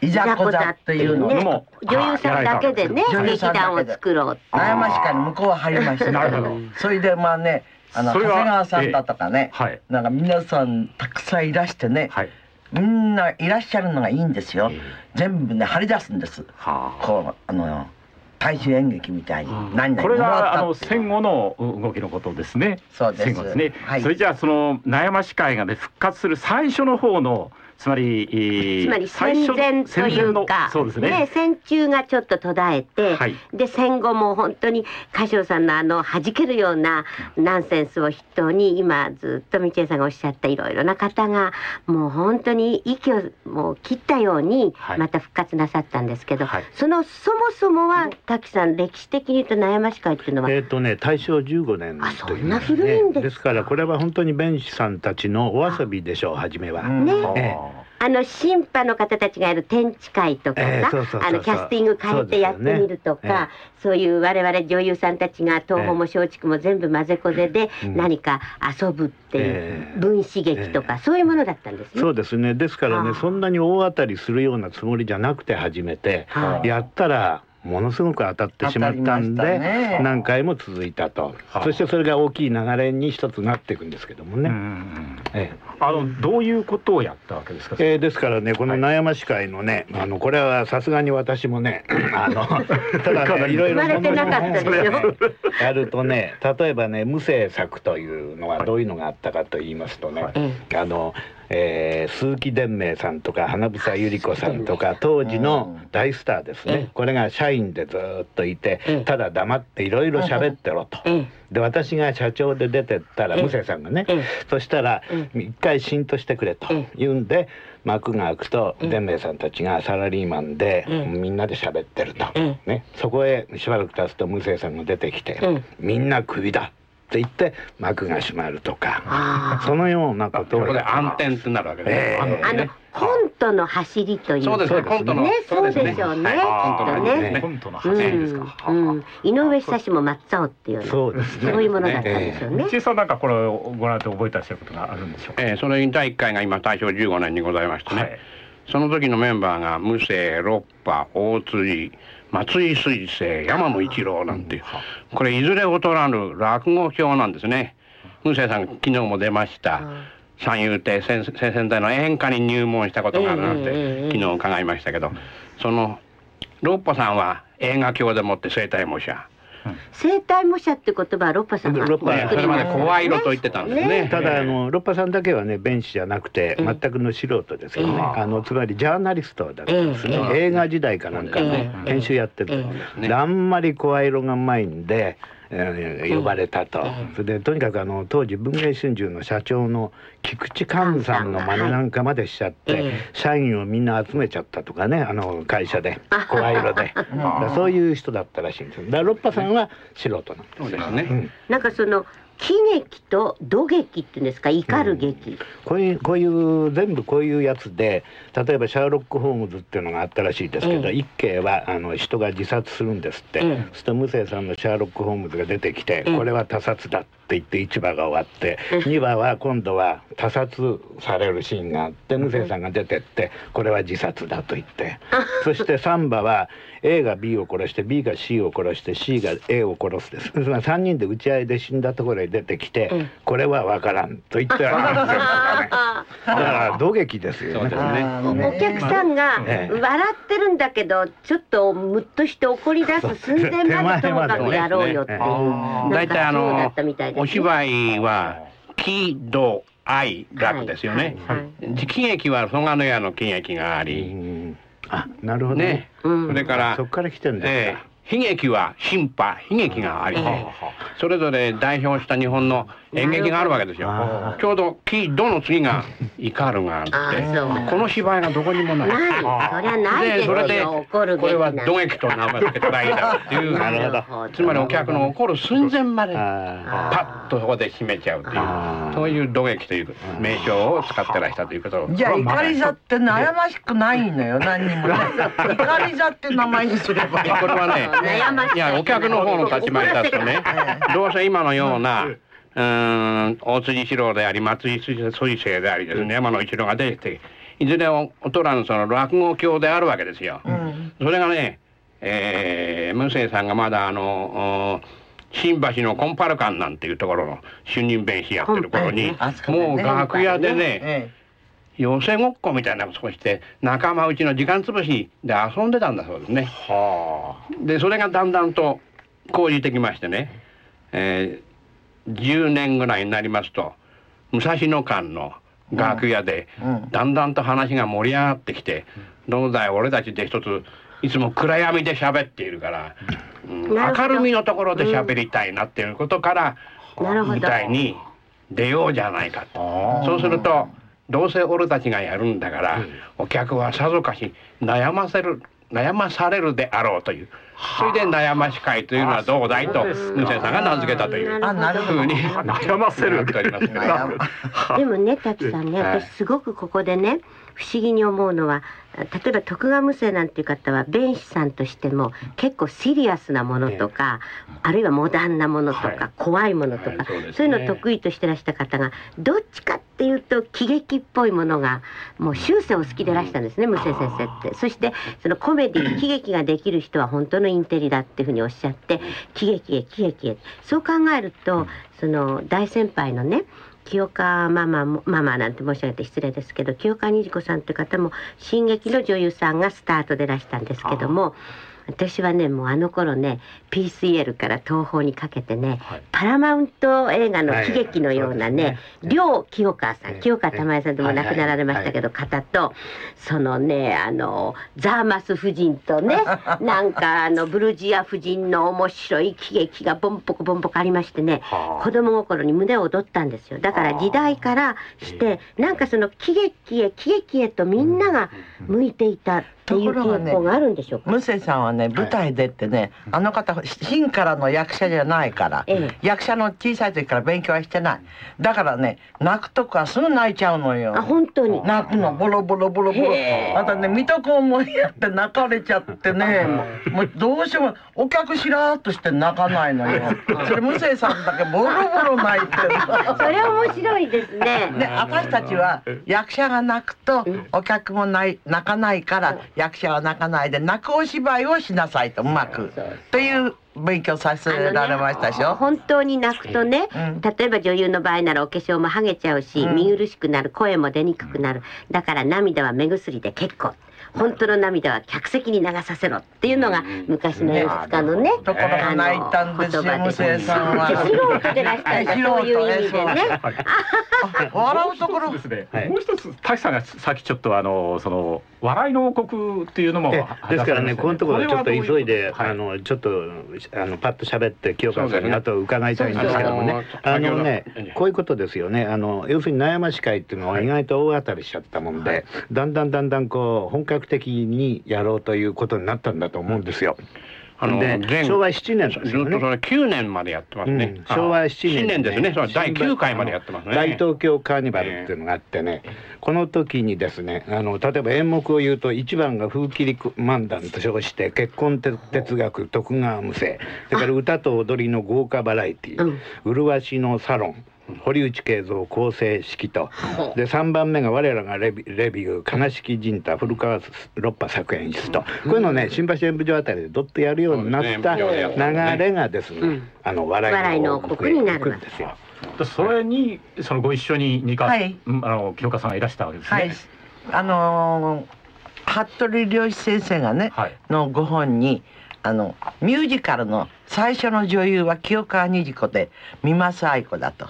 Speaker 36: いざこざというのも、
Speaker 28: 女優さんだけでね劇団を作ろう
Speaker 36: 悩まし会の向こうは張りましたなるほど。それでまあねあの長谷川さんだとかね、はい、なんか皆さんたくさんいらしてね、はい、みんないらっしゃるのがいいんですよ、全部ね張り出すんです、はあ、こうあの大衆演劇みたいに。
Speaker 24: 何々これがあの戦後の動きのことですね。
Speaker 36: そうです。
Speaker 24: 戦後ですね。はい、それじゃあその悩まし会がね復活する最初の方のつまり、
Speaker 28: つまり戦前というかね。ね戦中がちょっと途絶えて、はい、で戦後も本当に歌唱さんのあの弾けるようなナンセンスを筆頭に今ずっと道枝さんがおっしゃったいろいろな方がもう本当に息をもう切ったようにまた復活なさったんですけど、はい、そのそもそもは滝さん歴史的に言うと悩まし会っていうのは？
Speaker 26: えっ、とね大正15年
Speaker 28: あそんな古いんです
Speaker 26: ですからこれは本当に弁士さんたちのお遊びでしょう初めは。ね、え
Speaker 28: えあの審判の方たちがやる展示会とかさ、あのキャスティング変えてやってみるとかそう、ね,、いう我々女優さんたちが東宝も松竹も全部混ぜこぜで何か遊ぶっていう分子劇とか、そういうものだったんですね。
Speaker 26: そうですね。ですからねそんなに大当たりするようなつもりじゃなくて始めて、やったらものすごく当たってしまったんで、ね、何回も続いたと、はあ、そしてそれが大きい流れに一つなっていくんですけどもね。
Speaker 24: ええ、あのどういうことをやったわけですか、
Speaker 26: えー、ですからねこの悩まし会のね、はい、あのこれはさすがに私もね あのただねいろいろやるとね例えばね無声作というのはどういうのがあったかと言いますとね、はい、あのえー、鈴木伝明さんとか花房百合子さんとか当時の大スターですね、これが社員でずっといて、ただ黙っていろいろ喋ってろと。で私が社長で出てったら無生さんがね、そしたら一回浸透してくれと言うんで幕が開くと伝明さんたちがサラリーマンでみんなで喋ってると、ね、そこへしばらく経つと無生さんが出てきて「みんなクビだ」って言って幕が閉まるとかそのようなこと
Speaker 37: をこれ暗転ってなるわけです、え
Speaker 28: ー、あのコントの走りという
Speaker 37: そうですね。コントのね
Speaker 28: そうでしょうね。
Speaker 24: コントの走り。ですか、
Speaker 28: 井上久志も松尾っていう
Speaker 26: そうですね。
Speaker 28: そういうものだったんですよね。
Speaker 24: 道さんなんかこれをご覧になって覚えたりすることがあるんでしょうか、
Speaker 37: えー、その引退会が今大正15年にございましてね、その時のメンバーが無声六波大辻松井水星山野一郎なんて。いうこれいずれ劣らぬ落語表なんですね。雲生さん昨日も出ました。三遊亭先々代の演歌に入門したことがあるなんて昨日伺いましたけど。その六波さんは映画教でもって生体模写
Speaker 28: 生体模写って言葉はロッパさんが
Speaker 37: ロッパそれまで声色と言ってたんですね。
Speaker 26: ただあのロッパさんだけはね弁士じゃなくて全くの素人ですよね。あのつまりジャーナリストだったんですね。映画時代かなんかね編集やってる。あんまり声色がうまいんで。呼ばれたと、それでとにかくあの当時文藝春秋の社長の菊池寛さんの真似なんかまでしちゃって、社員をみんな集めちゃったとかねあの会社で声色で。そういう人だったらしいんですだからロッパさんは素人なんですよ。ね。
Speaker 28: なんかその喜劇と土劇っていうんですか？怒る劇、うん、
Speaker 26: こういうこういう全部こういうやつで例えばシャーロック・ホームズっていうのがあったらしいですけど、一景はあの人が自殺するんですって、うん、そうすると無生さんのシャーロック・ホームズが出てきて、これは他殺だって言って1話が終わって、うん、2話は今度は他殺されるシーンがあって無生さんが出てってこれは自殺だと言って、そして3話は A が B を殺して B が C を殺して C が A を殺すです。3人で打ち合いで死んだところへへ出てきて、これはわからんと言ってはだから土劇ですよね。
Speaker 28: お客さんが笑ってるんだけどちょっとムッとして怒り出す寸前までともかくやろうよっていう。
Speaker 37: 大体あのお芝居は喜怒哀楽ですよね。喜劇は蘇我屋の喜劇があり。
Speaker 26: あ、なるほど
Speaker 37: ね。それから
Speaker 26: そこから来てるんですか。
Speaker 37: 悲劇は審判悲劇があり、それぞれ代表した日本の演劇があるわけですよ。ちょうど喜怒の次が怒るがあってこの芝居がどこにもない。
Speaker 28: そりゃないです
Speaker 37: それで
Speaker 28: 怒る
Speaker 37: これは土劇と名前付けたらいいだろうっていう。
Speaker 26: なるほど。
Speaker 37: つまりお客の怒る寸前までパッとそこで締めちゃうというそういう土劇という名称を使ってらしたということを。
Speaker 36: じゃあ怒り座って悩ましくないのよ何にもね。怒り座って名前にすれば
Speaker 37: これはねい。やお客の方の立場に立つとね どうせ今のようなうん大辻四郎であり松井水星でありですね山野一郎が出てきていずれおおとらのその落語教であるわけですよ。それがね、えー、ムセさんがまだあの新橋のコンパル館なんていうところの主任弁士やってる頃に、もう楽屋でね、寄せごっこみたいなことをして仲間内の時間潰しで遊んでたんだそうですね。でそれがだんだんと講じてきましてね、えー、10年ぐらいになりますと武蔵野館の楽屋でだんだんと話が盛り上がってきて「どうだい俺たちで一ついつも暗闇で喋っているから、うん、明るみのところで喋りたいなっていうことから、舞台に出ようじゃないかと。そうするとどうせ俺たちがやるんだから、お客はさぞかし悩ませる悩まされるであろうというそれで悩まし会というのはどうだいとヌセさんが名付けたという。ふうに
Speaker 32: 悩ませる
Speaker 37: っておりますね。
Speaker 28: でもね滝さんね私すごくここでね不思議に思うのは例えば徳川無生なんていう方は弁士さんとしても結構シリアスなものとか、あるいはモダンなものとか、怖いものとか、そういうのを得意としてらした方がどっちかっていうと喜劇っぽいものがもう終生お好きでらしたんですね無生先生って。そしてそのコメディ 喜劇ができる人は本当のインテリだっていうふうにおっしゃって喜劇へ喜劇へ。そう考えるとその大先輩のね清川ママママなんて申し上げて失礼ですけど清川虹子さんという方も進撃の女優さんがスタートでらしたんですけども私はねもうあの頃ね PCL から東宝にかけてね、パラマウント映画の喜劇のようなね両清川さん清川玉恵さんでも亡くなられましたけど方とそのねあのザーマス夫人とね なんかあのブルジア夫人の面白い喜劇がボンポコボンポコありましてね子供心に胸を躍ったんですよ。だから時代からしてなんかその喜劇へ喜劇へとみんなが向いていたう傾向があるんでしょうか？
Speaker 36: ムセさんはね舞台出ってね、あの方真からの役者じゃないから、役者の小さい時から勉強はしてない。だからね泣くとかすぐ泣いちゃうのよ。
Speaker 28: あ本当に。
Speaker 36: 泣くのボロボロボロボロ。またね水戸黄門やって泣かれちゃってねもうどうしてもお客しらーっとして泣かないのよ。それムセさんだけボロボロ泣いてる。
Speaker 28: それ面白いですね。
Speaker 36: で私たちは役者が泣くとお客も泣泣かないから役者は泣かないで泣くお芝居をしなさいとうまくという勉強させられましたでしょ、
Speaker 28: 本当に泣くとね、例えば女優の場合ならお化粧も剥げちゃうし、見苦しくなる声も出にくくなる。だから涙は目薬で結構。本当の涙は客席に流させろっていうのが昔の演出家のね、
Speaker 36: ところが泣いたんですよ無生さんは
Speaker 28: 素人でらしたんだそう。いう意味でね。
Speaker 36: 笑うところ。
Speaker 32: ですね、もう一つ滝さんがさっきちょっとあのその笑いの王国っていうのも
Speaker 26: ですからねこのところちょっと急いであのちょっとあのパッと喋って清川さんにあと伺いたいんですけどもね。あのねこういうことですよね。あの要するに悩まし会っていうのは意外と大当たりしちゃったもんでだんだんだんだんこう本格的にやろうということになったんだと思うんですよ。
Speaker 37: あの
Speaker 26: で昭和7年ですよね。
Speaker 37: ずっとそれ9年までやってますね。
Speaker 26: うん昭和7年
Speaker 37: 7年ですね。それ第9回までやってますね。
Speaker 26: 大東京カーニバルっていうのがあってね、この時にですねあの例えば演目を言うと一番が風切り漫談と称して結婚哲学徳川無生それから歌と踊りの豪華バラエティー、麗しのサロン堀内慶三構成式と。で3番目が我らがレビレビュー金式陣太古川六波作演出と。こういうのね新橋演舞場あたりでどっとやるようになった流れがですねあの笑いの王国になるんですよ。
Speaker 32: それにそのご一緒に二課、はい、あの清香さんがいらしたわけですね。はい、
Speaker 36: あのー、服部良一先生がね、はい、のご本にあのミュージカルの最初の女優は清川虹子で三増愛子だと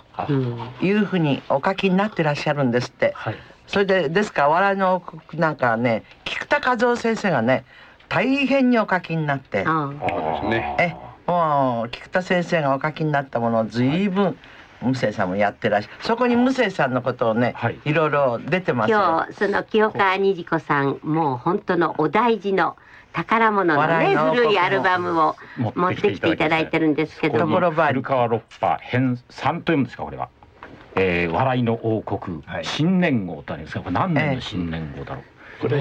Speaker 36: いうふうにお書きになってらっしゃるんですって。はい、それでですから笑いの王国なんかね菊田和夫先生がね大変にお書きになって。ああ。ね、えもう菊田先生がお書きになったものを随分、はい無生さんもやってらっしゃるそこに無生さんのことをね、はい、いろいろ出てます
Speaker 28: 今日その清川虹子さんもう本当のお大事の宝物のね古いアルバムを持ってきていただいて。るんですけども。
Speaker 32: 古川六波編三と読むんですかこれは、えー、笑いの王国、はい、新年号とありますがこれ何年の新年号だろう、えー
Speaker 28: これ、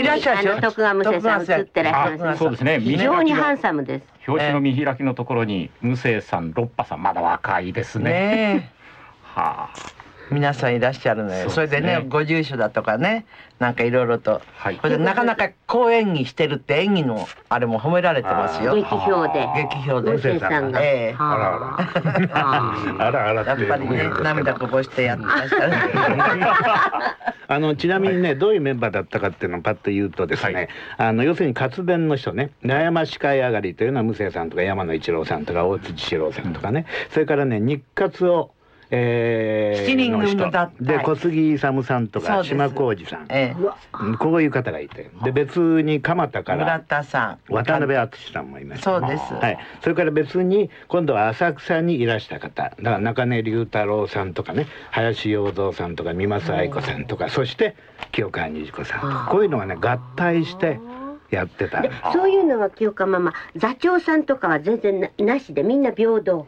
Speaker 28: いらっしゃる徳川無生さん映ってらっしゃる
Speaker 32: そうですね。
Speaker 28: 非常にハンサムです。
Speaker 32: 表紙の見開きのところに無生さん六波さんまだ若いですね。
Speaker 36: はあ皆さんいらっしゃるのよそ,、れでねご住所だとかねなんかいろいろと、はい、これでなかなか好演技してるって演技のあれも褒められてますよ。
Speaker 28: 劇評で。
Speaker 36: 劇評で。
Speaker 28: 先さんが、ええ。あらあ
Speaker 26: ら。あらあら。
Speaker 36: やっぱりね涙こぼしてやってましたね。
Speaker 26: あのちなみにねどういうメンバーだったかっていうのをパッと言うとですね、はい、あの要するに活弁の人ね悩山司会上がりというのは無生さんとか山野一郎さんとか大辻四郎さんとかね、それからね日活を
Speaker 36: えー、七人組の脱
Speaker 26: で小杉勇さんとか島浩二さん、えー、こういう方がいて。で別に蒲田から。
Speaker 36: 村田さ
Speaker 26: ん。渡辺淳さんもいました。
Speaker 36: そうです、
Speaker 26: はい、それから別に今度は浅草にいらした方。だから中根龍太郎さんとかね。林洋三さんとか三増愛子さんとか。そして清川虹子さんとか。こういうのがね合体してやってた。
Speaker 28: そういうのは清川ママ座長さんとかは全然なしでみんな平等。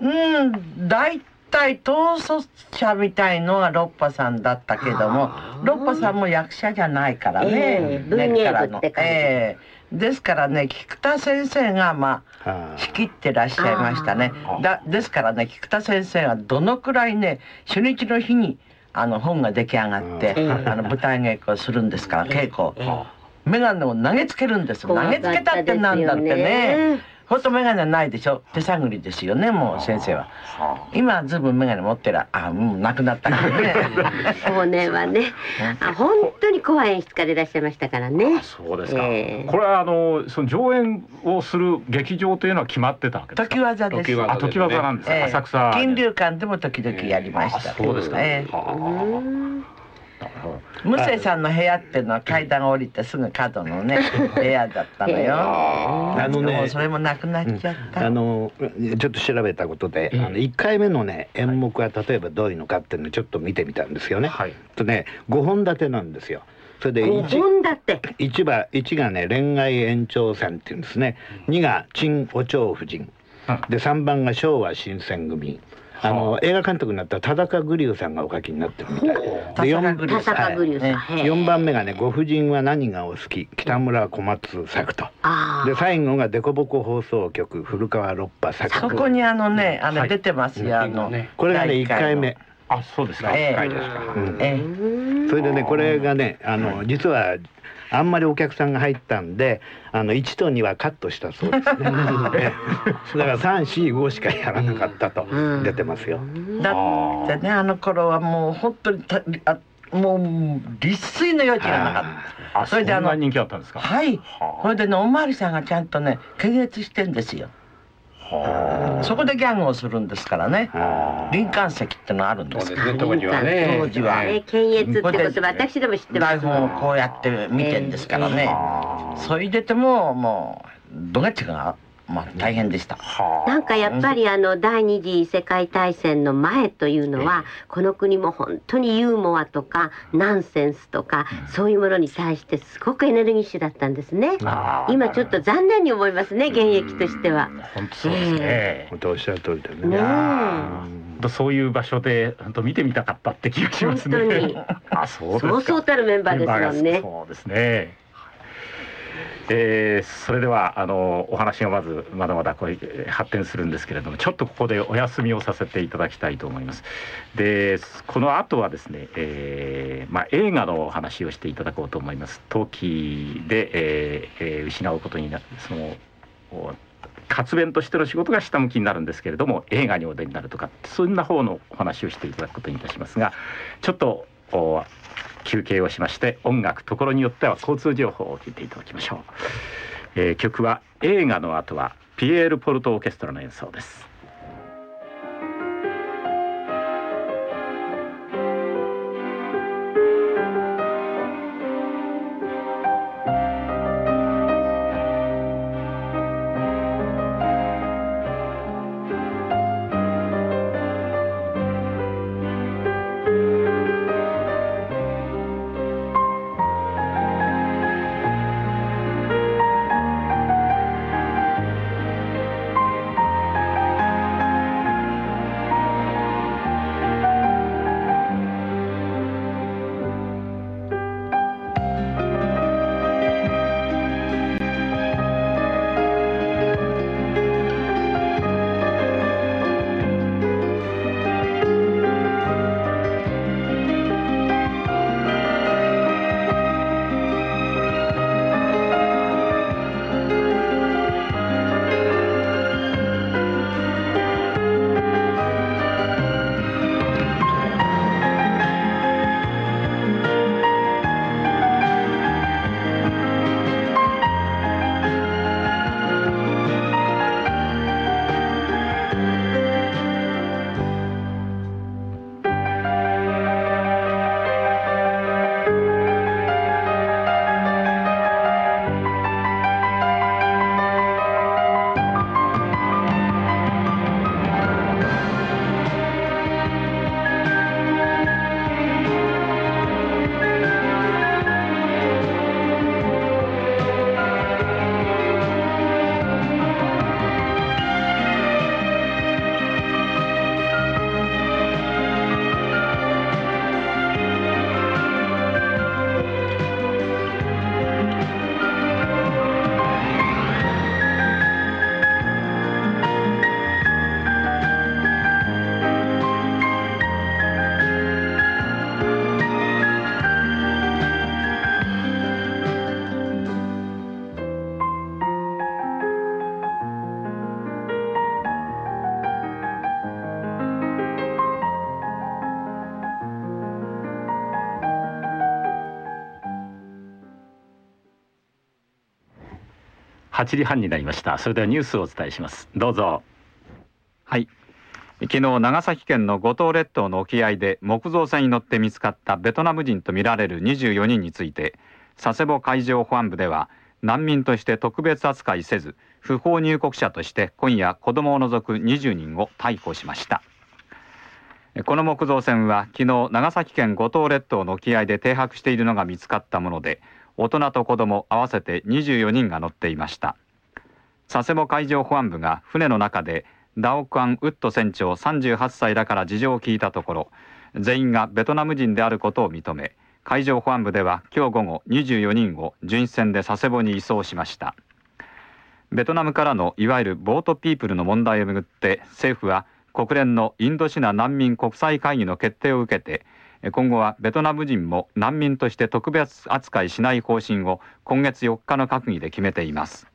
Speaker 36: うん大体統率者みたいのがロッパさんだったけどもロッパさんも役者じゃないからね、え
Speaker 28: ー、文芸部って感じ、
Speaker 36: えー、ですからね菊田先生がまあ仕切ってらっしゃいましたね。だですからね菊田先生はどのくらいね初日の日にあの本が出来上がってあの舞台稽古をするんですから稽古。眼鏡を投げつけるんです投げつけたってなんだってね。ほんと眼鏡ないでしょ？手探りですよねもう先生は。今ずいぶん眼鏡持ってらあうんなくなったからね。
Speaker 28: 少年はね。あ本当に怖い演出家でいらっしゃいましたからね。
Speaker 32: そうですか、えー、これはあのその上演をする劇場というのは決まってたわけですか？
Speaker 36: 時技です。
Speaker 32: あ時技なんですか、えー、浅草
Speaker 36: 金龍館でも時々やりました、
Speaker 32: えー、そうですか、え
Speaker 36: ームセさんの部屋っていうのは階段降りてすぐ角のね 部屋だったのよ。あのね、それもなくなっちゃった。
Speaker 26: うん、あのちょっと調べたことで、あの一回目のね演目は例えばどういうのかっていうのをちょっと見てみたんですよね。はい、とね五本立てなんですよ。
Speaker 28: それで1
Speaker 26: 一番一がね恋愛延長戦っていうんですね。二が陳お蝶夫人。で三番が昭和新選組。あの映画監督になった田中グリューさんがお書きになってるみたい。で 4, 番目がね「ご婦人は何がお好き。北村小松作と」で最後が「デコボコ放送局古川六波作」
Speaker 36: そこにあのねあの出てますよ、あの
Speaker 26: これがね1回目。
Speaker 32: あそうですか、えー、ですか、うん。え
Speaker 26: ー、それでねこれがねあの実はあんまりお客さんが入ったんであの1と2はカットしたそうですね。だから345しかやらなかったと出てますよ。
Speaker 36: だってねあの頃はもう本当にたあもう立水の余地がなかった。
Speaker 32: それであの人気あったんですか？
Speaker 36: はい。それでねおまわりさんがちゃんとね検閲してんですよそこでギャングをするんですからね。林間石ってのあるんです
Speaker 28: ね。当時はね。当時は、えー、検閲ってこと私でも知ってます。
Speaker 36: 台本をこうやって見てんですからね、それでてももうどがちがまあ大変でした。
Speaker 28: なんかやっぱりあの第二次世界大戦の前というのはこの国も本当にユーモアとかナンセンスとかそういうものに対してすごくエネルギッシュだったんですね。今ちょっと残念に思いますね現役としては。
Speaker 32: 本当そうですね。
Speaker 26: 本当おっしゃる通りだね。
Speaker 32: そういう場所で本当見てみたかったって気がしますね。
Speaker 28: あそうそうそうたるメンバーですもんね。
Speaker 32: そうですね。
Speaker 24: えー、それではあのお話がまずまだまだこう発展するんですけれどもちょっとここでお休みをさせていただきたいと思います。でこの後はですね、えーまあ、映画のお話をしていただこうと思います。陶器で、えーえー、失うことになるその活弁としての仕事が下向きになるんですけれども映画にお出になるとかそんな方のお話をしていただくことにいたしますがちょっと休憩をしまして音楽ところによっては交通情報を聞いていただきましょう、えー、曲は映画の後はピエール・ポルトオーケストラの演奏です。8時半になりました。それではニュースをお伝えします。どうぞ。
Speaker 35: はい。昨日長崎県の五島列島の沖合で木造船に乗って見つかったベトナム人とみられる24人について佐世保海上保安部では難民として特別扱いせず不法入国者として今夜子供を除く20人を逮捕しました。この木造船は昨日長崎県五島列島の沖合で停泊しているのが見つかったもので大人と子供合わせて24人が乗っていました。佐世保海上保安部が船の中でダオクアン・ウッド船長38歳らから事情を聞いたところ全員がベトナム人であることを認め海上保安部では今日午後24人を巡視船で佐世保に移送しました。ベトナムからのいわゆるボートピープルの問題をめぐって政府は国連のインドシナ難民国際会議の決定を受けて今後はベトナム人も難民として特別扱いしない方針を今月4日の閣議で決めています。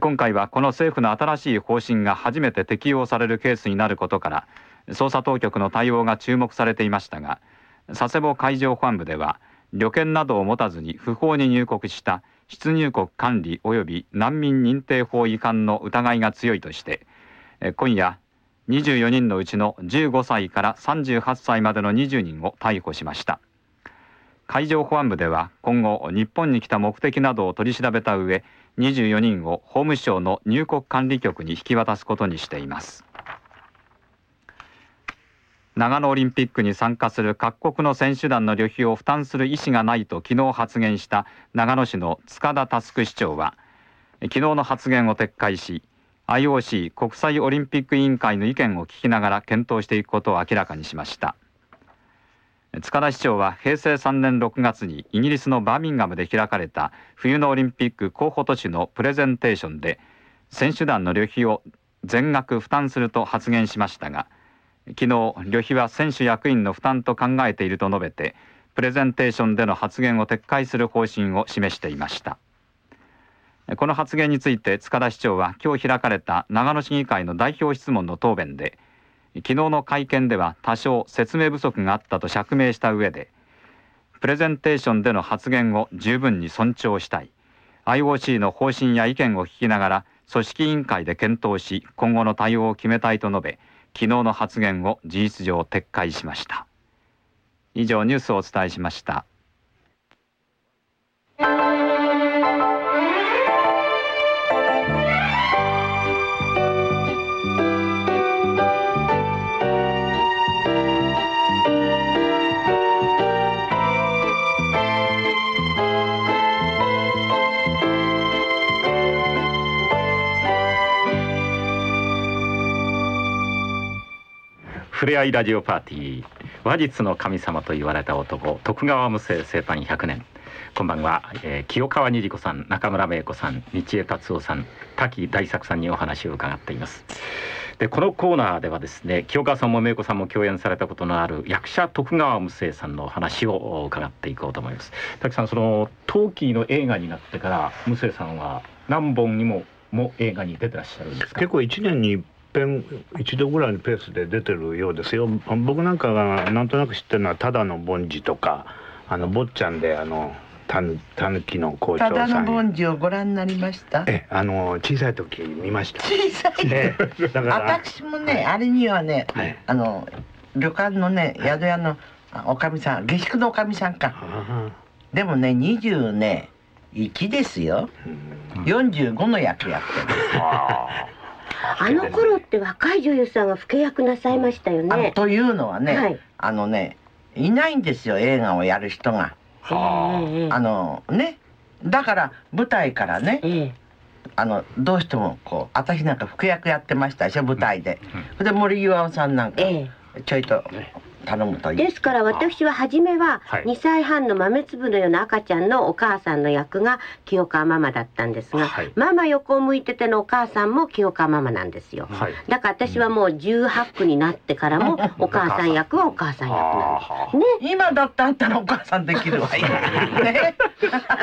Speaker 35: 今回はこの政府の新しい方針が初めて適用されるケースになることから捜査当局の対応が注目されていましたが佐世保海上保安部では旅券などを持たずに不法に入国した出入国管理及び難民認定法違反の疑いが強いとして今夜24人のうちの15歳から38歳までの20人を逮捕しました。海上保安部では今後日本に来た目的などを取り調べた上24人を法務省の入国管理局に引き渡すことにしています。長野オリンピックに参加する各国の選手団の旅費を負担する意思がないと昨日発言した長野市の塚田佑市長は昨日の発言を撤回し IOC 国際オリンピック委員会の意見を聞きながら検討していくことを明らかにしました。塚田市長は平成3年6月にイギリスのバーミンガムで開かれた冬のオリンピック候補都市のプレゼンテーションで選手団の旅費を全額負担すると発言しましたが昨日旅費は選手役員の負担と考えていると述べてプレゼンテーションでの発言を撤回する方針を示していました。この発言について塚田市長は今日開かれた長野市議会の代表質問の答弁で昨日の会見では多少説明不足があったと釈明した上でプレゼンテーションでの発言を十分に尊重したい IOC の方針や意見を聞きながら組織委員会で検討し今後の対応を決めたいと述べ昨日の発言を事実上撤回しました。以上ニュースをお伝えしました。ふれあいラジオパーティー。話術の神様と言われた男徳川無生生誕100年。こんばんは、えー、清川二次子さん中村芽子さん道江達夫さん滝大作さんにお話を伺っています。でこのコーナーではですね清川さんも芽子さんも共演されたことのある役者徳川無生さんの話を伺っていこうと思います。滝さんそのトーキーの映画になってから無生さんは何本にもも映画に出てらっしゃるんですか？
Speaker 26: 結構1年に遍一度ぐらいのペースで出てるようですよ。僕なんかがなんとなく知ってるのは「ただの凡事」とか「あの坊ちゃん」であのたぬたぬきの校長さん。
Speaker 36: ただの凡事をご覧になりました？
Speaker 26: えあの小さい時見ました。
Speaker 36: 小さい、
Speaker 26: ええ、だから
Speaker 36: 私もね、はい、あれにはね、はい、あの旅館のね宿屋のおかみさん下宿のおかみさんか。でもね20ね1ですよ。45の役やってる
Speaker 28: あの頃って若い女優さんが老け役なさいましたよね。
Speaker 36: というのはね、はい、あのねいないんですよ映画をやる人が。あのねだから舞台からね、えー、あのどうしてもこう私なんか副役やってましたでしょ舞台で。うん、で森岩さんなんかちょいと頼むと
Speaker 28: ですから私は初めは2歳半の豆粒のような赤ちゃんのお母さんの役が清川ママだったんですが、はい、ママ横を向いててのお母さんも清川ママなんですよ、はい、だから私はもう18区になってからも お母さん役はお母さん役なんです。
Speaker 36: ね。今だってあんたのお母さんできるわ。よ、ね、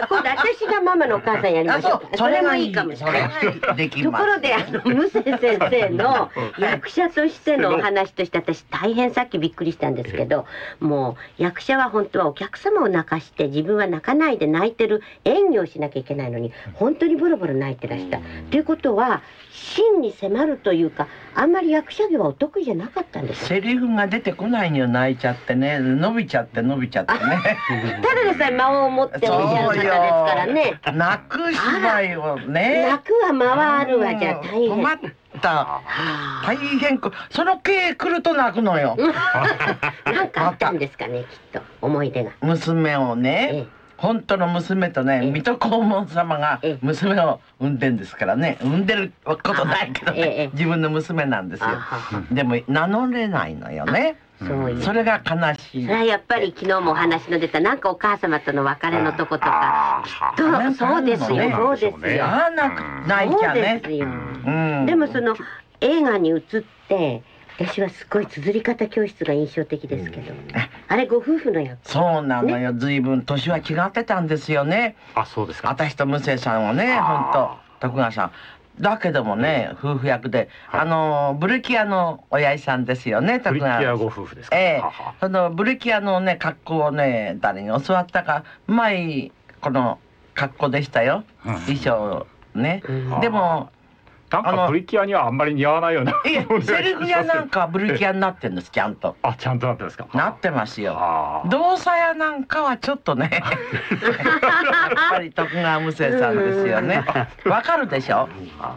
Speaker 28: 今度私がママのお母さんやりましょう。それもいいかもしれない。ところであの無瀬先生の 役者としてのお話として私大変さっきびっくりしたんですけどもう役者は本当はお客様を泣かして自分は泣かないで泣いてる演技をしなきゃいけないのに本当にボロボロ泣いてらした。ということは真に迫るというかあんまり役者業はお得意じゃなかったんです
Speaker 36: セリフが出てこないには泣いちゃってね。伸びちゃって伸びちゃってね。
Speaker 28: ただでさえ間を持っておっしゃる方ですからね。
Speaker 36: 泣く芝居をね。
Speaker 28: 泣くは間はあるわじゃ大変
Speaker 36: 困った。大変その系来ると泣くのよ。
Speaker 28: なんかあったんですかねきっと思い出が。
Speaker 36: 娘をね、ええ。本当の娘とね水戸黄門様が娘を産んでんですからね。産んでることないけどね。自分の娘なんですよ。でも名乗れないのよねそうそれが悲しい。
Speaker 28: それはやっぱり昨日もお話の出たなんかお母様との別れのとことかきっとそうですよ。そうですよ。
Speaker 36: あなくないきゃね。
Speaker 28: でもその映画に映って私はすごい綴り方教室が印象的ですけど、あれご夫婦の役。
Speaker 36: そうなのよ、ね、随分年は違ってたんですよね。
Speaker 24: あそうですか。
Speaker 36: 私と無生さんはね本当徳川さんだけどもね、夫婦役で、あのブルキアの親父さんですよね、
Speaker 24: 徳川。ブルキアご夫婦ですか？
Speaker 36: ええ。そのブルキアのね格好をね誰に教わったか、うまいこの格好でしたよ、衣装ね。でも
Speaker 24: なんかブリキアにはあんまり似合わないよね。
Speaker 36: いや、セリフやなんかブリキアになってんです、ちゃんと。
Speaker 24: あ、ちゃんとなってますか？
Speaker 36: なってますよ。動作やなんかはちょっとね。やっぱり徳川無生さんですよね。わかるでしょ？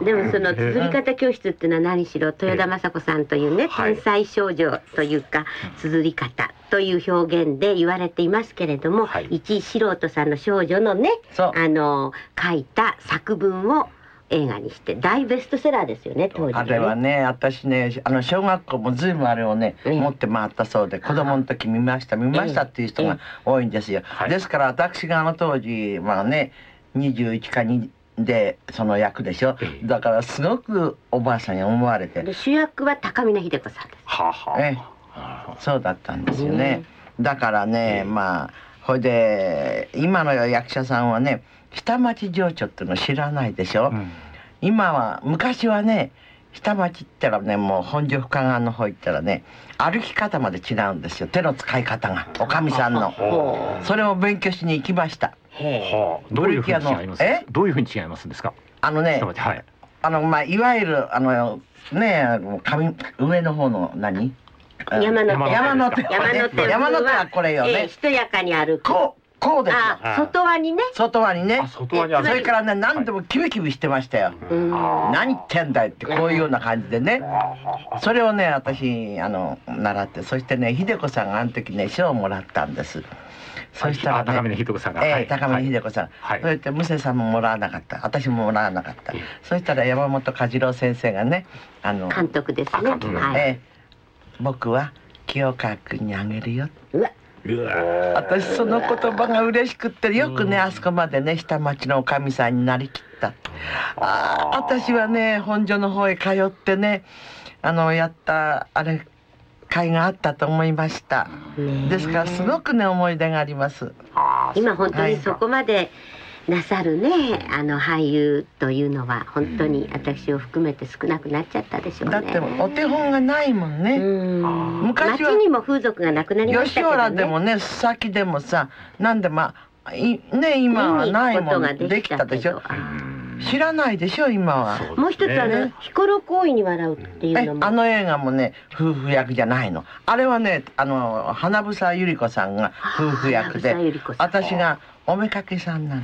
Speaker 28: でもその綴り方教室っていうのは何しろ豊田雅子さんというね、天才少女というか綴り方という表現で言われていますけれども、一素人さんの少女のね、あの書いた作文を映画にして大ベストセラーですよね当時、ね、
Speaker 36: あれはね私ねあの小学校も随分あれをね、持って回ったそうで子供の時見ました見ましたっていう人が多いんですよ、ですから私があの当時まあね21か2でその役でしょ、だからすごくおばあさんに思われて。
Speaker 28: 主役は高峰秀子さんです。
Speaker 36: ははえそうだったんですよね、だからね、まあほいで今の役者さんはね下町情緒っていうの知らないでしょ、うん、今は昔はね下町ってのはねもう本所深川の方行ったらね歩き方まで違うんですよ。手の使い方がおかみさんの。それを勉強しに行きました。
Speaker 32: はあ、どういうふうに違います？え？どういうふうに違いますんですか？
Speaker 36: あのね、はい、あのまあいわゆるあのね上上の方の何？
Speaker 28: 山の
Speaker 36: 手。山の手
Speaker 28: 山の手
Speaker 36: 山の手はこれよね、
Speaker 28: えー、しとやかに歩く。
Speaker 36: こうこうですよ。
Speaker 28: 外輪にね。
Speaker 36: 外輪にね。外輪にそれからね何でもキビキビしてましたよ、何言ってんだいってこういうような感じでね。それをね私あの習ってそしてね秀子さんがあの時ね賞をもらったんです。
Speaker 32: そしたら、ね、高峰秀子さんが、
Speaker 36: えー、高峰秀子さん、はい、そして武勢さんももらわなかった。私ももらわなかった、そしたら山本梶郎先生がねあの
Speaker 28: 監督ですね、
Speaker 36: はい、えー、僕は清川君にあげるよ。うわ私その言葉が嬉しくってよくねあそこまでね下町のおかみさんになりきった。あ私はね本所の方へ通ってねあのやったあれ会があったと思いました。ですからすごくね思い出があります。
Speaker 28: 今本当にそこまで、はいなさるねあの俳優というのは本当に私を含めて少なくなっちゃったでしょうね。
Speaker 36: だってお手本がないもんね。
Speaker 28: 昔はにも風俗がなくなりましたけど、ね、吉原
Speaker 36: でもね須崎でもさなんでまあいね今はないもんできたでしょ。知らないでしょ今は。
Speaker 28: もう一つあの彦六行為に笑うっていうのも。
Speaker 36: あの映画もね夫婦役じゃないの。あれはねあの花房百合子さんが夫婦役で、私がおめかけさんなの。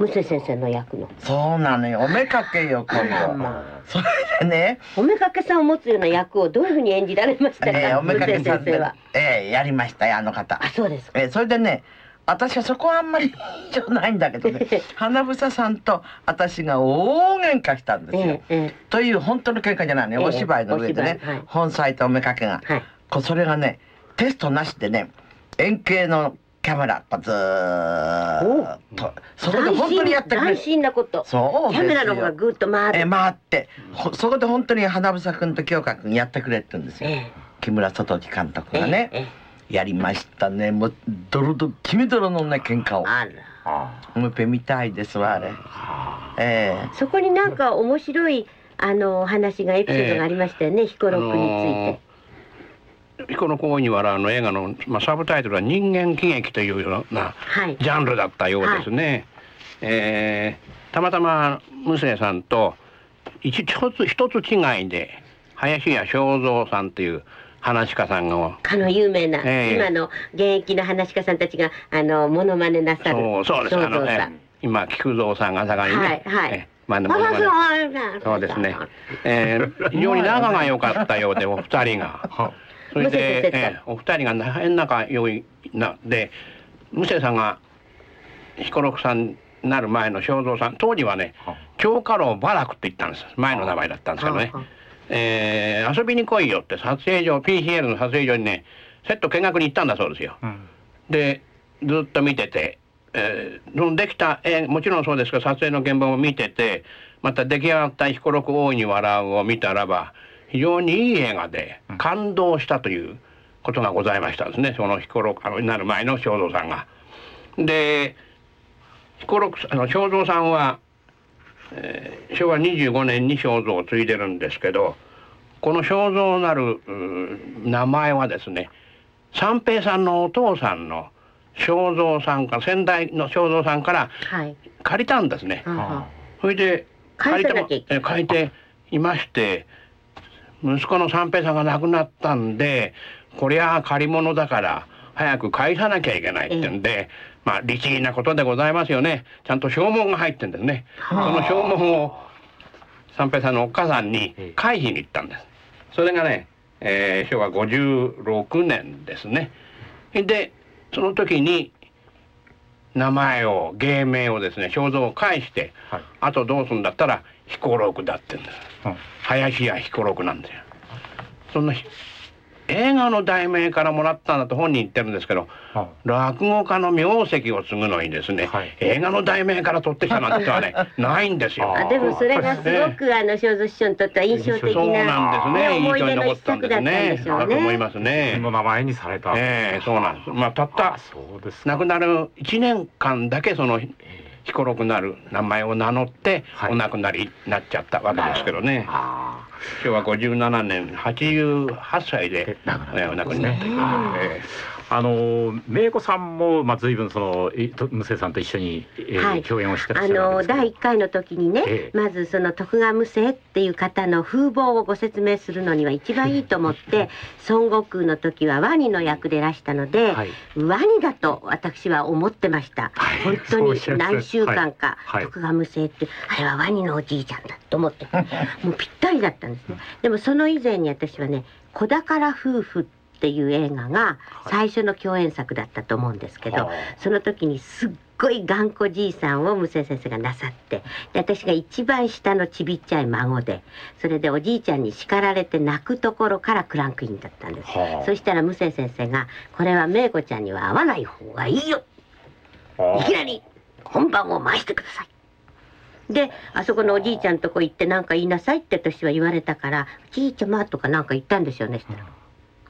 Speaker 28: ムセ先生の役の。
Speaker 36: そうなのよ。おめかけよ 今度、まあ、それでね。
Speaker 28: おめかけさんを持つような役をどういうふうに演じられましたか、えー、おめかけさん
Speaker 36: は。ええー、やりましたよあの方。
Speaker 28: あそうです
Speaker 36: えー、それでね私はそこはあんまり じゃないんだけどね 花房さんと私が大喧嘩したんですよ、えー、という本当の喧嘩じゃないね、お芝居の上でね、はい、本妻とおめかけが、はい、こそれがねテストなしでね円形のキャメラずーっと。
Speaker 28: そこで本当にやってくれ斬新なこと。そうキャメラの方がぐっと回って。え
Speaker 36: 回って。そこで本当に花房君と京香君やってくれって言うんですよ、え木村外樹監督がね、えやりましたね。もうドロドロ黄みどろのね喧嘩を。あら。もう一遍見たいですわあれ。
Speaker 28: ええ。ー、そこになんか面白いあの話がエピソードがありましたよね、えー、ヒコロックについて。
Speaker 37: 彦の行為に笑うの映画の、まあ、サブタイトルは人間喜劇というようなジャンルだったようですね。はい、えー、たまたま無生さんと一つ一つ違いで林家正蔵さんという話家さんが
Speaker 28: かの有名な、えー、今の現役の話家さんたちがあのモノマネなさる
Speaker 37: そうそうです。あの、ね、今菊蔵さんが盛んにね、はいはい、まあ、そうですね、えー、非常に仲が良かったようでお二人が。それで、えー、お二人が大変仲良いなで無生さんが彦六さんになる前の正蔵さん当時はね京華楼バラクって言ったんです。前の名前だったんですけどね、えー、遊びに来いよって撮影所 PCL の撮影所にねセット見学に行ったんだそうですよ。うん、でずっと見てて、えー、そのできた、えー、もちろんそうですけど撮影の現場も見ててまた出来上がった彦六大いに笑うを見たらば非常にいい映画で感動したということがございましたですねその彦六あのになる前の正蔵さんが。で彦六あの正蔵さんは、えー、昭和25年に正蔵を継いでるんですけどこの正蔵なる名前はですね三平さんのお父さんの正蔵さんから先代の正蔵さんから借りたんですね。はい、それで借りても借りていまして。息子の三平さんが亡くなったんでこりゃ借り物だから早く返さなきゃいけないってんで、まあ律儀なことでございますよね。ちゃんと証文が入ってんですね。その証文を三平さんのお母さんに返しに行ったんです。それがね、えー、昭和56年ですね。でその時に名前を芸名をですね肖像を返して、はい、あとどうするんだったら彦六だってんです、うん、林家彦六なんですよその映画の題名からもらったんだと本人言ってるんですけど、は落語家の名跡を継ぐのにですね、はい、映画の題名から取ってきたなんてはね ないんですよ。
Speaker 28: あでもそれがすごく、あの正蔵師匠にとっては印象的な、
Speaker 37: そうなんですね。
Speaker 28: 思い出の一作だったんでしょうね。
Speaker 37: だと思いますね。
Speaker 32: の名前にされた。
Speaker 37: ええー、そうなんです。まあたった亡くなる1年間だけその。彦六なる名前を名乗ってお亡くなりになっちゃったわけですけどね。昭和57年88歳でお亡くなりになった。
Speaker 32: あの名子さんもまあ随分その無声さんと一緒に、えーはい、共演をして
Speaker 28: あの第1回の時にね、えまずその徳川無声っていう方の風貌をご説明するのには一番いいと思って孫悟空の時はワニの役でらしたので、はい、ワニだと私は思ってました、はい、本当に何週間か、徳川無声ってあれはワニのおじいちゃんだと思ってもうぴったりだったんですね。でもその以前に私はね子宝夫婦ってっていう映画が最初の共演作だったと思うんですけど、その時にすっごい頑固じいさんを無線先生がなさってで私が一番下のちびっちゃい孫でそれでおじいちゃんに叱られて泣くところからクランクインだったんです、そしたら無線先生が「これは芽子ちゃんには会わない方がいいよ」いきなり本番を回してください。であそこのおじいちゃんとこ行って何か言いなさいって私は言われたから「じいちゃま」とか何か言ったんですよねしたら。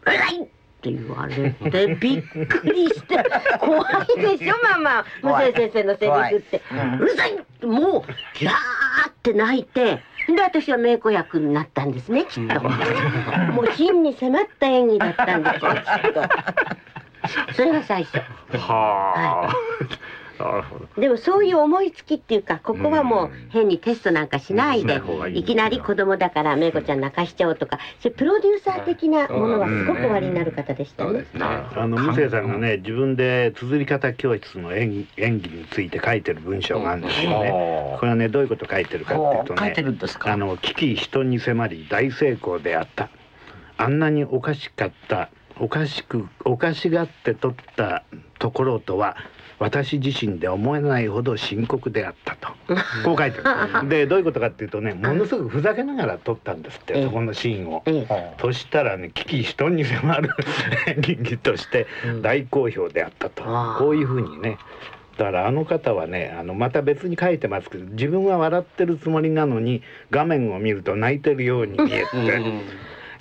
Speaker 28: うるさい！って言われてびっくりして怖いでしょ？ママ。無線先生のセリフって、うるさい。もうギャーって泣いてで私は名子役になったんですねきっと。もう真に迫った演技だったんですよきっと。それが最初。はあ、はいでもそういう思いつきっていうかここはもう変にテストなんかしないで、いきなり子供だからめいこちゃん泣かしちゃおうとかそプロデューサー的なものはすごくおありになる方でしたね。
Speaker 26: あの無生さんがね自分で綴り方教室の演演技について書いてる文章があるんですよね。これはねどういうこと書いてるかっていうとねあの危機人に迫り大成功であった。あんなにおかしかったおかしくおかしがって取ったところとは私自身で思えないほど深刻であったと。こう書いてる。でどういうことかっていうとねものすごくふざけながら撮ったんですってそこのシーンを。としたらね危機人に迫る 演技として大好評であったと、こういうふうにね。だからあの方はねあのまた別に書いてますけど自分は笑ってるつもりなのに画面を見ると泣いてるように見えて。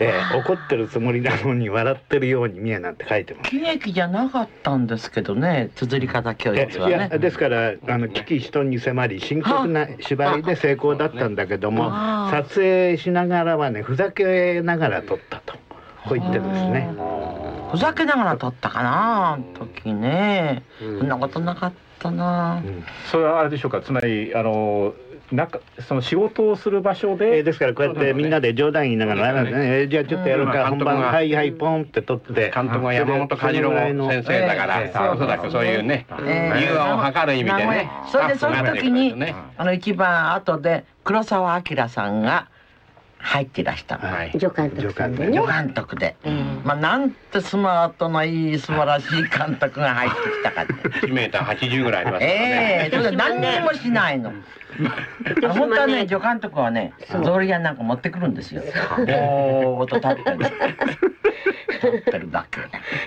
Speaker 26: えー、怒ってるつもりなのに笑ってるように見えなんて書いてます。
Speaker 36: 喜劇じゃなかったんですけどね、綴り方教育はね。
Speaker 26: ですからあの危機人に迫り深刻な芝居で成功だったんだけども、撮影しながらはねふざけながら撮ったとこう言ってるんですね。
Speaker 36: ふざけながら撮ったかな時ね、そんなことなかったな、
Speaker 32: うん、それはあれでしょうか？つまりあのなんかその仕事をする場所で、
Speaker 26: えー、ですからこうやってみんなで冗談言いながら、ね。ね、じゃあちょっとやるか、本番はいはいポンって取って。
Speaker 37: 監督は山本梶郎先生だから、えー、おそらくそういうね、えー、融和を図る意味でね。
Speaker 36: それでその時に、あの一番後で黒澤明さんが入ってらした
Speaker 28: はい、助監督で、
Speaker 36: ね、助監督で、うん、まあなんてスマートないい素晴らしい監督が入ってきたかって。
Speaker 37: 1メーター80ぐらいありますから
Speaker 36: ね。ええー、それ何にもしないの 本当はね助監督はね草履屋なんか持ってくるんですよ。ぼーっと立ってるってるだけ。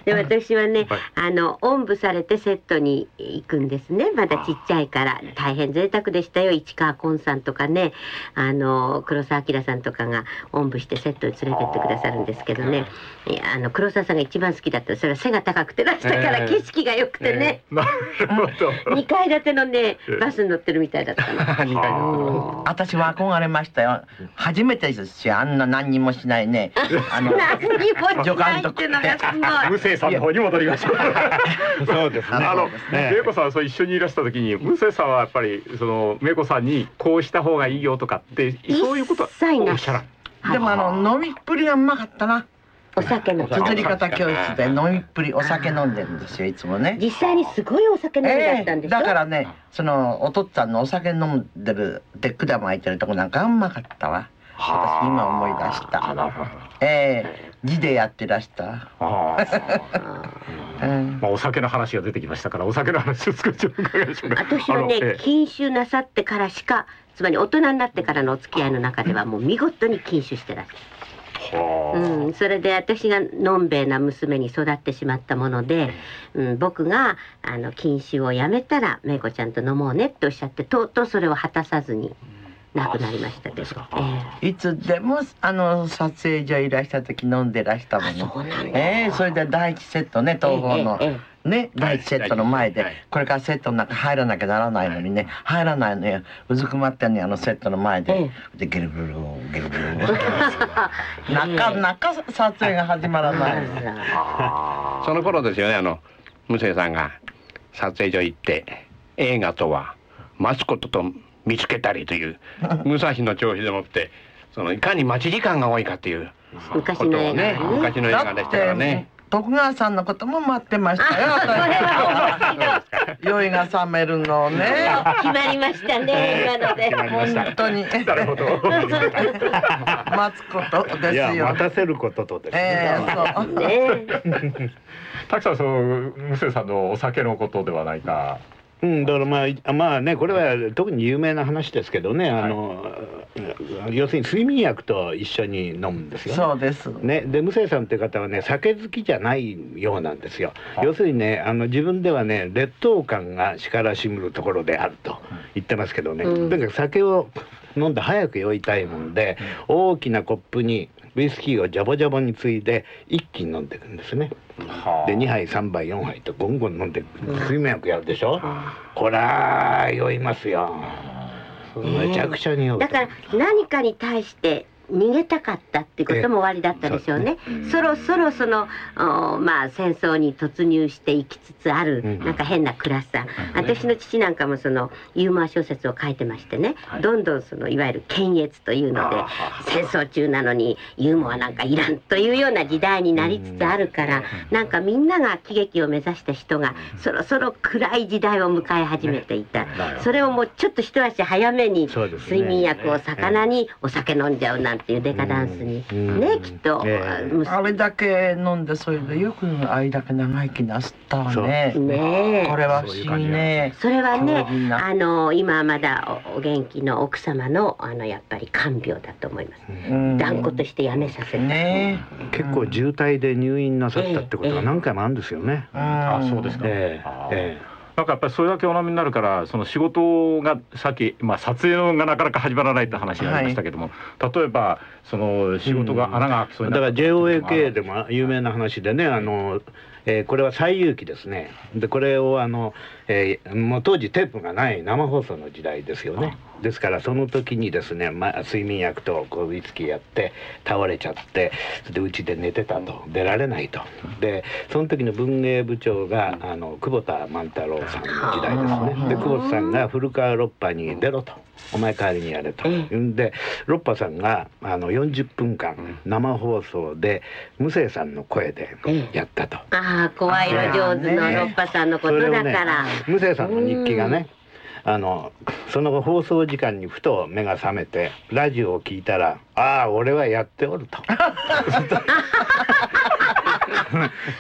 Speaker 28: で私はね、はい、あのおんぶされてセットに行くんですね。まだちっちゃいから。大変贅沢でしたよ。市川崑さんとかね。あの黒澤明さんとかがおんぶしてセットに連れてってくださるんですけどね。い。やあの黒澤さんが一番好きだった。それは背が高くてらしたから景色が良くてね、えー。えー、2階建てのねバスに乗ってるみたいだったの
Speaker 36: 私は憧れましたよ。初めてですしあんな何にもしないね。
Speaker 28: あの 何にもしないってのがすごい。
Speaker 32: 無生さんの方に戻りましょう。そうですね。あのメイコさんそう一緒にいらした時に無生さんはやっぱりそのメイコさんにこうした方がいいよとかってそういうことはおっしゃら
Speaker 36: でもあの飲みっぷりがうまかったな
Speaker 28: お酒の
Speaker 36: 綴り方教室で飲みっぷりお酒飲んでるんですよいつもね。
Speaker 28: 実際にすごいお酒飲みだったんで
Speaker 36: す、えー、だからねそのお父っつぁんのお酒飲んでるで管巻いてるとこなんかうまかったわ。私今思い出した。ええ。ー字でやってらした。あ。
Speaker 32: うん、まあお酒の話が出てきましたからお酒の話を少し伺いましょうか。
Speaker 28: 私はね禁酒なさってからしかつまり大人になってからのお付き合いの中ではもう見事に禁酒してらっしゃる。うん、それで私がのんべえな娘に育ってしまったもので、うん、僕があの禁酒をやめたらめいこちゃんと飲もうねっておっしゃってとうとうそれを果たさずに。亡くなりましたですか、
Speaker 36: えー、いつでもあの撮影所いらした時飲んでらしたもの。そえー、それで第一セットね東宝の、えーえーね、第一セットの前で、これからセットの中入らなきゃならないのにね、入らないのよ。うずくまってんねあのセットの前で、でゲルブルゲルブルなかなか撮影が始まらない。
Speaker 37: その頃ですよねあの無生さんが撮影所行って映画とは待つことと見つけたりという 武蔵の調子でもってそのいかに待ち時間が多いかっていうことをね。昔の映画でしたからね。
Speaker 36: 徳川さんのことも待ってましたよ。酔いが冷めるのね。
Speaker 28: 決まりましたね。今ので。
Speaker 36: 本当に。なるほど。待つことですよ。
Speaker 26: 待たせることとですね。
Speaker 36: えー、そう。
Speaker 32: ね。たくさんその無生さんのお酒のことではないか。
Speaker 26: うん、だからまあまあねこれは特に有名な話ですけどね、あの、はい、要するに睡眠薬と一緒に飲むんですよ、
Speaker 36: ね、そうです。
Speaker 26: ねで無生さんっていう方はね酒好きじゃないようなんですよ。要するにねあの自分ではね劣等感がしからしむるところであると言ってますけどね、うん、だから酒を飲んで早く酔いたいもんで、大きなコップにウイスキーをジャボジャボについで一気に飲んでいくんですね。で2杯3杯4杯とゴンゴン飲んで睡眠薬やるでしょ、こら酔いますよ。めちゃくちゃに酔う。
Speaker 28: だから何かに対して逃げたかったってことも終わりだったでしょうね。そろそろそのまあ戦争に突入していきつつある、なんか変な暗さ、私の父なんかもそのユーモア小説を書いてましてね、どんどんそのいわゆる検閲というので戦争中なのにユーモアなんかいらんというような時代になりつつあるから、なんかみんなが喜劇を目指した人がそろそろ暗い時代を迎え始めていた、それをもうちょっと一足早めに睡眠薬を魚にお酒飲んじゃうなんなんていうデカダンスに、ねきっと、
Speaker 36: あれだけ飲んでそれでよくあれだけ長生きなすったわね
Speaker 28: ね
Speaker 36: これは不思議ね。
Speaker 28: それはねあの今まだお元気の奥様のあのやっぱり看病だと思います。断固としてやめさせ
Speaker 36: ね
Speaker 26: 結構渋滞で入院なさったってことが何回もあるんですよね、
Speaker 32: あそうですか、
Speaker 26: えええ
Speaker 32: なんかやっぱりそれだけお飲みになるからその仕事がさっき、まあ、撮影がなかなか始まらないって話がありましたけども、はい、例えばその仕事が穴が開きそうに
Speaker 26: なる、うん、だから JOAK でも有名な話でねあのえー、これは最有機ですね。でこれをあの、えー、もう当時テープがない生放送の時代ですよね。ですからその時にですね、まあ、睡眠薬とこうウイスキーやって倒れちゃってでうちで寝てたと。出られないと。でその時の文芸部長があの久保田万太郎さんの時代ですね。で久保田さんが古川六波に出ろと。お前代わりにやれと、うん、でロッパさんがあの40分間生放送で無声さんの声でやったと、
Speaker 28: うん、ああ怖いわ上手のロッパさんのことだから、ね、
Speaker 26: 無生さんの日記がね、あのその後放送時間にふと目が覚めてラジオを聞いたら「ああ俺はやっておる」と。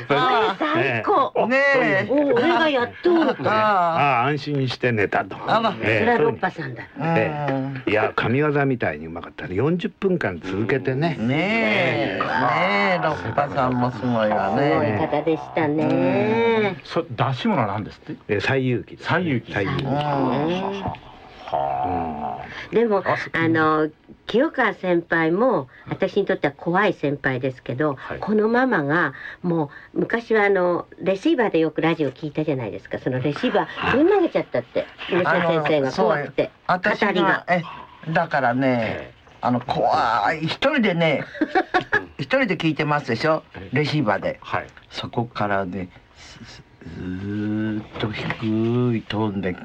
Speaker 28: あ最高。
Speaker 36: ねえ。
Speaker 28: 俺がやっとると。
Speaker 26: ああ安心して寝たと。
Speaker 28: あそれはロッパさんだ。
Speaker 26: いや神業みたいにうまかったね。40分間続けてね。
Speaker 36: ねえ。ねえロッパさんもすごいわね。
Speaker 28: すごい方でしたね。
Speaker 32: そ出し物なんですって？
Speaker 26: え最有機。
Speaker 32: 最有機。
Speaker 26: 最有機。
Speaker 28: でもあの清川先輩も私にとっては怖い先輩ですけど、はい、このママがもう昔はあのレシーバーでよくラジオ聞いたじゃないですか。そのレシーバーぶん投げちゃったって吉田先生が怖くて。
Speaker 36: 語りが。えだからねあの怖い。一人でね 一人で聞いてますでしょ？レシーバーで、はい、そこからねずっと低いトーンで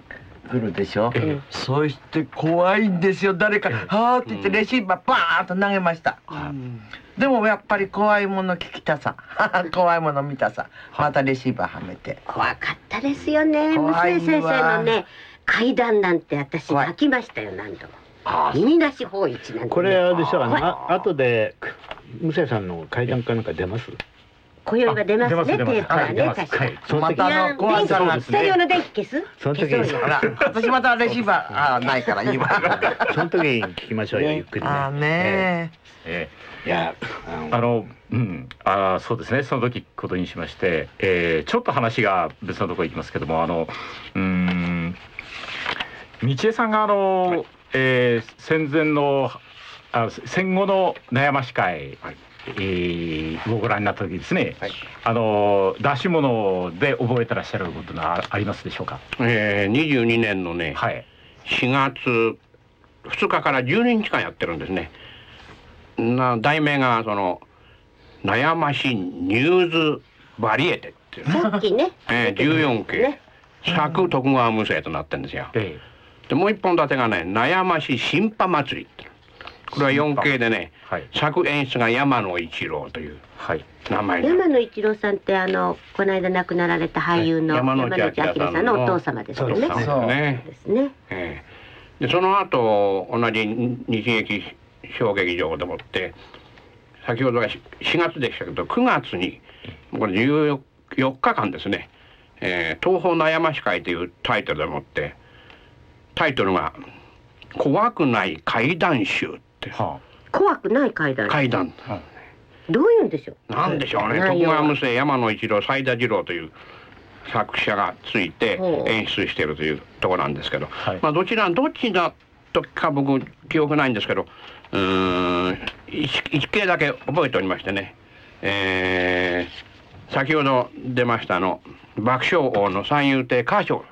Speaker 36: 来るでしょ、うん、そして怖いんですよ。誰か「はあ」って言ってレシーバーバーンと投げました、うん、でもやっぱり怖いもの聞きたさ。怖いもの見たさ。またレシーバーはめて。
Speaker 28: 怖かったですよね。娘先生のね階段なんて私書きましたよ何度も。耳なし法一なん
Speaker 26: これあれでしょうあ後で無生さんの階段かなんか出ます？
Speaker 28: 今宵が出ますね、テープはね、確かに。またあの、小安さんが。スタジオの電気消す？
Speaker 26: その時に、
Speaker 36: 私またレシーバー、あ、ないから、今。
Speaker 26: その時に聞きましょうよ、ゆっくりね。
Speaker 36: あ、ね
Speaker 24: え。いや、あの、うん、あ、そうですね、その時ことにしまして、えー、ちょっと話が別のところ行きますけども、あの、うん。道江さんが、あの、えー、戦前の。あ戦後の悩まし会、はいえー、ご覧になった時ですね、はい、あの出し物で覚えてらっしゃることがありますでしょうか、
Speaker 37: えー、22年のね、はい、4月2日から12日間やってるんですね。な題名がその「悩ましニューズバリエテ」っていう、
Speaker 28: さっきね、
Speaker 37: えー、14期、ね、作徳川無声となってるんですよ、えー、でもう一本立てがね「悩まし新派祭り」ってこれは 4K でね、はい、作演出が山野一郎という名前
Speaker 28: 山野一郎さんってあのこの間亡くなられた俳優の山野内明さんのお父様ですよね。
Speaker 37: そうですね。えー、でその後同じ日劇小劇場でもって先ほどが4月でしたけど9月にこれ14日間ですね「えー、東方悩まし会」というタイトルでもってタイトルが「怖くない怪談集」、
Speaker 28: はあ、怖くない階段。
Speaker 37: 階段、
Speaker 28: はあ、どういうんでしょ
Speaker 37: う？なんでしょうね。徳川無生山野一郎斉田次郎という作者がついて演出しているというところなんですけど、はい、まあどちらどっちだとか僕記憶ないんですけどうん一形だけ覚えておりましてね、えー、先ほど出ましたの爆笑王の三遊亭歌唱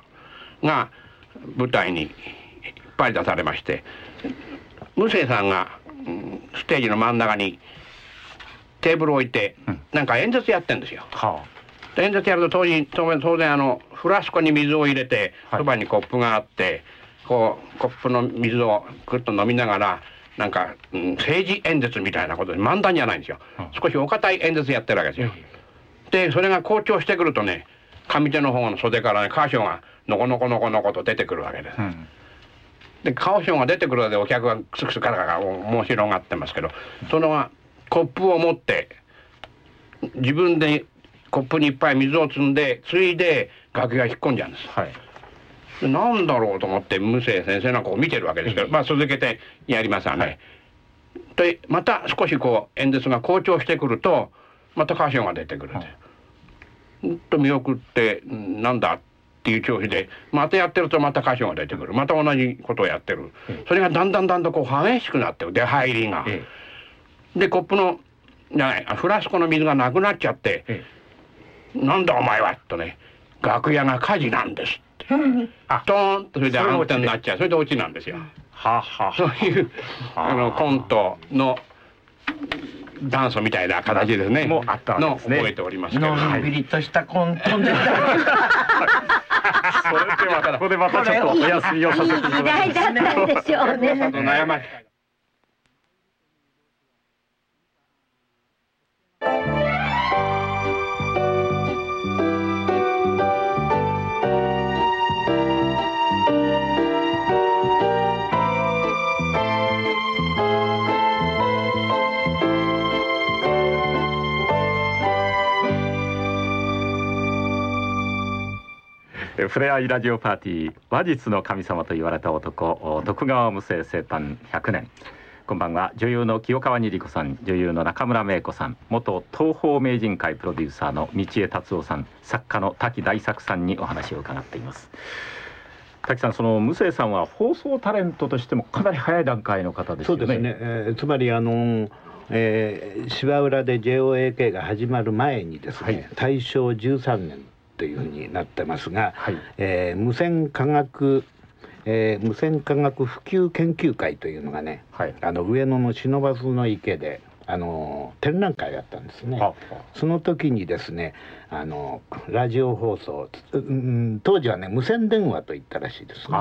Speaker 37: が舞台にいっぱい出されまして無生さんが、うん、ステージの真ん中にテーブルを置いて、うん、なんか演説やってんですよ。はあ、演説やると当然当然あのフラスコに水を入れてそばにコップがあって、こうコップの水をくっと飲みながらなんか、うん、政治演説みたいなことで漫談じゃないんですよ。少しお堅い演説やってるわけですよ。でそれが好調してくるとね上手の方の袖からね歌唱がのこのこのこのこと出てくるわけです。うんで顔ションが出てくるのでお客がクスクスカラカラ面白がってますけどそのコップを持って自分でコップにいっぱい水を積んでついで楽屋引っ込んじゃうんです。はい。なんだろうと思って無生先生なんかを見てるわけですけど、まあ続けてやりますわね。はい、でまた少しこう演説が好調してくるとまた歌唱が出てくるんで、はい、と見送ってなんだっていう調子でまたやってるとまた歌唱が出てくる。また同じことをやってる、それがだんだんだんだんこう激しくなってる。出入りが。でコップのじゃないフラスコの水がなくなっちゃって「なんだお前は」とね「楽屋が火事なんです」って。あトーンとそれで暗転になっちゃう。それでオチなんですよ。はは。そういうあのコントの元祖みたいな形ですね。もうあったわけですね。覚えておりますけど。
Speaker 36: のんびりとしたコントで。それで
Speaker 24: またここでまたちょっとお休みをさせていただきます。だったんでしょうね。悩ましい。ふれあいラジオパーティー話術の神様と言われた男徳川無生生誕100年。こんばんは。女優の清川にり子さん女優の中村芽子さん元東方名人会プロデューサーの道江達夫さん作家の滝大作さんにお話を伺っています。滝さんその無生さんは放送タレントとしてもかなり早い段階の方ですよね。
Speaker 26: そうですね、えー、つまりあのえー、芝浦で JOAK が始まる前にですね、はい、大正13年というふうになってますが、はい、えー、無線科学えー、無線科学普及研究会というのがね、はい、あの上野の不忍の池であの展覧会があったんですね。その時にですねあのラジオ放送、うん、当時はね無線電話と言ったらしいですね。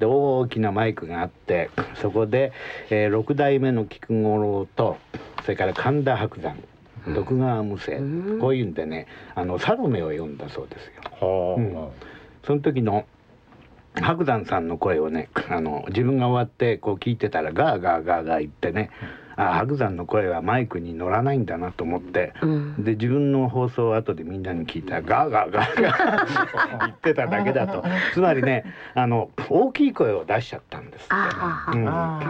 Speaker 26: で大きなマイクがあってそこで、えー、6代目の菊五郎とそれから神田伯山徳川無生、うん、こういうんでねあのサロメを読んだそうですよ。うん、その時の白山さんの声をねあの自分が終わってこう聞いてたらガーガーガーガー言ってねあ白山の声はマイクに乗らないんだなと思って、うん、で自分の放送を後でみんなに聞いたらガーガーガーガー 言ってただけだと。つまりねあの大きい声を出しちゃったんですって、ね、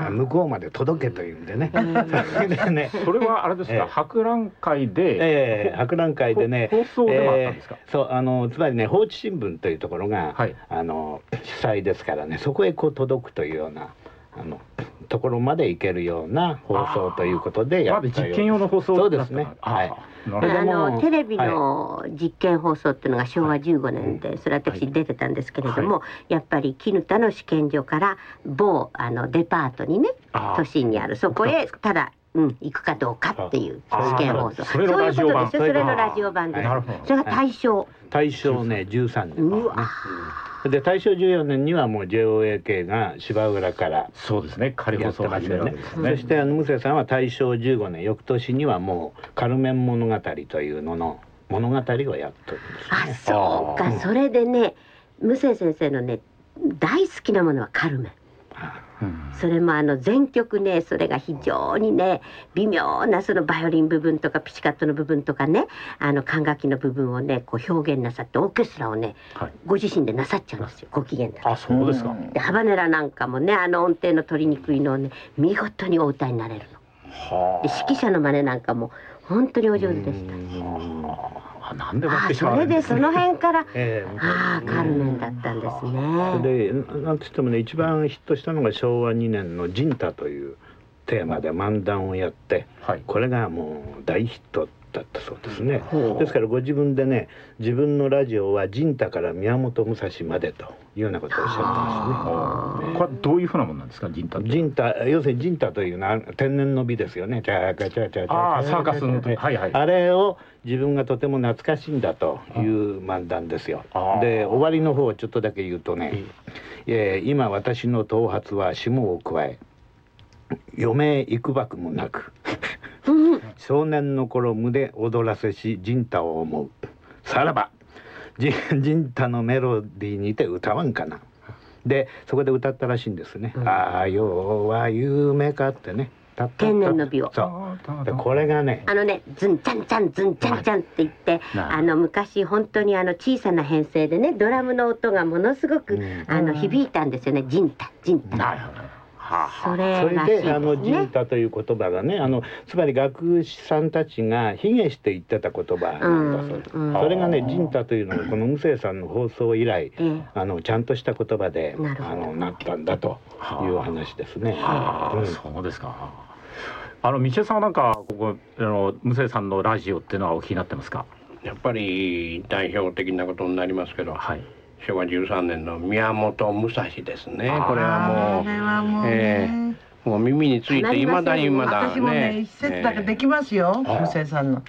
Speaker 26: うん、向こうまで届けというんでね。
Speaker 24: でね。それはあれですか、えー、博覧会で、
Speaker 26: えー、博覧会でね
Speaker 24: 放送でもあったんですか、
Speaker 26: えー、そうあのつまりね放置新聞というところが、はい、あの主催ですからねそこへこう届くというような。あのところまで行けるような放送ということで
Speaker 24: やった実験用の放送
Speaker 26: そうですね。はい。
Speaker 28: あのテレビの実験放送っていうのが昭和15年で、それ私出てたんですけれども、やっぱり絹田の試験所から某あのデパートにね都心にあるそこへただうん、行くかどうかっていう試験放送。
Speaker 24: それのラジオ版。
Speaker 28: それのラジオ版です。それが大正。
Speaker 26: 大正ね、十三年、ね。うわ。で大正14年にはもう JOAK が芝浦から
Speaker 24: そうですね。仮放送始めるわけですね。
Speaker 26: そしてあのムセさんは大正15年翌年にはもう「カルメン物語」というのの物語をやってるんです、ね、
Speaker 28: あそうか。それでねムセ先生のね大好きなものはカルメン。それもあの全曲ねそれが非常にね微妙なそのバイオリン部分とかピチカットの部分とかねあの管楽器の部分をねこう表現なさってオーケストラをね、はい、ご自身でなさっちゃうんですよご機嫌だ
Speaker 24: あそうですか。
Speaker 28: でハバネラなんかもねあの音程の取りにくいのをね見事にお歌いになれるの。で指揮者の真似なんかも本当にお上手でした。
Speaker 24: あなんで割
Speaker 28: ってしまうそれでその辺から、えー、ああカルメンだったんです
Speaker 26: ね。でなんとしてもね一番ヒットしたのが昭和2年の「ジンタ」というテーマで漫談をやって、はい、これがもう大ヒットだったそうですね。ですからご自分でね自分のラジオは陣太から宮本武蔵までというようなことをおっしゃってます
Speaker 24: ね。これどういうふうなものなんですか陣太
Speaker 26: 陣太要するに陣太というのは天然の美ですよね。チャチャチャチャチ
Speaker 24: ャあサーカスのはいはい。
Speaker 26: あれを自分がとても懐かしいんだという漫談ですよ。で終わりの方をちょっとだけ言うとね、えー、今私の頭髪は霜を加え余命幾ばくもなく少年の頃胸躍らせし陣太を思う。さらば陣太のメロディーにて歌わんかな。でそこで歌ったらしいんですね「うん、ああ要は夢か」ってね
Speaker 28: 天然の美を。
Speaker 26: そうでこれがね
Speaker 28: あのねズンチャンチャンズンチャンチャンって言ってあの昔本当にあの小さな編成でねドラムの音がものすごく、うん、あの響いたんですよね。ジンタジンタ。なるほど
Speaker 26: それそれであのジータという言葉がねあのつまり学士さんたちが卑下して言ってた言葉なんだそうです、うん、それがねジンタというのがこの無生さんの放送以来、あのちゃんとした言葉であのなったんだという話ですね。
Speaker 24: うん、そうですか。あの道枝さんはなんかここあの無生さんのラジオっていうのはお気になってますか？
Speaker 37: やっぱり代表的なことになりますけど、はい、昭和13年の宮本武蔵ですね。これはもうえー、もう耳についていまだにまだ
Speaker 36: ね。私もね一節だけできますよ武蔵さんの。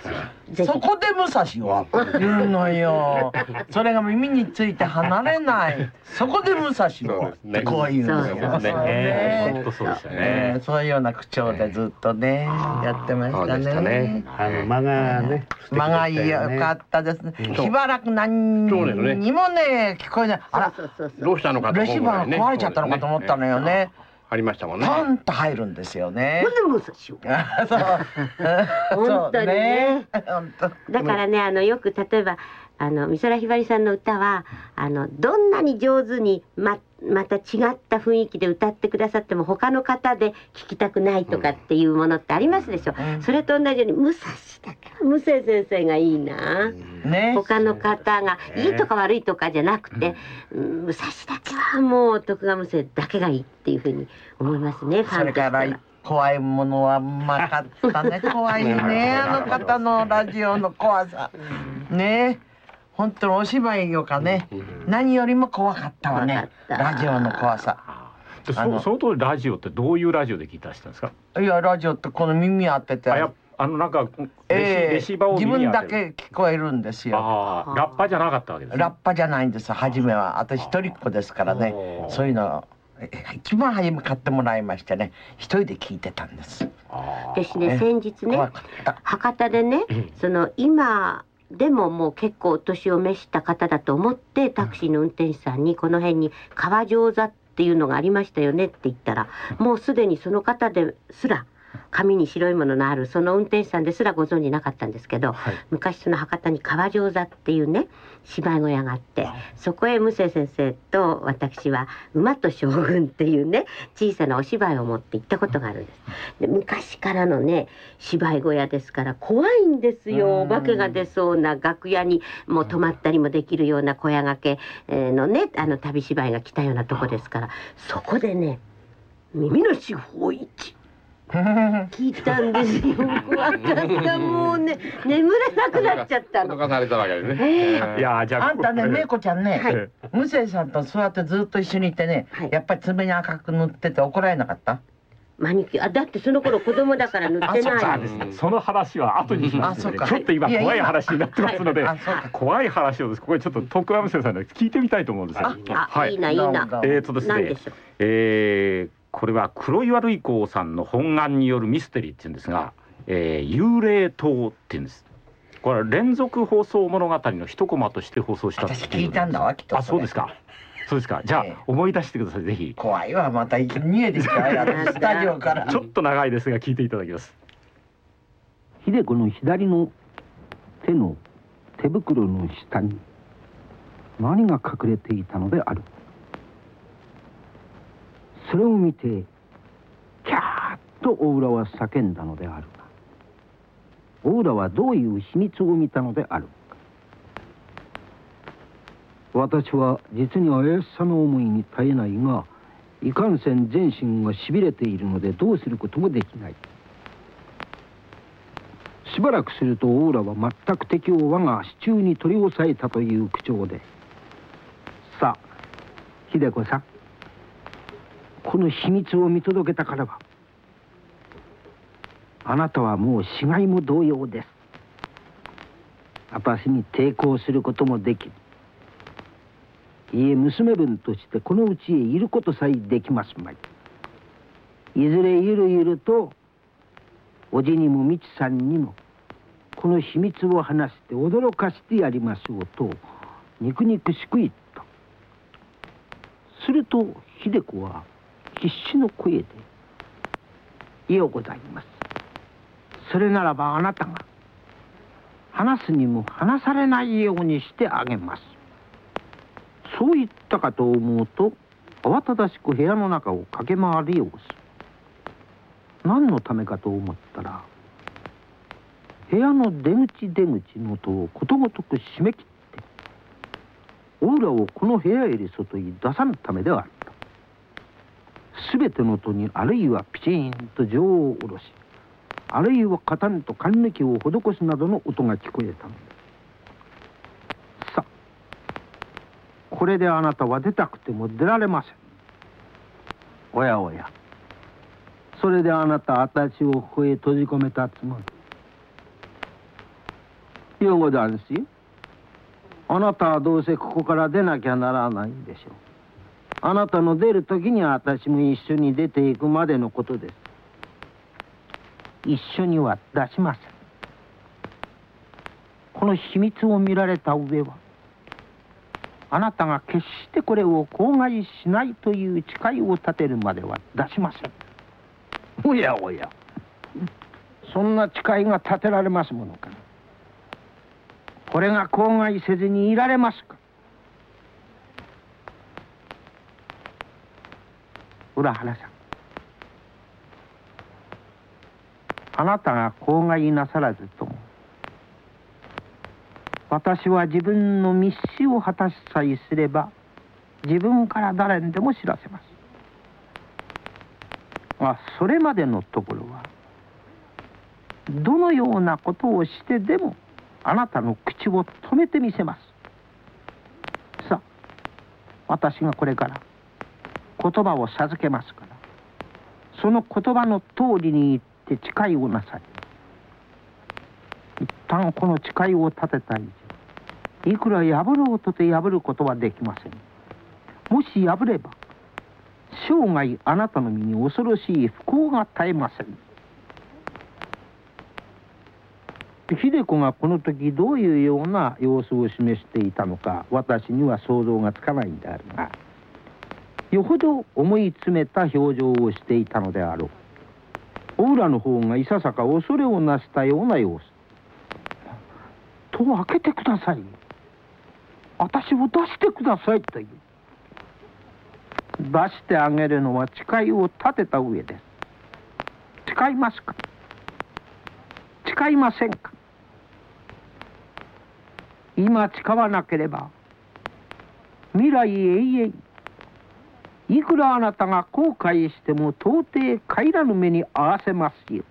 Speaker 36: そこ。で武蔵を言うのよ。それが耳について離れない。そこで武蔵をこういうのよ。ねそうですね。そういうような口調でずっとねやってましたね。
Speaker 26: あの間がね
Speaker 36: 間が良かったですね。しばらく何にもね聞こえない。あら
Speaker 37: どうしたのか
Speaker 36: レシーバーが壊れちゃったのかと思ったのよね
Speaker 37: ありましたもんね。
Speaker 36: パンと入るんですよね。
Speaker 28: そう。本当にね。だからね、あのよく例えばあの美空ひばりさんの歌はあのどんなに上手にままた違った雰囲気で歌ってくださっても他の方で聴きたくないとかっていうものってありますでしょ、うん、それと同じように武蔵だから武蔵先生がいいな、ね、他の方がいいとか悪いとかじゃなくて、うん、武蔵だけはもう徳川無生だけがいいっていうふうに思いますね
Speaker 36: ファンとしたら。怖いものはうまかったね。怖いね あの方のラジオの怖さ。ね本当にお芝居よかね、何よりも怖かったわねラジオの怖さ。
Speaker 24: そその当時ラジオってどういうラジオで聞いたりしたんですか？
Speaker 36: いやラジオってこの耳当てて。
Speaker 24: ああのなんか
Speaker 36: えー、レシーバーを自分だけ聞こえるんですよ。
Speaker 24: ラッパじゃなかったわけです、ね、
Speaker 36: ラッパじゃないんです初めは。私一人っ子ですからね。そういうの一番初め買ってもらいましてね。一人で聞いてたんです。
Speaker 28: 私ね先日ね博多でね、その今でももう結構お年を召した方だと思ってタクシーの運転手さんにこの辺に川上座っていうのがありましたよねって言ったらもうすでにその方ですら髪に白いもののあるその運転手さんですらご存じなかったんですけど、はい、昔その博多に川上座っていうね芝居小屋があってそこへ無生先生と私は「馬と将軍」っていうね小さなお芝居を持って行ったことがあるんです。で昔からのね芝居小屋ですから怖いんですよ。お化けが出そうな楽屋にもう泊まったりもできるような小屋がけのねあの旅芝居が来たようなとこですからそこでね耳の四方一聞いたんですよ。怖かった。もうね、眠れなくなっちゃったの。
Speaker 24: かされたわけでね。
Speaker 36: いや、じゃあ。あんたね、めいこちゃんね、無生さんと座ってずっと一緒にいてね、やっぱり爪に赤く塗ってて怒られなかった？
Speaker 28: マニキュア。だってその頃子供だから塗ってない。
Speaker 24: その話は後にしますちょっと今怖い話になってますので怖い話をです。ここでちょっと徳川無生さんに聞いてみたいと思うんですよ。
Speaker 28: はい。いいないいな。
Speaker 24: えっとですねえーこれは黒岩類光さんの本願によるミステリーっていうんですが、えー、幽霊島っていうんです。これは連続放送物語の一コマとして放送した
Speaker 36: 私聞いたんだわきっと
Speaker 24: あそうですか。そうですか。じゃあ、えー、思い出してくださいぜひ。
Speaker 36: 怖いわまた逃げてきた。スタジオから。
Speaker 24: ちょっと長いですが聞いていただきます。
Speaker 38: 秀子の左の手の手袋の下に何が隠れていたのである？それを見てキャーッと大浦は叫んだのであるが大浦はどういう秘密を見たのである私は実に怪しさの思いに耐えないがいかんせん全身がしびれているのでどうすることもできない。しばらくするとオーラは全く敵を我が手中に取り押さえたという口調で「さあ秀子さん。この秘密を見届けたからはあなたはもう死骸も同様です。私に抵抗することもできるいえ娘分としてこのうちへいることさえできますまい。いずれゆるゆるとおじにもみちさんにもこの秘密を話して驚かしてやりましょうと肉肉しく言った。すると秀子は必死の声で「いよございます」それならばあなたが話すにも話されないようにしてあげます。そう言ったかと思うと慌ただしく部屋の中を駆け回る様子何のためかと思ったら部屋の出口出口の戸をことごとく締め切ってオーラをこの部屋より外に出さぬためである。全ての戸にあるいはピチーンと錠を下ろしあるいはカタンと勘抜きを施すなどの音が聞こえたのですさあこれであなたは出たくても出られません。おやおや。それであなた私をここへ閉じ込めたつもり。ようござんすよあなたはどうせここから出なきゃならないんでしょう。あなたの出る時に私も一緒に出ていくまでのことです。一緒には出しません。この秘密を見られた上はあなたが決してこれを口外しないという誓いを立てるまでは出しません。おやおや。そんな誓いが立てられますものか。これが口外せずにいられますか浦原さんあなたが口外なさらずとも私は自分の密使を果たしさえすれば自分から誰にでも知らせます。がそれまでのところはどのようなことをしてでもあなたの口を止めてみせます。さあ私がこれから言葉を授けますから。その言葉の通りに言って誓いをなさい。一旦この誓いを立てた以上いくら破ろうとて破ることはできません。もし破れば生涯あなたの身に恐ろしい不幸が絶えません。秀子がこの時どういうような様子を示していたのか私には想像がつかないんであるがよほど思い詰めた表情をしていたのであろう。お浦の方がいささか恐れをなしたような様子。戸を開けてください。私を出してくださいという。出してあげるのは誓いを立てた上です。誓いますか？誓いませんか？今誓わなければ未来永遠。いくらあなたが後悔しても到底帰らぬ目に合わせますよ。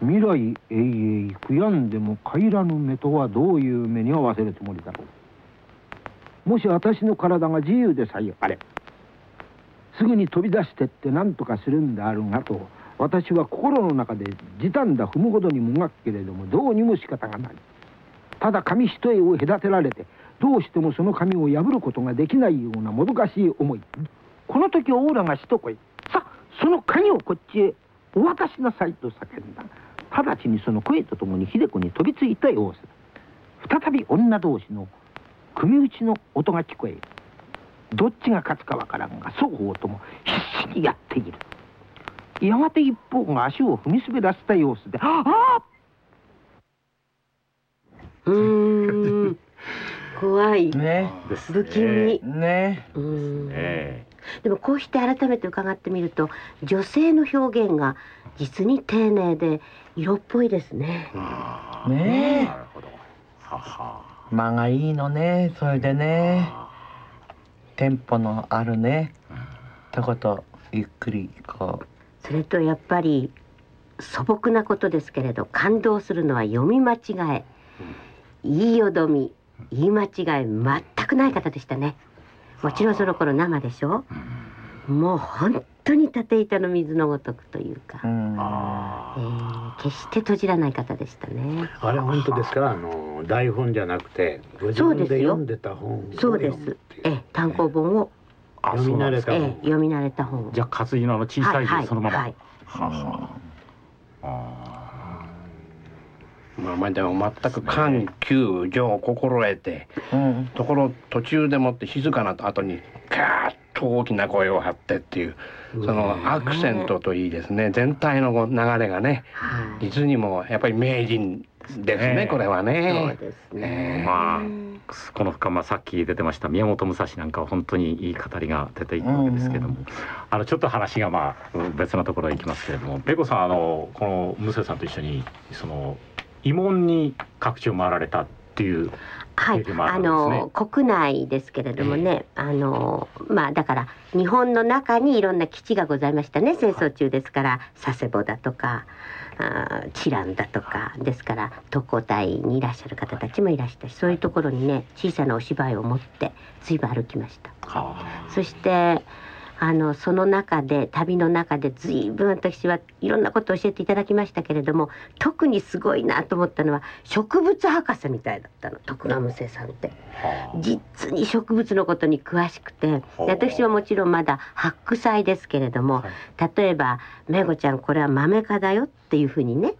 Speaker 38: 未来永遠悔やんでも帰らぬ目とはどういう目に合わせるつもりだろう。もし私の体が自由でさえあれすぐに飛び出してって何とかするんであるがと私は心の中で時短だ踏むほどにもがくけれどもどうにも仕方がない。ただ紙一重を隔てられてどうしてもその紙を破ることができないようなもどかしい思い。この時オーラが一声さあその鍵をこっちへお渡しなさいと叫んだ。直ちにその声とともに秀子に飛びついた様子。再び女同士の組打ちの音が聞こえる。どっちが勝つかわからんが双方とも必死にやっている。やがて一方が足を踏み滑らせた様子で「ああ!」
Speaker 28: うん怖い、
Speaker 36: ね、
Speaker 28: 不気味。
Speaker 36: ね。
Speaker 28: うん。でもこうして改めて伺ってみると女性の表現が実に丁寧で色っぽいですね。
Speaker 36: ね。え間がいいのね。それでね。テンポのあるね。とことゆっくりこう。
Speaker 28: それとやっぱり素朴なことですけれど感動するのは読み間違え、言いよどみ言い間違い全くない方でしたね。もちろんその頃生でしょ、もう本当に縦板の水のごとくというか、えー決して閉じらない方でしたね。
Speaker 26: あれ本当ですか？あの台本じゃなくてご自分
Speaker 28: そうですよ
Speaker 26: で読んでた本を
Speaker 28: そうです。ええ単行本を。
Speaker 26: 読み慣れた本
Speaker 28: ええ読み慣れた本を。
Speaker 24: じゃあ活字のあの小さい字
Speaker 28: はい
Speaker 24: そのまま、
Speaker 28: はい。
Speaker 24: は
Speaker 37: まあまあでも全く緩急情を心得て、ところ途中でもって静かな後にガーッと大きな声を張ってっていうそのアクセントといいですね。全体のこう流れがね実にもやっぱり名人ですね、これはね。
Speaker 24: まあこの深まさっき出てました宮本武蔵なんかは本当にいい語りが出ていくわけですけども、あのちょっと話がまあうん別なところへ行きますけれども。ペコさんあのこのムセさんと一緒にその慰問に各地を回られたっていう
Speaker 28: はい。
Speaker 24: あ。
Speaker 28: の国内ですけれどもね、あのまあだから日本の中にいろんな基地がございましたね戦争中ですから佐世保だとかあランだとかですから特攻隊にいらっしゃる方たちもいらしたしそういうところにね小さなお芝居を持って随分歩きました。そしてあのその中で旅の中で随分私はいろんなことを教えていただきましたけれども特にすごいなと思ったのは植物博士みたいだったの徳川無生さんって。実に植物のことに詳しくてで私はもちろんまだ発掘祭ですけれども、例えば「めごちゃんこれは豆科だよ」っていうふうにね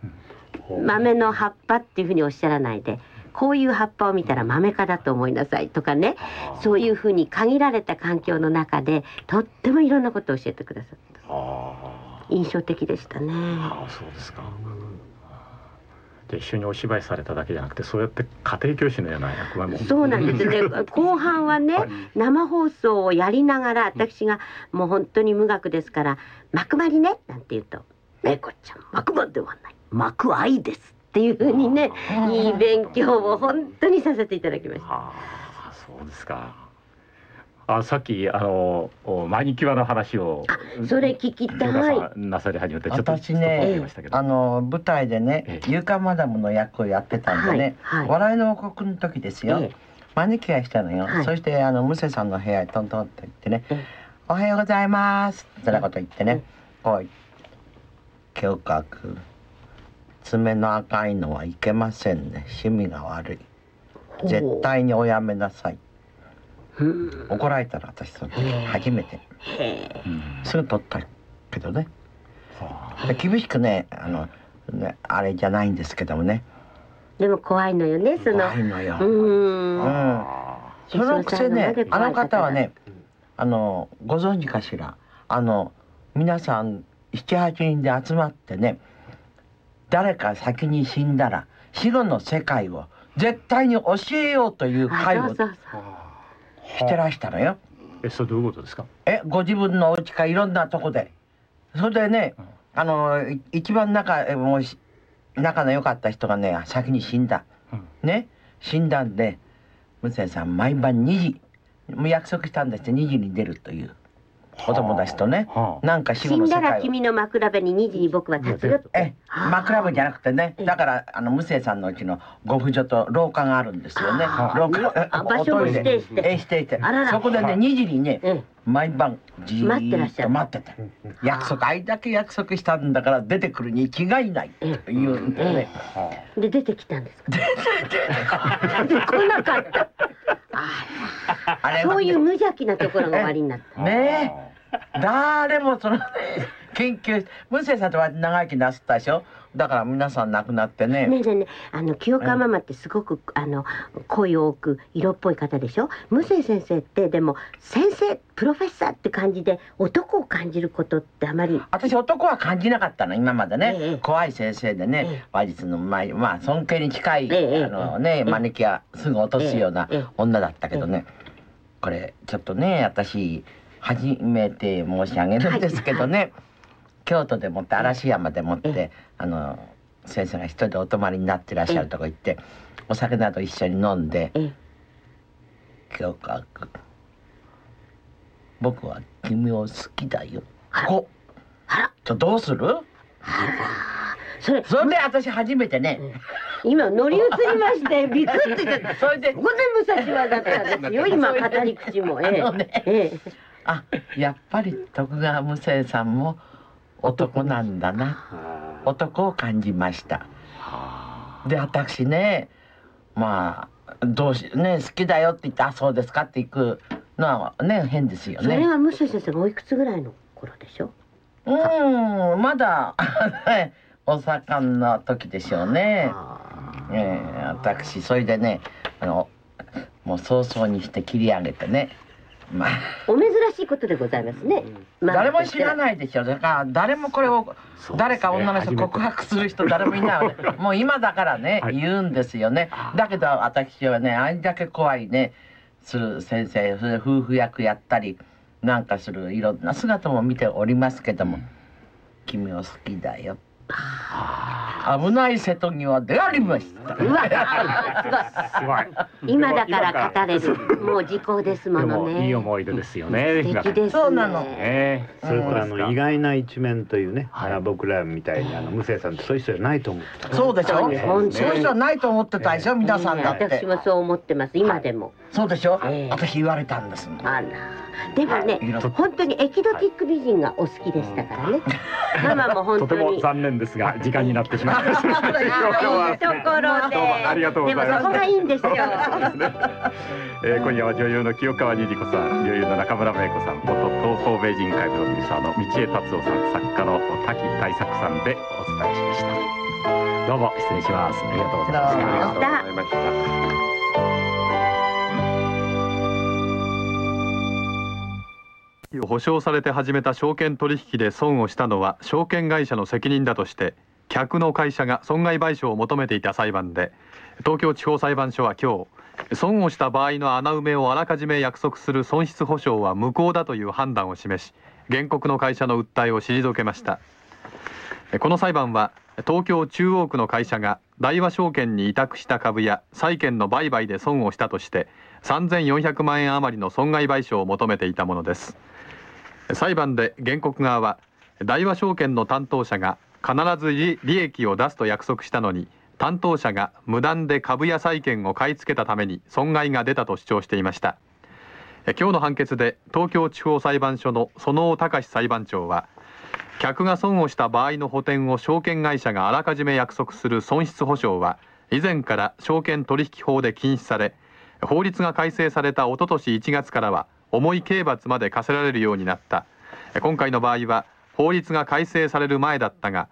Speaker 28: 豆の葉っぱっていうふうにおっしゃらないでこういう葉っぱを見たら豆科だと思いなさいとかね。そういうふうに限られた環境の中でとってもいろんなことを教えてくださった。印象的でしたね。
Speaker 24: あそうですか。で一緒にお芝居されただけじゃなくてそうやって家庭教師のような役割も。
Speaker 28: そうなんですね。後半はね生放送をやりながら私がもう本当に無学ですから「幕張ね」なんて言うと「めいこちゃん幕張ではない。幕愛です」っていうふうにねいい勉強を本当にさせていただきました。
Speaker 24: あそうですか。あさっきあのおマニキュアの話を
Speaker 28: それ聞きたい。
Speaker 24: なさり始めてちょっと
Speaker 36: 私ね。あの舞台でね「ゆかマダム」の役をやってたんでね、笑いの王国の時ですよ、マニキュアしたのよ、
Speaker 28: はい。
Speaker 36: そしてあのムセさんの部屋へトントンって行ってね「おはようございます」ってなこと言ってね「おい胸郭爪の赤いのはいけませんね。趣味が悪い。絶対におやめなさい」怒られたら私その時初めて。すぐ取ったけどね。で厳しくねあのねあれじゃないんですけどもね。
Speaker 28: でも怖いのよねその。
Speaker 36: 怖いのよ。
Speaker 28: うん。
Speaker 36: うん。そのくせねあの方はねあのご存知かしら。あの皆さん78人で集まってね誰か先に死んだら死後の世界を絶対に教えようという会をしてらしたのよ。
Speaker 24: えそれどういうことですか？
Speaker 36: えご自分のお家かいろんなとこで。それでね、あのい一番仲えもうし仲の良かった人がね先に死んだ、ね死んだんでムセさん毎晩2時もう約束したんですって2時に出るというお友達とね、なんか死後
Speaker 28: 死んだら君の枕辺に2時に僕は立つよ
Speaker 36: え枕部じゃなくてねだからあの無生さんのうちのご婦女と廊下があるんですよね。廊下
Speaker 28: 場所も
Speaker 36: おトイレ。
Speaker 28: 指定して。
Speaker 36: え指定して。
Speaker 28: あらら。
Speaker 36: そこでね2時にね毎晩じ
Speaker 28: 待ってらっしゃる
Speaker 36: ーっと待ってて約束あれだけ約束したんだから出てくるに違いないと言うんでね
Speaker 28: で出てきたんですか？出て来 なかった
Speaker 36: あれ
Speaker 28: そういう無邪気なところが終わりになった。
Speaker 36: ねえ。誰もそのね研究無生さんとは長生きなすったでしょ？だから皆さん亡くなってね。
Speaker 28: ねえねえねえ。あの清川ママってすごくあの声多く色っぽい方でしょ？無生先生ってでも先生プロフェッサーって感じで男を感じることってあまり。
Speaker 36: 私男は感じなかったの。今までね、怖い先生でね、話術の前まあ尊敬に近い、あのね、招きはすぐ落とすような女だったけどね、これちょっとね私初めて申し上げるんですけどね、京都でもって嵐山でもって、あの先生が一人でお泊まりになってらっしゃるとこ行って、お酒など一緒に飲んで「京川君僕は君を好きだよ」こちょどうする？
Speaker 28: それ。
Speaker 36: それで私初めてね、
Speaker 28: 今乗り移りまして ビクッと言って
Speaker 36: それで
Speaker 28: ここで武蔵はだったんですよ 今語り口も。ええ。
Speaker 36: あのね。
Speaker 28: ええ。
Speaker 36: あやっぱり徳川無生さんも男なんだな男を感じました。で私ねまあどうしね好きだよって言って「あそうですか」って行くのはね変ですよ
Speaker 28: それ
Speaker 36: ね
Speaker 28: は武蔵先生がおいくつぐらいの頃でしょ？
Speaker 36: うんまだ お盛んな時でしょうね。ええ私それでねあのもう早々にして切り上げてねまあ。
Speaker 28: お珍しいことでございますね、まあ
Speaker 36: 誰も知らないでしょ。だから誰もこれを誰か女の人告白する人誰もいないわね もう今だからね、言うんですよね。だけど私はねあれだけ怖いねする先生それで夫婦役やったりなんかするいろんな姿も見ておりますけども「君を好きだよ」危ない瀬戸際でありました。
Speaker 28: うわすごい。今だから語れるもう時効ですも
Speaker 24: で
Speaker 28: のね。
Speaker 24: もいい思い出ですよね。
Speaker 28: 素敵ですね。
Speaker 36: そうなの。
Speaker 24: ね。
Speaker 26: それからあの意外な一面というね、あ僕らみたいにあの無生さんってそういう人じゃないと思ってた。
Speaker 36: そうでしょ？
Speaker 28: そう
Speaker 36: いう人はないと思ってたでしょ？皆さんだって
Speaker 28: 私もそう思ってます。今でも。
Speaker 36: そうでしょ、私言われたんですもん。
Speaker 28: あらでもね本当にエキゾチック美人がお好きでしたからね。ママも本
Speaker 24: とて
Speaker 28: 当に
Speaker 24: も残念ですが時間になってしまいました。今 日はい
Speaker 28: いところで。
Speaker 24: どうもありがとうございました。
Speaker 28: でもそこがいいんですよ
Speaker 24: えー今夜は女優の清川虹子さん、女優の中村芽衣子さん、元東方名人会プロデューサーの道江達夫さん、作家の滝大作さんでお伝えしました。どうも失礼します。ありがとうございました。
Speaker 28: ありがとうございました。
Speaker 39: 保証されて始めた証券取引で損をしたのは証券会社の責任だとして客の会社が損害賠償を求めていた裁判で東京地方裁判所は今日損をした場合の穴埋めをあらかじめ約束する損失保証は無効だという判断を示し原告の会社の訴えを退けましたこの裁判は東京中央区の会社が大和証券に委託した株や債券の売買で損をしたとして3400万円余りの損害賠償を求めていたものです裁判で原告側は大和証券の担当者が必ず利益を出すと約束したのに担当者が無断で株や債券を買い付けたために損害が出たと主張していました。今日の判決で東京地方裁判所の園尾隆裁判長は客が損をした場合の補填を証券会社があらかじめ約束する損失保証は以前から証券取引法で禁止され法律が改正されたおととし1月からは重い刑罰まで課せられるようになった。今回の場合は法律が改正される前だったが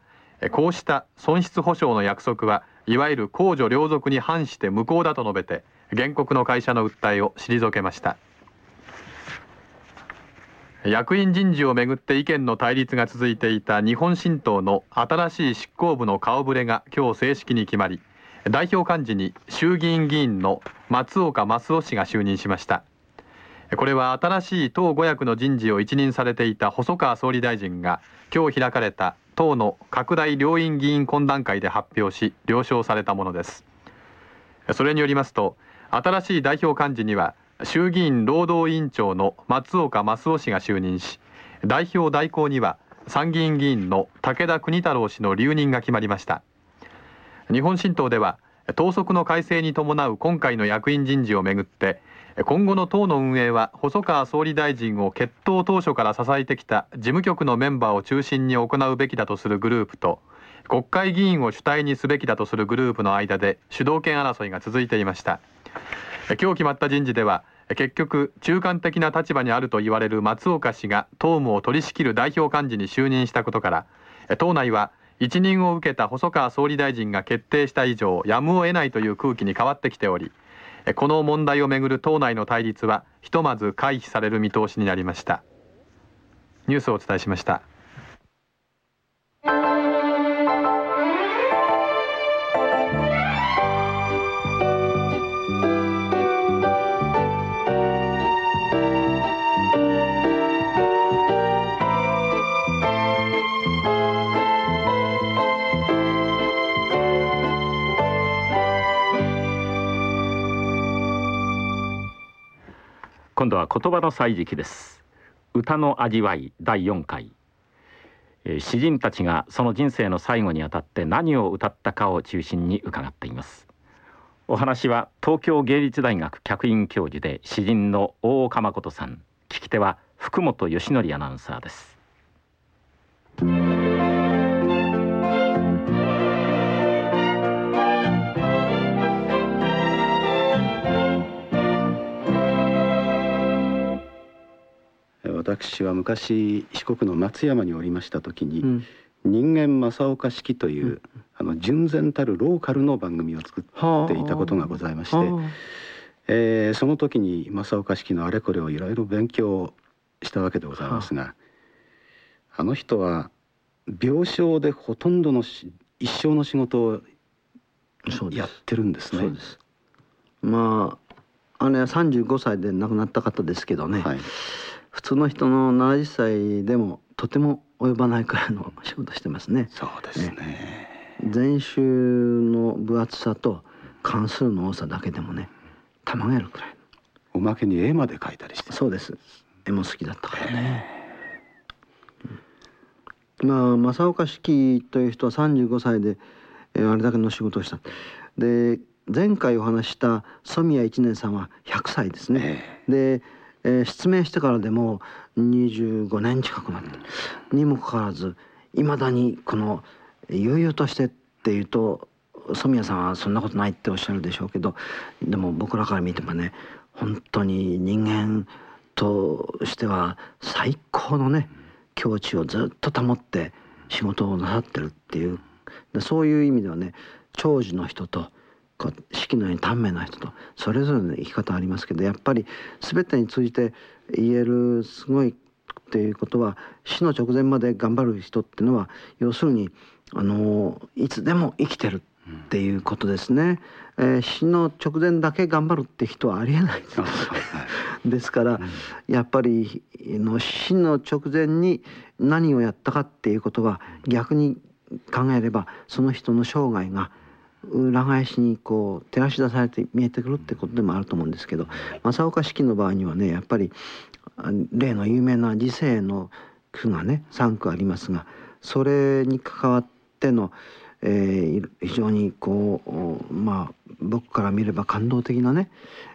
Speaker 39: こうした損失補償の約束はいわゆる公序良俗に反して無効だと述べて原告の会社の訴えを退けました。役員人事をめぐって意見の対立が続いていた日本新党の新しい執行部の顔ぶれが今日正式に決まり代表幹事に衆議院議員の松岡益夫氏が就任しました。これは新しい党五役の人事を一任されていた細川総理大臣が今日開かれた党の拡大両院議員懇談会で発表し了承されたものです。それによりますと新しい代表幹事には衆議院労働委員長の松岡益夫氏が就任し代表代行には参議院議員の武田邦太郎氏の留任が決まりました。日本新党では党則の改正に伴う今回の役員人事をめぐって今後の党の運営は細川総理大臣を決闘当初から支えてきた事務局のメンバーを中心に行うべきだとするグループと国会議員を主体にすべきだとするグループの間で主導権争いが続いていました。今日決まった人事では結局中間的な立場にあると言われる松岡氏が党務を取り仕切る代表幹事に就任したことから党内は一任を受けた細川総理大臣が決定した以上やむを得ないという空気に変わってきておりこの問題をめぐる党内の対立はひとまず回避される見通しになりました。ニュースをお伝えしました。今度は言葉の歳時期です。歌の味わい第4回、えー、詩人たちがその人生の最後にあたって何を歌ったかを中心に伺っています。お話は東京芸術大学客員教授で詩人の大岡誠さん。聞き手は福本義則アナウンサーです。
Speaker 33: 私は昔四国の松山におりました時に、うん、人間正岡式という、うん、あの純然たるローカルの番組を作っていたことがございまして、えー、その時に正岡式のあれこれをいろいろ勉強したわけでございますが、あ。の人は病床でほとんどの一生の仕事をやってるんですね。す。
Speaker 34: まあ姉は35歳で亡くなった方ですけどね、はい普通の人の70歳でもとても及ばないくらいの仕事してますね。
Speaker 33: そうですね。
Speaker 34: 全集の分厚さと関数の多さだけでもね、たまげるくらい。
Speaker 33: おまけに絵まで描いたりして。
Speaker 34: そうです。絵も好きだったからね。まあ正岡子規という人は35歳で、えー、あれだけの仕事をした。で前回お話した染谷一年さんは100歳ですね。でえー、失明してからでも25年近くなってにもかかわらずいまだにこの悠々としてっていうと染谷さんはそんなことないっておっしゃるでしょうけどでも僕らから見てもね本当に人間としては最高のね境地をずっと保って仕事をなさってるっていう。そういう意味ではね長寿の人と四季のように短命な人とそれぞれの生き方ありますけどやっぱり全てに通じて言えるすごいっていうことは死の直前まで頑張る人っていうのは要するにあのいつでも生きてるっていうことですね、えー、死の直前だけ頑張るって人はありえないですから、やっぱりの死の直前に何をやったかっていうことは逆に考えればその人の生涯が裏返しにこう照らし出されて見えてくるってことでもあると思うんですけど正岡式の場合にはねやっぱり例の有名な時世の句がね3句ありますがそれに関わっての、えー、非常にこうまあ僕から見れば感動的なね、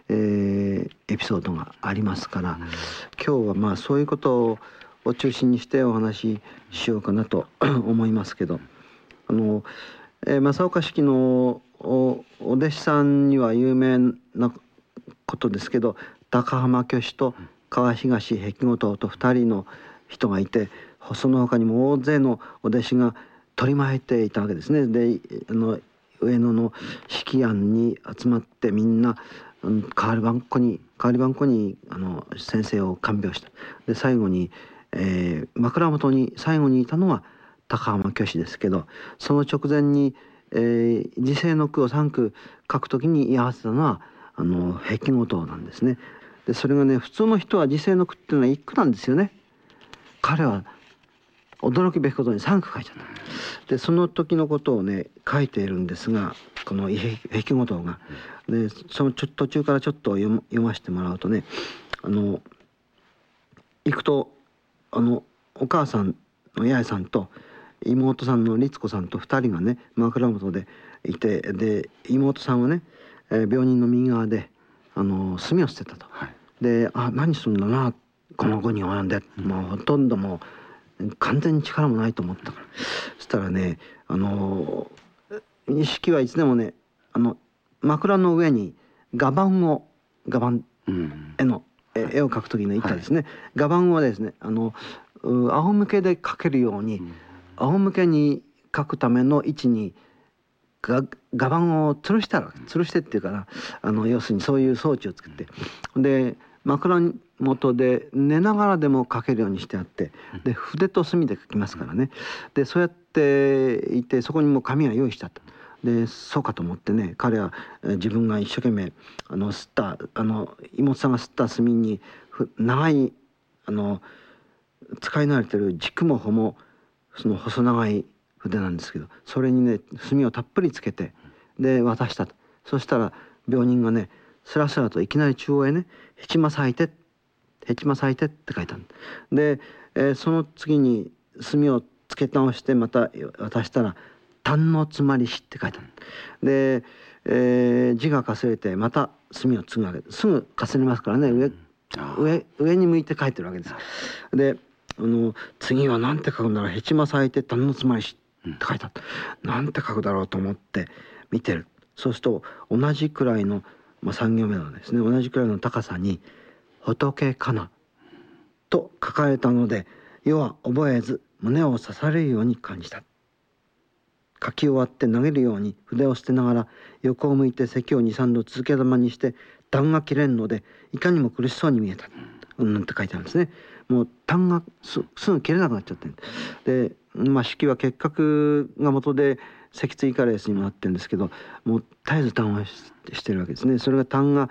Speaker 34: えー、エピソードがありますから、今日はまあそういうことを中心にしてお話ししようかなと思いますけどあのえー、正岡式のお弟子さんには有名なことですけど高浜虚子と川東壁後藤と2人の人がいてその他にも大勢のお弟子が取り巻いていたわけですね。であの上野の式庵に集まってみんな代わり番子に代わり番子にあの先生を看病したで最後に、えー、枕元に最後にいたのは高浜虚子ですけどその直前に、えー、時世の句を3句書くときに居合わせたのはあの壁ごとなんですね。でそれがね普通の人は時世の句っていうのは一句なんですよね。彼は驚くべきことに3句書いちゃったでその時のことをね書いているんですがこの壁ごとがでそのちょ途中からちょっと読ませてもらうとねあの行くとあのお母さんの八重さんと妹さんの律子さんと2人がね枕元でいてで妹さんはね、えー、病人の右側であの炭を捨てたと。はい、であ何するんだなこの後に及んで、もうほとんどもう完全に力もないと思ったから。そしたらねあの錦はいつでもねあの枕の上に画板を画板絵の、うん、絵を描く時の板ですね、はい、画板をですねあの仰向けで描けるように、うん、仰向けに描くための位置に画画板を吊るしたら吊るしてっていうかなあの要するにそういう装置を作って。で枕元で寝ながらでも描けるようにしてあってで筆と墨で描きますからね。でそうやっていてそこにも紙は用意した。と。でそうかと思ってね彼は自分が一生懸命あの吸ったあの妹さんが吸った墨に長いあの使い慣れてる軸も穂もその細長い筆なんですけどそれにね墨をたっぷりつけてで渡したと。そしたら病人がねスラスラといきなり中央へね「ヘチマ咲いて」「ヘチマ咲いて」って書いたんで、えー、その次に墨をつけ直してまた渡したら「痰の詰まりし」って書いたで、えー、字がかすれてまた墨を継ぐわけです。ぐかすれますからね。上上上に向いて書いてるわけです。であの次は何て書くんだろう「ヘチマ咲いて痰の詰まりし」って書いてあった、うん、なんて書くだろうと思って見てる。そうすると同じくらいのまあ、3行目なんですね同じくらいの高さに「仏かな」と書かれたので世は覚えず胸を刺されるように感じた。書き終わって投げるように筆を捨てながら横を向いて咳を23度続け玉にして痰が切れんのでいかにも苦しそうに見えた。うんなんて書いてあるんですね。もう痰がすぐ切れなくなっちゃって。でまあ式は結核が元で脊椎カレースにもなってるんですけどもう絶えず痰をしてるわけですね。それが痰が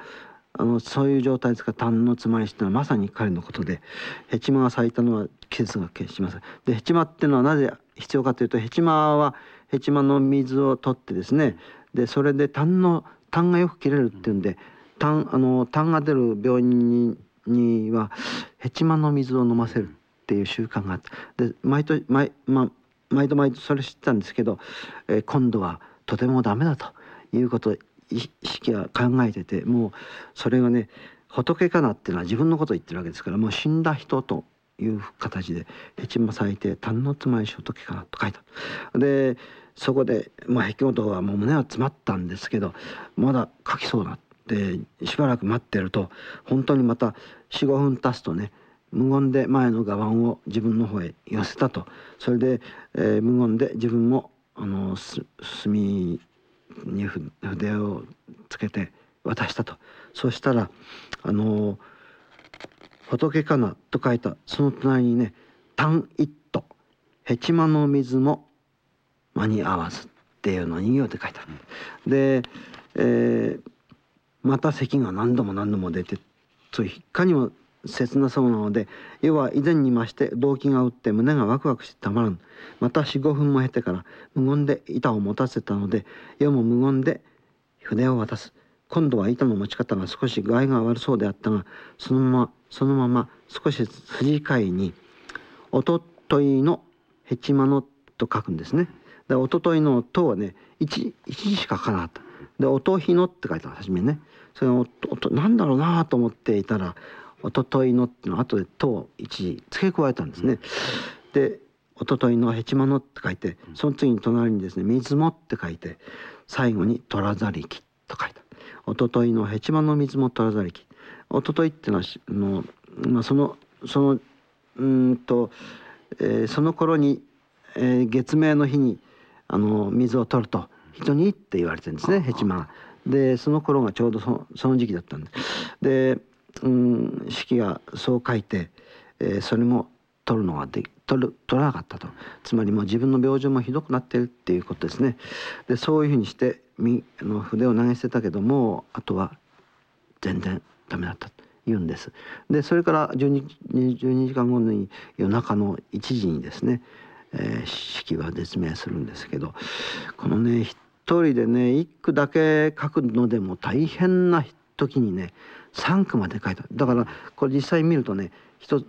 Speaker 34: あのそういう状態ですか。ら痰の詰まりしっていうのはまさに彼のことでヘチマが咲いたのは季節が決します。でヘチマっていうのはなぜ必要かというとヘチマはヘチマの水を取ってですねでそれで痰の痰がよく切れるっていうんで痰あの痰が出る病人ににはヘチマの水を飲ませるっていう習慣があってで毎年毎,、まあ、毎度毎度それ知ってたんですけど、えー、今度はとてもダメだということを意識は考えててもうそれがね仏かなっていうのは自分のことを言ってるわけですからもう死んだ人という形で「ヘチマ咲いて丹の妻石仏かな」と書いた。でそこでまあ壁事はもう胸は詰まったんですけどまだ書きそうだてしばらく待ってると本当にまた45分経つとね無言で前の画板を自分の方へ寄せたとそれで、えー、無言で自分もあの墨に筆をつけて渡したとそうしたらあの「仏かな」と書いたその隣にね「単一とヘチマの水も間に合わず」っていうのを2行で書いてある。で、えー、また咳が何度も何度も出てそういかにも切なそうなので要は以前に増して動機が打って胸がワクワクしてたまらんまた45分も経てから無言で板を持たせたので世も無言で筆を渡す今度は板の持ち方が少し具合が悪そうであったがそのままそのまま少し筋交いに「おとといのヘチマの」と書くんですね。でおとといの「と」はね 1, 1字しか書かなかった。で「おとひの」って書いてある初めね。それを何だろうなと思っていたらおとといのっての後で「と」一時付け加えたんですね。で「おとといのヘチマの」って書いてその次に隣にですね「水も」って書いて最後に「虎ざりき」と書いた。おとといのヘチマの水も虎ざりき。おとといっていうのはの、まあ、そのそのうんと、えー、その頃に、えー、月明の日にあの水を取ると人にって言われてるんですねヘチマが。でその頃がちょうどそその時期だったんです。で、うん、式がそう書いて、えー、それも取るのがで取る取らなかったとつまりもう自分の病状もひどくなってるっていうことですね。でそういうふうにしてみあの筆を投げ捨てたけどもあとは全然ダメだったと言うんです。でそれから 12, 12時間後に夜中の1時にですね、えー、式は絶命するんですけどこのね一人でね一句だけ書くのでも大変な時にね3句まで書いただからこれ実際見るとね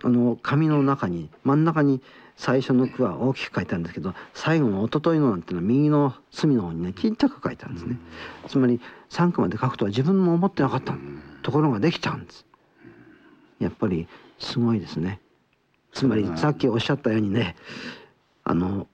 Speaker 34: あの紙の中に真ん中に最初の句は大きく書いてあるんですけど最後の「おとといの」なんていうのは右の隅の方にねちっちゃく書いてあるんですね。つまり3句まで書くとは自分も思ってなかったところができちゃうんです。やっぱりすごいですね。つまりさっきおっしゃったようにねあの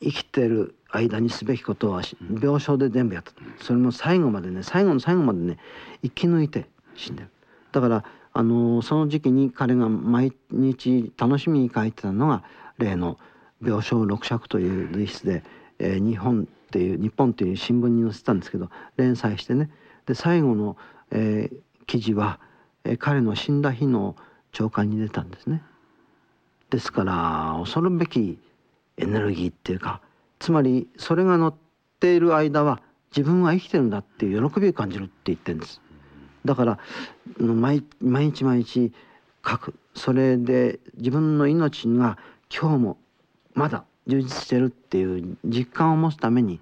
Speaker 34: 生きてる間にすべきことは病床で全部やった。それも最後までね最後の最後までね生き抜いて死んでる。だからあのその時期に彼が毎日楽しみに書いてたのが例の「病床六尺」という類筆で、えー、日本っていう日本っていう新聞に載せたんですけど連載してね。で最後の、えー、記事は、えー、彼の死んだ日の朝刊に出たんですね。ですから恐るべきエネルギーっていうかつまりそれが乗っている間は自分は生きてるんだっていう喜びを感じるって言ってるんです。だから毎日毎日書くそれで自分の命が今日もまだ充実してるっていう実感を持つために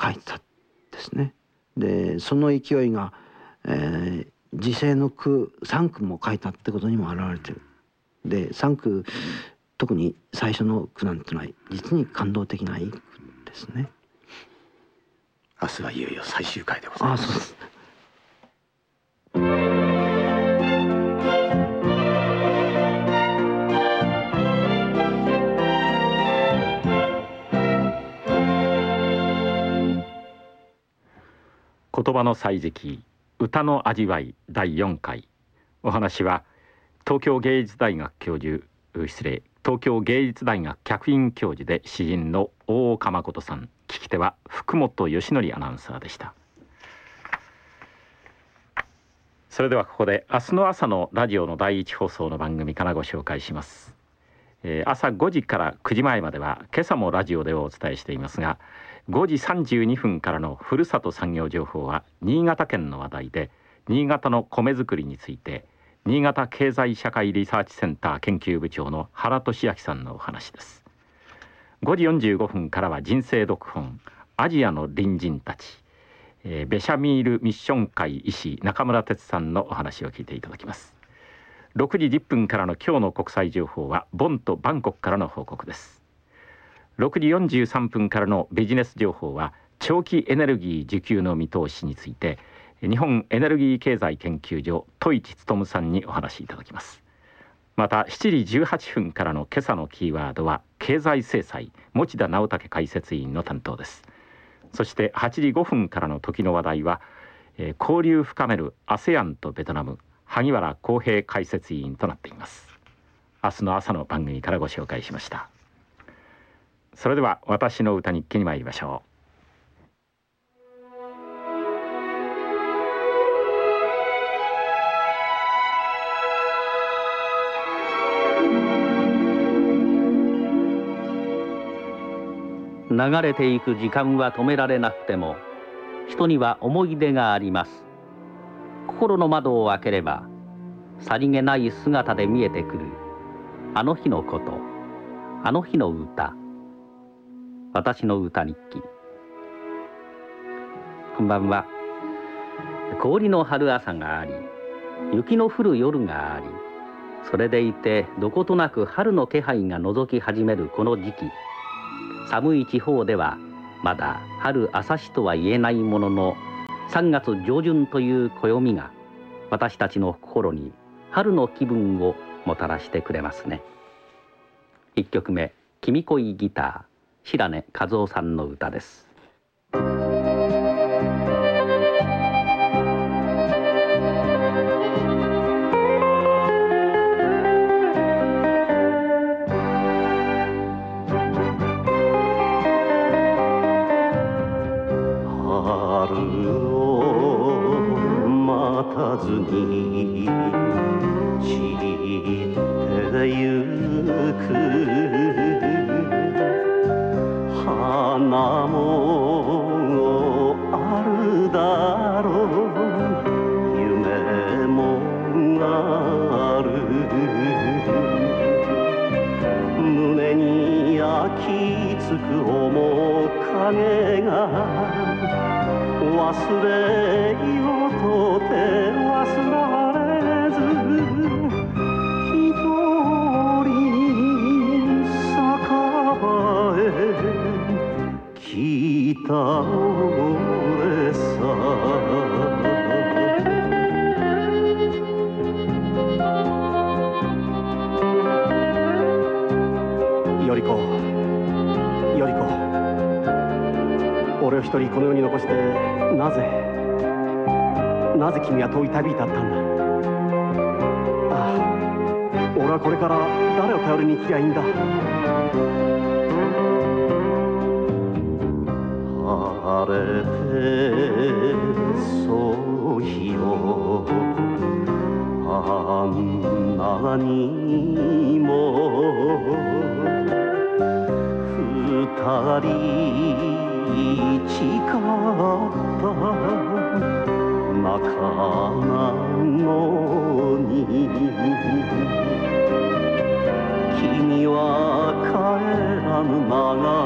Speaker 34: 書いてたですね。でその勢いが、えー、時世の句3句も書いたってことにも表れてる。で3句特に最初の句なんてのは実に感動的ないい句ですね。
Speaker 12: 明日はいよいよ最終回でございます。あそうです
Speaker 24: 言葉の歳時歌の味わい第4回お話は東京芸術大学教授失礼東京芸術大学客員教授で詩人の大岡誠さん。聞き手は福本義則アナウンサーでした。それではここで明日の朝のラジオの第一放送の番組からご紹介します、えー、朝5時から9時前までは今朝もラジオでお伝えしていますが5時32分からのふるさと産業情報は新潟県の話題で新潟の米作りについて新潟経済社会リサーチセンター研究部長の原俊明さんのお話です。5時45分からは人生読本アジアの隣人たち、えー、ベシャミールミッション会医師中村哲さんのお話を聞いていただきます。6時10分からの今日の国際情報はボンとバンコクからの報告です。6時43分からのビジネス情報は長期エネルギー需給の見通しについて日本エネルギー経済研究所戸市勉さんにお話しいただきます。また7時18分からの今朝のキーワードは経済制裁持田直武解説委員の担当です。そして8時5分からの時の話題は、えー、交流深める ASEAN とベトナム萩原公平解説委員となっています。明日の朝の番組からご紹介しました。それでは私の歌日記に参りましょ
Speaker 19: う。流れていく時間は止められなくても人には思い出があります。心の窓を開ければさりげない姿で見えてくる。あの日のことあの日の歌。私の歌日記。こんばんは。氷の春朝があり雪の降る夜がありそれでいてどことなく春の気配が覗き始めるこの時期。寒い地方ではまだ春朝日とは言えないものの3月上旬という暦が私たちの心に春の気分をもたらしてくれますね1曲目「君恋ギター」白根和夫さんの歌です。
Speaker 40: 人
Speaker 41: この世に残してなぜなぜ君は遠い旅立ったんだ？ああ俺はこれから誰を頼りに生きりゃいいんだ？
Speaker 40: 晴れてそう日をあんなにも二人誓った。仲なのに。君は帰らぬ流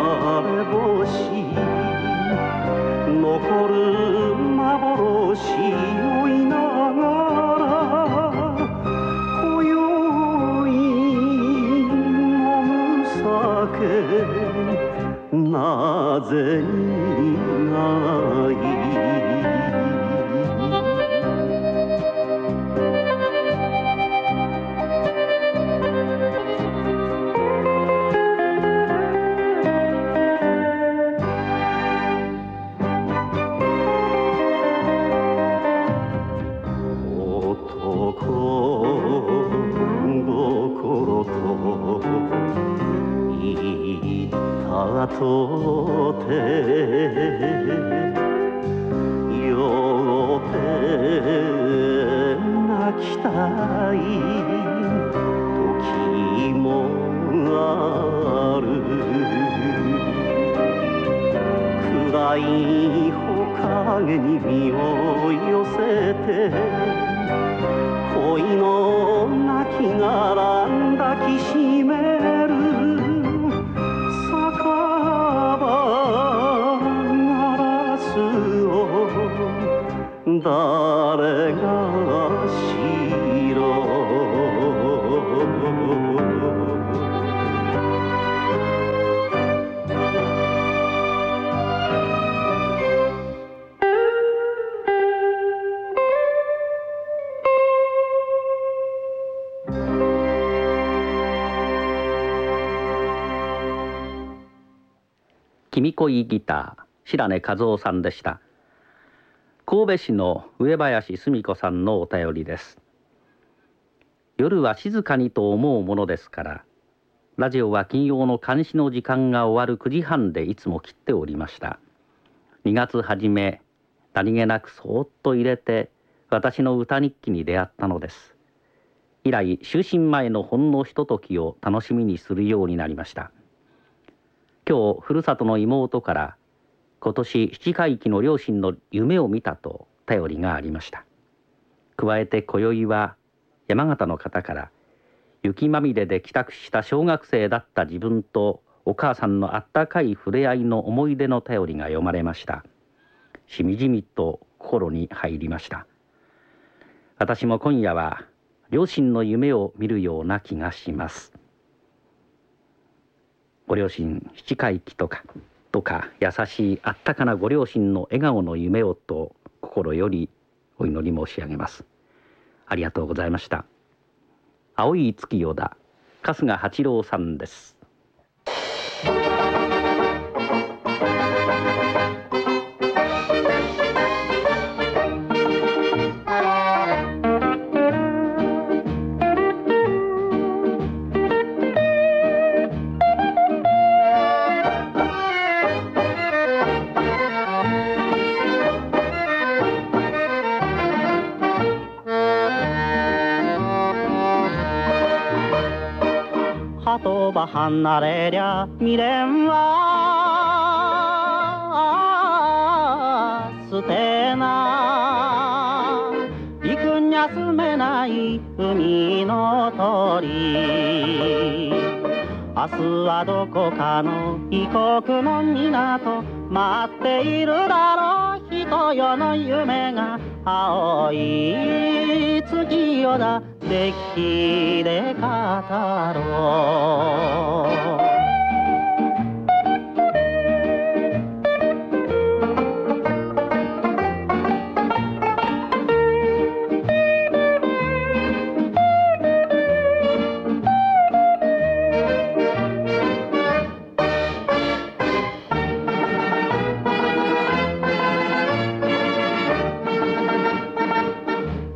Speaker 19: 君恋ギター白根和夫さんでした。神戸市の上林澄子さんのお便りです。夜は静かにと思うものですからラジオは金曜の監視の時間が終わる9時半でいつも切っておりました。2月初め何気なくそーっと入れて私の歌日記に出会ったのです。以来就寝前のほんのひとときを楽しみにするようになりました。今日ふるさとの妹から今年七回忌の両親の夢を見たと頼りがありました。加えて今宵は山形の方から雪まみれで帰宅した小学生だった自分とお母さんのあったかい触れ合いの思い出の頼りが読まれました。しみじみと心に入りました。私も今夜は両親の夢を見るような気がします。ご両親七回忌とかとか優しいあったかなご両親の笑顔の夢をと心よりお祈り申し上げます。ありがとうございました。青い月夜だ春日八郎さんです。
Speaker 42: 離れりゃ未練は捨てな。行くにゃ住めない海の鳥。明日はどこかの異国の港。待っているだろう人よの夢が青い月夜だ。デッキで語ろう。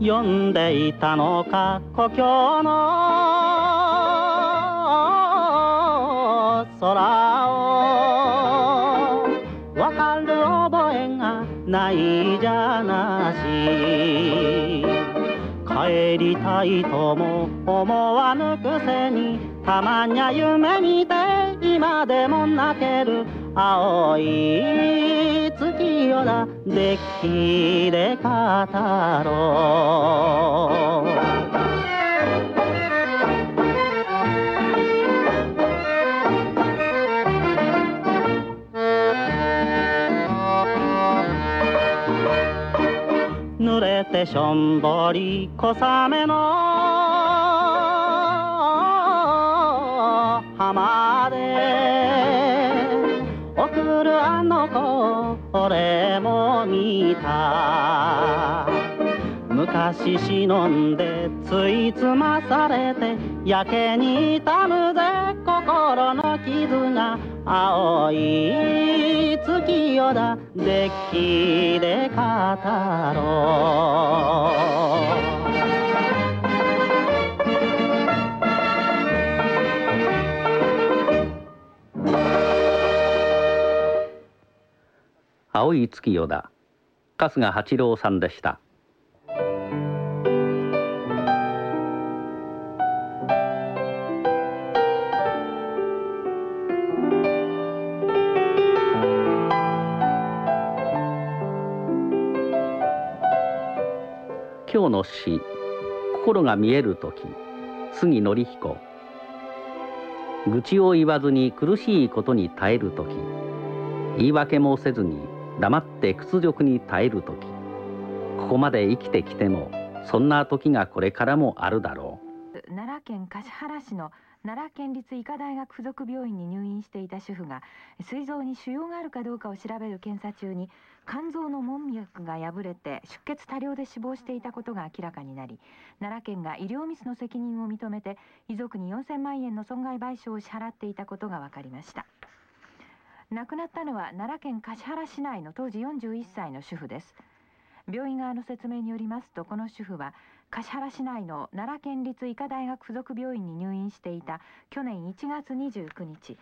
Speaker 42: 読んでいたのか？故郷の空をわかる覚えがないじゃなし。帰りたいとも思わぬくせにたまにゃ夢見て今でも泣ける青い月夜だ。デッキで語ろうてしょんぼり小雨の浜で。送るあの子俺も見た。昔忍んでついつまされてやけに痛む心の傷が青い月夜だデッキで語ろう。
Speaker 19: 青い月夜だ春日八郎さんでした。の詩心が見える時杉則彦愚痴を言わずに苦しいことに耐える時言い訳もせずに黙って屈辱に耐える時ここまで生きてきてもそんな時がこれからもあるだろ
Speaker 43: う。奈良県橿原市の奈良県立医科大学附属病院に入院していた主婦が膵臓に腫瘍があるかどうかを調べる検査中に肝臓の門脈が破れて出血多量で死亡していたことが明らかになり奈良県が医療ミスの責任を認めて遺族に4000万円の損害賠償を支払っていたことが分かりました。亡くなったのは奈良県橿原市内の当時41歳の主婦です。病院側の説明によりますとこの主婦は橿原市内の奈良県立医科大学附属病院に入院していた去年1月29日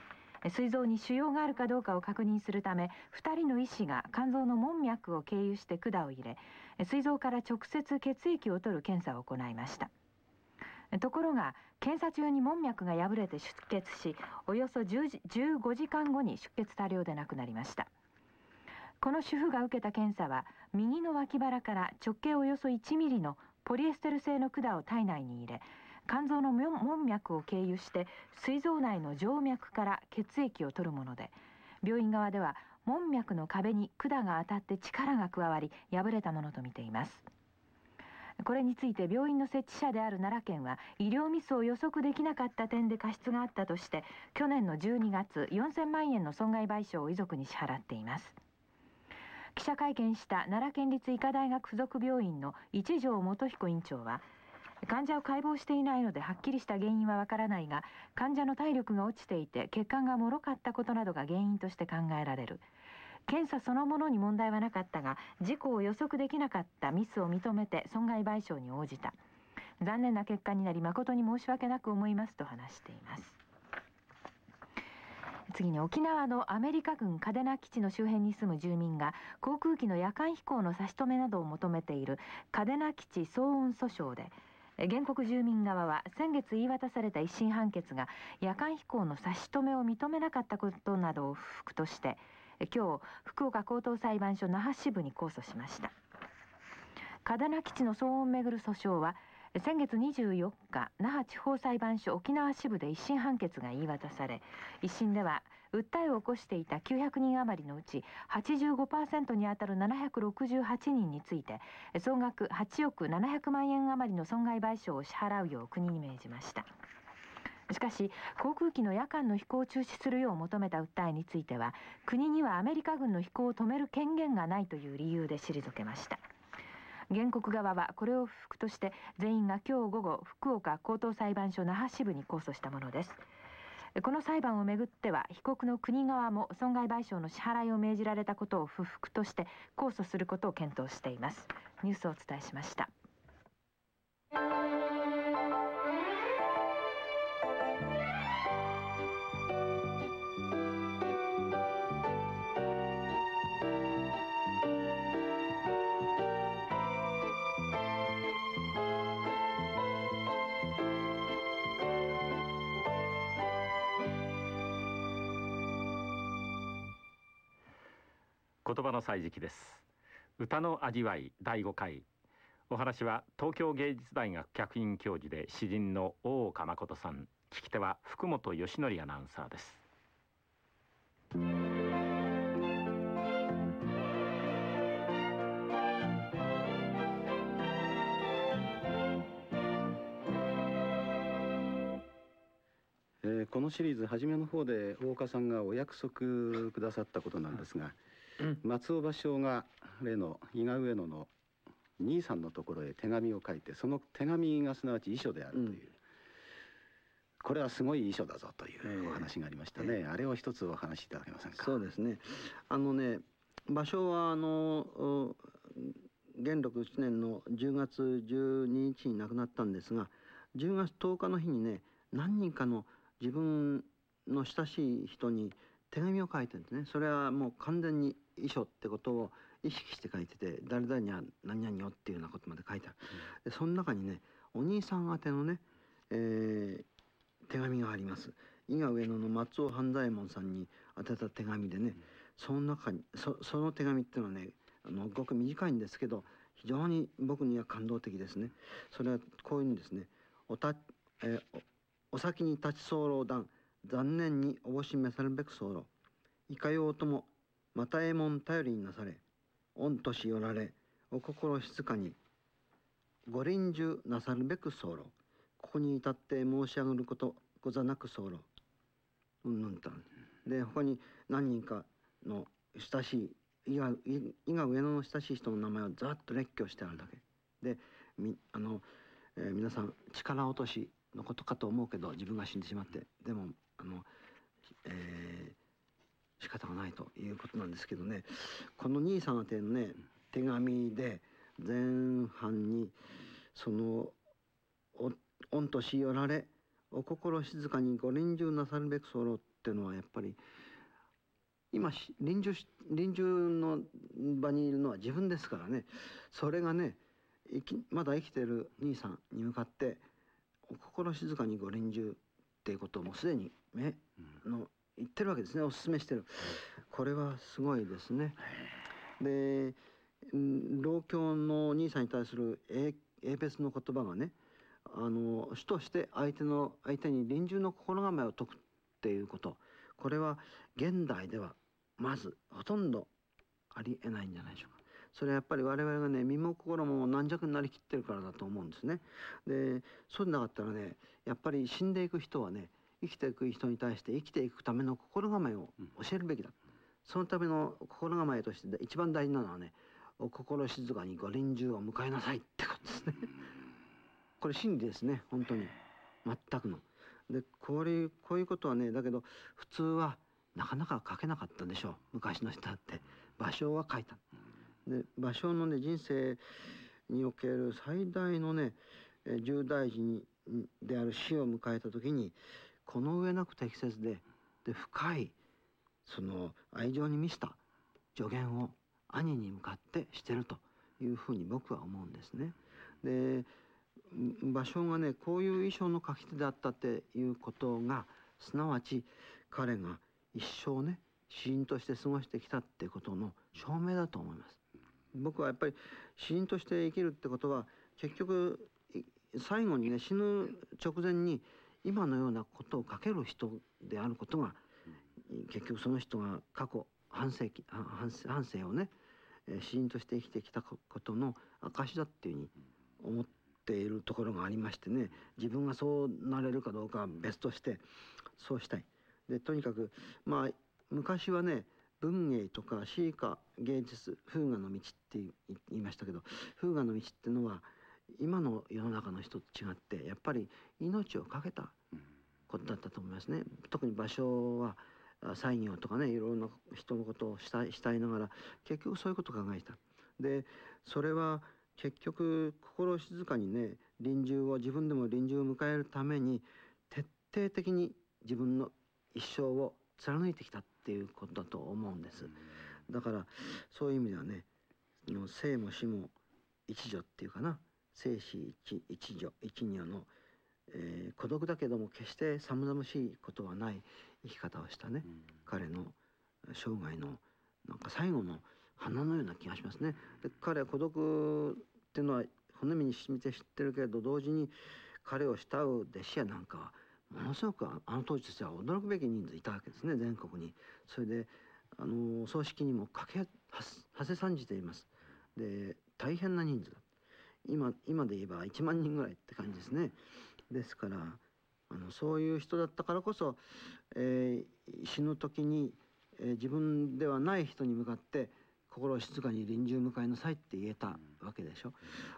Speaker 43: 膵臓に腫瘍があるかどうかを確認するため2人の医師が肝臓の門脈を経由して管を入れ膵臓から直接血液を取る検査を行いました。ところが検査中に門脈が破れて出血しおよそ10時15時間後に出血多量で亡くなりました。この主婦が受けた検査は右の脇腹から直径およそ1ミリのポリエステル製の管を体内に入れ肝臓の門脈を経由して膵臓内の静脈から血液を取るもので病院側では門脈の壁に管が当たって力が加わり破れたものとみています。これについて病院の設置者である奈良県は医療ミスを予測できなかった点で過失があったとして去年の12月4000万円の損害賠償を遺族に支払っています。記者会見した奈良県立医科大学附属病院の一条元彦院長は患者を解剖していないのではっきりした原因はわからないが患者の体力が落ちていて血管が脆かったことなどが原因として考えられる。検査そのものに問題はなかったが事故を予測できなかったミスを認めて損害賠償に応じた。残念な結果になり誠に申し訳なく思いますと話しています。次に沖縄のアメリカ軍嘉手納基地の周辺に住む住民が航空機の夜間飛行の差し止めなどを求めている嘉手納基地騒音訴訟で。原告住民側は先月言い渡された一審判決が夜間飛行の差し止めを認めなかったことなどを不服として今日福岡高等裁判所那覇支部に控訴しました。嘉手納基地の騒音をめぐる訴訟は先月24日那覇地方裁判所沖縄支部で一審判決が言い渡され一審では訴えを起こしていた900人余りのうち85%にあたる768人について総額8億700万円余りの損害賠償を支払うよう国に命じました。しかし航空機の夜間の飛行を中止するよう求めた訴えについては国にはアメリカ軍の飛行を止める権限がないという理由で退けました。原告側はこれを不服として全員が今日午後福岡高等裁判所那覇支部に控訴したものです。この裁判をめぐっては被告の国側も損害賠償の支払いを命じられたことを不服として控訴することを検討しています。ニュースをお伝えしました。
Speaker 24: 言葉の歳時記です。歌の味わい第5回。お話は東京芸術大学客員教授で詩人の大岡誠さん。聞き手は福本義則アナウンサーです。
Speaker 33: えー、このシリーズ初めの方で大岡さんがお約束くださったことなんですが、松尾芭蕉が例の伊賀上野の兄さんのところへ手紙を書いてその手紙がすなわち遺書であるという、うん、これはすごい遺書だぞというお話がありましたね、えー、あれを一つお話しいただけませんか？
Speaker 34: そうですね。あのね芭蕉はあの元禄1年の10月12日に亡くなったんですが10月10日の日にね何人かの自分の親しい人に手紙を書いてるんですね。それはもう完全に遺書ってことを意識して書いてて誰々には何々よっていうようなことまで書いてある、うん、でその中にねお兄さん宛てのね、えー、手紙があります。伊賀上野の松尾半左衛門さんに宛てた手紙でね、うん、その中にそその手紙っていうのはねあのごく短いんですけど非常に僕には感動的ですね。それはこういうにですね。おた、えー、お先に立ち候談残念におぼしめさるべく候。いかようともまたえもん頼りになされ御年よられお心静かにご臨終なさるべく候。ここに至って申し上げることござなく候。うんぬんとで他に何人かの親しい伊賀伊賀上野の親しい人の名前をざっと列挙してあるだけ。でみあの、えー、皆さん力落としのことかと思うけど自分が死んでしまって。でもあの、えー、仕方がないということなんですけどね。この兄さん宛てのね手紙で前半にその「御年よられお心静かにご臨終なさるべく候」っていうのはやっぱり今臨終臨終の場にいるのは自分ですからね。それがねまだ生きてる兄さんに向かって「お心静かにご臨終」っていうことをもうすでに目の言ってるわけですね。おすすめしてる。これはすごいですね。で老教の兄さんに対する英別の言葉がねあの主として相手の相手に臨終の心構えを説くっていうこと。これは現代ではまずほとんどありえないんじゃないでしょうか。それはやっぱり我々がね身も心も軟弱になりきってるからだと思うんですね。でそうでなかったらねやっぱり死んでいく人はね生きていく人に対して生きていくための心構えを教えるべきだ、そのための心構えとして一番大事なのはねお心静かにご臨終を迎えなさいってことですね。これ真理ですね本当に。全くの。でこれこういうことはねだけど普通はなかなか書けなかったでしょう。昔の人だって。芭蕉は書いた。で芭蕉のね人生における最大のね重大事にである死を迎えた時にこの上なく適切でで深いその愛情に満ちた助言を兄に向かってしてるというふうに僕は思うんですね。で芭蕉がねこういう衣装の書き手であったっていうことがすなわち彼が一生ね詩人として過ごしてきたってことの証明だと思います。僕はやっぱり詩人として生きるってことは結局最後にね死ぬ直前に今のようなことを書ける人であることが結局その人が過去半世紀半生をね詩人として生きてきたことの証だっていうふうに思っているところがありましてね自分がそうなれるかどうかは別としてそうしたい。でとにかくまあ昔はね文芸とか詩歌芸術風雅の道って言いましたけど風雅の道ってのは今の世の中の人と違ってやっぱり命を懸けたことだったと思いますね。特に場所は西行とかねいろいろな人のことをしたしたいながら結局そういうことを考えた。でそれは結局心静かにね臨終を自分でも臨終を迎えるために徹底的に自分の一生を貫いてきたっていうことだと思うんです。だからそういう意味ではね生も死も一助っていうかな生死一一助一女の、えー、孤独だけども決して寒々しいことはない生き方をしたね、うん、彼の生涯のなんか最後の花のような気がしますね。で彼は孤独っていうのは骨身に染みて知ってるけれど同時に彼を慕う弟子やなんかはものすごくあの当時としては驚くべき人数いたわけですね全国に。それであの葬式にもかけはせ参じています。で大変な人数だ。今今で言えば1万人ぐらいって感じですね。ですからあのそういう人だったからこそ、えー、死ぬ時に、えー、自分ではない人に向かって心を静かに臨終迎えなさいって言えたわけでしょ。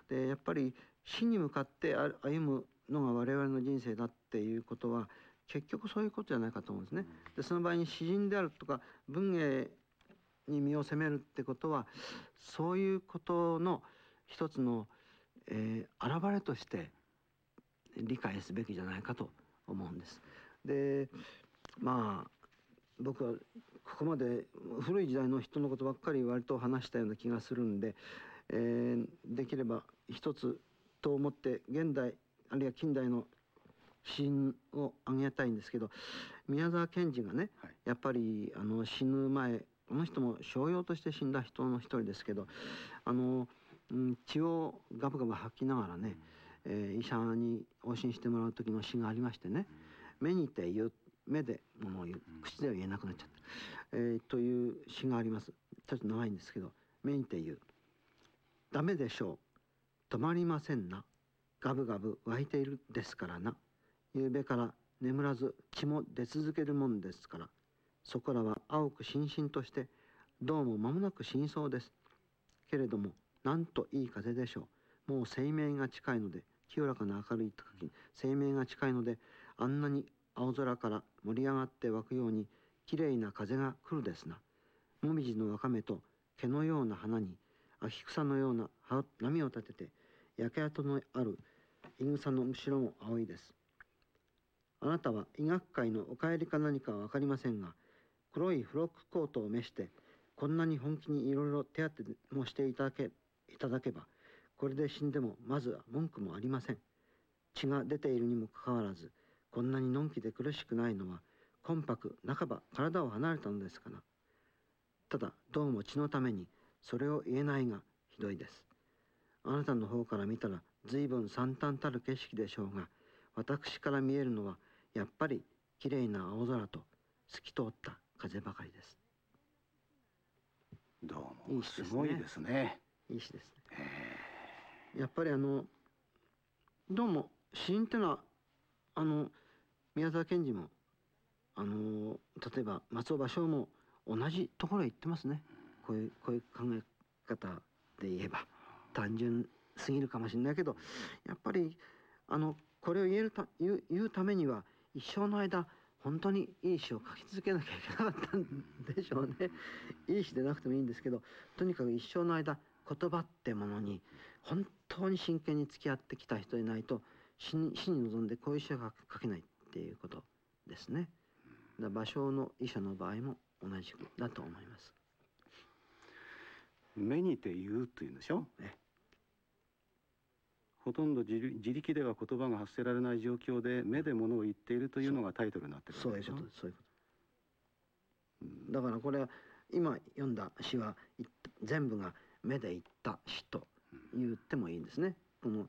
Speaker 34: でやっぱり死に向かって歩むのが我々の人生だっていうことは結局そういうことじゃないかと思うんですね。でその場合に詩人であるとか文芸に身を責めるってことはそういうことの一つのえー、現れとして理解すべきじゃないかと思うんです。でまあ僕はここまで古い時代の人のことばっかり割と話したような気がするんで、えー、できれば一つと思って現代あるいは近代の死因を挙げたいんですけど宮沢賢治がね、はい、やっぱりあの死ぬ前この人も商用として死んだ人の一人ですけどあのうん、血をガブガブ吐きながらね、えー、医者に往診してもらう時の詩がありましてね「目にて言う目でものを言う口では言えなくなっちゃった」えー、という詩があります。ちょっと長いんですけど「目にて言う」「ダメでしょう。止まりませんな。ガブガブ湧いているですからな。夕べから眠らず血も出続けるもんですから。そこらは青くしんしんとしてどうも間もなく死にそうです。けれどもなんといい風でしょう。もう生命が近いので清らかな明るい時に生命が近いのであんなに青空から盛り上がって湧くようにきれいな風が来るですな。もみじのわかめと毛のような花に秋草のような波を立てて焼け跡のあるいぐさの後ろも青いです。あなたは医学界のお帰りか何かは分かりませんが黒いフロックコートを召してこんなに本気にいろいろ手当てもしていただけいただけばこれで死んでもまずは文句もありません。血が出ているにもかかわらずこんなにのんきで苦しくないのは魂魄半ば体を離れたのですから。ただどうも血のためにそれを言えないがひどいです。あなたの方から見たら随分惨憺たる景色でしょうが私から見えるのはやっぱりきれいな青空と透き通った風ばかりです。
Speaker 33: どうもすごいですね。
Speaker 34: いい詩ですね。やっぱりあのどうも詩人っていうのはあの宮沢賢治もあの例えば松尾芭蕉も同じところへ行ってますね。こういうこういう考え方で言えば単純すぎるかもしれないけどやっぱりあのこれを言えるた言う言うためには一生の間本当にいい詩を書き続けなきゃいけなかったんでしょうね。いい詩でなくてもいいんですけどとにかく一生の間言葉ってものに本当に真剣に付き合ってきた人でないと死に死に臨んでこういう詩を書けないっていうことですね。だ芭蕉の医者の場合も同じくだと思います。
Speaker 33: 目にて言うというんでしょ？ほとんど自力では言葉が発せられない状況で目で物を言っているというのがタイトルになってる
Speaker 34: そういうことそういうことだからこれは今読んだ詩は全部が目で言った詩と言ってもいいんですね。この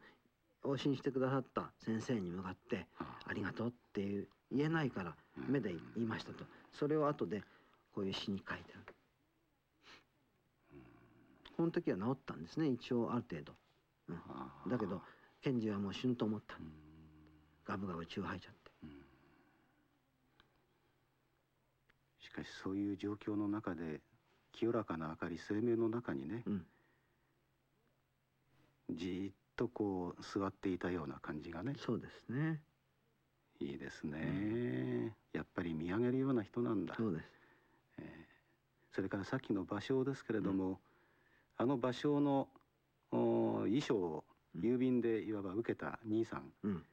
Speaker 34: 往診してくださった先生に向かって「ありがとう」っていう言えないから目で言いましたと。それを後でこういう詩に書いてる。この時は治ったんですね一応ある程度。うん、だけど賢治はもう死ぬと思った。ガブガブ血を吐いちゃって。
Speaker 33: しかしそういう状況の中で清らかな明かり生命の中にね、うん、じっとこう座っていたような感じがね
Speaker 34: そうですね。
Speaker 33: いいですね、うん、やっぱり見上げるような人なんだ。
Speaker 34: そうです、
Speaker 33: えー、それからさっきの芭蕉ですけれども、うん、あの芭蕉の衣装を郵便でいわば受けた兄さん、うん、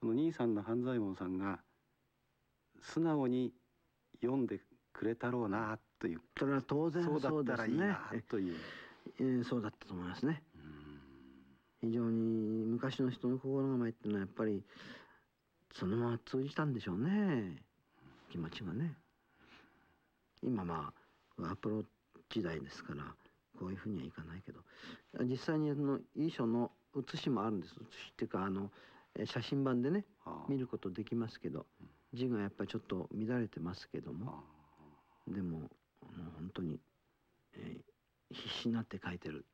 Speaker 33: この兄さんの半左衛門さんが素直に読んでくれたろうなという。
Speaker 34: それは当然
Speaker 33: そうだったらいいなという、
Speaker 34: えー、そうだったと思いますね。非常に昔の人の心構えっていうのはやっぱりそのまま通じたんでしょうね。気持ちがね。今まあアプロ時代ですからこういうふうにはいかないけど。実際にあの遺書の写しもあるんです。写しっていうかあの写真版でね見ることできますけど。字がやっぱりちょっと乱れてますけども。でももう本当に、えー、必死になって書いてる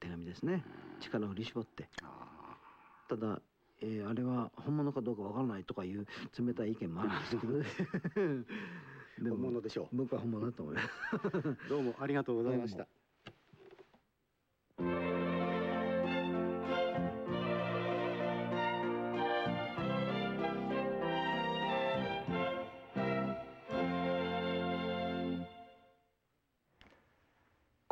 Speaker 34: 手紙ですね。力を振り絞って。ただ、えー、あれは本物かどうかわからないとかいう冷たい意見もあるんですけどね。
Speaker 33: で も本物でしょう。
Speaker 34: 僕は本物だと思います。
Speaker 33: どうもありがとうございました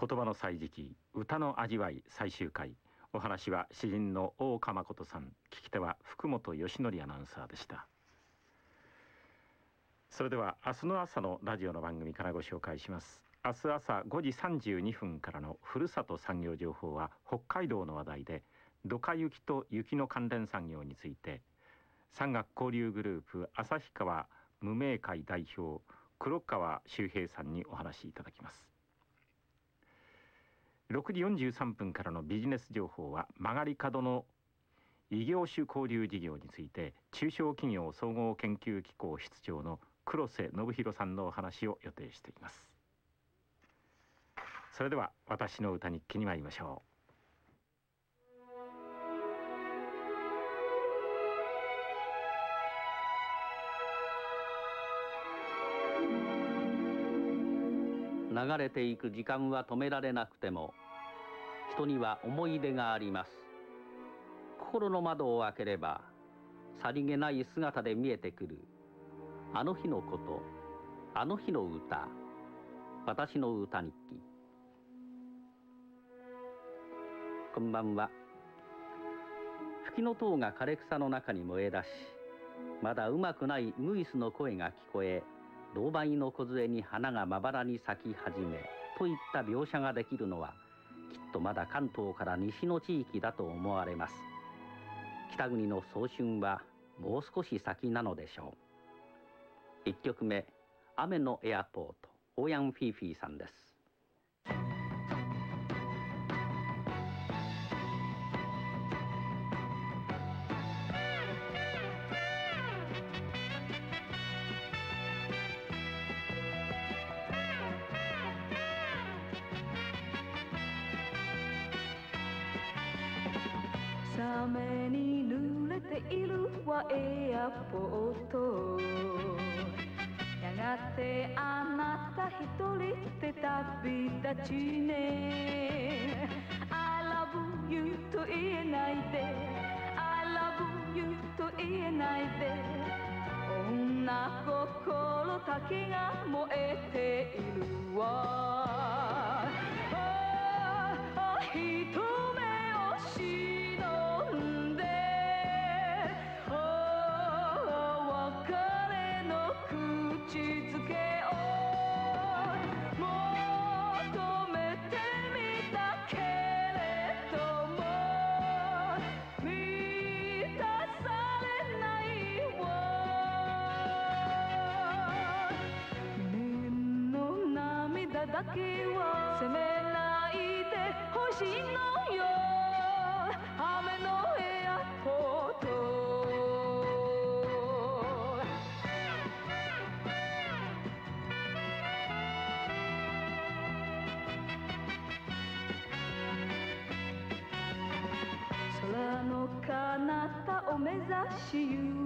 Speaker 24: 言葉の歳時記歌の味わい最終回。お話は詩人の大岡誠さん聞き手は福本義則アナウンサーでした。それでは明日の朝のラジオの番組からご紹介します。明日朝5時32分からのふるさと産業情報は北海道の話題でドカ雪と雪の関連産業について産学交流グループ旭川無名会代表黒川修平さんにお話しいただきます。6時43分からのビジネス情報は曲がり角の異業種交流事業について中小企業総合研究機構室長の黒瀬信弘さんのお話を予定しています。それでは私の歌日記に参りましょう。
Speaker 19: 流れていく時間は止められなくても人には思い出があります。心の窓を開ければさりげない姿で見えてくる。あの日のことあの日の歌私の歌日記。こんばんは。吹きの塔が枯れ草の中に燃え出しまだうまくないウグイスの声が聞こえ銅梅の梢に花がまばらに咲き始めといった描写ができるのはきっとまだ関東から西の地域だと思われます。北国の早春はもう少し先なのでしょう。1曲目「雨のエアポート」オーヤン・フィーフィーさんです。
Speaker 9: はエアポートやがてあなた一人で旅立ちね。I love you と言えないで。I love you と言えないで。女心だけが燃えているわ、oh, oh, 一目だけは責めないでほしいのよ。雨のエアポート。空の彼方を目指しゆ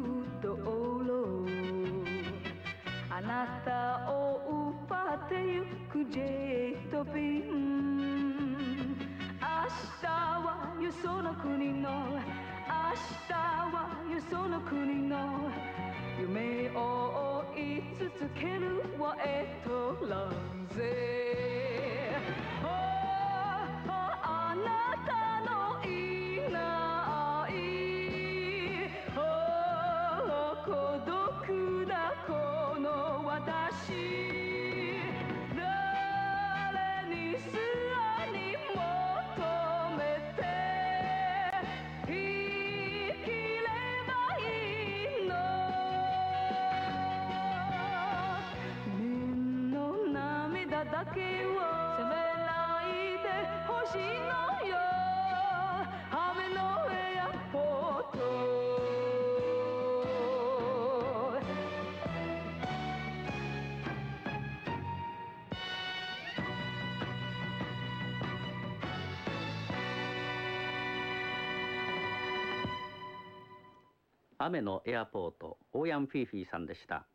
Speaker 9: 雨のエアポート
Speaker 19: オーヤンフィーフィーさんでした。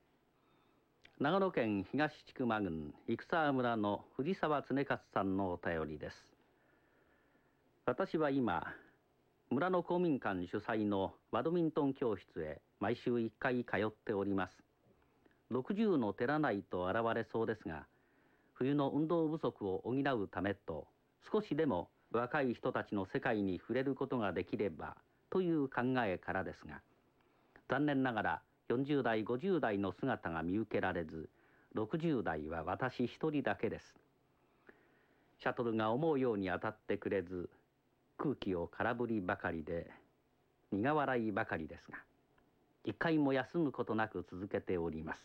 Speaker 19: 長野県東千曲郡生沢村の藤沢恒勝さんのお便りです。私は今村の公民館主催のバドミントン教室へ毎週1回通っております。60の照らないと現れそうですが冬の運動不足を補うためと少しでも若い人たちの世界に触れることができればという考えからですが残念ながら40代50代の姿が見受けられず60代は私一人だけです。シャトルが思うように当たってくれず空気を空振りばかりで苦笑いばかりですが一回も休むことなく続けております。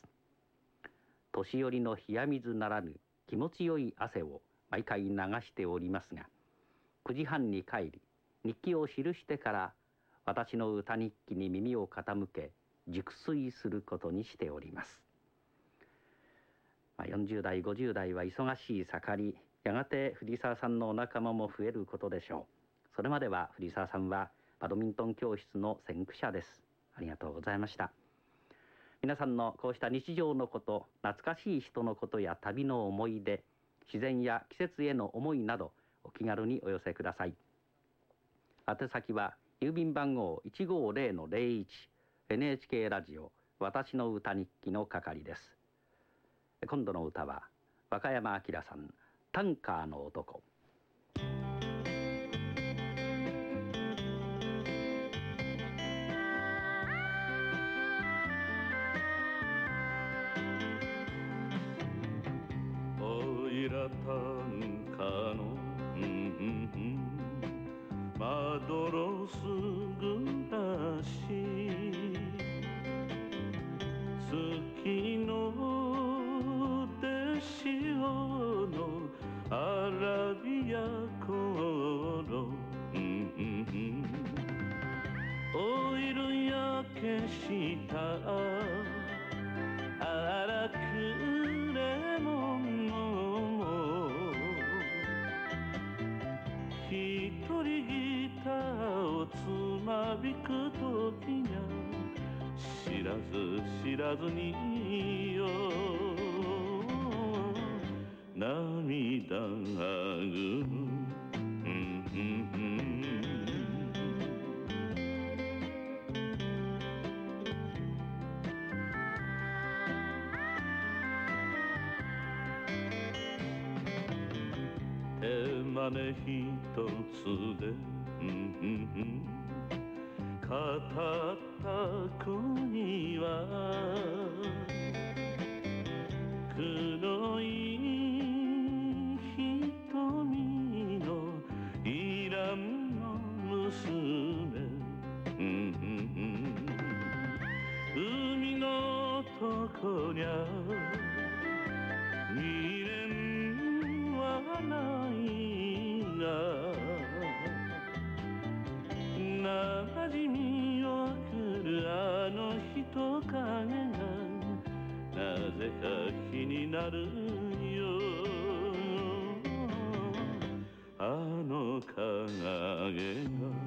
Speaker 19: 年寄りの冷や水ならぬ気持ちよい汗を毎回流しておりますが9時半に帰り日記を記してから私の歌日記に耳を傾け熟睡することにしております、まあ、40代50代は忙しい盛りやがて藤沢さんのお仲間も増えることでしょう。それまでは藤沢さんはバドミントン教室の先駆者です。ありがとうございました。皆さんのこうした日常のこと懐かしい人のことや旅の思い出自然や季節への思いなどお気軽にお寄せください。宛先は郵便番号150-01 NHK ラジオ私の歌日記の係です。今度の歌は和歌山明さんタンカーの男。
Speaker 44: まどろす暮らし月の出潮のアラビア頃うんうんうん。オイル焼けした知らずによ涙がぐ。うんうんうん。手真似一つで、うんうんうん、語った国は黒い瞳のイランの娘、うんうん、海のとこにゃ未練はない。じみをくるあの人影がなぜか気になるよあの影が。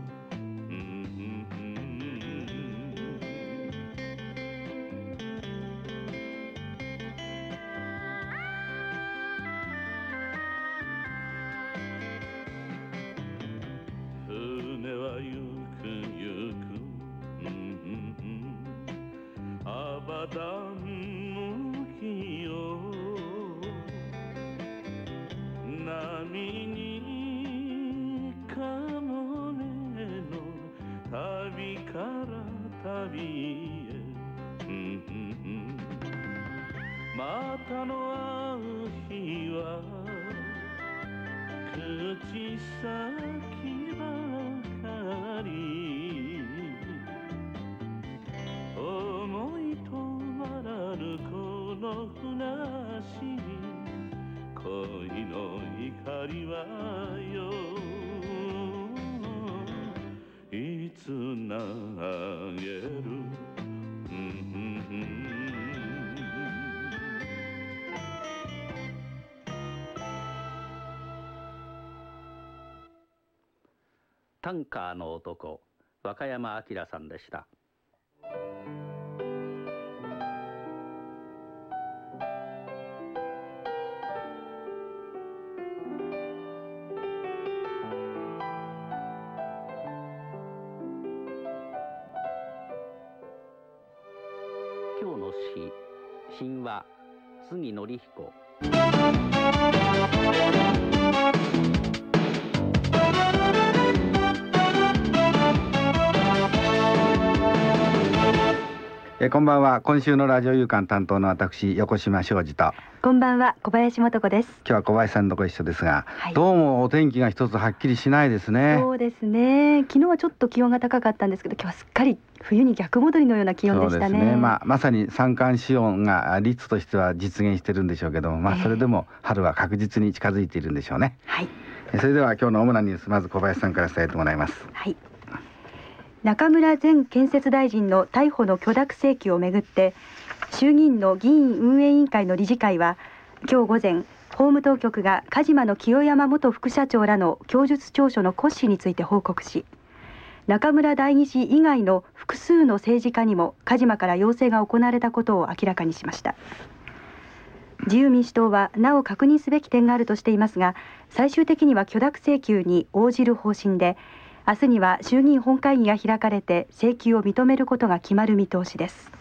Speaker 19: タンカーの男和歌山明さんでした。今日の詩神話杉則
Speaker 45: えこんばんは。今週のラジオ夕刊担当の私横島昌司と。
Speaker 46: こんばんは。小林素子です。
Speaker 45: 今日は小林さんとご一緒ですが、
Speaker 46: はい。
Speaker 45: どうもお天気が一つはっきりしないですね。
Speaker 46: そうですね。昨日はちょっと気温が高かったんですけど今日はすっかり冬に逆戻りのような気温でしたね。
Speaker 45: そうですね。まあまさに三寒四温が率としては実現してるんでしょうけどもまあそれでも春は確実に近づいているんでしょうね。
Speaker 46: はい。
Speaker 45: えそれでは今日の主なニュースまず小林さんから伝えてもらいます。
Speaker 46: はい中村前建設大臣の逮捕の許諾請求をめぐって衆議院の議員運営委員会の理事会は今日午前法務当局が鹿島の清山元副社長らの供述調書の骨子について報告し中村代議士以外の複数の政治家にも鹿島から要請が行われたことを明らかにしました。自由民主党はなお確認すべき点があるとしていますが最終的には許諾請求に応じる方針で明日には衆議院本会議が開かれて請求を認めることが決まる見通しです。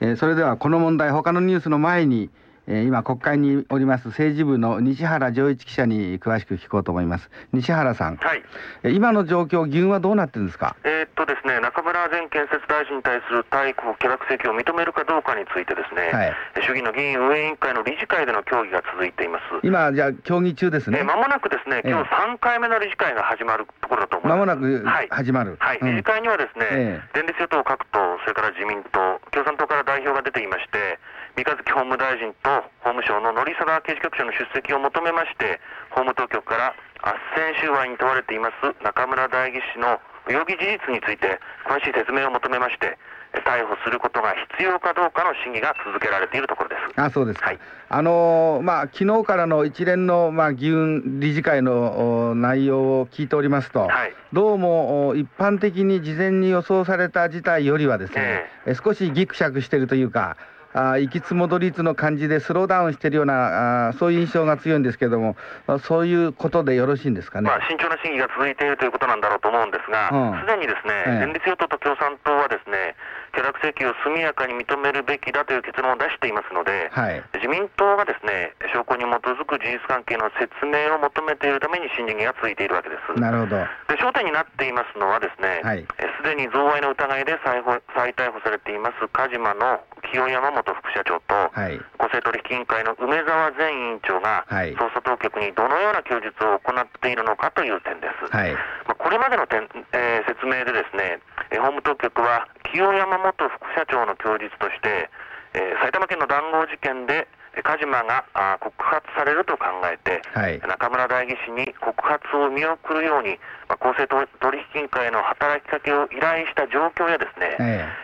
Speaker 45: えーそれではこの問題他のニュースの前に、今国会におります政治部の西原丈一記者に詳しく聞こうと思います。西原さん、
Speaker 47: はい、
Speaker 45: えー今の状況議運はどうなってるんですか？
Speaker 47: えーっとですね、中村前建設大臣に対する逮捕・許諾請求を認めるかどうかについてですね、
Speaker 45: はい。
Speaker 47: 衆議院の議員運営委員会の理事会での協議が続いています。
Speaker 45: 今じゃあ協議中ですね？
Speaker 47: えー間もなくですね、今日3回目の理事会が始まるところだと思います。
Speaker 45: まもなく
Speaker 47: はい。
Speaker 45: 始まる、
Speaker 47: はい、
Speaker 45: うん。
Speaker 47: 理事会にはですね、
Speaker 45: え。
Speaker 47: 連立与党各党、それから自民党、共産党から代表が出ていまして、三日月法務大臣と法務省の乗沢刑事局長の出席を求めまして、法務当局から斡旋収賄に問われています中村代議士の容疑事実について詳しい説明を求めまして、え逮捕することが必要かどうかの審議が続けられているところです。
Speaker 45: あそうですか、あのーまあ昨日からの一連の、まあ、議運理事会のお内容を聞いておりますと、どうもお一般的に事前に予想された事態よりはですね、え少しギクシャクしているというか、あ行きつ戻りつの感じでスローダウンしているようなあそういう印象が強いんですけれども、あそういうことでよろしいんですかね？
Speaker 47: まあ、慎重な審議が続いているということなんだろうと思うんですが、
Speaker 45: うん
Speaker 47: すでにですね、
Speaker 45: ええ
Speaker 47: 連立与党と共産党はですね、許諾請求を速やかに認めるべきだという結論を出していますので、
Speaker 45: はい
Speaker 47: 自民党がですね、証拠に基づく事実関係の説明を求めているために審議が続いているわけです。
Speaker 45: なるほど。
Speaker 47: で焦点になっていますのはですね、
Speaker 45: はい
Speaker 47: えすでに贈賄の疑いで再捕再逮捕されています鹿島の清山元副社長と、
Speaker 45: はい。
Speaker 47: 公正取引委員会の梅沢前委員長が、
Speaker 45: はい
Speaker 47: 捜査当局にどのような供述を行っているのかという点です。
Speaker 45: はい。
Speaker 47: まあ、これまでの点、えー説明でですね、えー法務当局は清山元副社長の供述として、えー埼玉県の談合事件でカジマがあ告発されると考えて、
Speaker 45: はい。
Speaker 47: 中村代議士に告発を見送るように、まあ、公正取引委員会の働きかけを依頼した状況やですね、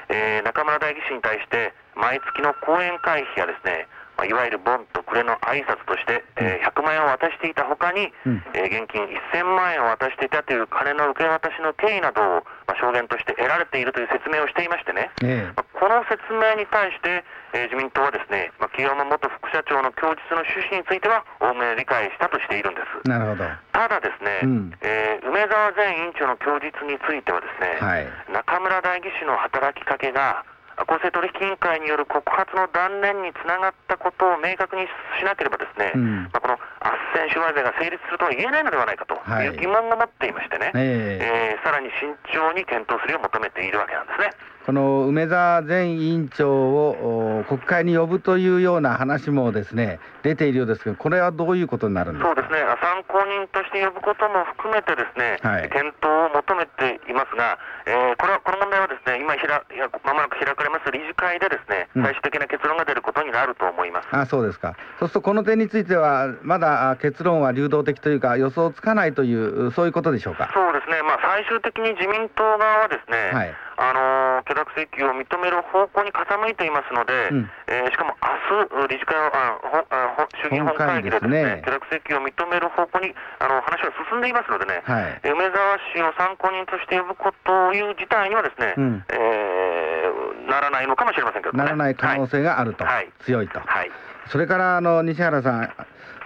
Speaker 45: え
Speaker 47: え。ー中村代議士に対して毎月の講演会費やですね、まあ、いわゆるボンとクレの挨拶として、えー100万円を渡していたほかに、
Speaker 45: うん。
Speaker 47: えー現金1000万円を渡していたという金の受け渡しの経緯などを、まあ、証言として得られているという説明をしていましてね、
Speaker 45: ええ。
Speaker 47: まあこの説明に対して、えー自民党はですね、まあ、清山元副社長の供述の趣旨については、おおむね理解したとしているんです。
Speaker 45: なるほど。
Speaker 47: ただですね、
Speaker 45: うん。
Speaker 47: えー梅沢前委員長の供述についてはですね、
Speaker 45: はい。
Speaker 47: 中村代議士の働きかけが公正取引委員会による告発の断念につながったことを明確にしなければですね、
Speaker 45: うん。
Speaker 47: まあ、この斡旋収賄罪が成立するとは言えないのではないかと
Speaker 45: はい。
Speaker 47: いう疑問が持っていましてね、
Speaker 45: え。
Speaker 47: えーさらに慎重に検討するよう求めているわけなんですね。
Speaker 45: この梅沢前委員長をお国会に呼ぶというような話もですね出ているようですけどこれはどういうことになるんですか？
Speaker 47: そうですね、参考人として呼ぶことも含めてですね、
Speaker 45: はい。
Speaker 47: 検討を求めていますが、えーこれはこの問題はですね、今ひらいやまもなく開かれます理事会でですね、
Speaker 45: うん。
Speaker 47: 最終的な結論が出ることになると思います。
Speaker 45: あそうですか。そうするとこの点についてはまだあ結論は流動的というか予想つかないというそういうことでしょうか？
Speaker 47: そうですね、まあ、最終的に自民党側はですね、
Speaker 45: はい
Speaker 47: あのー許諾請求を認める方向に傾いていますので、
Speaker 45: うん
Speaker 47: えーしかも明日理事会をあほあほ衆議院本会議でですね。許諾請求を認める方向にあの話は進んでいますのでね、
Speaker 45: はい。
Speaker 47: 梅沢氏を参考人として呼ぶことをいう事態にはですね、
Speaker 45: うん。
Speaker 47: えーならないのかもしれませんけどね。
Speaker 45: ならない可能性があると、
Speaker 47: はい。
Speaker 45: 強いと、
Speaker 47: はい。
Speaker 45: それからあの西原さん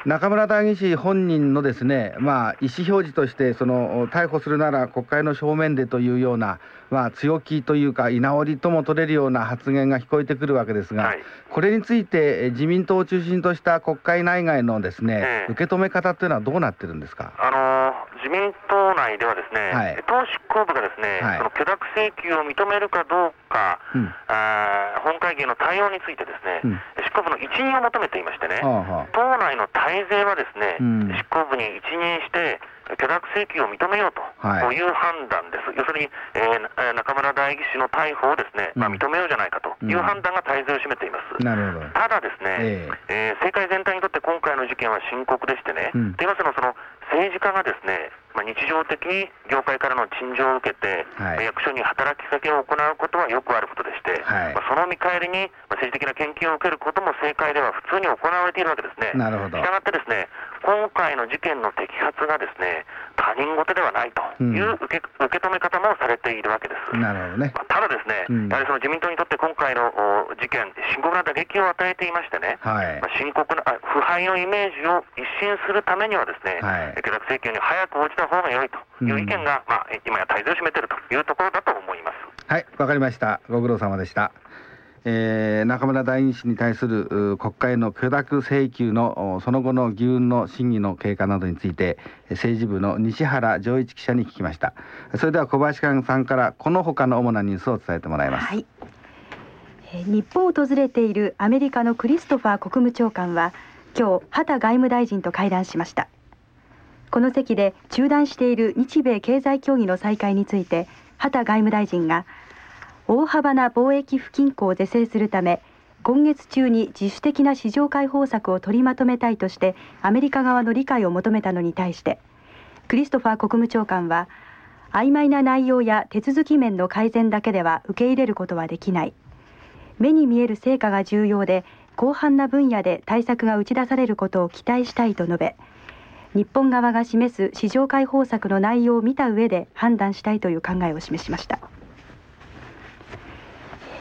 Speaker 45: 中村代議士本人のですね、まあ、意思表示としてその逮捕するなら国会の正面でというような、まあ、強気というか居直りとも取れるような発言が聞こえてくるわけですが、これについてえ自民党を中心とした国会内外のですね、
Speaker 47: ええ。
Speaker 45: 受け止め方というのはどうなってるんですか？
Speaker 47: あのー自民党内ではですね、
Speaker 45: はい。
Speaker 47: 党執行部がですね、
Speaker 45: はい。
Speaker 47: その許諾請求を認めるかどうか、
Speaker 45: うん。
Speaker 47: あー本会議への対応についてですね、
Speaker 45: うん。
Speaker 47: 執行部の一任を求めていましてね、
Speaker 45: はあは
Speaker 47: 党内の大勢はですね、
Speaker 45: うん。
Speaker 47: 執行部に一任して、許諾請求を認めようと、
Speaker 45: はい。
Speaker 47: いう判断です。要するに、えーえー中村代議士の逮捕をですね、まあ、認めようじゃないかという判断が大勢を占めています。
Speaker 45: なるほど。
Speaker 47: ただですね、
Speaker 45: え
Speaker 47: え。ー政界全体にとって今回の事件は深刻でしてね、
Speaker 45: うん。
Speaker 47: と言いますのはその政治家がですね、まあ、日常的に業界からの陳情を受けて、
Speaker 45: はい。
Speaker 47: 役所に働きかけを行うことはよくあることでして、
Speaker 45: はい。
Speaker 47: まあ、その見返りに、まあ、政治的な献金を受けることも政界では普通に行われているわけですね。
Speaker 45: なるほど。
Speaker 47: したがってですね、今回の事件の摘発がですね、他人事ではないという受け,、受け止め方もされているわけです。
Speaker 45: なるほどね。
Speaker 47: ただですね、
Speaker 45: うん。
Speaker 47: やはりその自民党にとって今回のお事件、深刻な打撃を与えていましてね、
Speaker 45: はい。
Speaker 47: まあ、深刻なあ腐敗のイメージを一新するためにはですね、
Speaker 45: はい。
Speaker 47: 許諾請求に早く応じた方が良いという意見が、まあ、今や大勢を占めているというところだと思います。
Speaker 45: はい、わかりました。ご苦労様でした。えー中村代議士に対するう国会の許諾請求のおその後の議運の審議の経過などについてえー政治部の西原丈一記者に聞きましたそれでは小林寛さんからこの他の主なニュースを伝えてもらいます、
Speaker 46: はいえー日本を訪れているアメリカのクリストファー国務長官は今日畑外務大臣と会談しましたこの席で中断している日米経済協議の再開について畑外務大臣が大幅な貿易不均衡を是正するため今月中に自主的な市場開放策を取りまとめたいとしてアメリカ側の理解を求めたのに対してクリストファー国務長官は曖昧な内容や手続き面の改善だけでは受け入れることはできない。目に見える成果が重要で広範な分野で対策が打ち出されることを期待したいと述べ日本側が示す市場開放策の内容を見た上で判断したいという考えを示しました。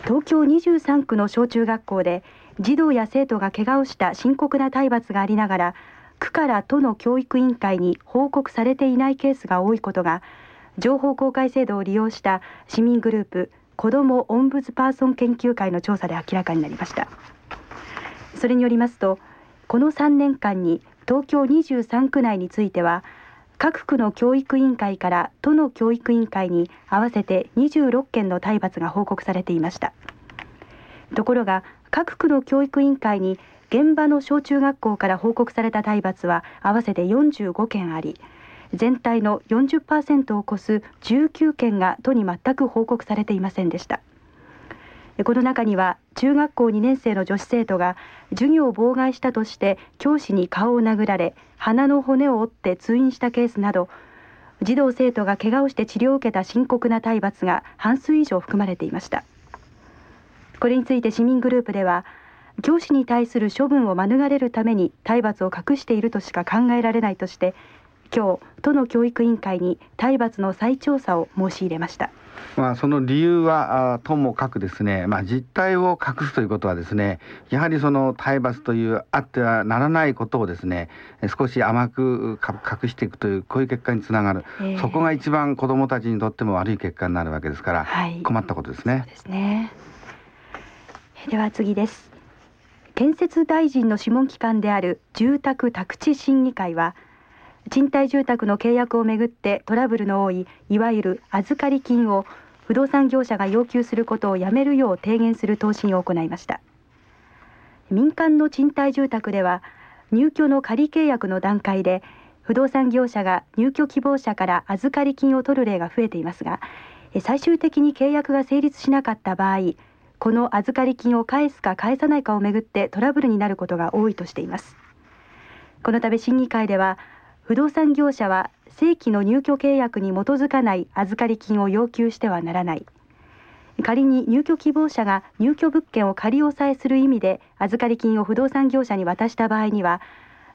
Speaker 46: 東京23区の小中学校で児童や生徒が怪我をした深刻な体罰がありながら区から都の教育委員会に報告されていないケースが多いことが情報公開制度を利用した市民グループ子どもオンブズパーソン研究会の調査で明らかになりました。それによりますとこの3年間に東京23区内については各区の教育委員会から都の教育委員会に合わせて26件の体罰が報告されていました。ところが各区の教育委員会に現場の小中学校から報告された体罰は合わせて45件あり全体の40%を超す19件が都に全く報告されていませんでした。この中には中学校2年生の女子生徒が授業を妨害したとして教師に顔を殴られ鼻の骨を折って通院したケースなど児童生徒が怪我をして治療を受けた深刻な体罰が半数以上含まれていましたこれについて市民グループでは教師に対する処分を免れるために体罰を隠しているとしか考えられないとして今日都の教育委員会に体罰の再調査を申し入れました。
Speaker 45: まあ、その理由はともかくですね、まあ、実態を隠すということはですねやはりその体罰というあってはならないことをですね少し甘く隠していくというこういう結果につながる、えー、そこが一番子どもたちにとっても悪い結果になるわけですから、はい、困ったことですね。そうですね
Speaker 46: では次です。建設大臣の諮問機関である住宅宅地審議会は賃貸住宅の契約をめぐってトラブルの多いいわゆる預かり金を不動産業者が要求することをやめるよう提言する答申を行いました。民間の賃貸住宅では入居の仮契約の段階で不動産業者が入居希望者から預かり金を取る例が増えていますが最終的に契約が成立しなかった場合この預かり金を返すか返さないかをめぐってトラブルになることが多いとしています。このため審議会では不動産業者は正規の入居契約に基づかない預かり金を要求してはならない。仮に入居希望者が入居物件を仮押さえする意味で預かり金を不動産業者に渡した場合には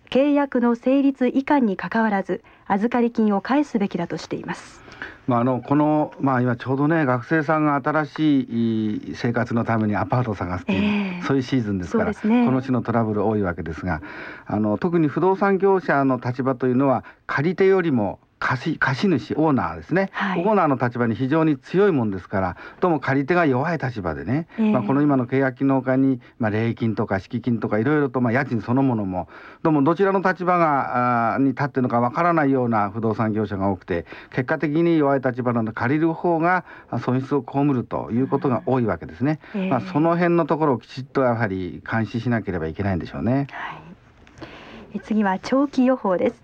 Speaker 46: 契約の成立以下にかかわらず預かり金を返すべきだとしています。
Speaker 45: まあ、あのこの、まあ、今ちょうどね学生さんが新しい生活のためにアパートを探すという、えー、そういうシーズンですから、ね、この種のトラブル多いわけですがあの特に不動産業者の立場というのは借り手よりも貸貸主オーナーですね、はい、オーナーの立場に非常に強いもんですからどうも借り手が弱い立場でね、えー、まあ、この今の契約金のほかに、まあ、礼金とか敷金とかいろいろと、まあ、家賃そのものもどうもどちらの立場があに立ってるのかわからないような不動産業者が多くて結果的に弱い立場なので借りる方が損失を被るということが多いわけですね、えー、まあ、その辺のところをきちっとやはり監視しなければいけないんでしょうね。はい、
Speaker 46: 次は長期予報です。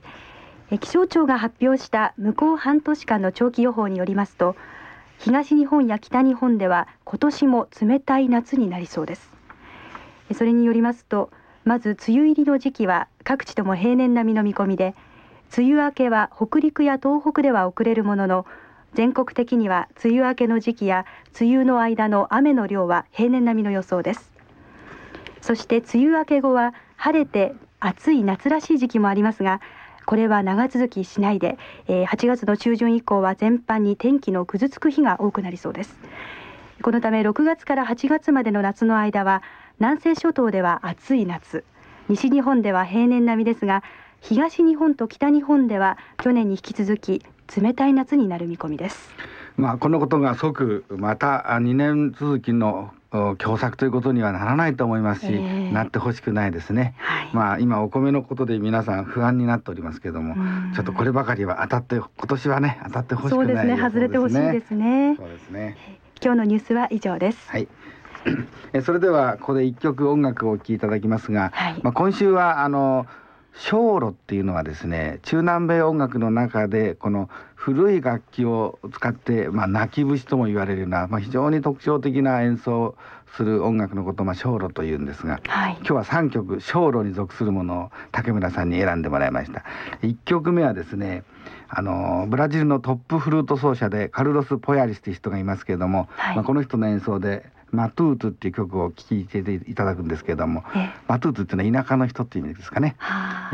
Speaker 46: 気象庁が発表した向こう半年間の長期予報によりますと東日本や北日本では今年も冷たい夏になりそうです。それによりますとまず梅雨入りの時期は各地とも平年並みの見込みで梅雨明けは北陸や東北では遅れるものの全国的には梅雨明けの時期や梅雨の間の雨の量は平年並みの予想です。そして梅雨明け後は晴れて暑い夏らしい時期もありますがこれは長続きしないで、えー、8月の中旬以降は全般に天気のぐずつく日が多くなりそうです。このため6月から8月までの夏の間は南西諸島では暑い夏。西日本では平年並みですが東日本と北日本では去年に引き続き冷たい夏になる見込みです。
Speaker 45: まあこのことが即また2年続きの共作ということにはならないと思いますし、えー、なってほしくないですね、はい、まあ今お米のことで皆さん不安になっておりますけれどもちょっとこればかりは当たって今年はね当たってほしくない、
Speaker 46: そうですね外れてほしいですね。
Speaker 45: そうですね。
Speaker 46: 今日のニュースは以上です。
Speaker 45: はい。それではここで一曲音楽をお聴きいただきますが、はい、まあ今週はあの小路っていうのはですね中南米音楽の中でこの古い楽器を使って、まあ、泣き節とも言われるような、まあ、非常に特徴的な演奏をする音楽のことを、まあ、小路というんですが、はい、今日は3曲小路に属するものを竹村さんに選んでもらいました。1曲目はですねあのブラジルのトップフルート奏者でカルロス・ポヤリスという人がいますけれども、はい、まあ、この人の演奏でマトゥートっていう曲を聴いていただくんですけれどもマトゥートっていうのは田舎の人っていう意味ですかね、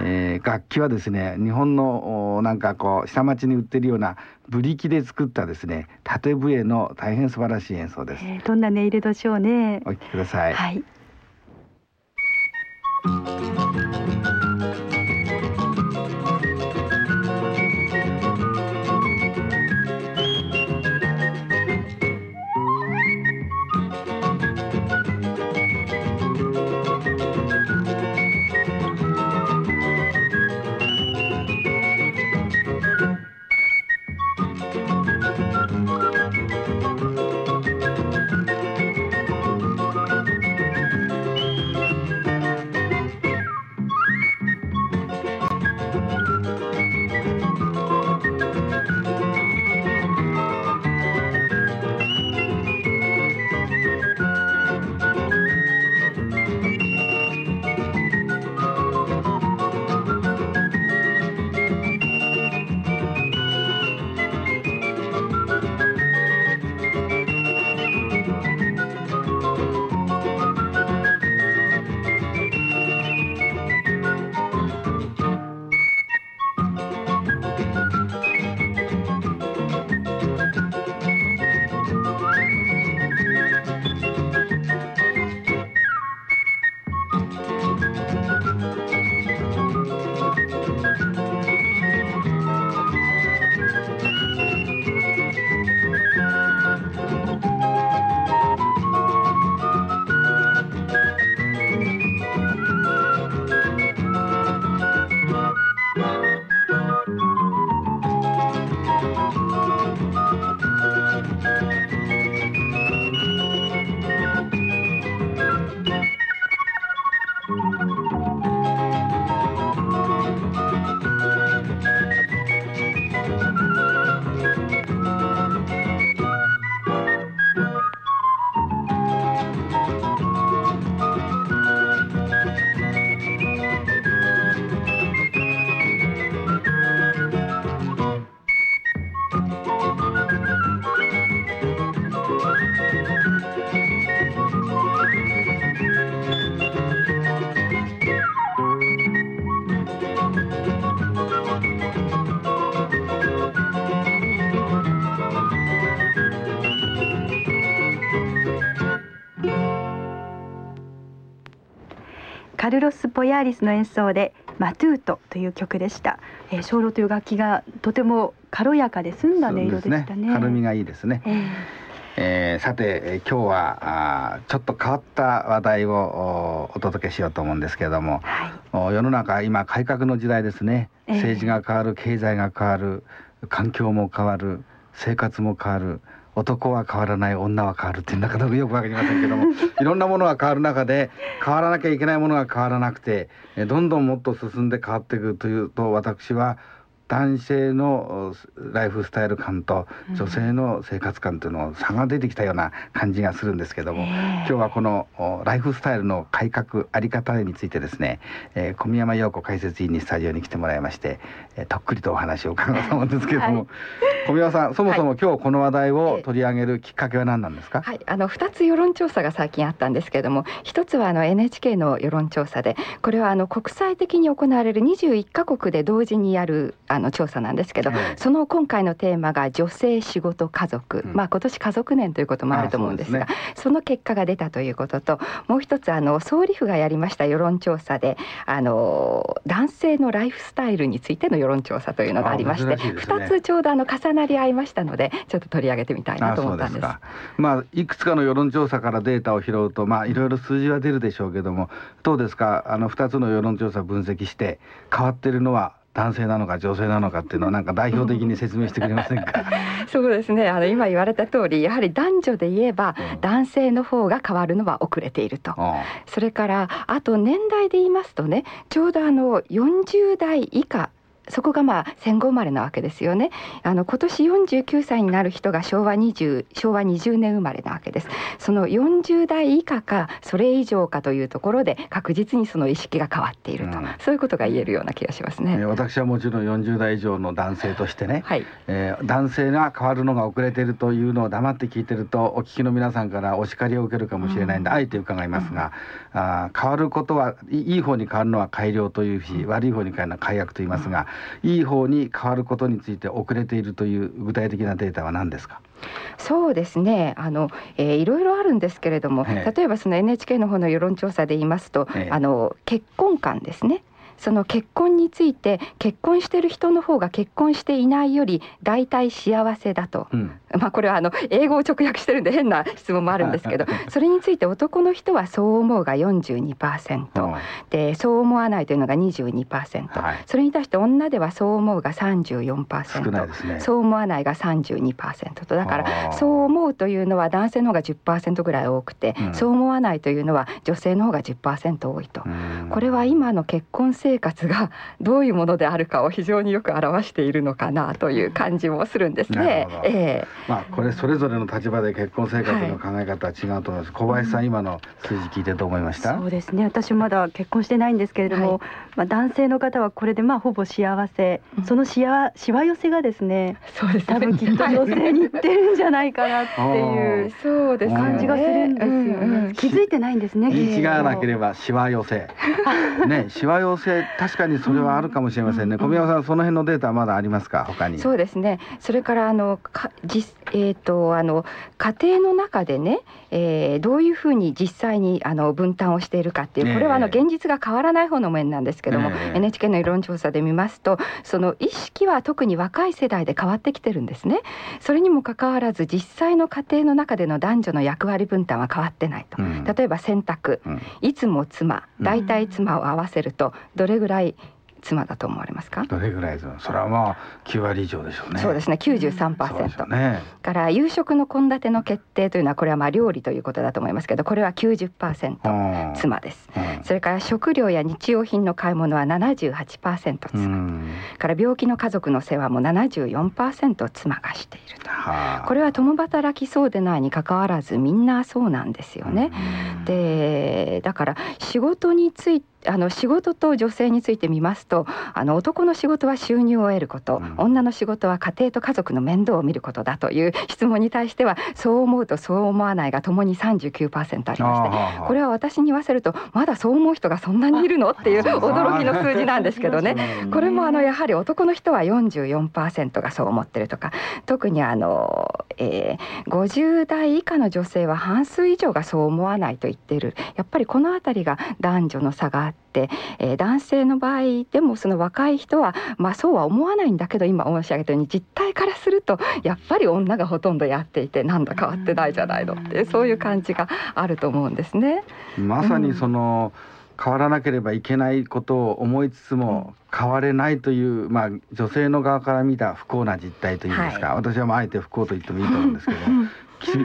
Speaker 45: えー、楽器はですね日本のなんかこう下町に売ってるようなブリキで作ったですね縦笛の大変素晴らしい演奏です、え
Speaker 46: ー、どんな音色でしょうね。
Speaker 45: お聴きください、はい
Speaker 46: カルロス・ポヤーリスの演奏でマトゥートという曲でした、えー、小炉という楽器がとても軽やかで澄んだ音色でしたね、
Speaker 45: ね、軽みがいいですね、えー。えー、さて、えー、今日はあちょっと変わった話題をお届けしようと思うんですけれども、はい、世の中今改革の時代ですね、えー、政治が変わる経済が変わる環境も変わる生活も変わる男は変わらない女は変わるっていう中でよくわかりませんけども いろんなものが変わる中で変わらなきゃいけないものが変わらなくてどんどんもっと進んで変わっていくというと私は男性のライフスタイル感と女性の生活感というの差が出てきたような感じがするんですけども、今日はこのライフスタイルの改革あり方についてですね、えー、小宮山陽子解説委員にスタジオに来てもらいまして、えー、とっくりとお話を伺おうと思うんですけれども、はい、小宮山さんそもそも今日この話題を取り上げるきっかけは何なんですか、
Speaker 48: はい、あの2つ世論調査が最近あったんですけれども一つはあの NHK の世論調査でこれはあの国際的に行われる21カ国で同時にやるあの調査なんですけど、その今回のテーマが女性仕事家族、うん、まあ今年家族年ということもあると思うんですが、ね、その結果が出たということともう一つあの総理府がやりました世論調査であの男性のライフスタイルについての世論調査というのがありまして二、ね、つちょうどあの重なり合いましたのでちょっと取り上げてみたいなと思ったんです。
Speaker 45: まあいくつかの世論調査からデータを拾うとまあいろいろ数字は出るでしょうけどもどうですか？あの二つの世論調査分析して変わっているのは男性なのか女性なのかっていうのはなんか代表的に説明してくれませんか？
Speaker 48: そうですね。あの今言われた通りやはり男女で言えば、男性の方が変わるのは遅れていると、それからあと年代で言いますとねちょうどあの40代以下そこがまあ戦後生まれなわけですよね。あの今年49歳になる人が昭和20昭和20年生まれなわけです。その40代以下かそれ以上かというところで確実にその意識が変わっていると、うん、そういうことが言えるような気がしますね。
Speaker 45: えー、私はもちろん40代以上の男性としてね、はい、えー、男性が変わるのが遅れているというのを黙って聞いてるとお聞きの皆さんからお叱りを受けるかもしれないんで、うん、あえて伺いますが、うん、あ変わることはいい方に変わるのは改良というし、悪い方に変わるのは改悪と言いますが、いい方に変わることについて遅れているという具体的なデータは何ですか？
Speaker 48: そうですね。あの、えー、いろいろあるんですけれども、ええ、例えばその NHK の方の世論調査で言いますと、え、あの結婚観ですね。その結婚について結婚してる人の方が結婚していないより大体幸せだと、うん、まあこれはあの英語を直訳してるんで変な質問もあるんですけどそれについて男の人はそう思うが42%でそう思わないというのが22%、はい、それに対して女ではそう思うが34%、ね、そう思わないが32%と。だからそう思うというのは男性の方が10%ぐらい多くて、うん、そう思わないというのは女性の方が10%多いと、これは今の結婚生活が どういうものであるかを非常によく表しているのかなという感じもするんですね。
Speaker 45: えー、まあこれそれぞれの立場で結婚生活の考え方は違うと思います。はい、小林さん、今の数字聞いてどう思いました？
Speaker 46: そうですね。私まだ結婚してないんですけれども、はい、まあ男性の方はこれでまあほぼ幸せ、うん、そのしわしわ寄せがですね、
Speaker 48: そうです、
Speaker 46: ね、多分きっと女性にいってるんじゃないかなっていうそうです、感じがするんですよね。うんうん、気づいてないんですね。
Speaker 45: 言い違わなければしわ寄せ、ね、しわ寄せ確かにそれはあるかもしれませんね、小宮山さんその辺のデータはまだありますか？他に。
Speaker 48: そうですね。それからあのか実えーと、あの家庭の中でね、えー、どういうふうに実際にあの分担をしているかっていうこれはあの現実が変わらない方の面なんですけども、え。ー、NHK の世論調査で見ますとその意識は特に若い世代で変わってきてるんですね。それにもかかわらず実際の家庭の中での男女の役割分担は変わってないと、うん、例えば洗濯、うん、いつも妻。大体妻を合わせるとどれぐらい妻だと思われますか？
Speaker 45: どれぐらいそれはまあ9割以上でしょうね。
Speaker 48: そうですね。93%、
Speaker 45: うん、ね、
Speaker 48: から夕食の献立の決定というのはこれはまあ料理ということだと思いますけどこれは90%妻です、うん、それから食料や日用品の買い物は78%妻、うん、から病気の家族の世話も74%妻がしていると。これは共働きそうでないにかかわらずみんなそうなんですよね、でだから仕事についてあの仕事と女性について見ますとあの男の仕事は収入を得ること、うん、女の仕事は家庭と家族の面倒を見ることだという質問に対してはそう思うとそう思わないがともに39%ありましてこれは私に言わせるとまだそう思う人がそんなにいるの？っていう驚きの数字なんですけどね。これもあのやはり男の人は44%がそう思ってるとか。特にあの、えー、50代以下の女性は半数以上がそう思わないと言っている。やっぱりこの辺りが男女の差がって、えー、男性の場合でもその若い人はまあそうは思わないんだけど今申し上げたように実態からするとやっぱり女がほとんどやっていてなんだ変わってないじゃないのってそういう感じがあると思うんですね。
Speaker 45: まさにその、うん、変わらなければいけないことを思いつつも変われないという、まあ、女性の側から見た不幸な実態といいますか、はい、私はまああえて不幸と言ってもいいと思うんですけど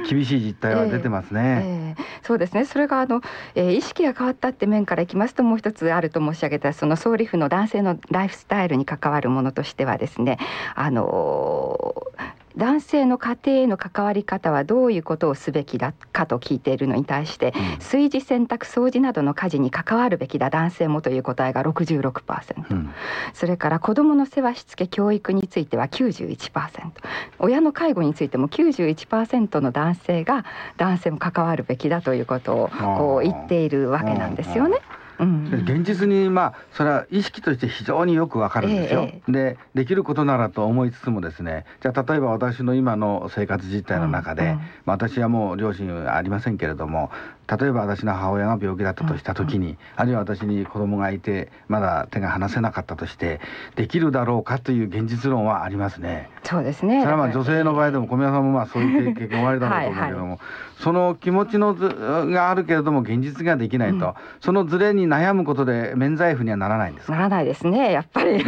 Speaker 45: 厳しい実態は 出てますね。
Speaker 48: えーえー、そうですね。それがあの、えー、意識が変わったって面からいきますともう一つあると申し上げたその総理府の男性のライフスタイルに関わるものとしてはですね、あのー男性の家庭への関わり方はどういうことをすべきだかと聞いているのに対して、うん、炊事洗濯掃除などの家事に関わるべきだ男性もという答えが66%、うん、それから子どもの世話しつけ教育については91%親の介護についても91%の男性が男性も関わるべきだということをこう言っているわけなんですよね。
Speaker 45: うん、現実にまあそれは意識として非常によくわかるんですよ。えー、でできることならと思いつつもですね。じゃあ例えば私の今の生活実態の中で、うんうん、まあ、私はもう両親ありませんけれども例えば私の母親が病気だったとした時に、あるいは私に子供がいてまだ手が離せなかったとしてできるだろうかという現実論はありますね。
Speaker 48: そうですね。
Speaker 45: それはまあ女性の場合でも小宮さんもまあそういう経験おありだろうと思うけども、はいはい、その気持ちのずがあるけれども現実ができないと、うん、そのズレに悩むことで免罪符にはならないんです
Speaker 48: ならないですねやっぱり。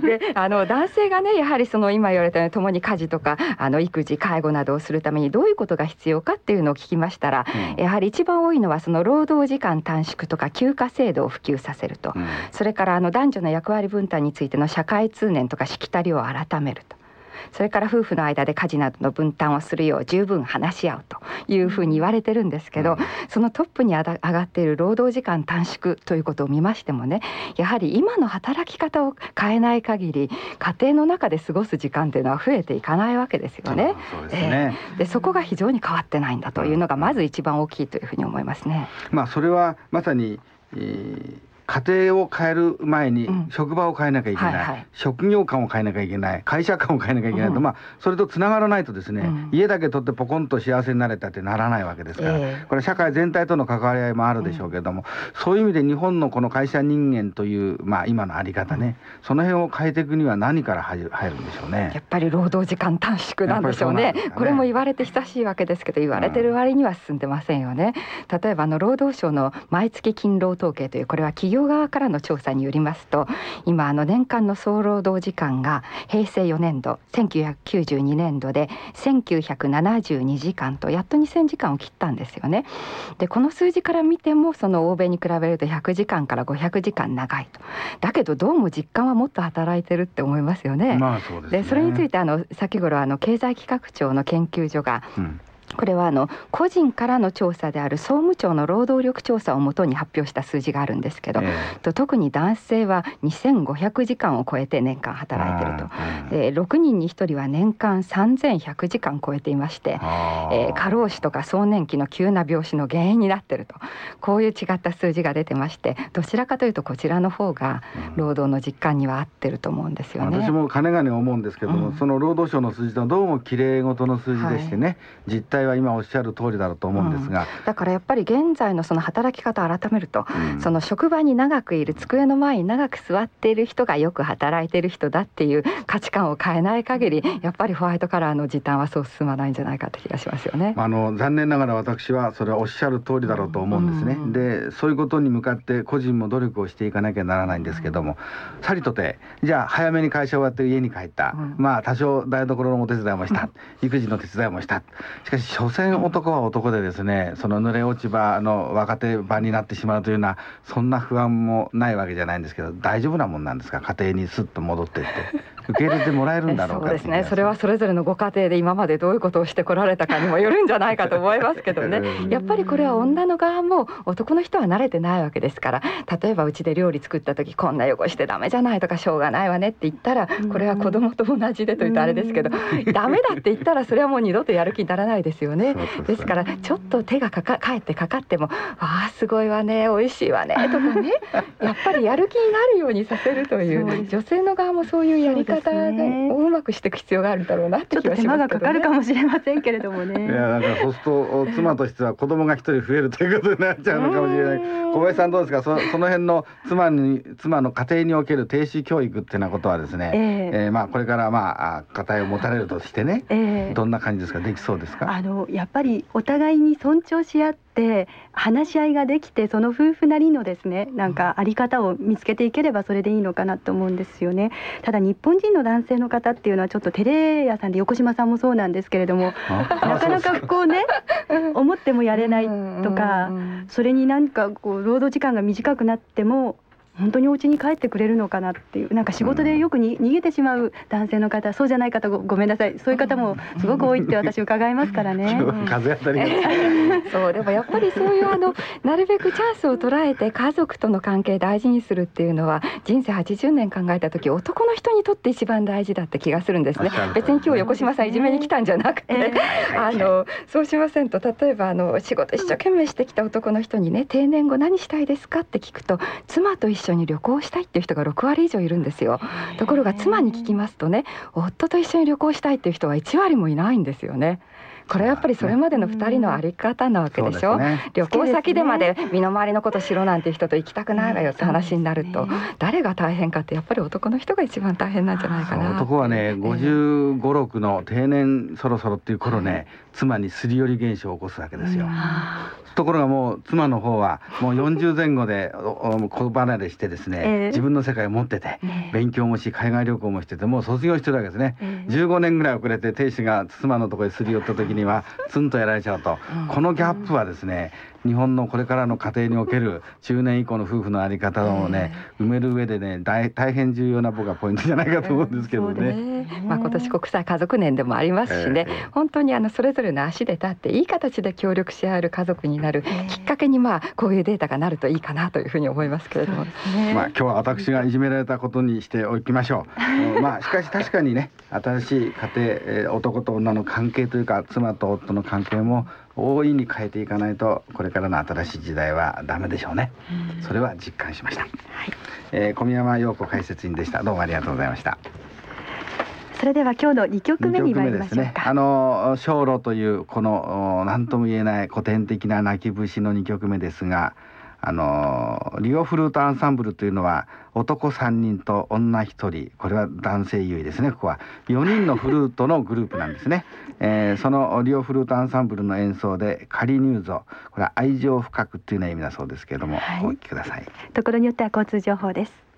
Speaker 48: で あの男性がねやはりその今言われたように共に家事とかあの育児介護などをするためにどういうことが必要かっていうのを聞きましたら、うん、やはり一番多いのはその労働時間短縮とか休暇制度を普及させると、うん、それからあの男女の役割分担についての社会通念とかしきたりを改めると。それから夫婦の間で家事などの分担をするよう十分話し合うというふうに言われてるんですけど、そのトップに上がっている労働時間短縮ということを見ましてもねやはり今の働き方を変えない限り家庭の中で過ごす時間というのは増えていかないわけですよね。
Speaker 45: そうですね、
Speaker 48: えー、でそこが非常に変わってないんだというのがまず一番大きいというふうに思いますね。
Speaker 45: まあそれはまさに、えー家庭を変える前に職場を変えなきゃいけない、うんはいはい、職業観を変えなきゃいけない。会社観を変えなきゃいけないと、うん、まあそれとつながらないとですね、うん、家だけ取ってポコンと幸せになれたってならないわけですから、えー、これ社会全体との関わり合いもあるでしょうけれども、そういう意味で日本のこの会社人間という、まあ、今のあり方ね、その辺を変えていくには何から入るんでしょうね。
Speaker 48: やっぱり労働時間短縮なんでしょうね。うね。これも言われて久しいわけですけど言われてる割には進んでませんよね。例えばあの労働省の毎月勤労統計というこれは企業側からの調査によりますと今あの年間の総労働時間が平成4年度1992年度で1972時間とやっと2000時間を切ったんですよね。でこの数字から見てもその欧米に比べると100時間から500時間長いと。だけどどうも実感はもっと働いてるって思いますよね。
Speaker 45: まあそで、ね、
Speaker 48: それについてあの先頃あの経済企画庁の研究所が、うんこれはあの個人からの調査である総務庁の労働力調査をもとに発表した数字があるんですけど、えー、特に男性は2500時間を超えて年間働いていると、で6人に1人は年間3100時間超えていまして、えー、過労死とか壮年期の急な病死の原因になっていると。こういう違った数字が出てましてどちらかというとこちらの方が労働の実感には合ってると思うんですよね。
Speaker 45: 私もかねがね思うんですけども、うん、その労働省の数字とどうもきれいごとの数字でしてね、はい、実態態は今おっしゃる通りだろうと思うんですが、
Speaker 48: うん、だからやっぱり現在のその働き方を改めると、うん、その職場に長くいる机の前に長く座っている人がよく働いている人だっていう価値観を変えない限りやっぱりホワイトカラーの時短はそう進まないんじゃないかって気がしますよね。
Speaker 45: あの残念ながら私はそれはおっしゃる通りだろうと思うんですね。うん、でそういうことに向かって個人も努力をしていかなきゃならないんですけども、さりとてじゃあ早めに会社終わって家に帰った、まあ多少台所のお手伝いもした、育児の手伝いもした。しかし所詮男は男でですねその濡れ落ち葉の若手場になってしまうというようなそんな不安もないわけじゃないんですけど大丈夫なもんなんですか？家庭にすっと戻ってって。受け入れてもらえるんだろうか
Speaker 48: そうですね。それはそれぞれのご家庭で今までどういうことをしてこられたかにもよるんじゃないかと思いますけどね。やっぱりこれは女の側も男の人は慣れてないわけですから。例えばうちで料理作った時こんな汚してダメじゃないとかしょうがないわねって言ったらこれは子供と同じでと言うとあれですけどダメだって言ったらそれはもう二度とやる気にならないですよね。ですからちょっと手がかかかえってかかってもああすごいわね美味しいわねとかね やっぱりやる気になるようにさせるという女性の側もそういうやり方をうまくしていく必要があるだろうなって気がしますけど、ね、手間が
Speaker 46: かかるかもしれませんけれどもね。
Speaker 45: いやだからそうすると妻としては子供が一人増えるということになっちゃうのかもしれない。小林さんどうですか？そその辺の妻に妻の家庭における定子教育っていうようなことはですね、えー、えー、まあこれからまあ家庭を持たれるとしてね、えー、どんな感じですか？できそうですか？
Speaker 46: あのやっぱりお互いに尊重し合って話し合いができてその夫婦なりのですねなんかあり方を見つけていければそれでいいのかなと思うんですよね。ただ日本人の男性の方っていうのはちょっとテレ屋さんで横島さんもそうなんですけれどもなかなかこうね思ってもやれないとかそれになんかこう労働時間が短くなっても本当にお家に帰ってくれるのかなっていうなんか仕事でよくに、逃げてしまう男性の方そうじゃない方ごごめんなさい。そういう方もすごく多いって私伺いますからね。
Speaker 45: 風当たり
Speaker 48: そうでもやっぱりそういうあのなるべくチャンスを捉えて家族との関係大事にするっていうのは人生80年考えた時男の人にとって一番大事だって気がするんですね。別に今日横島さんいじめに来たんじゃなくて、えー、あのそうしませんと例えばあの仕事一生懸命してきた男の人にね定年後何したいですかって聞くと妻と一緒緒に旅行したいっていう人が6割以上いるんですよ。ところが妻に聞きますとね夫と一緒に旅行したいっていう人は1割もいないんですよね。これはやっぱりそれまでの2人のあり方なわけでしょ、ね、旅行先でまで身の回りのことしろなんて人と行きたくないわよって話になると、誰が大変かってやっぱり男の人が一番大変なんじゃないかな。
Speaker 45: 男はね5 5 6の定年そろそろっていう頃ね、妻にすり寄り現象を起こすわけですよ。ところがもう妻の方はもう40前後で子離れしてですね、えー、自分の世界を持ってて、えー、勉強もし海外旅行もしててもう卒業してるわけですね、えー、15年ぐらい遅れて亭主が妻のところにすり寄った時にはツンとやられちゃうと、うん、このギャップはですね日本のこれからの家庭における中年以降の夫婦のあり方をね、埋める上でね大大変重要な僕はポイントじゃないかと思うんですけどね。
Speaker 48: ね。まあ今年国際家族年でもありますしね、えー、本当にあのそれぞれの足で立っていい形で協力し合える家族になるきっかけにまあこういうデータがなるといいかなというふうに思いますけれども、
Speaker 45: ね、まあ今日は私がいじめられたことにしておきましょう。まあしかし確かにね新しい家庭、えー、男と女の関係というか妻と夫の関係も大いに変えていかないとこれからの新しい時代はダメでしょうね。それは実感しました。はい、えー、小宮山陽子解説員でした。どうもありがとうございました。
Speaker 46: それでは今日の2曲目に参りましょうか。
Speaker 45: あの小路というこの何とも言えない古典的な泣き節の2曲目ですが。あのリオフルートアンサンブルというのは男3人と女1人。これは男性優位ですね。ここは。4人のフルートのグループなんですね、えー、そのリオフルートアンサンブルの演奏で「仮入ゾ」これは愛情深くというような意味だそうですけれども、はい、お聞きください。
Speaker 46: ところによっては交通情報です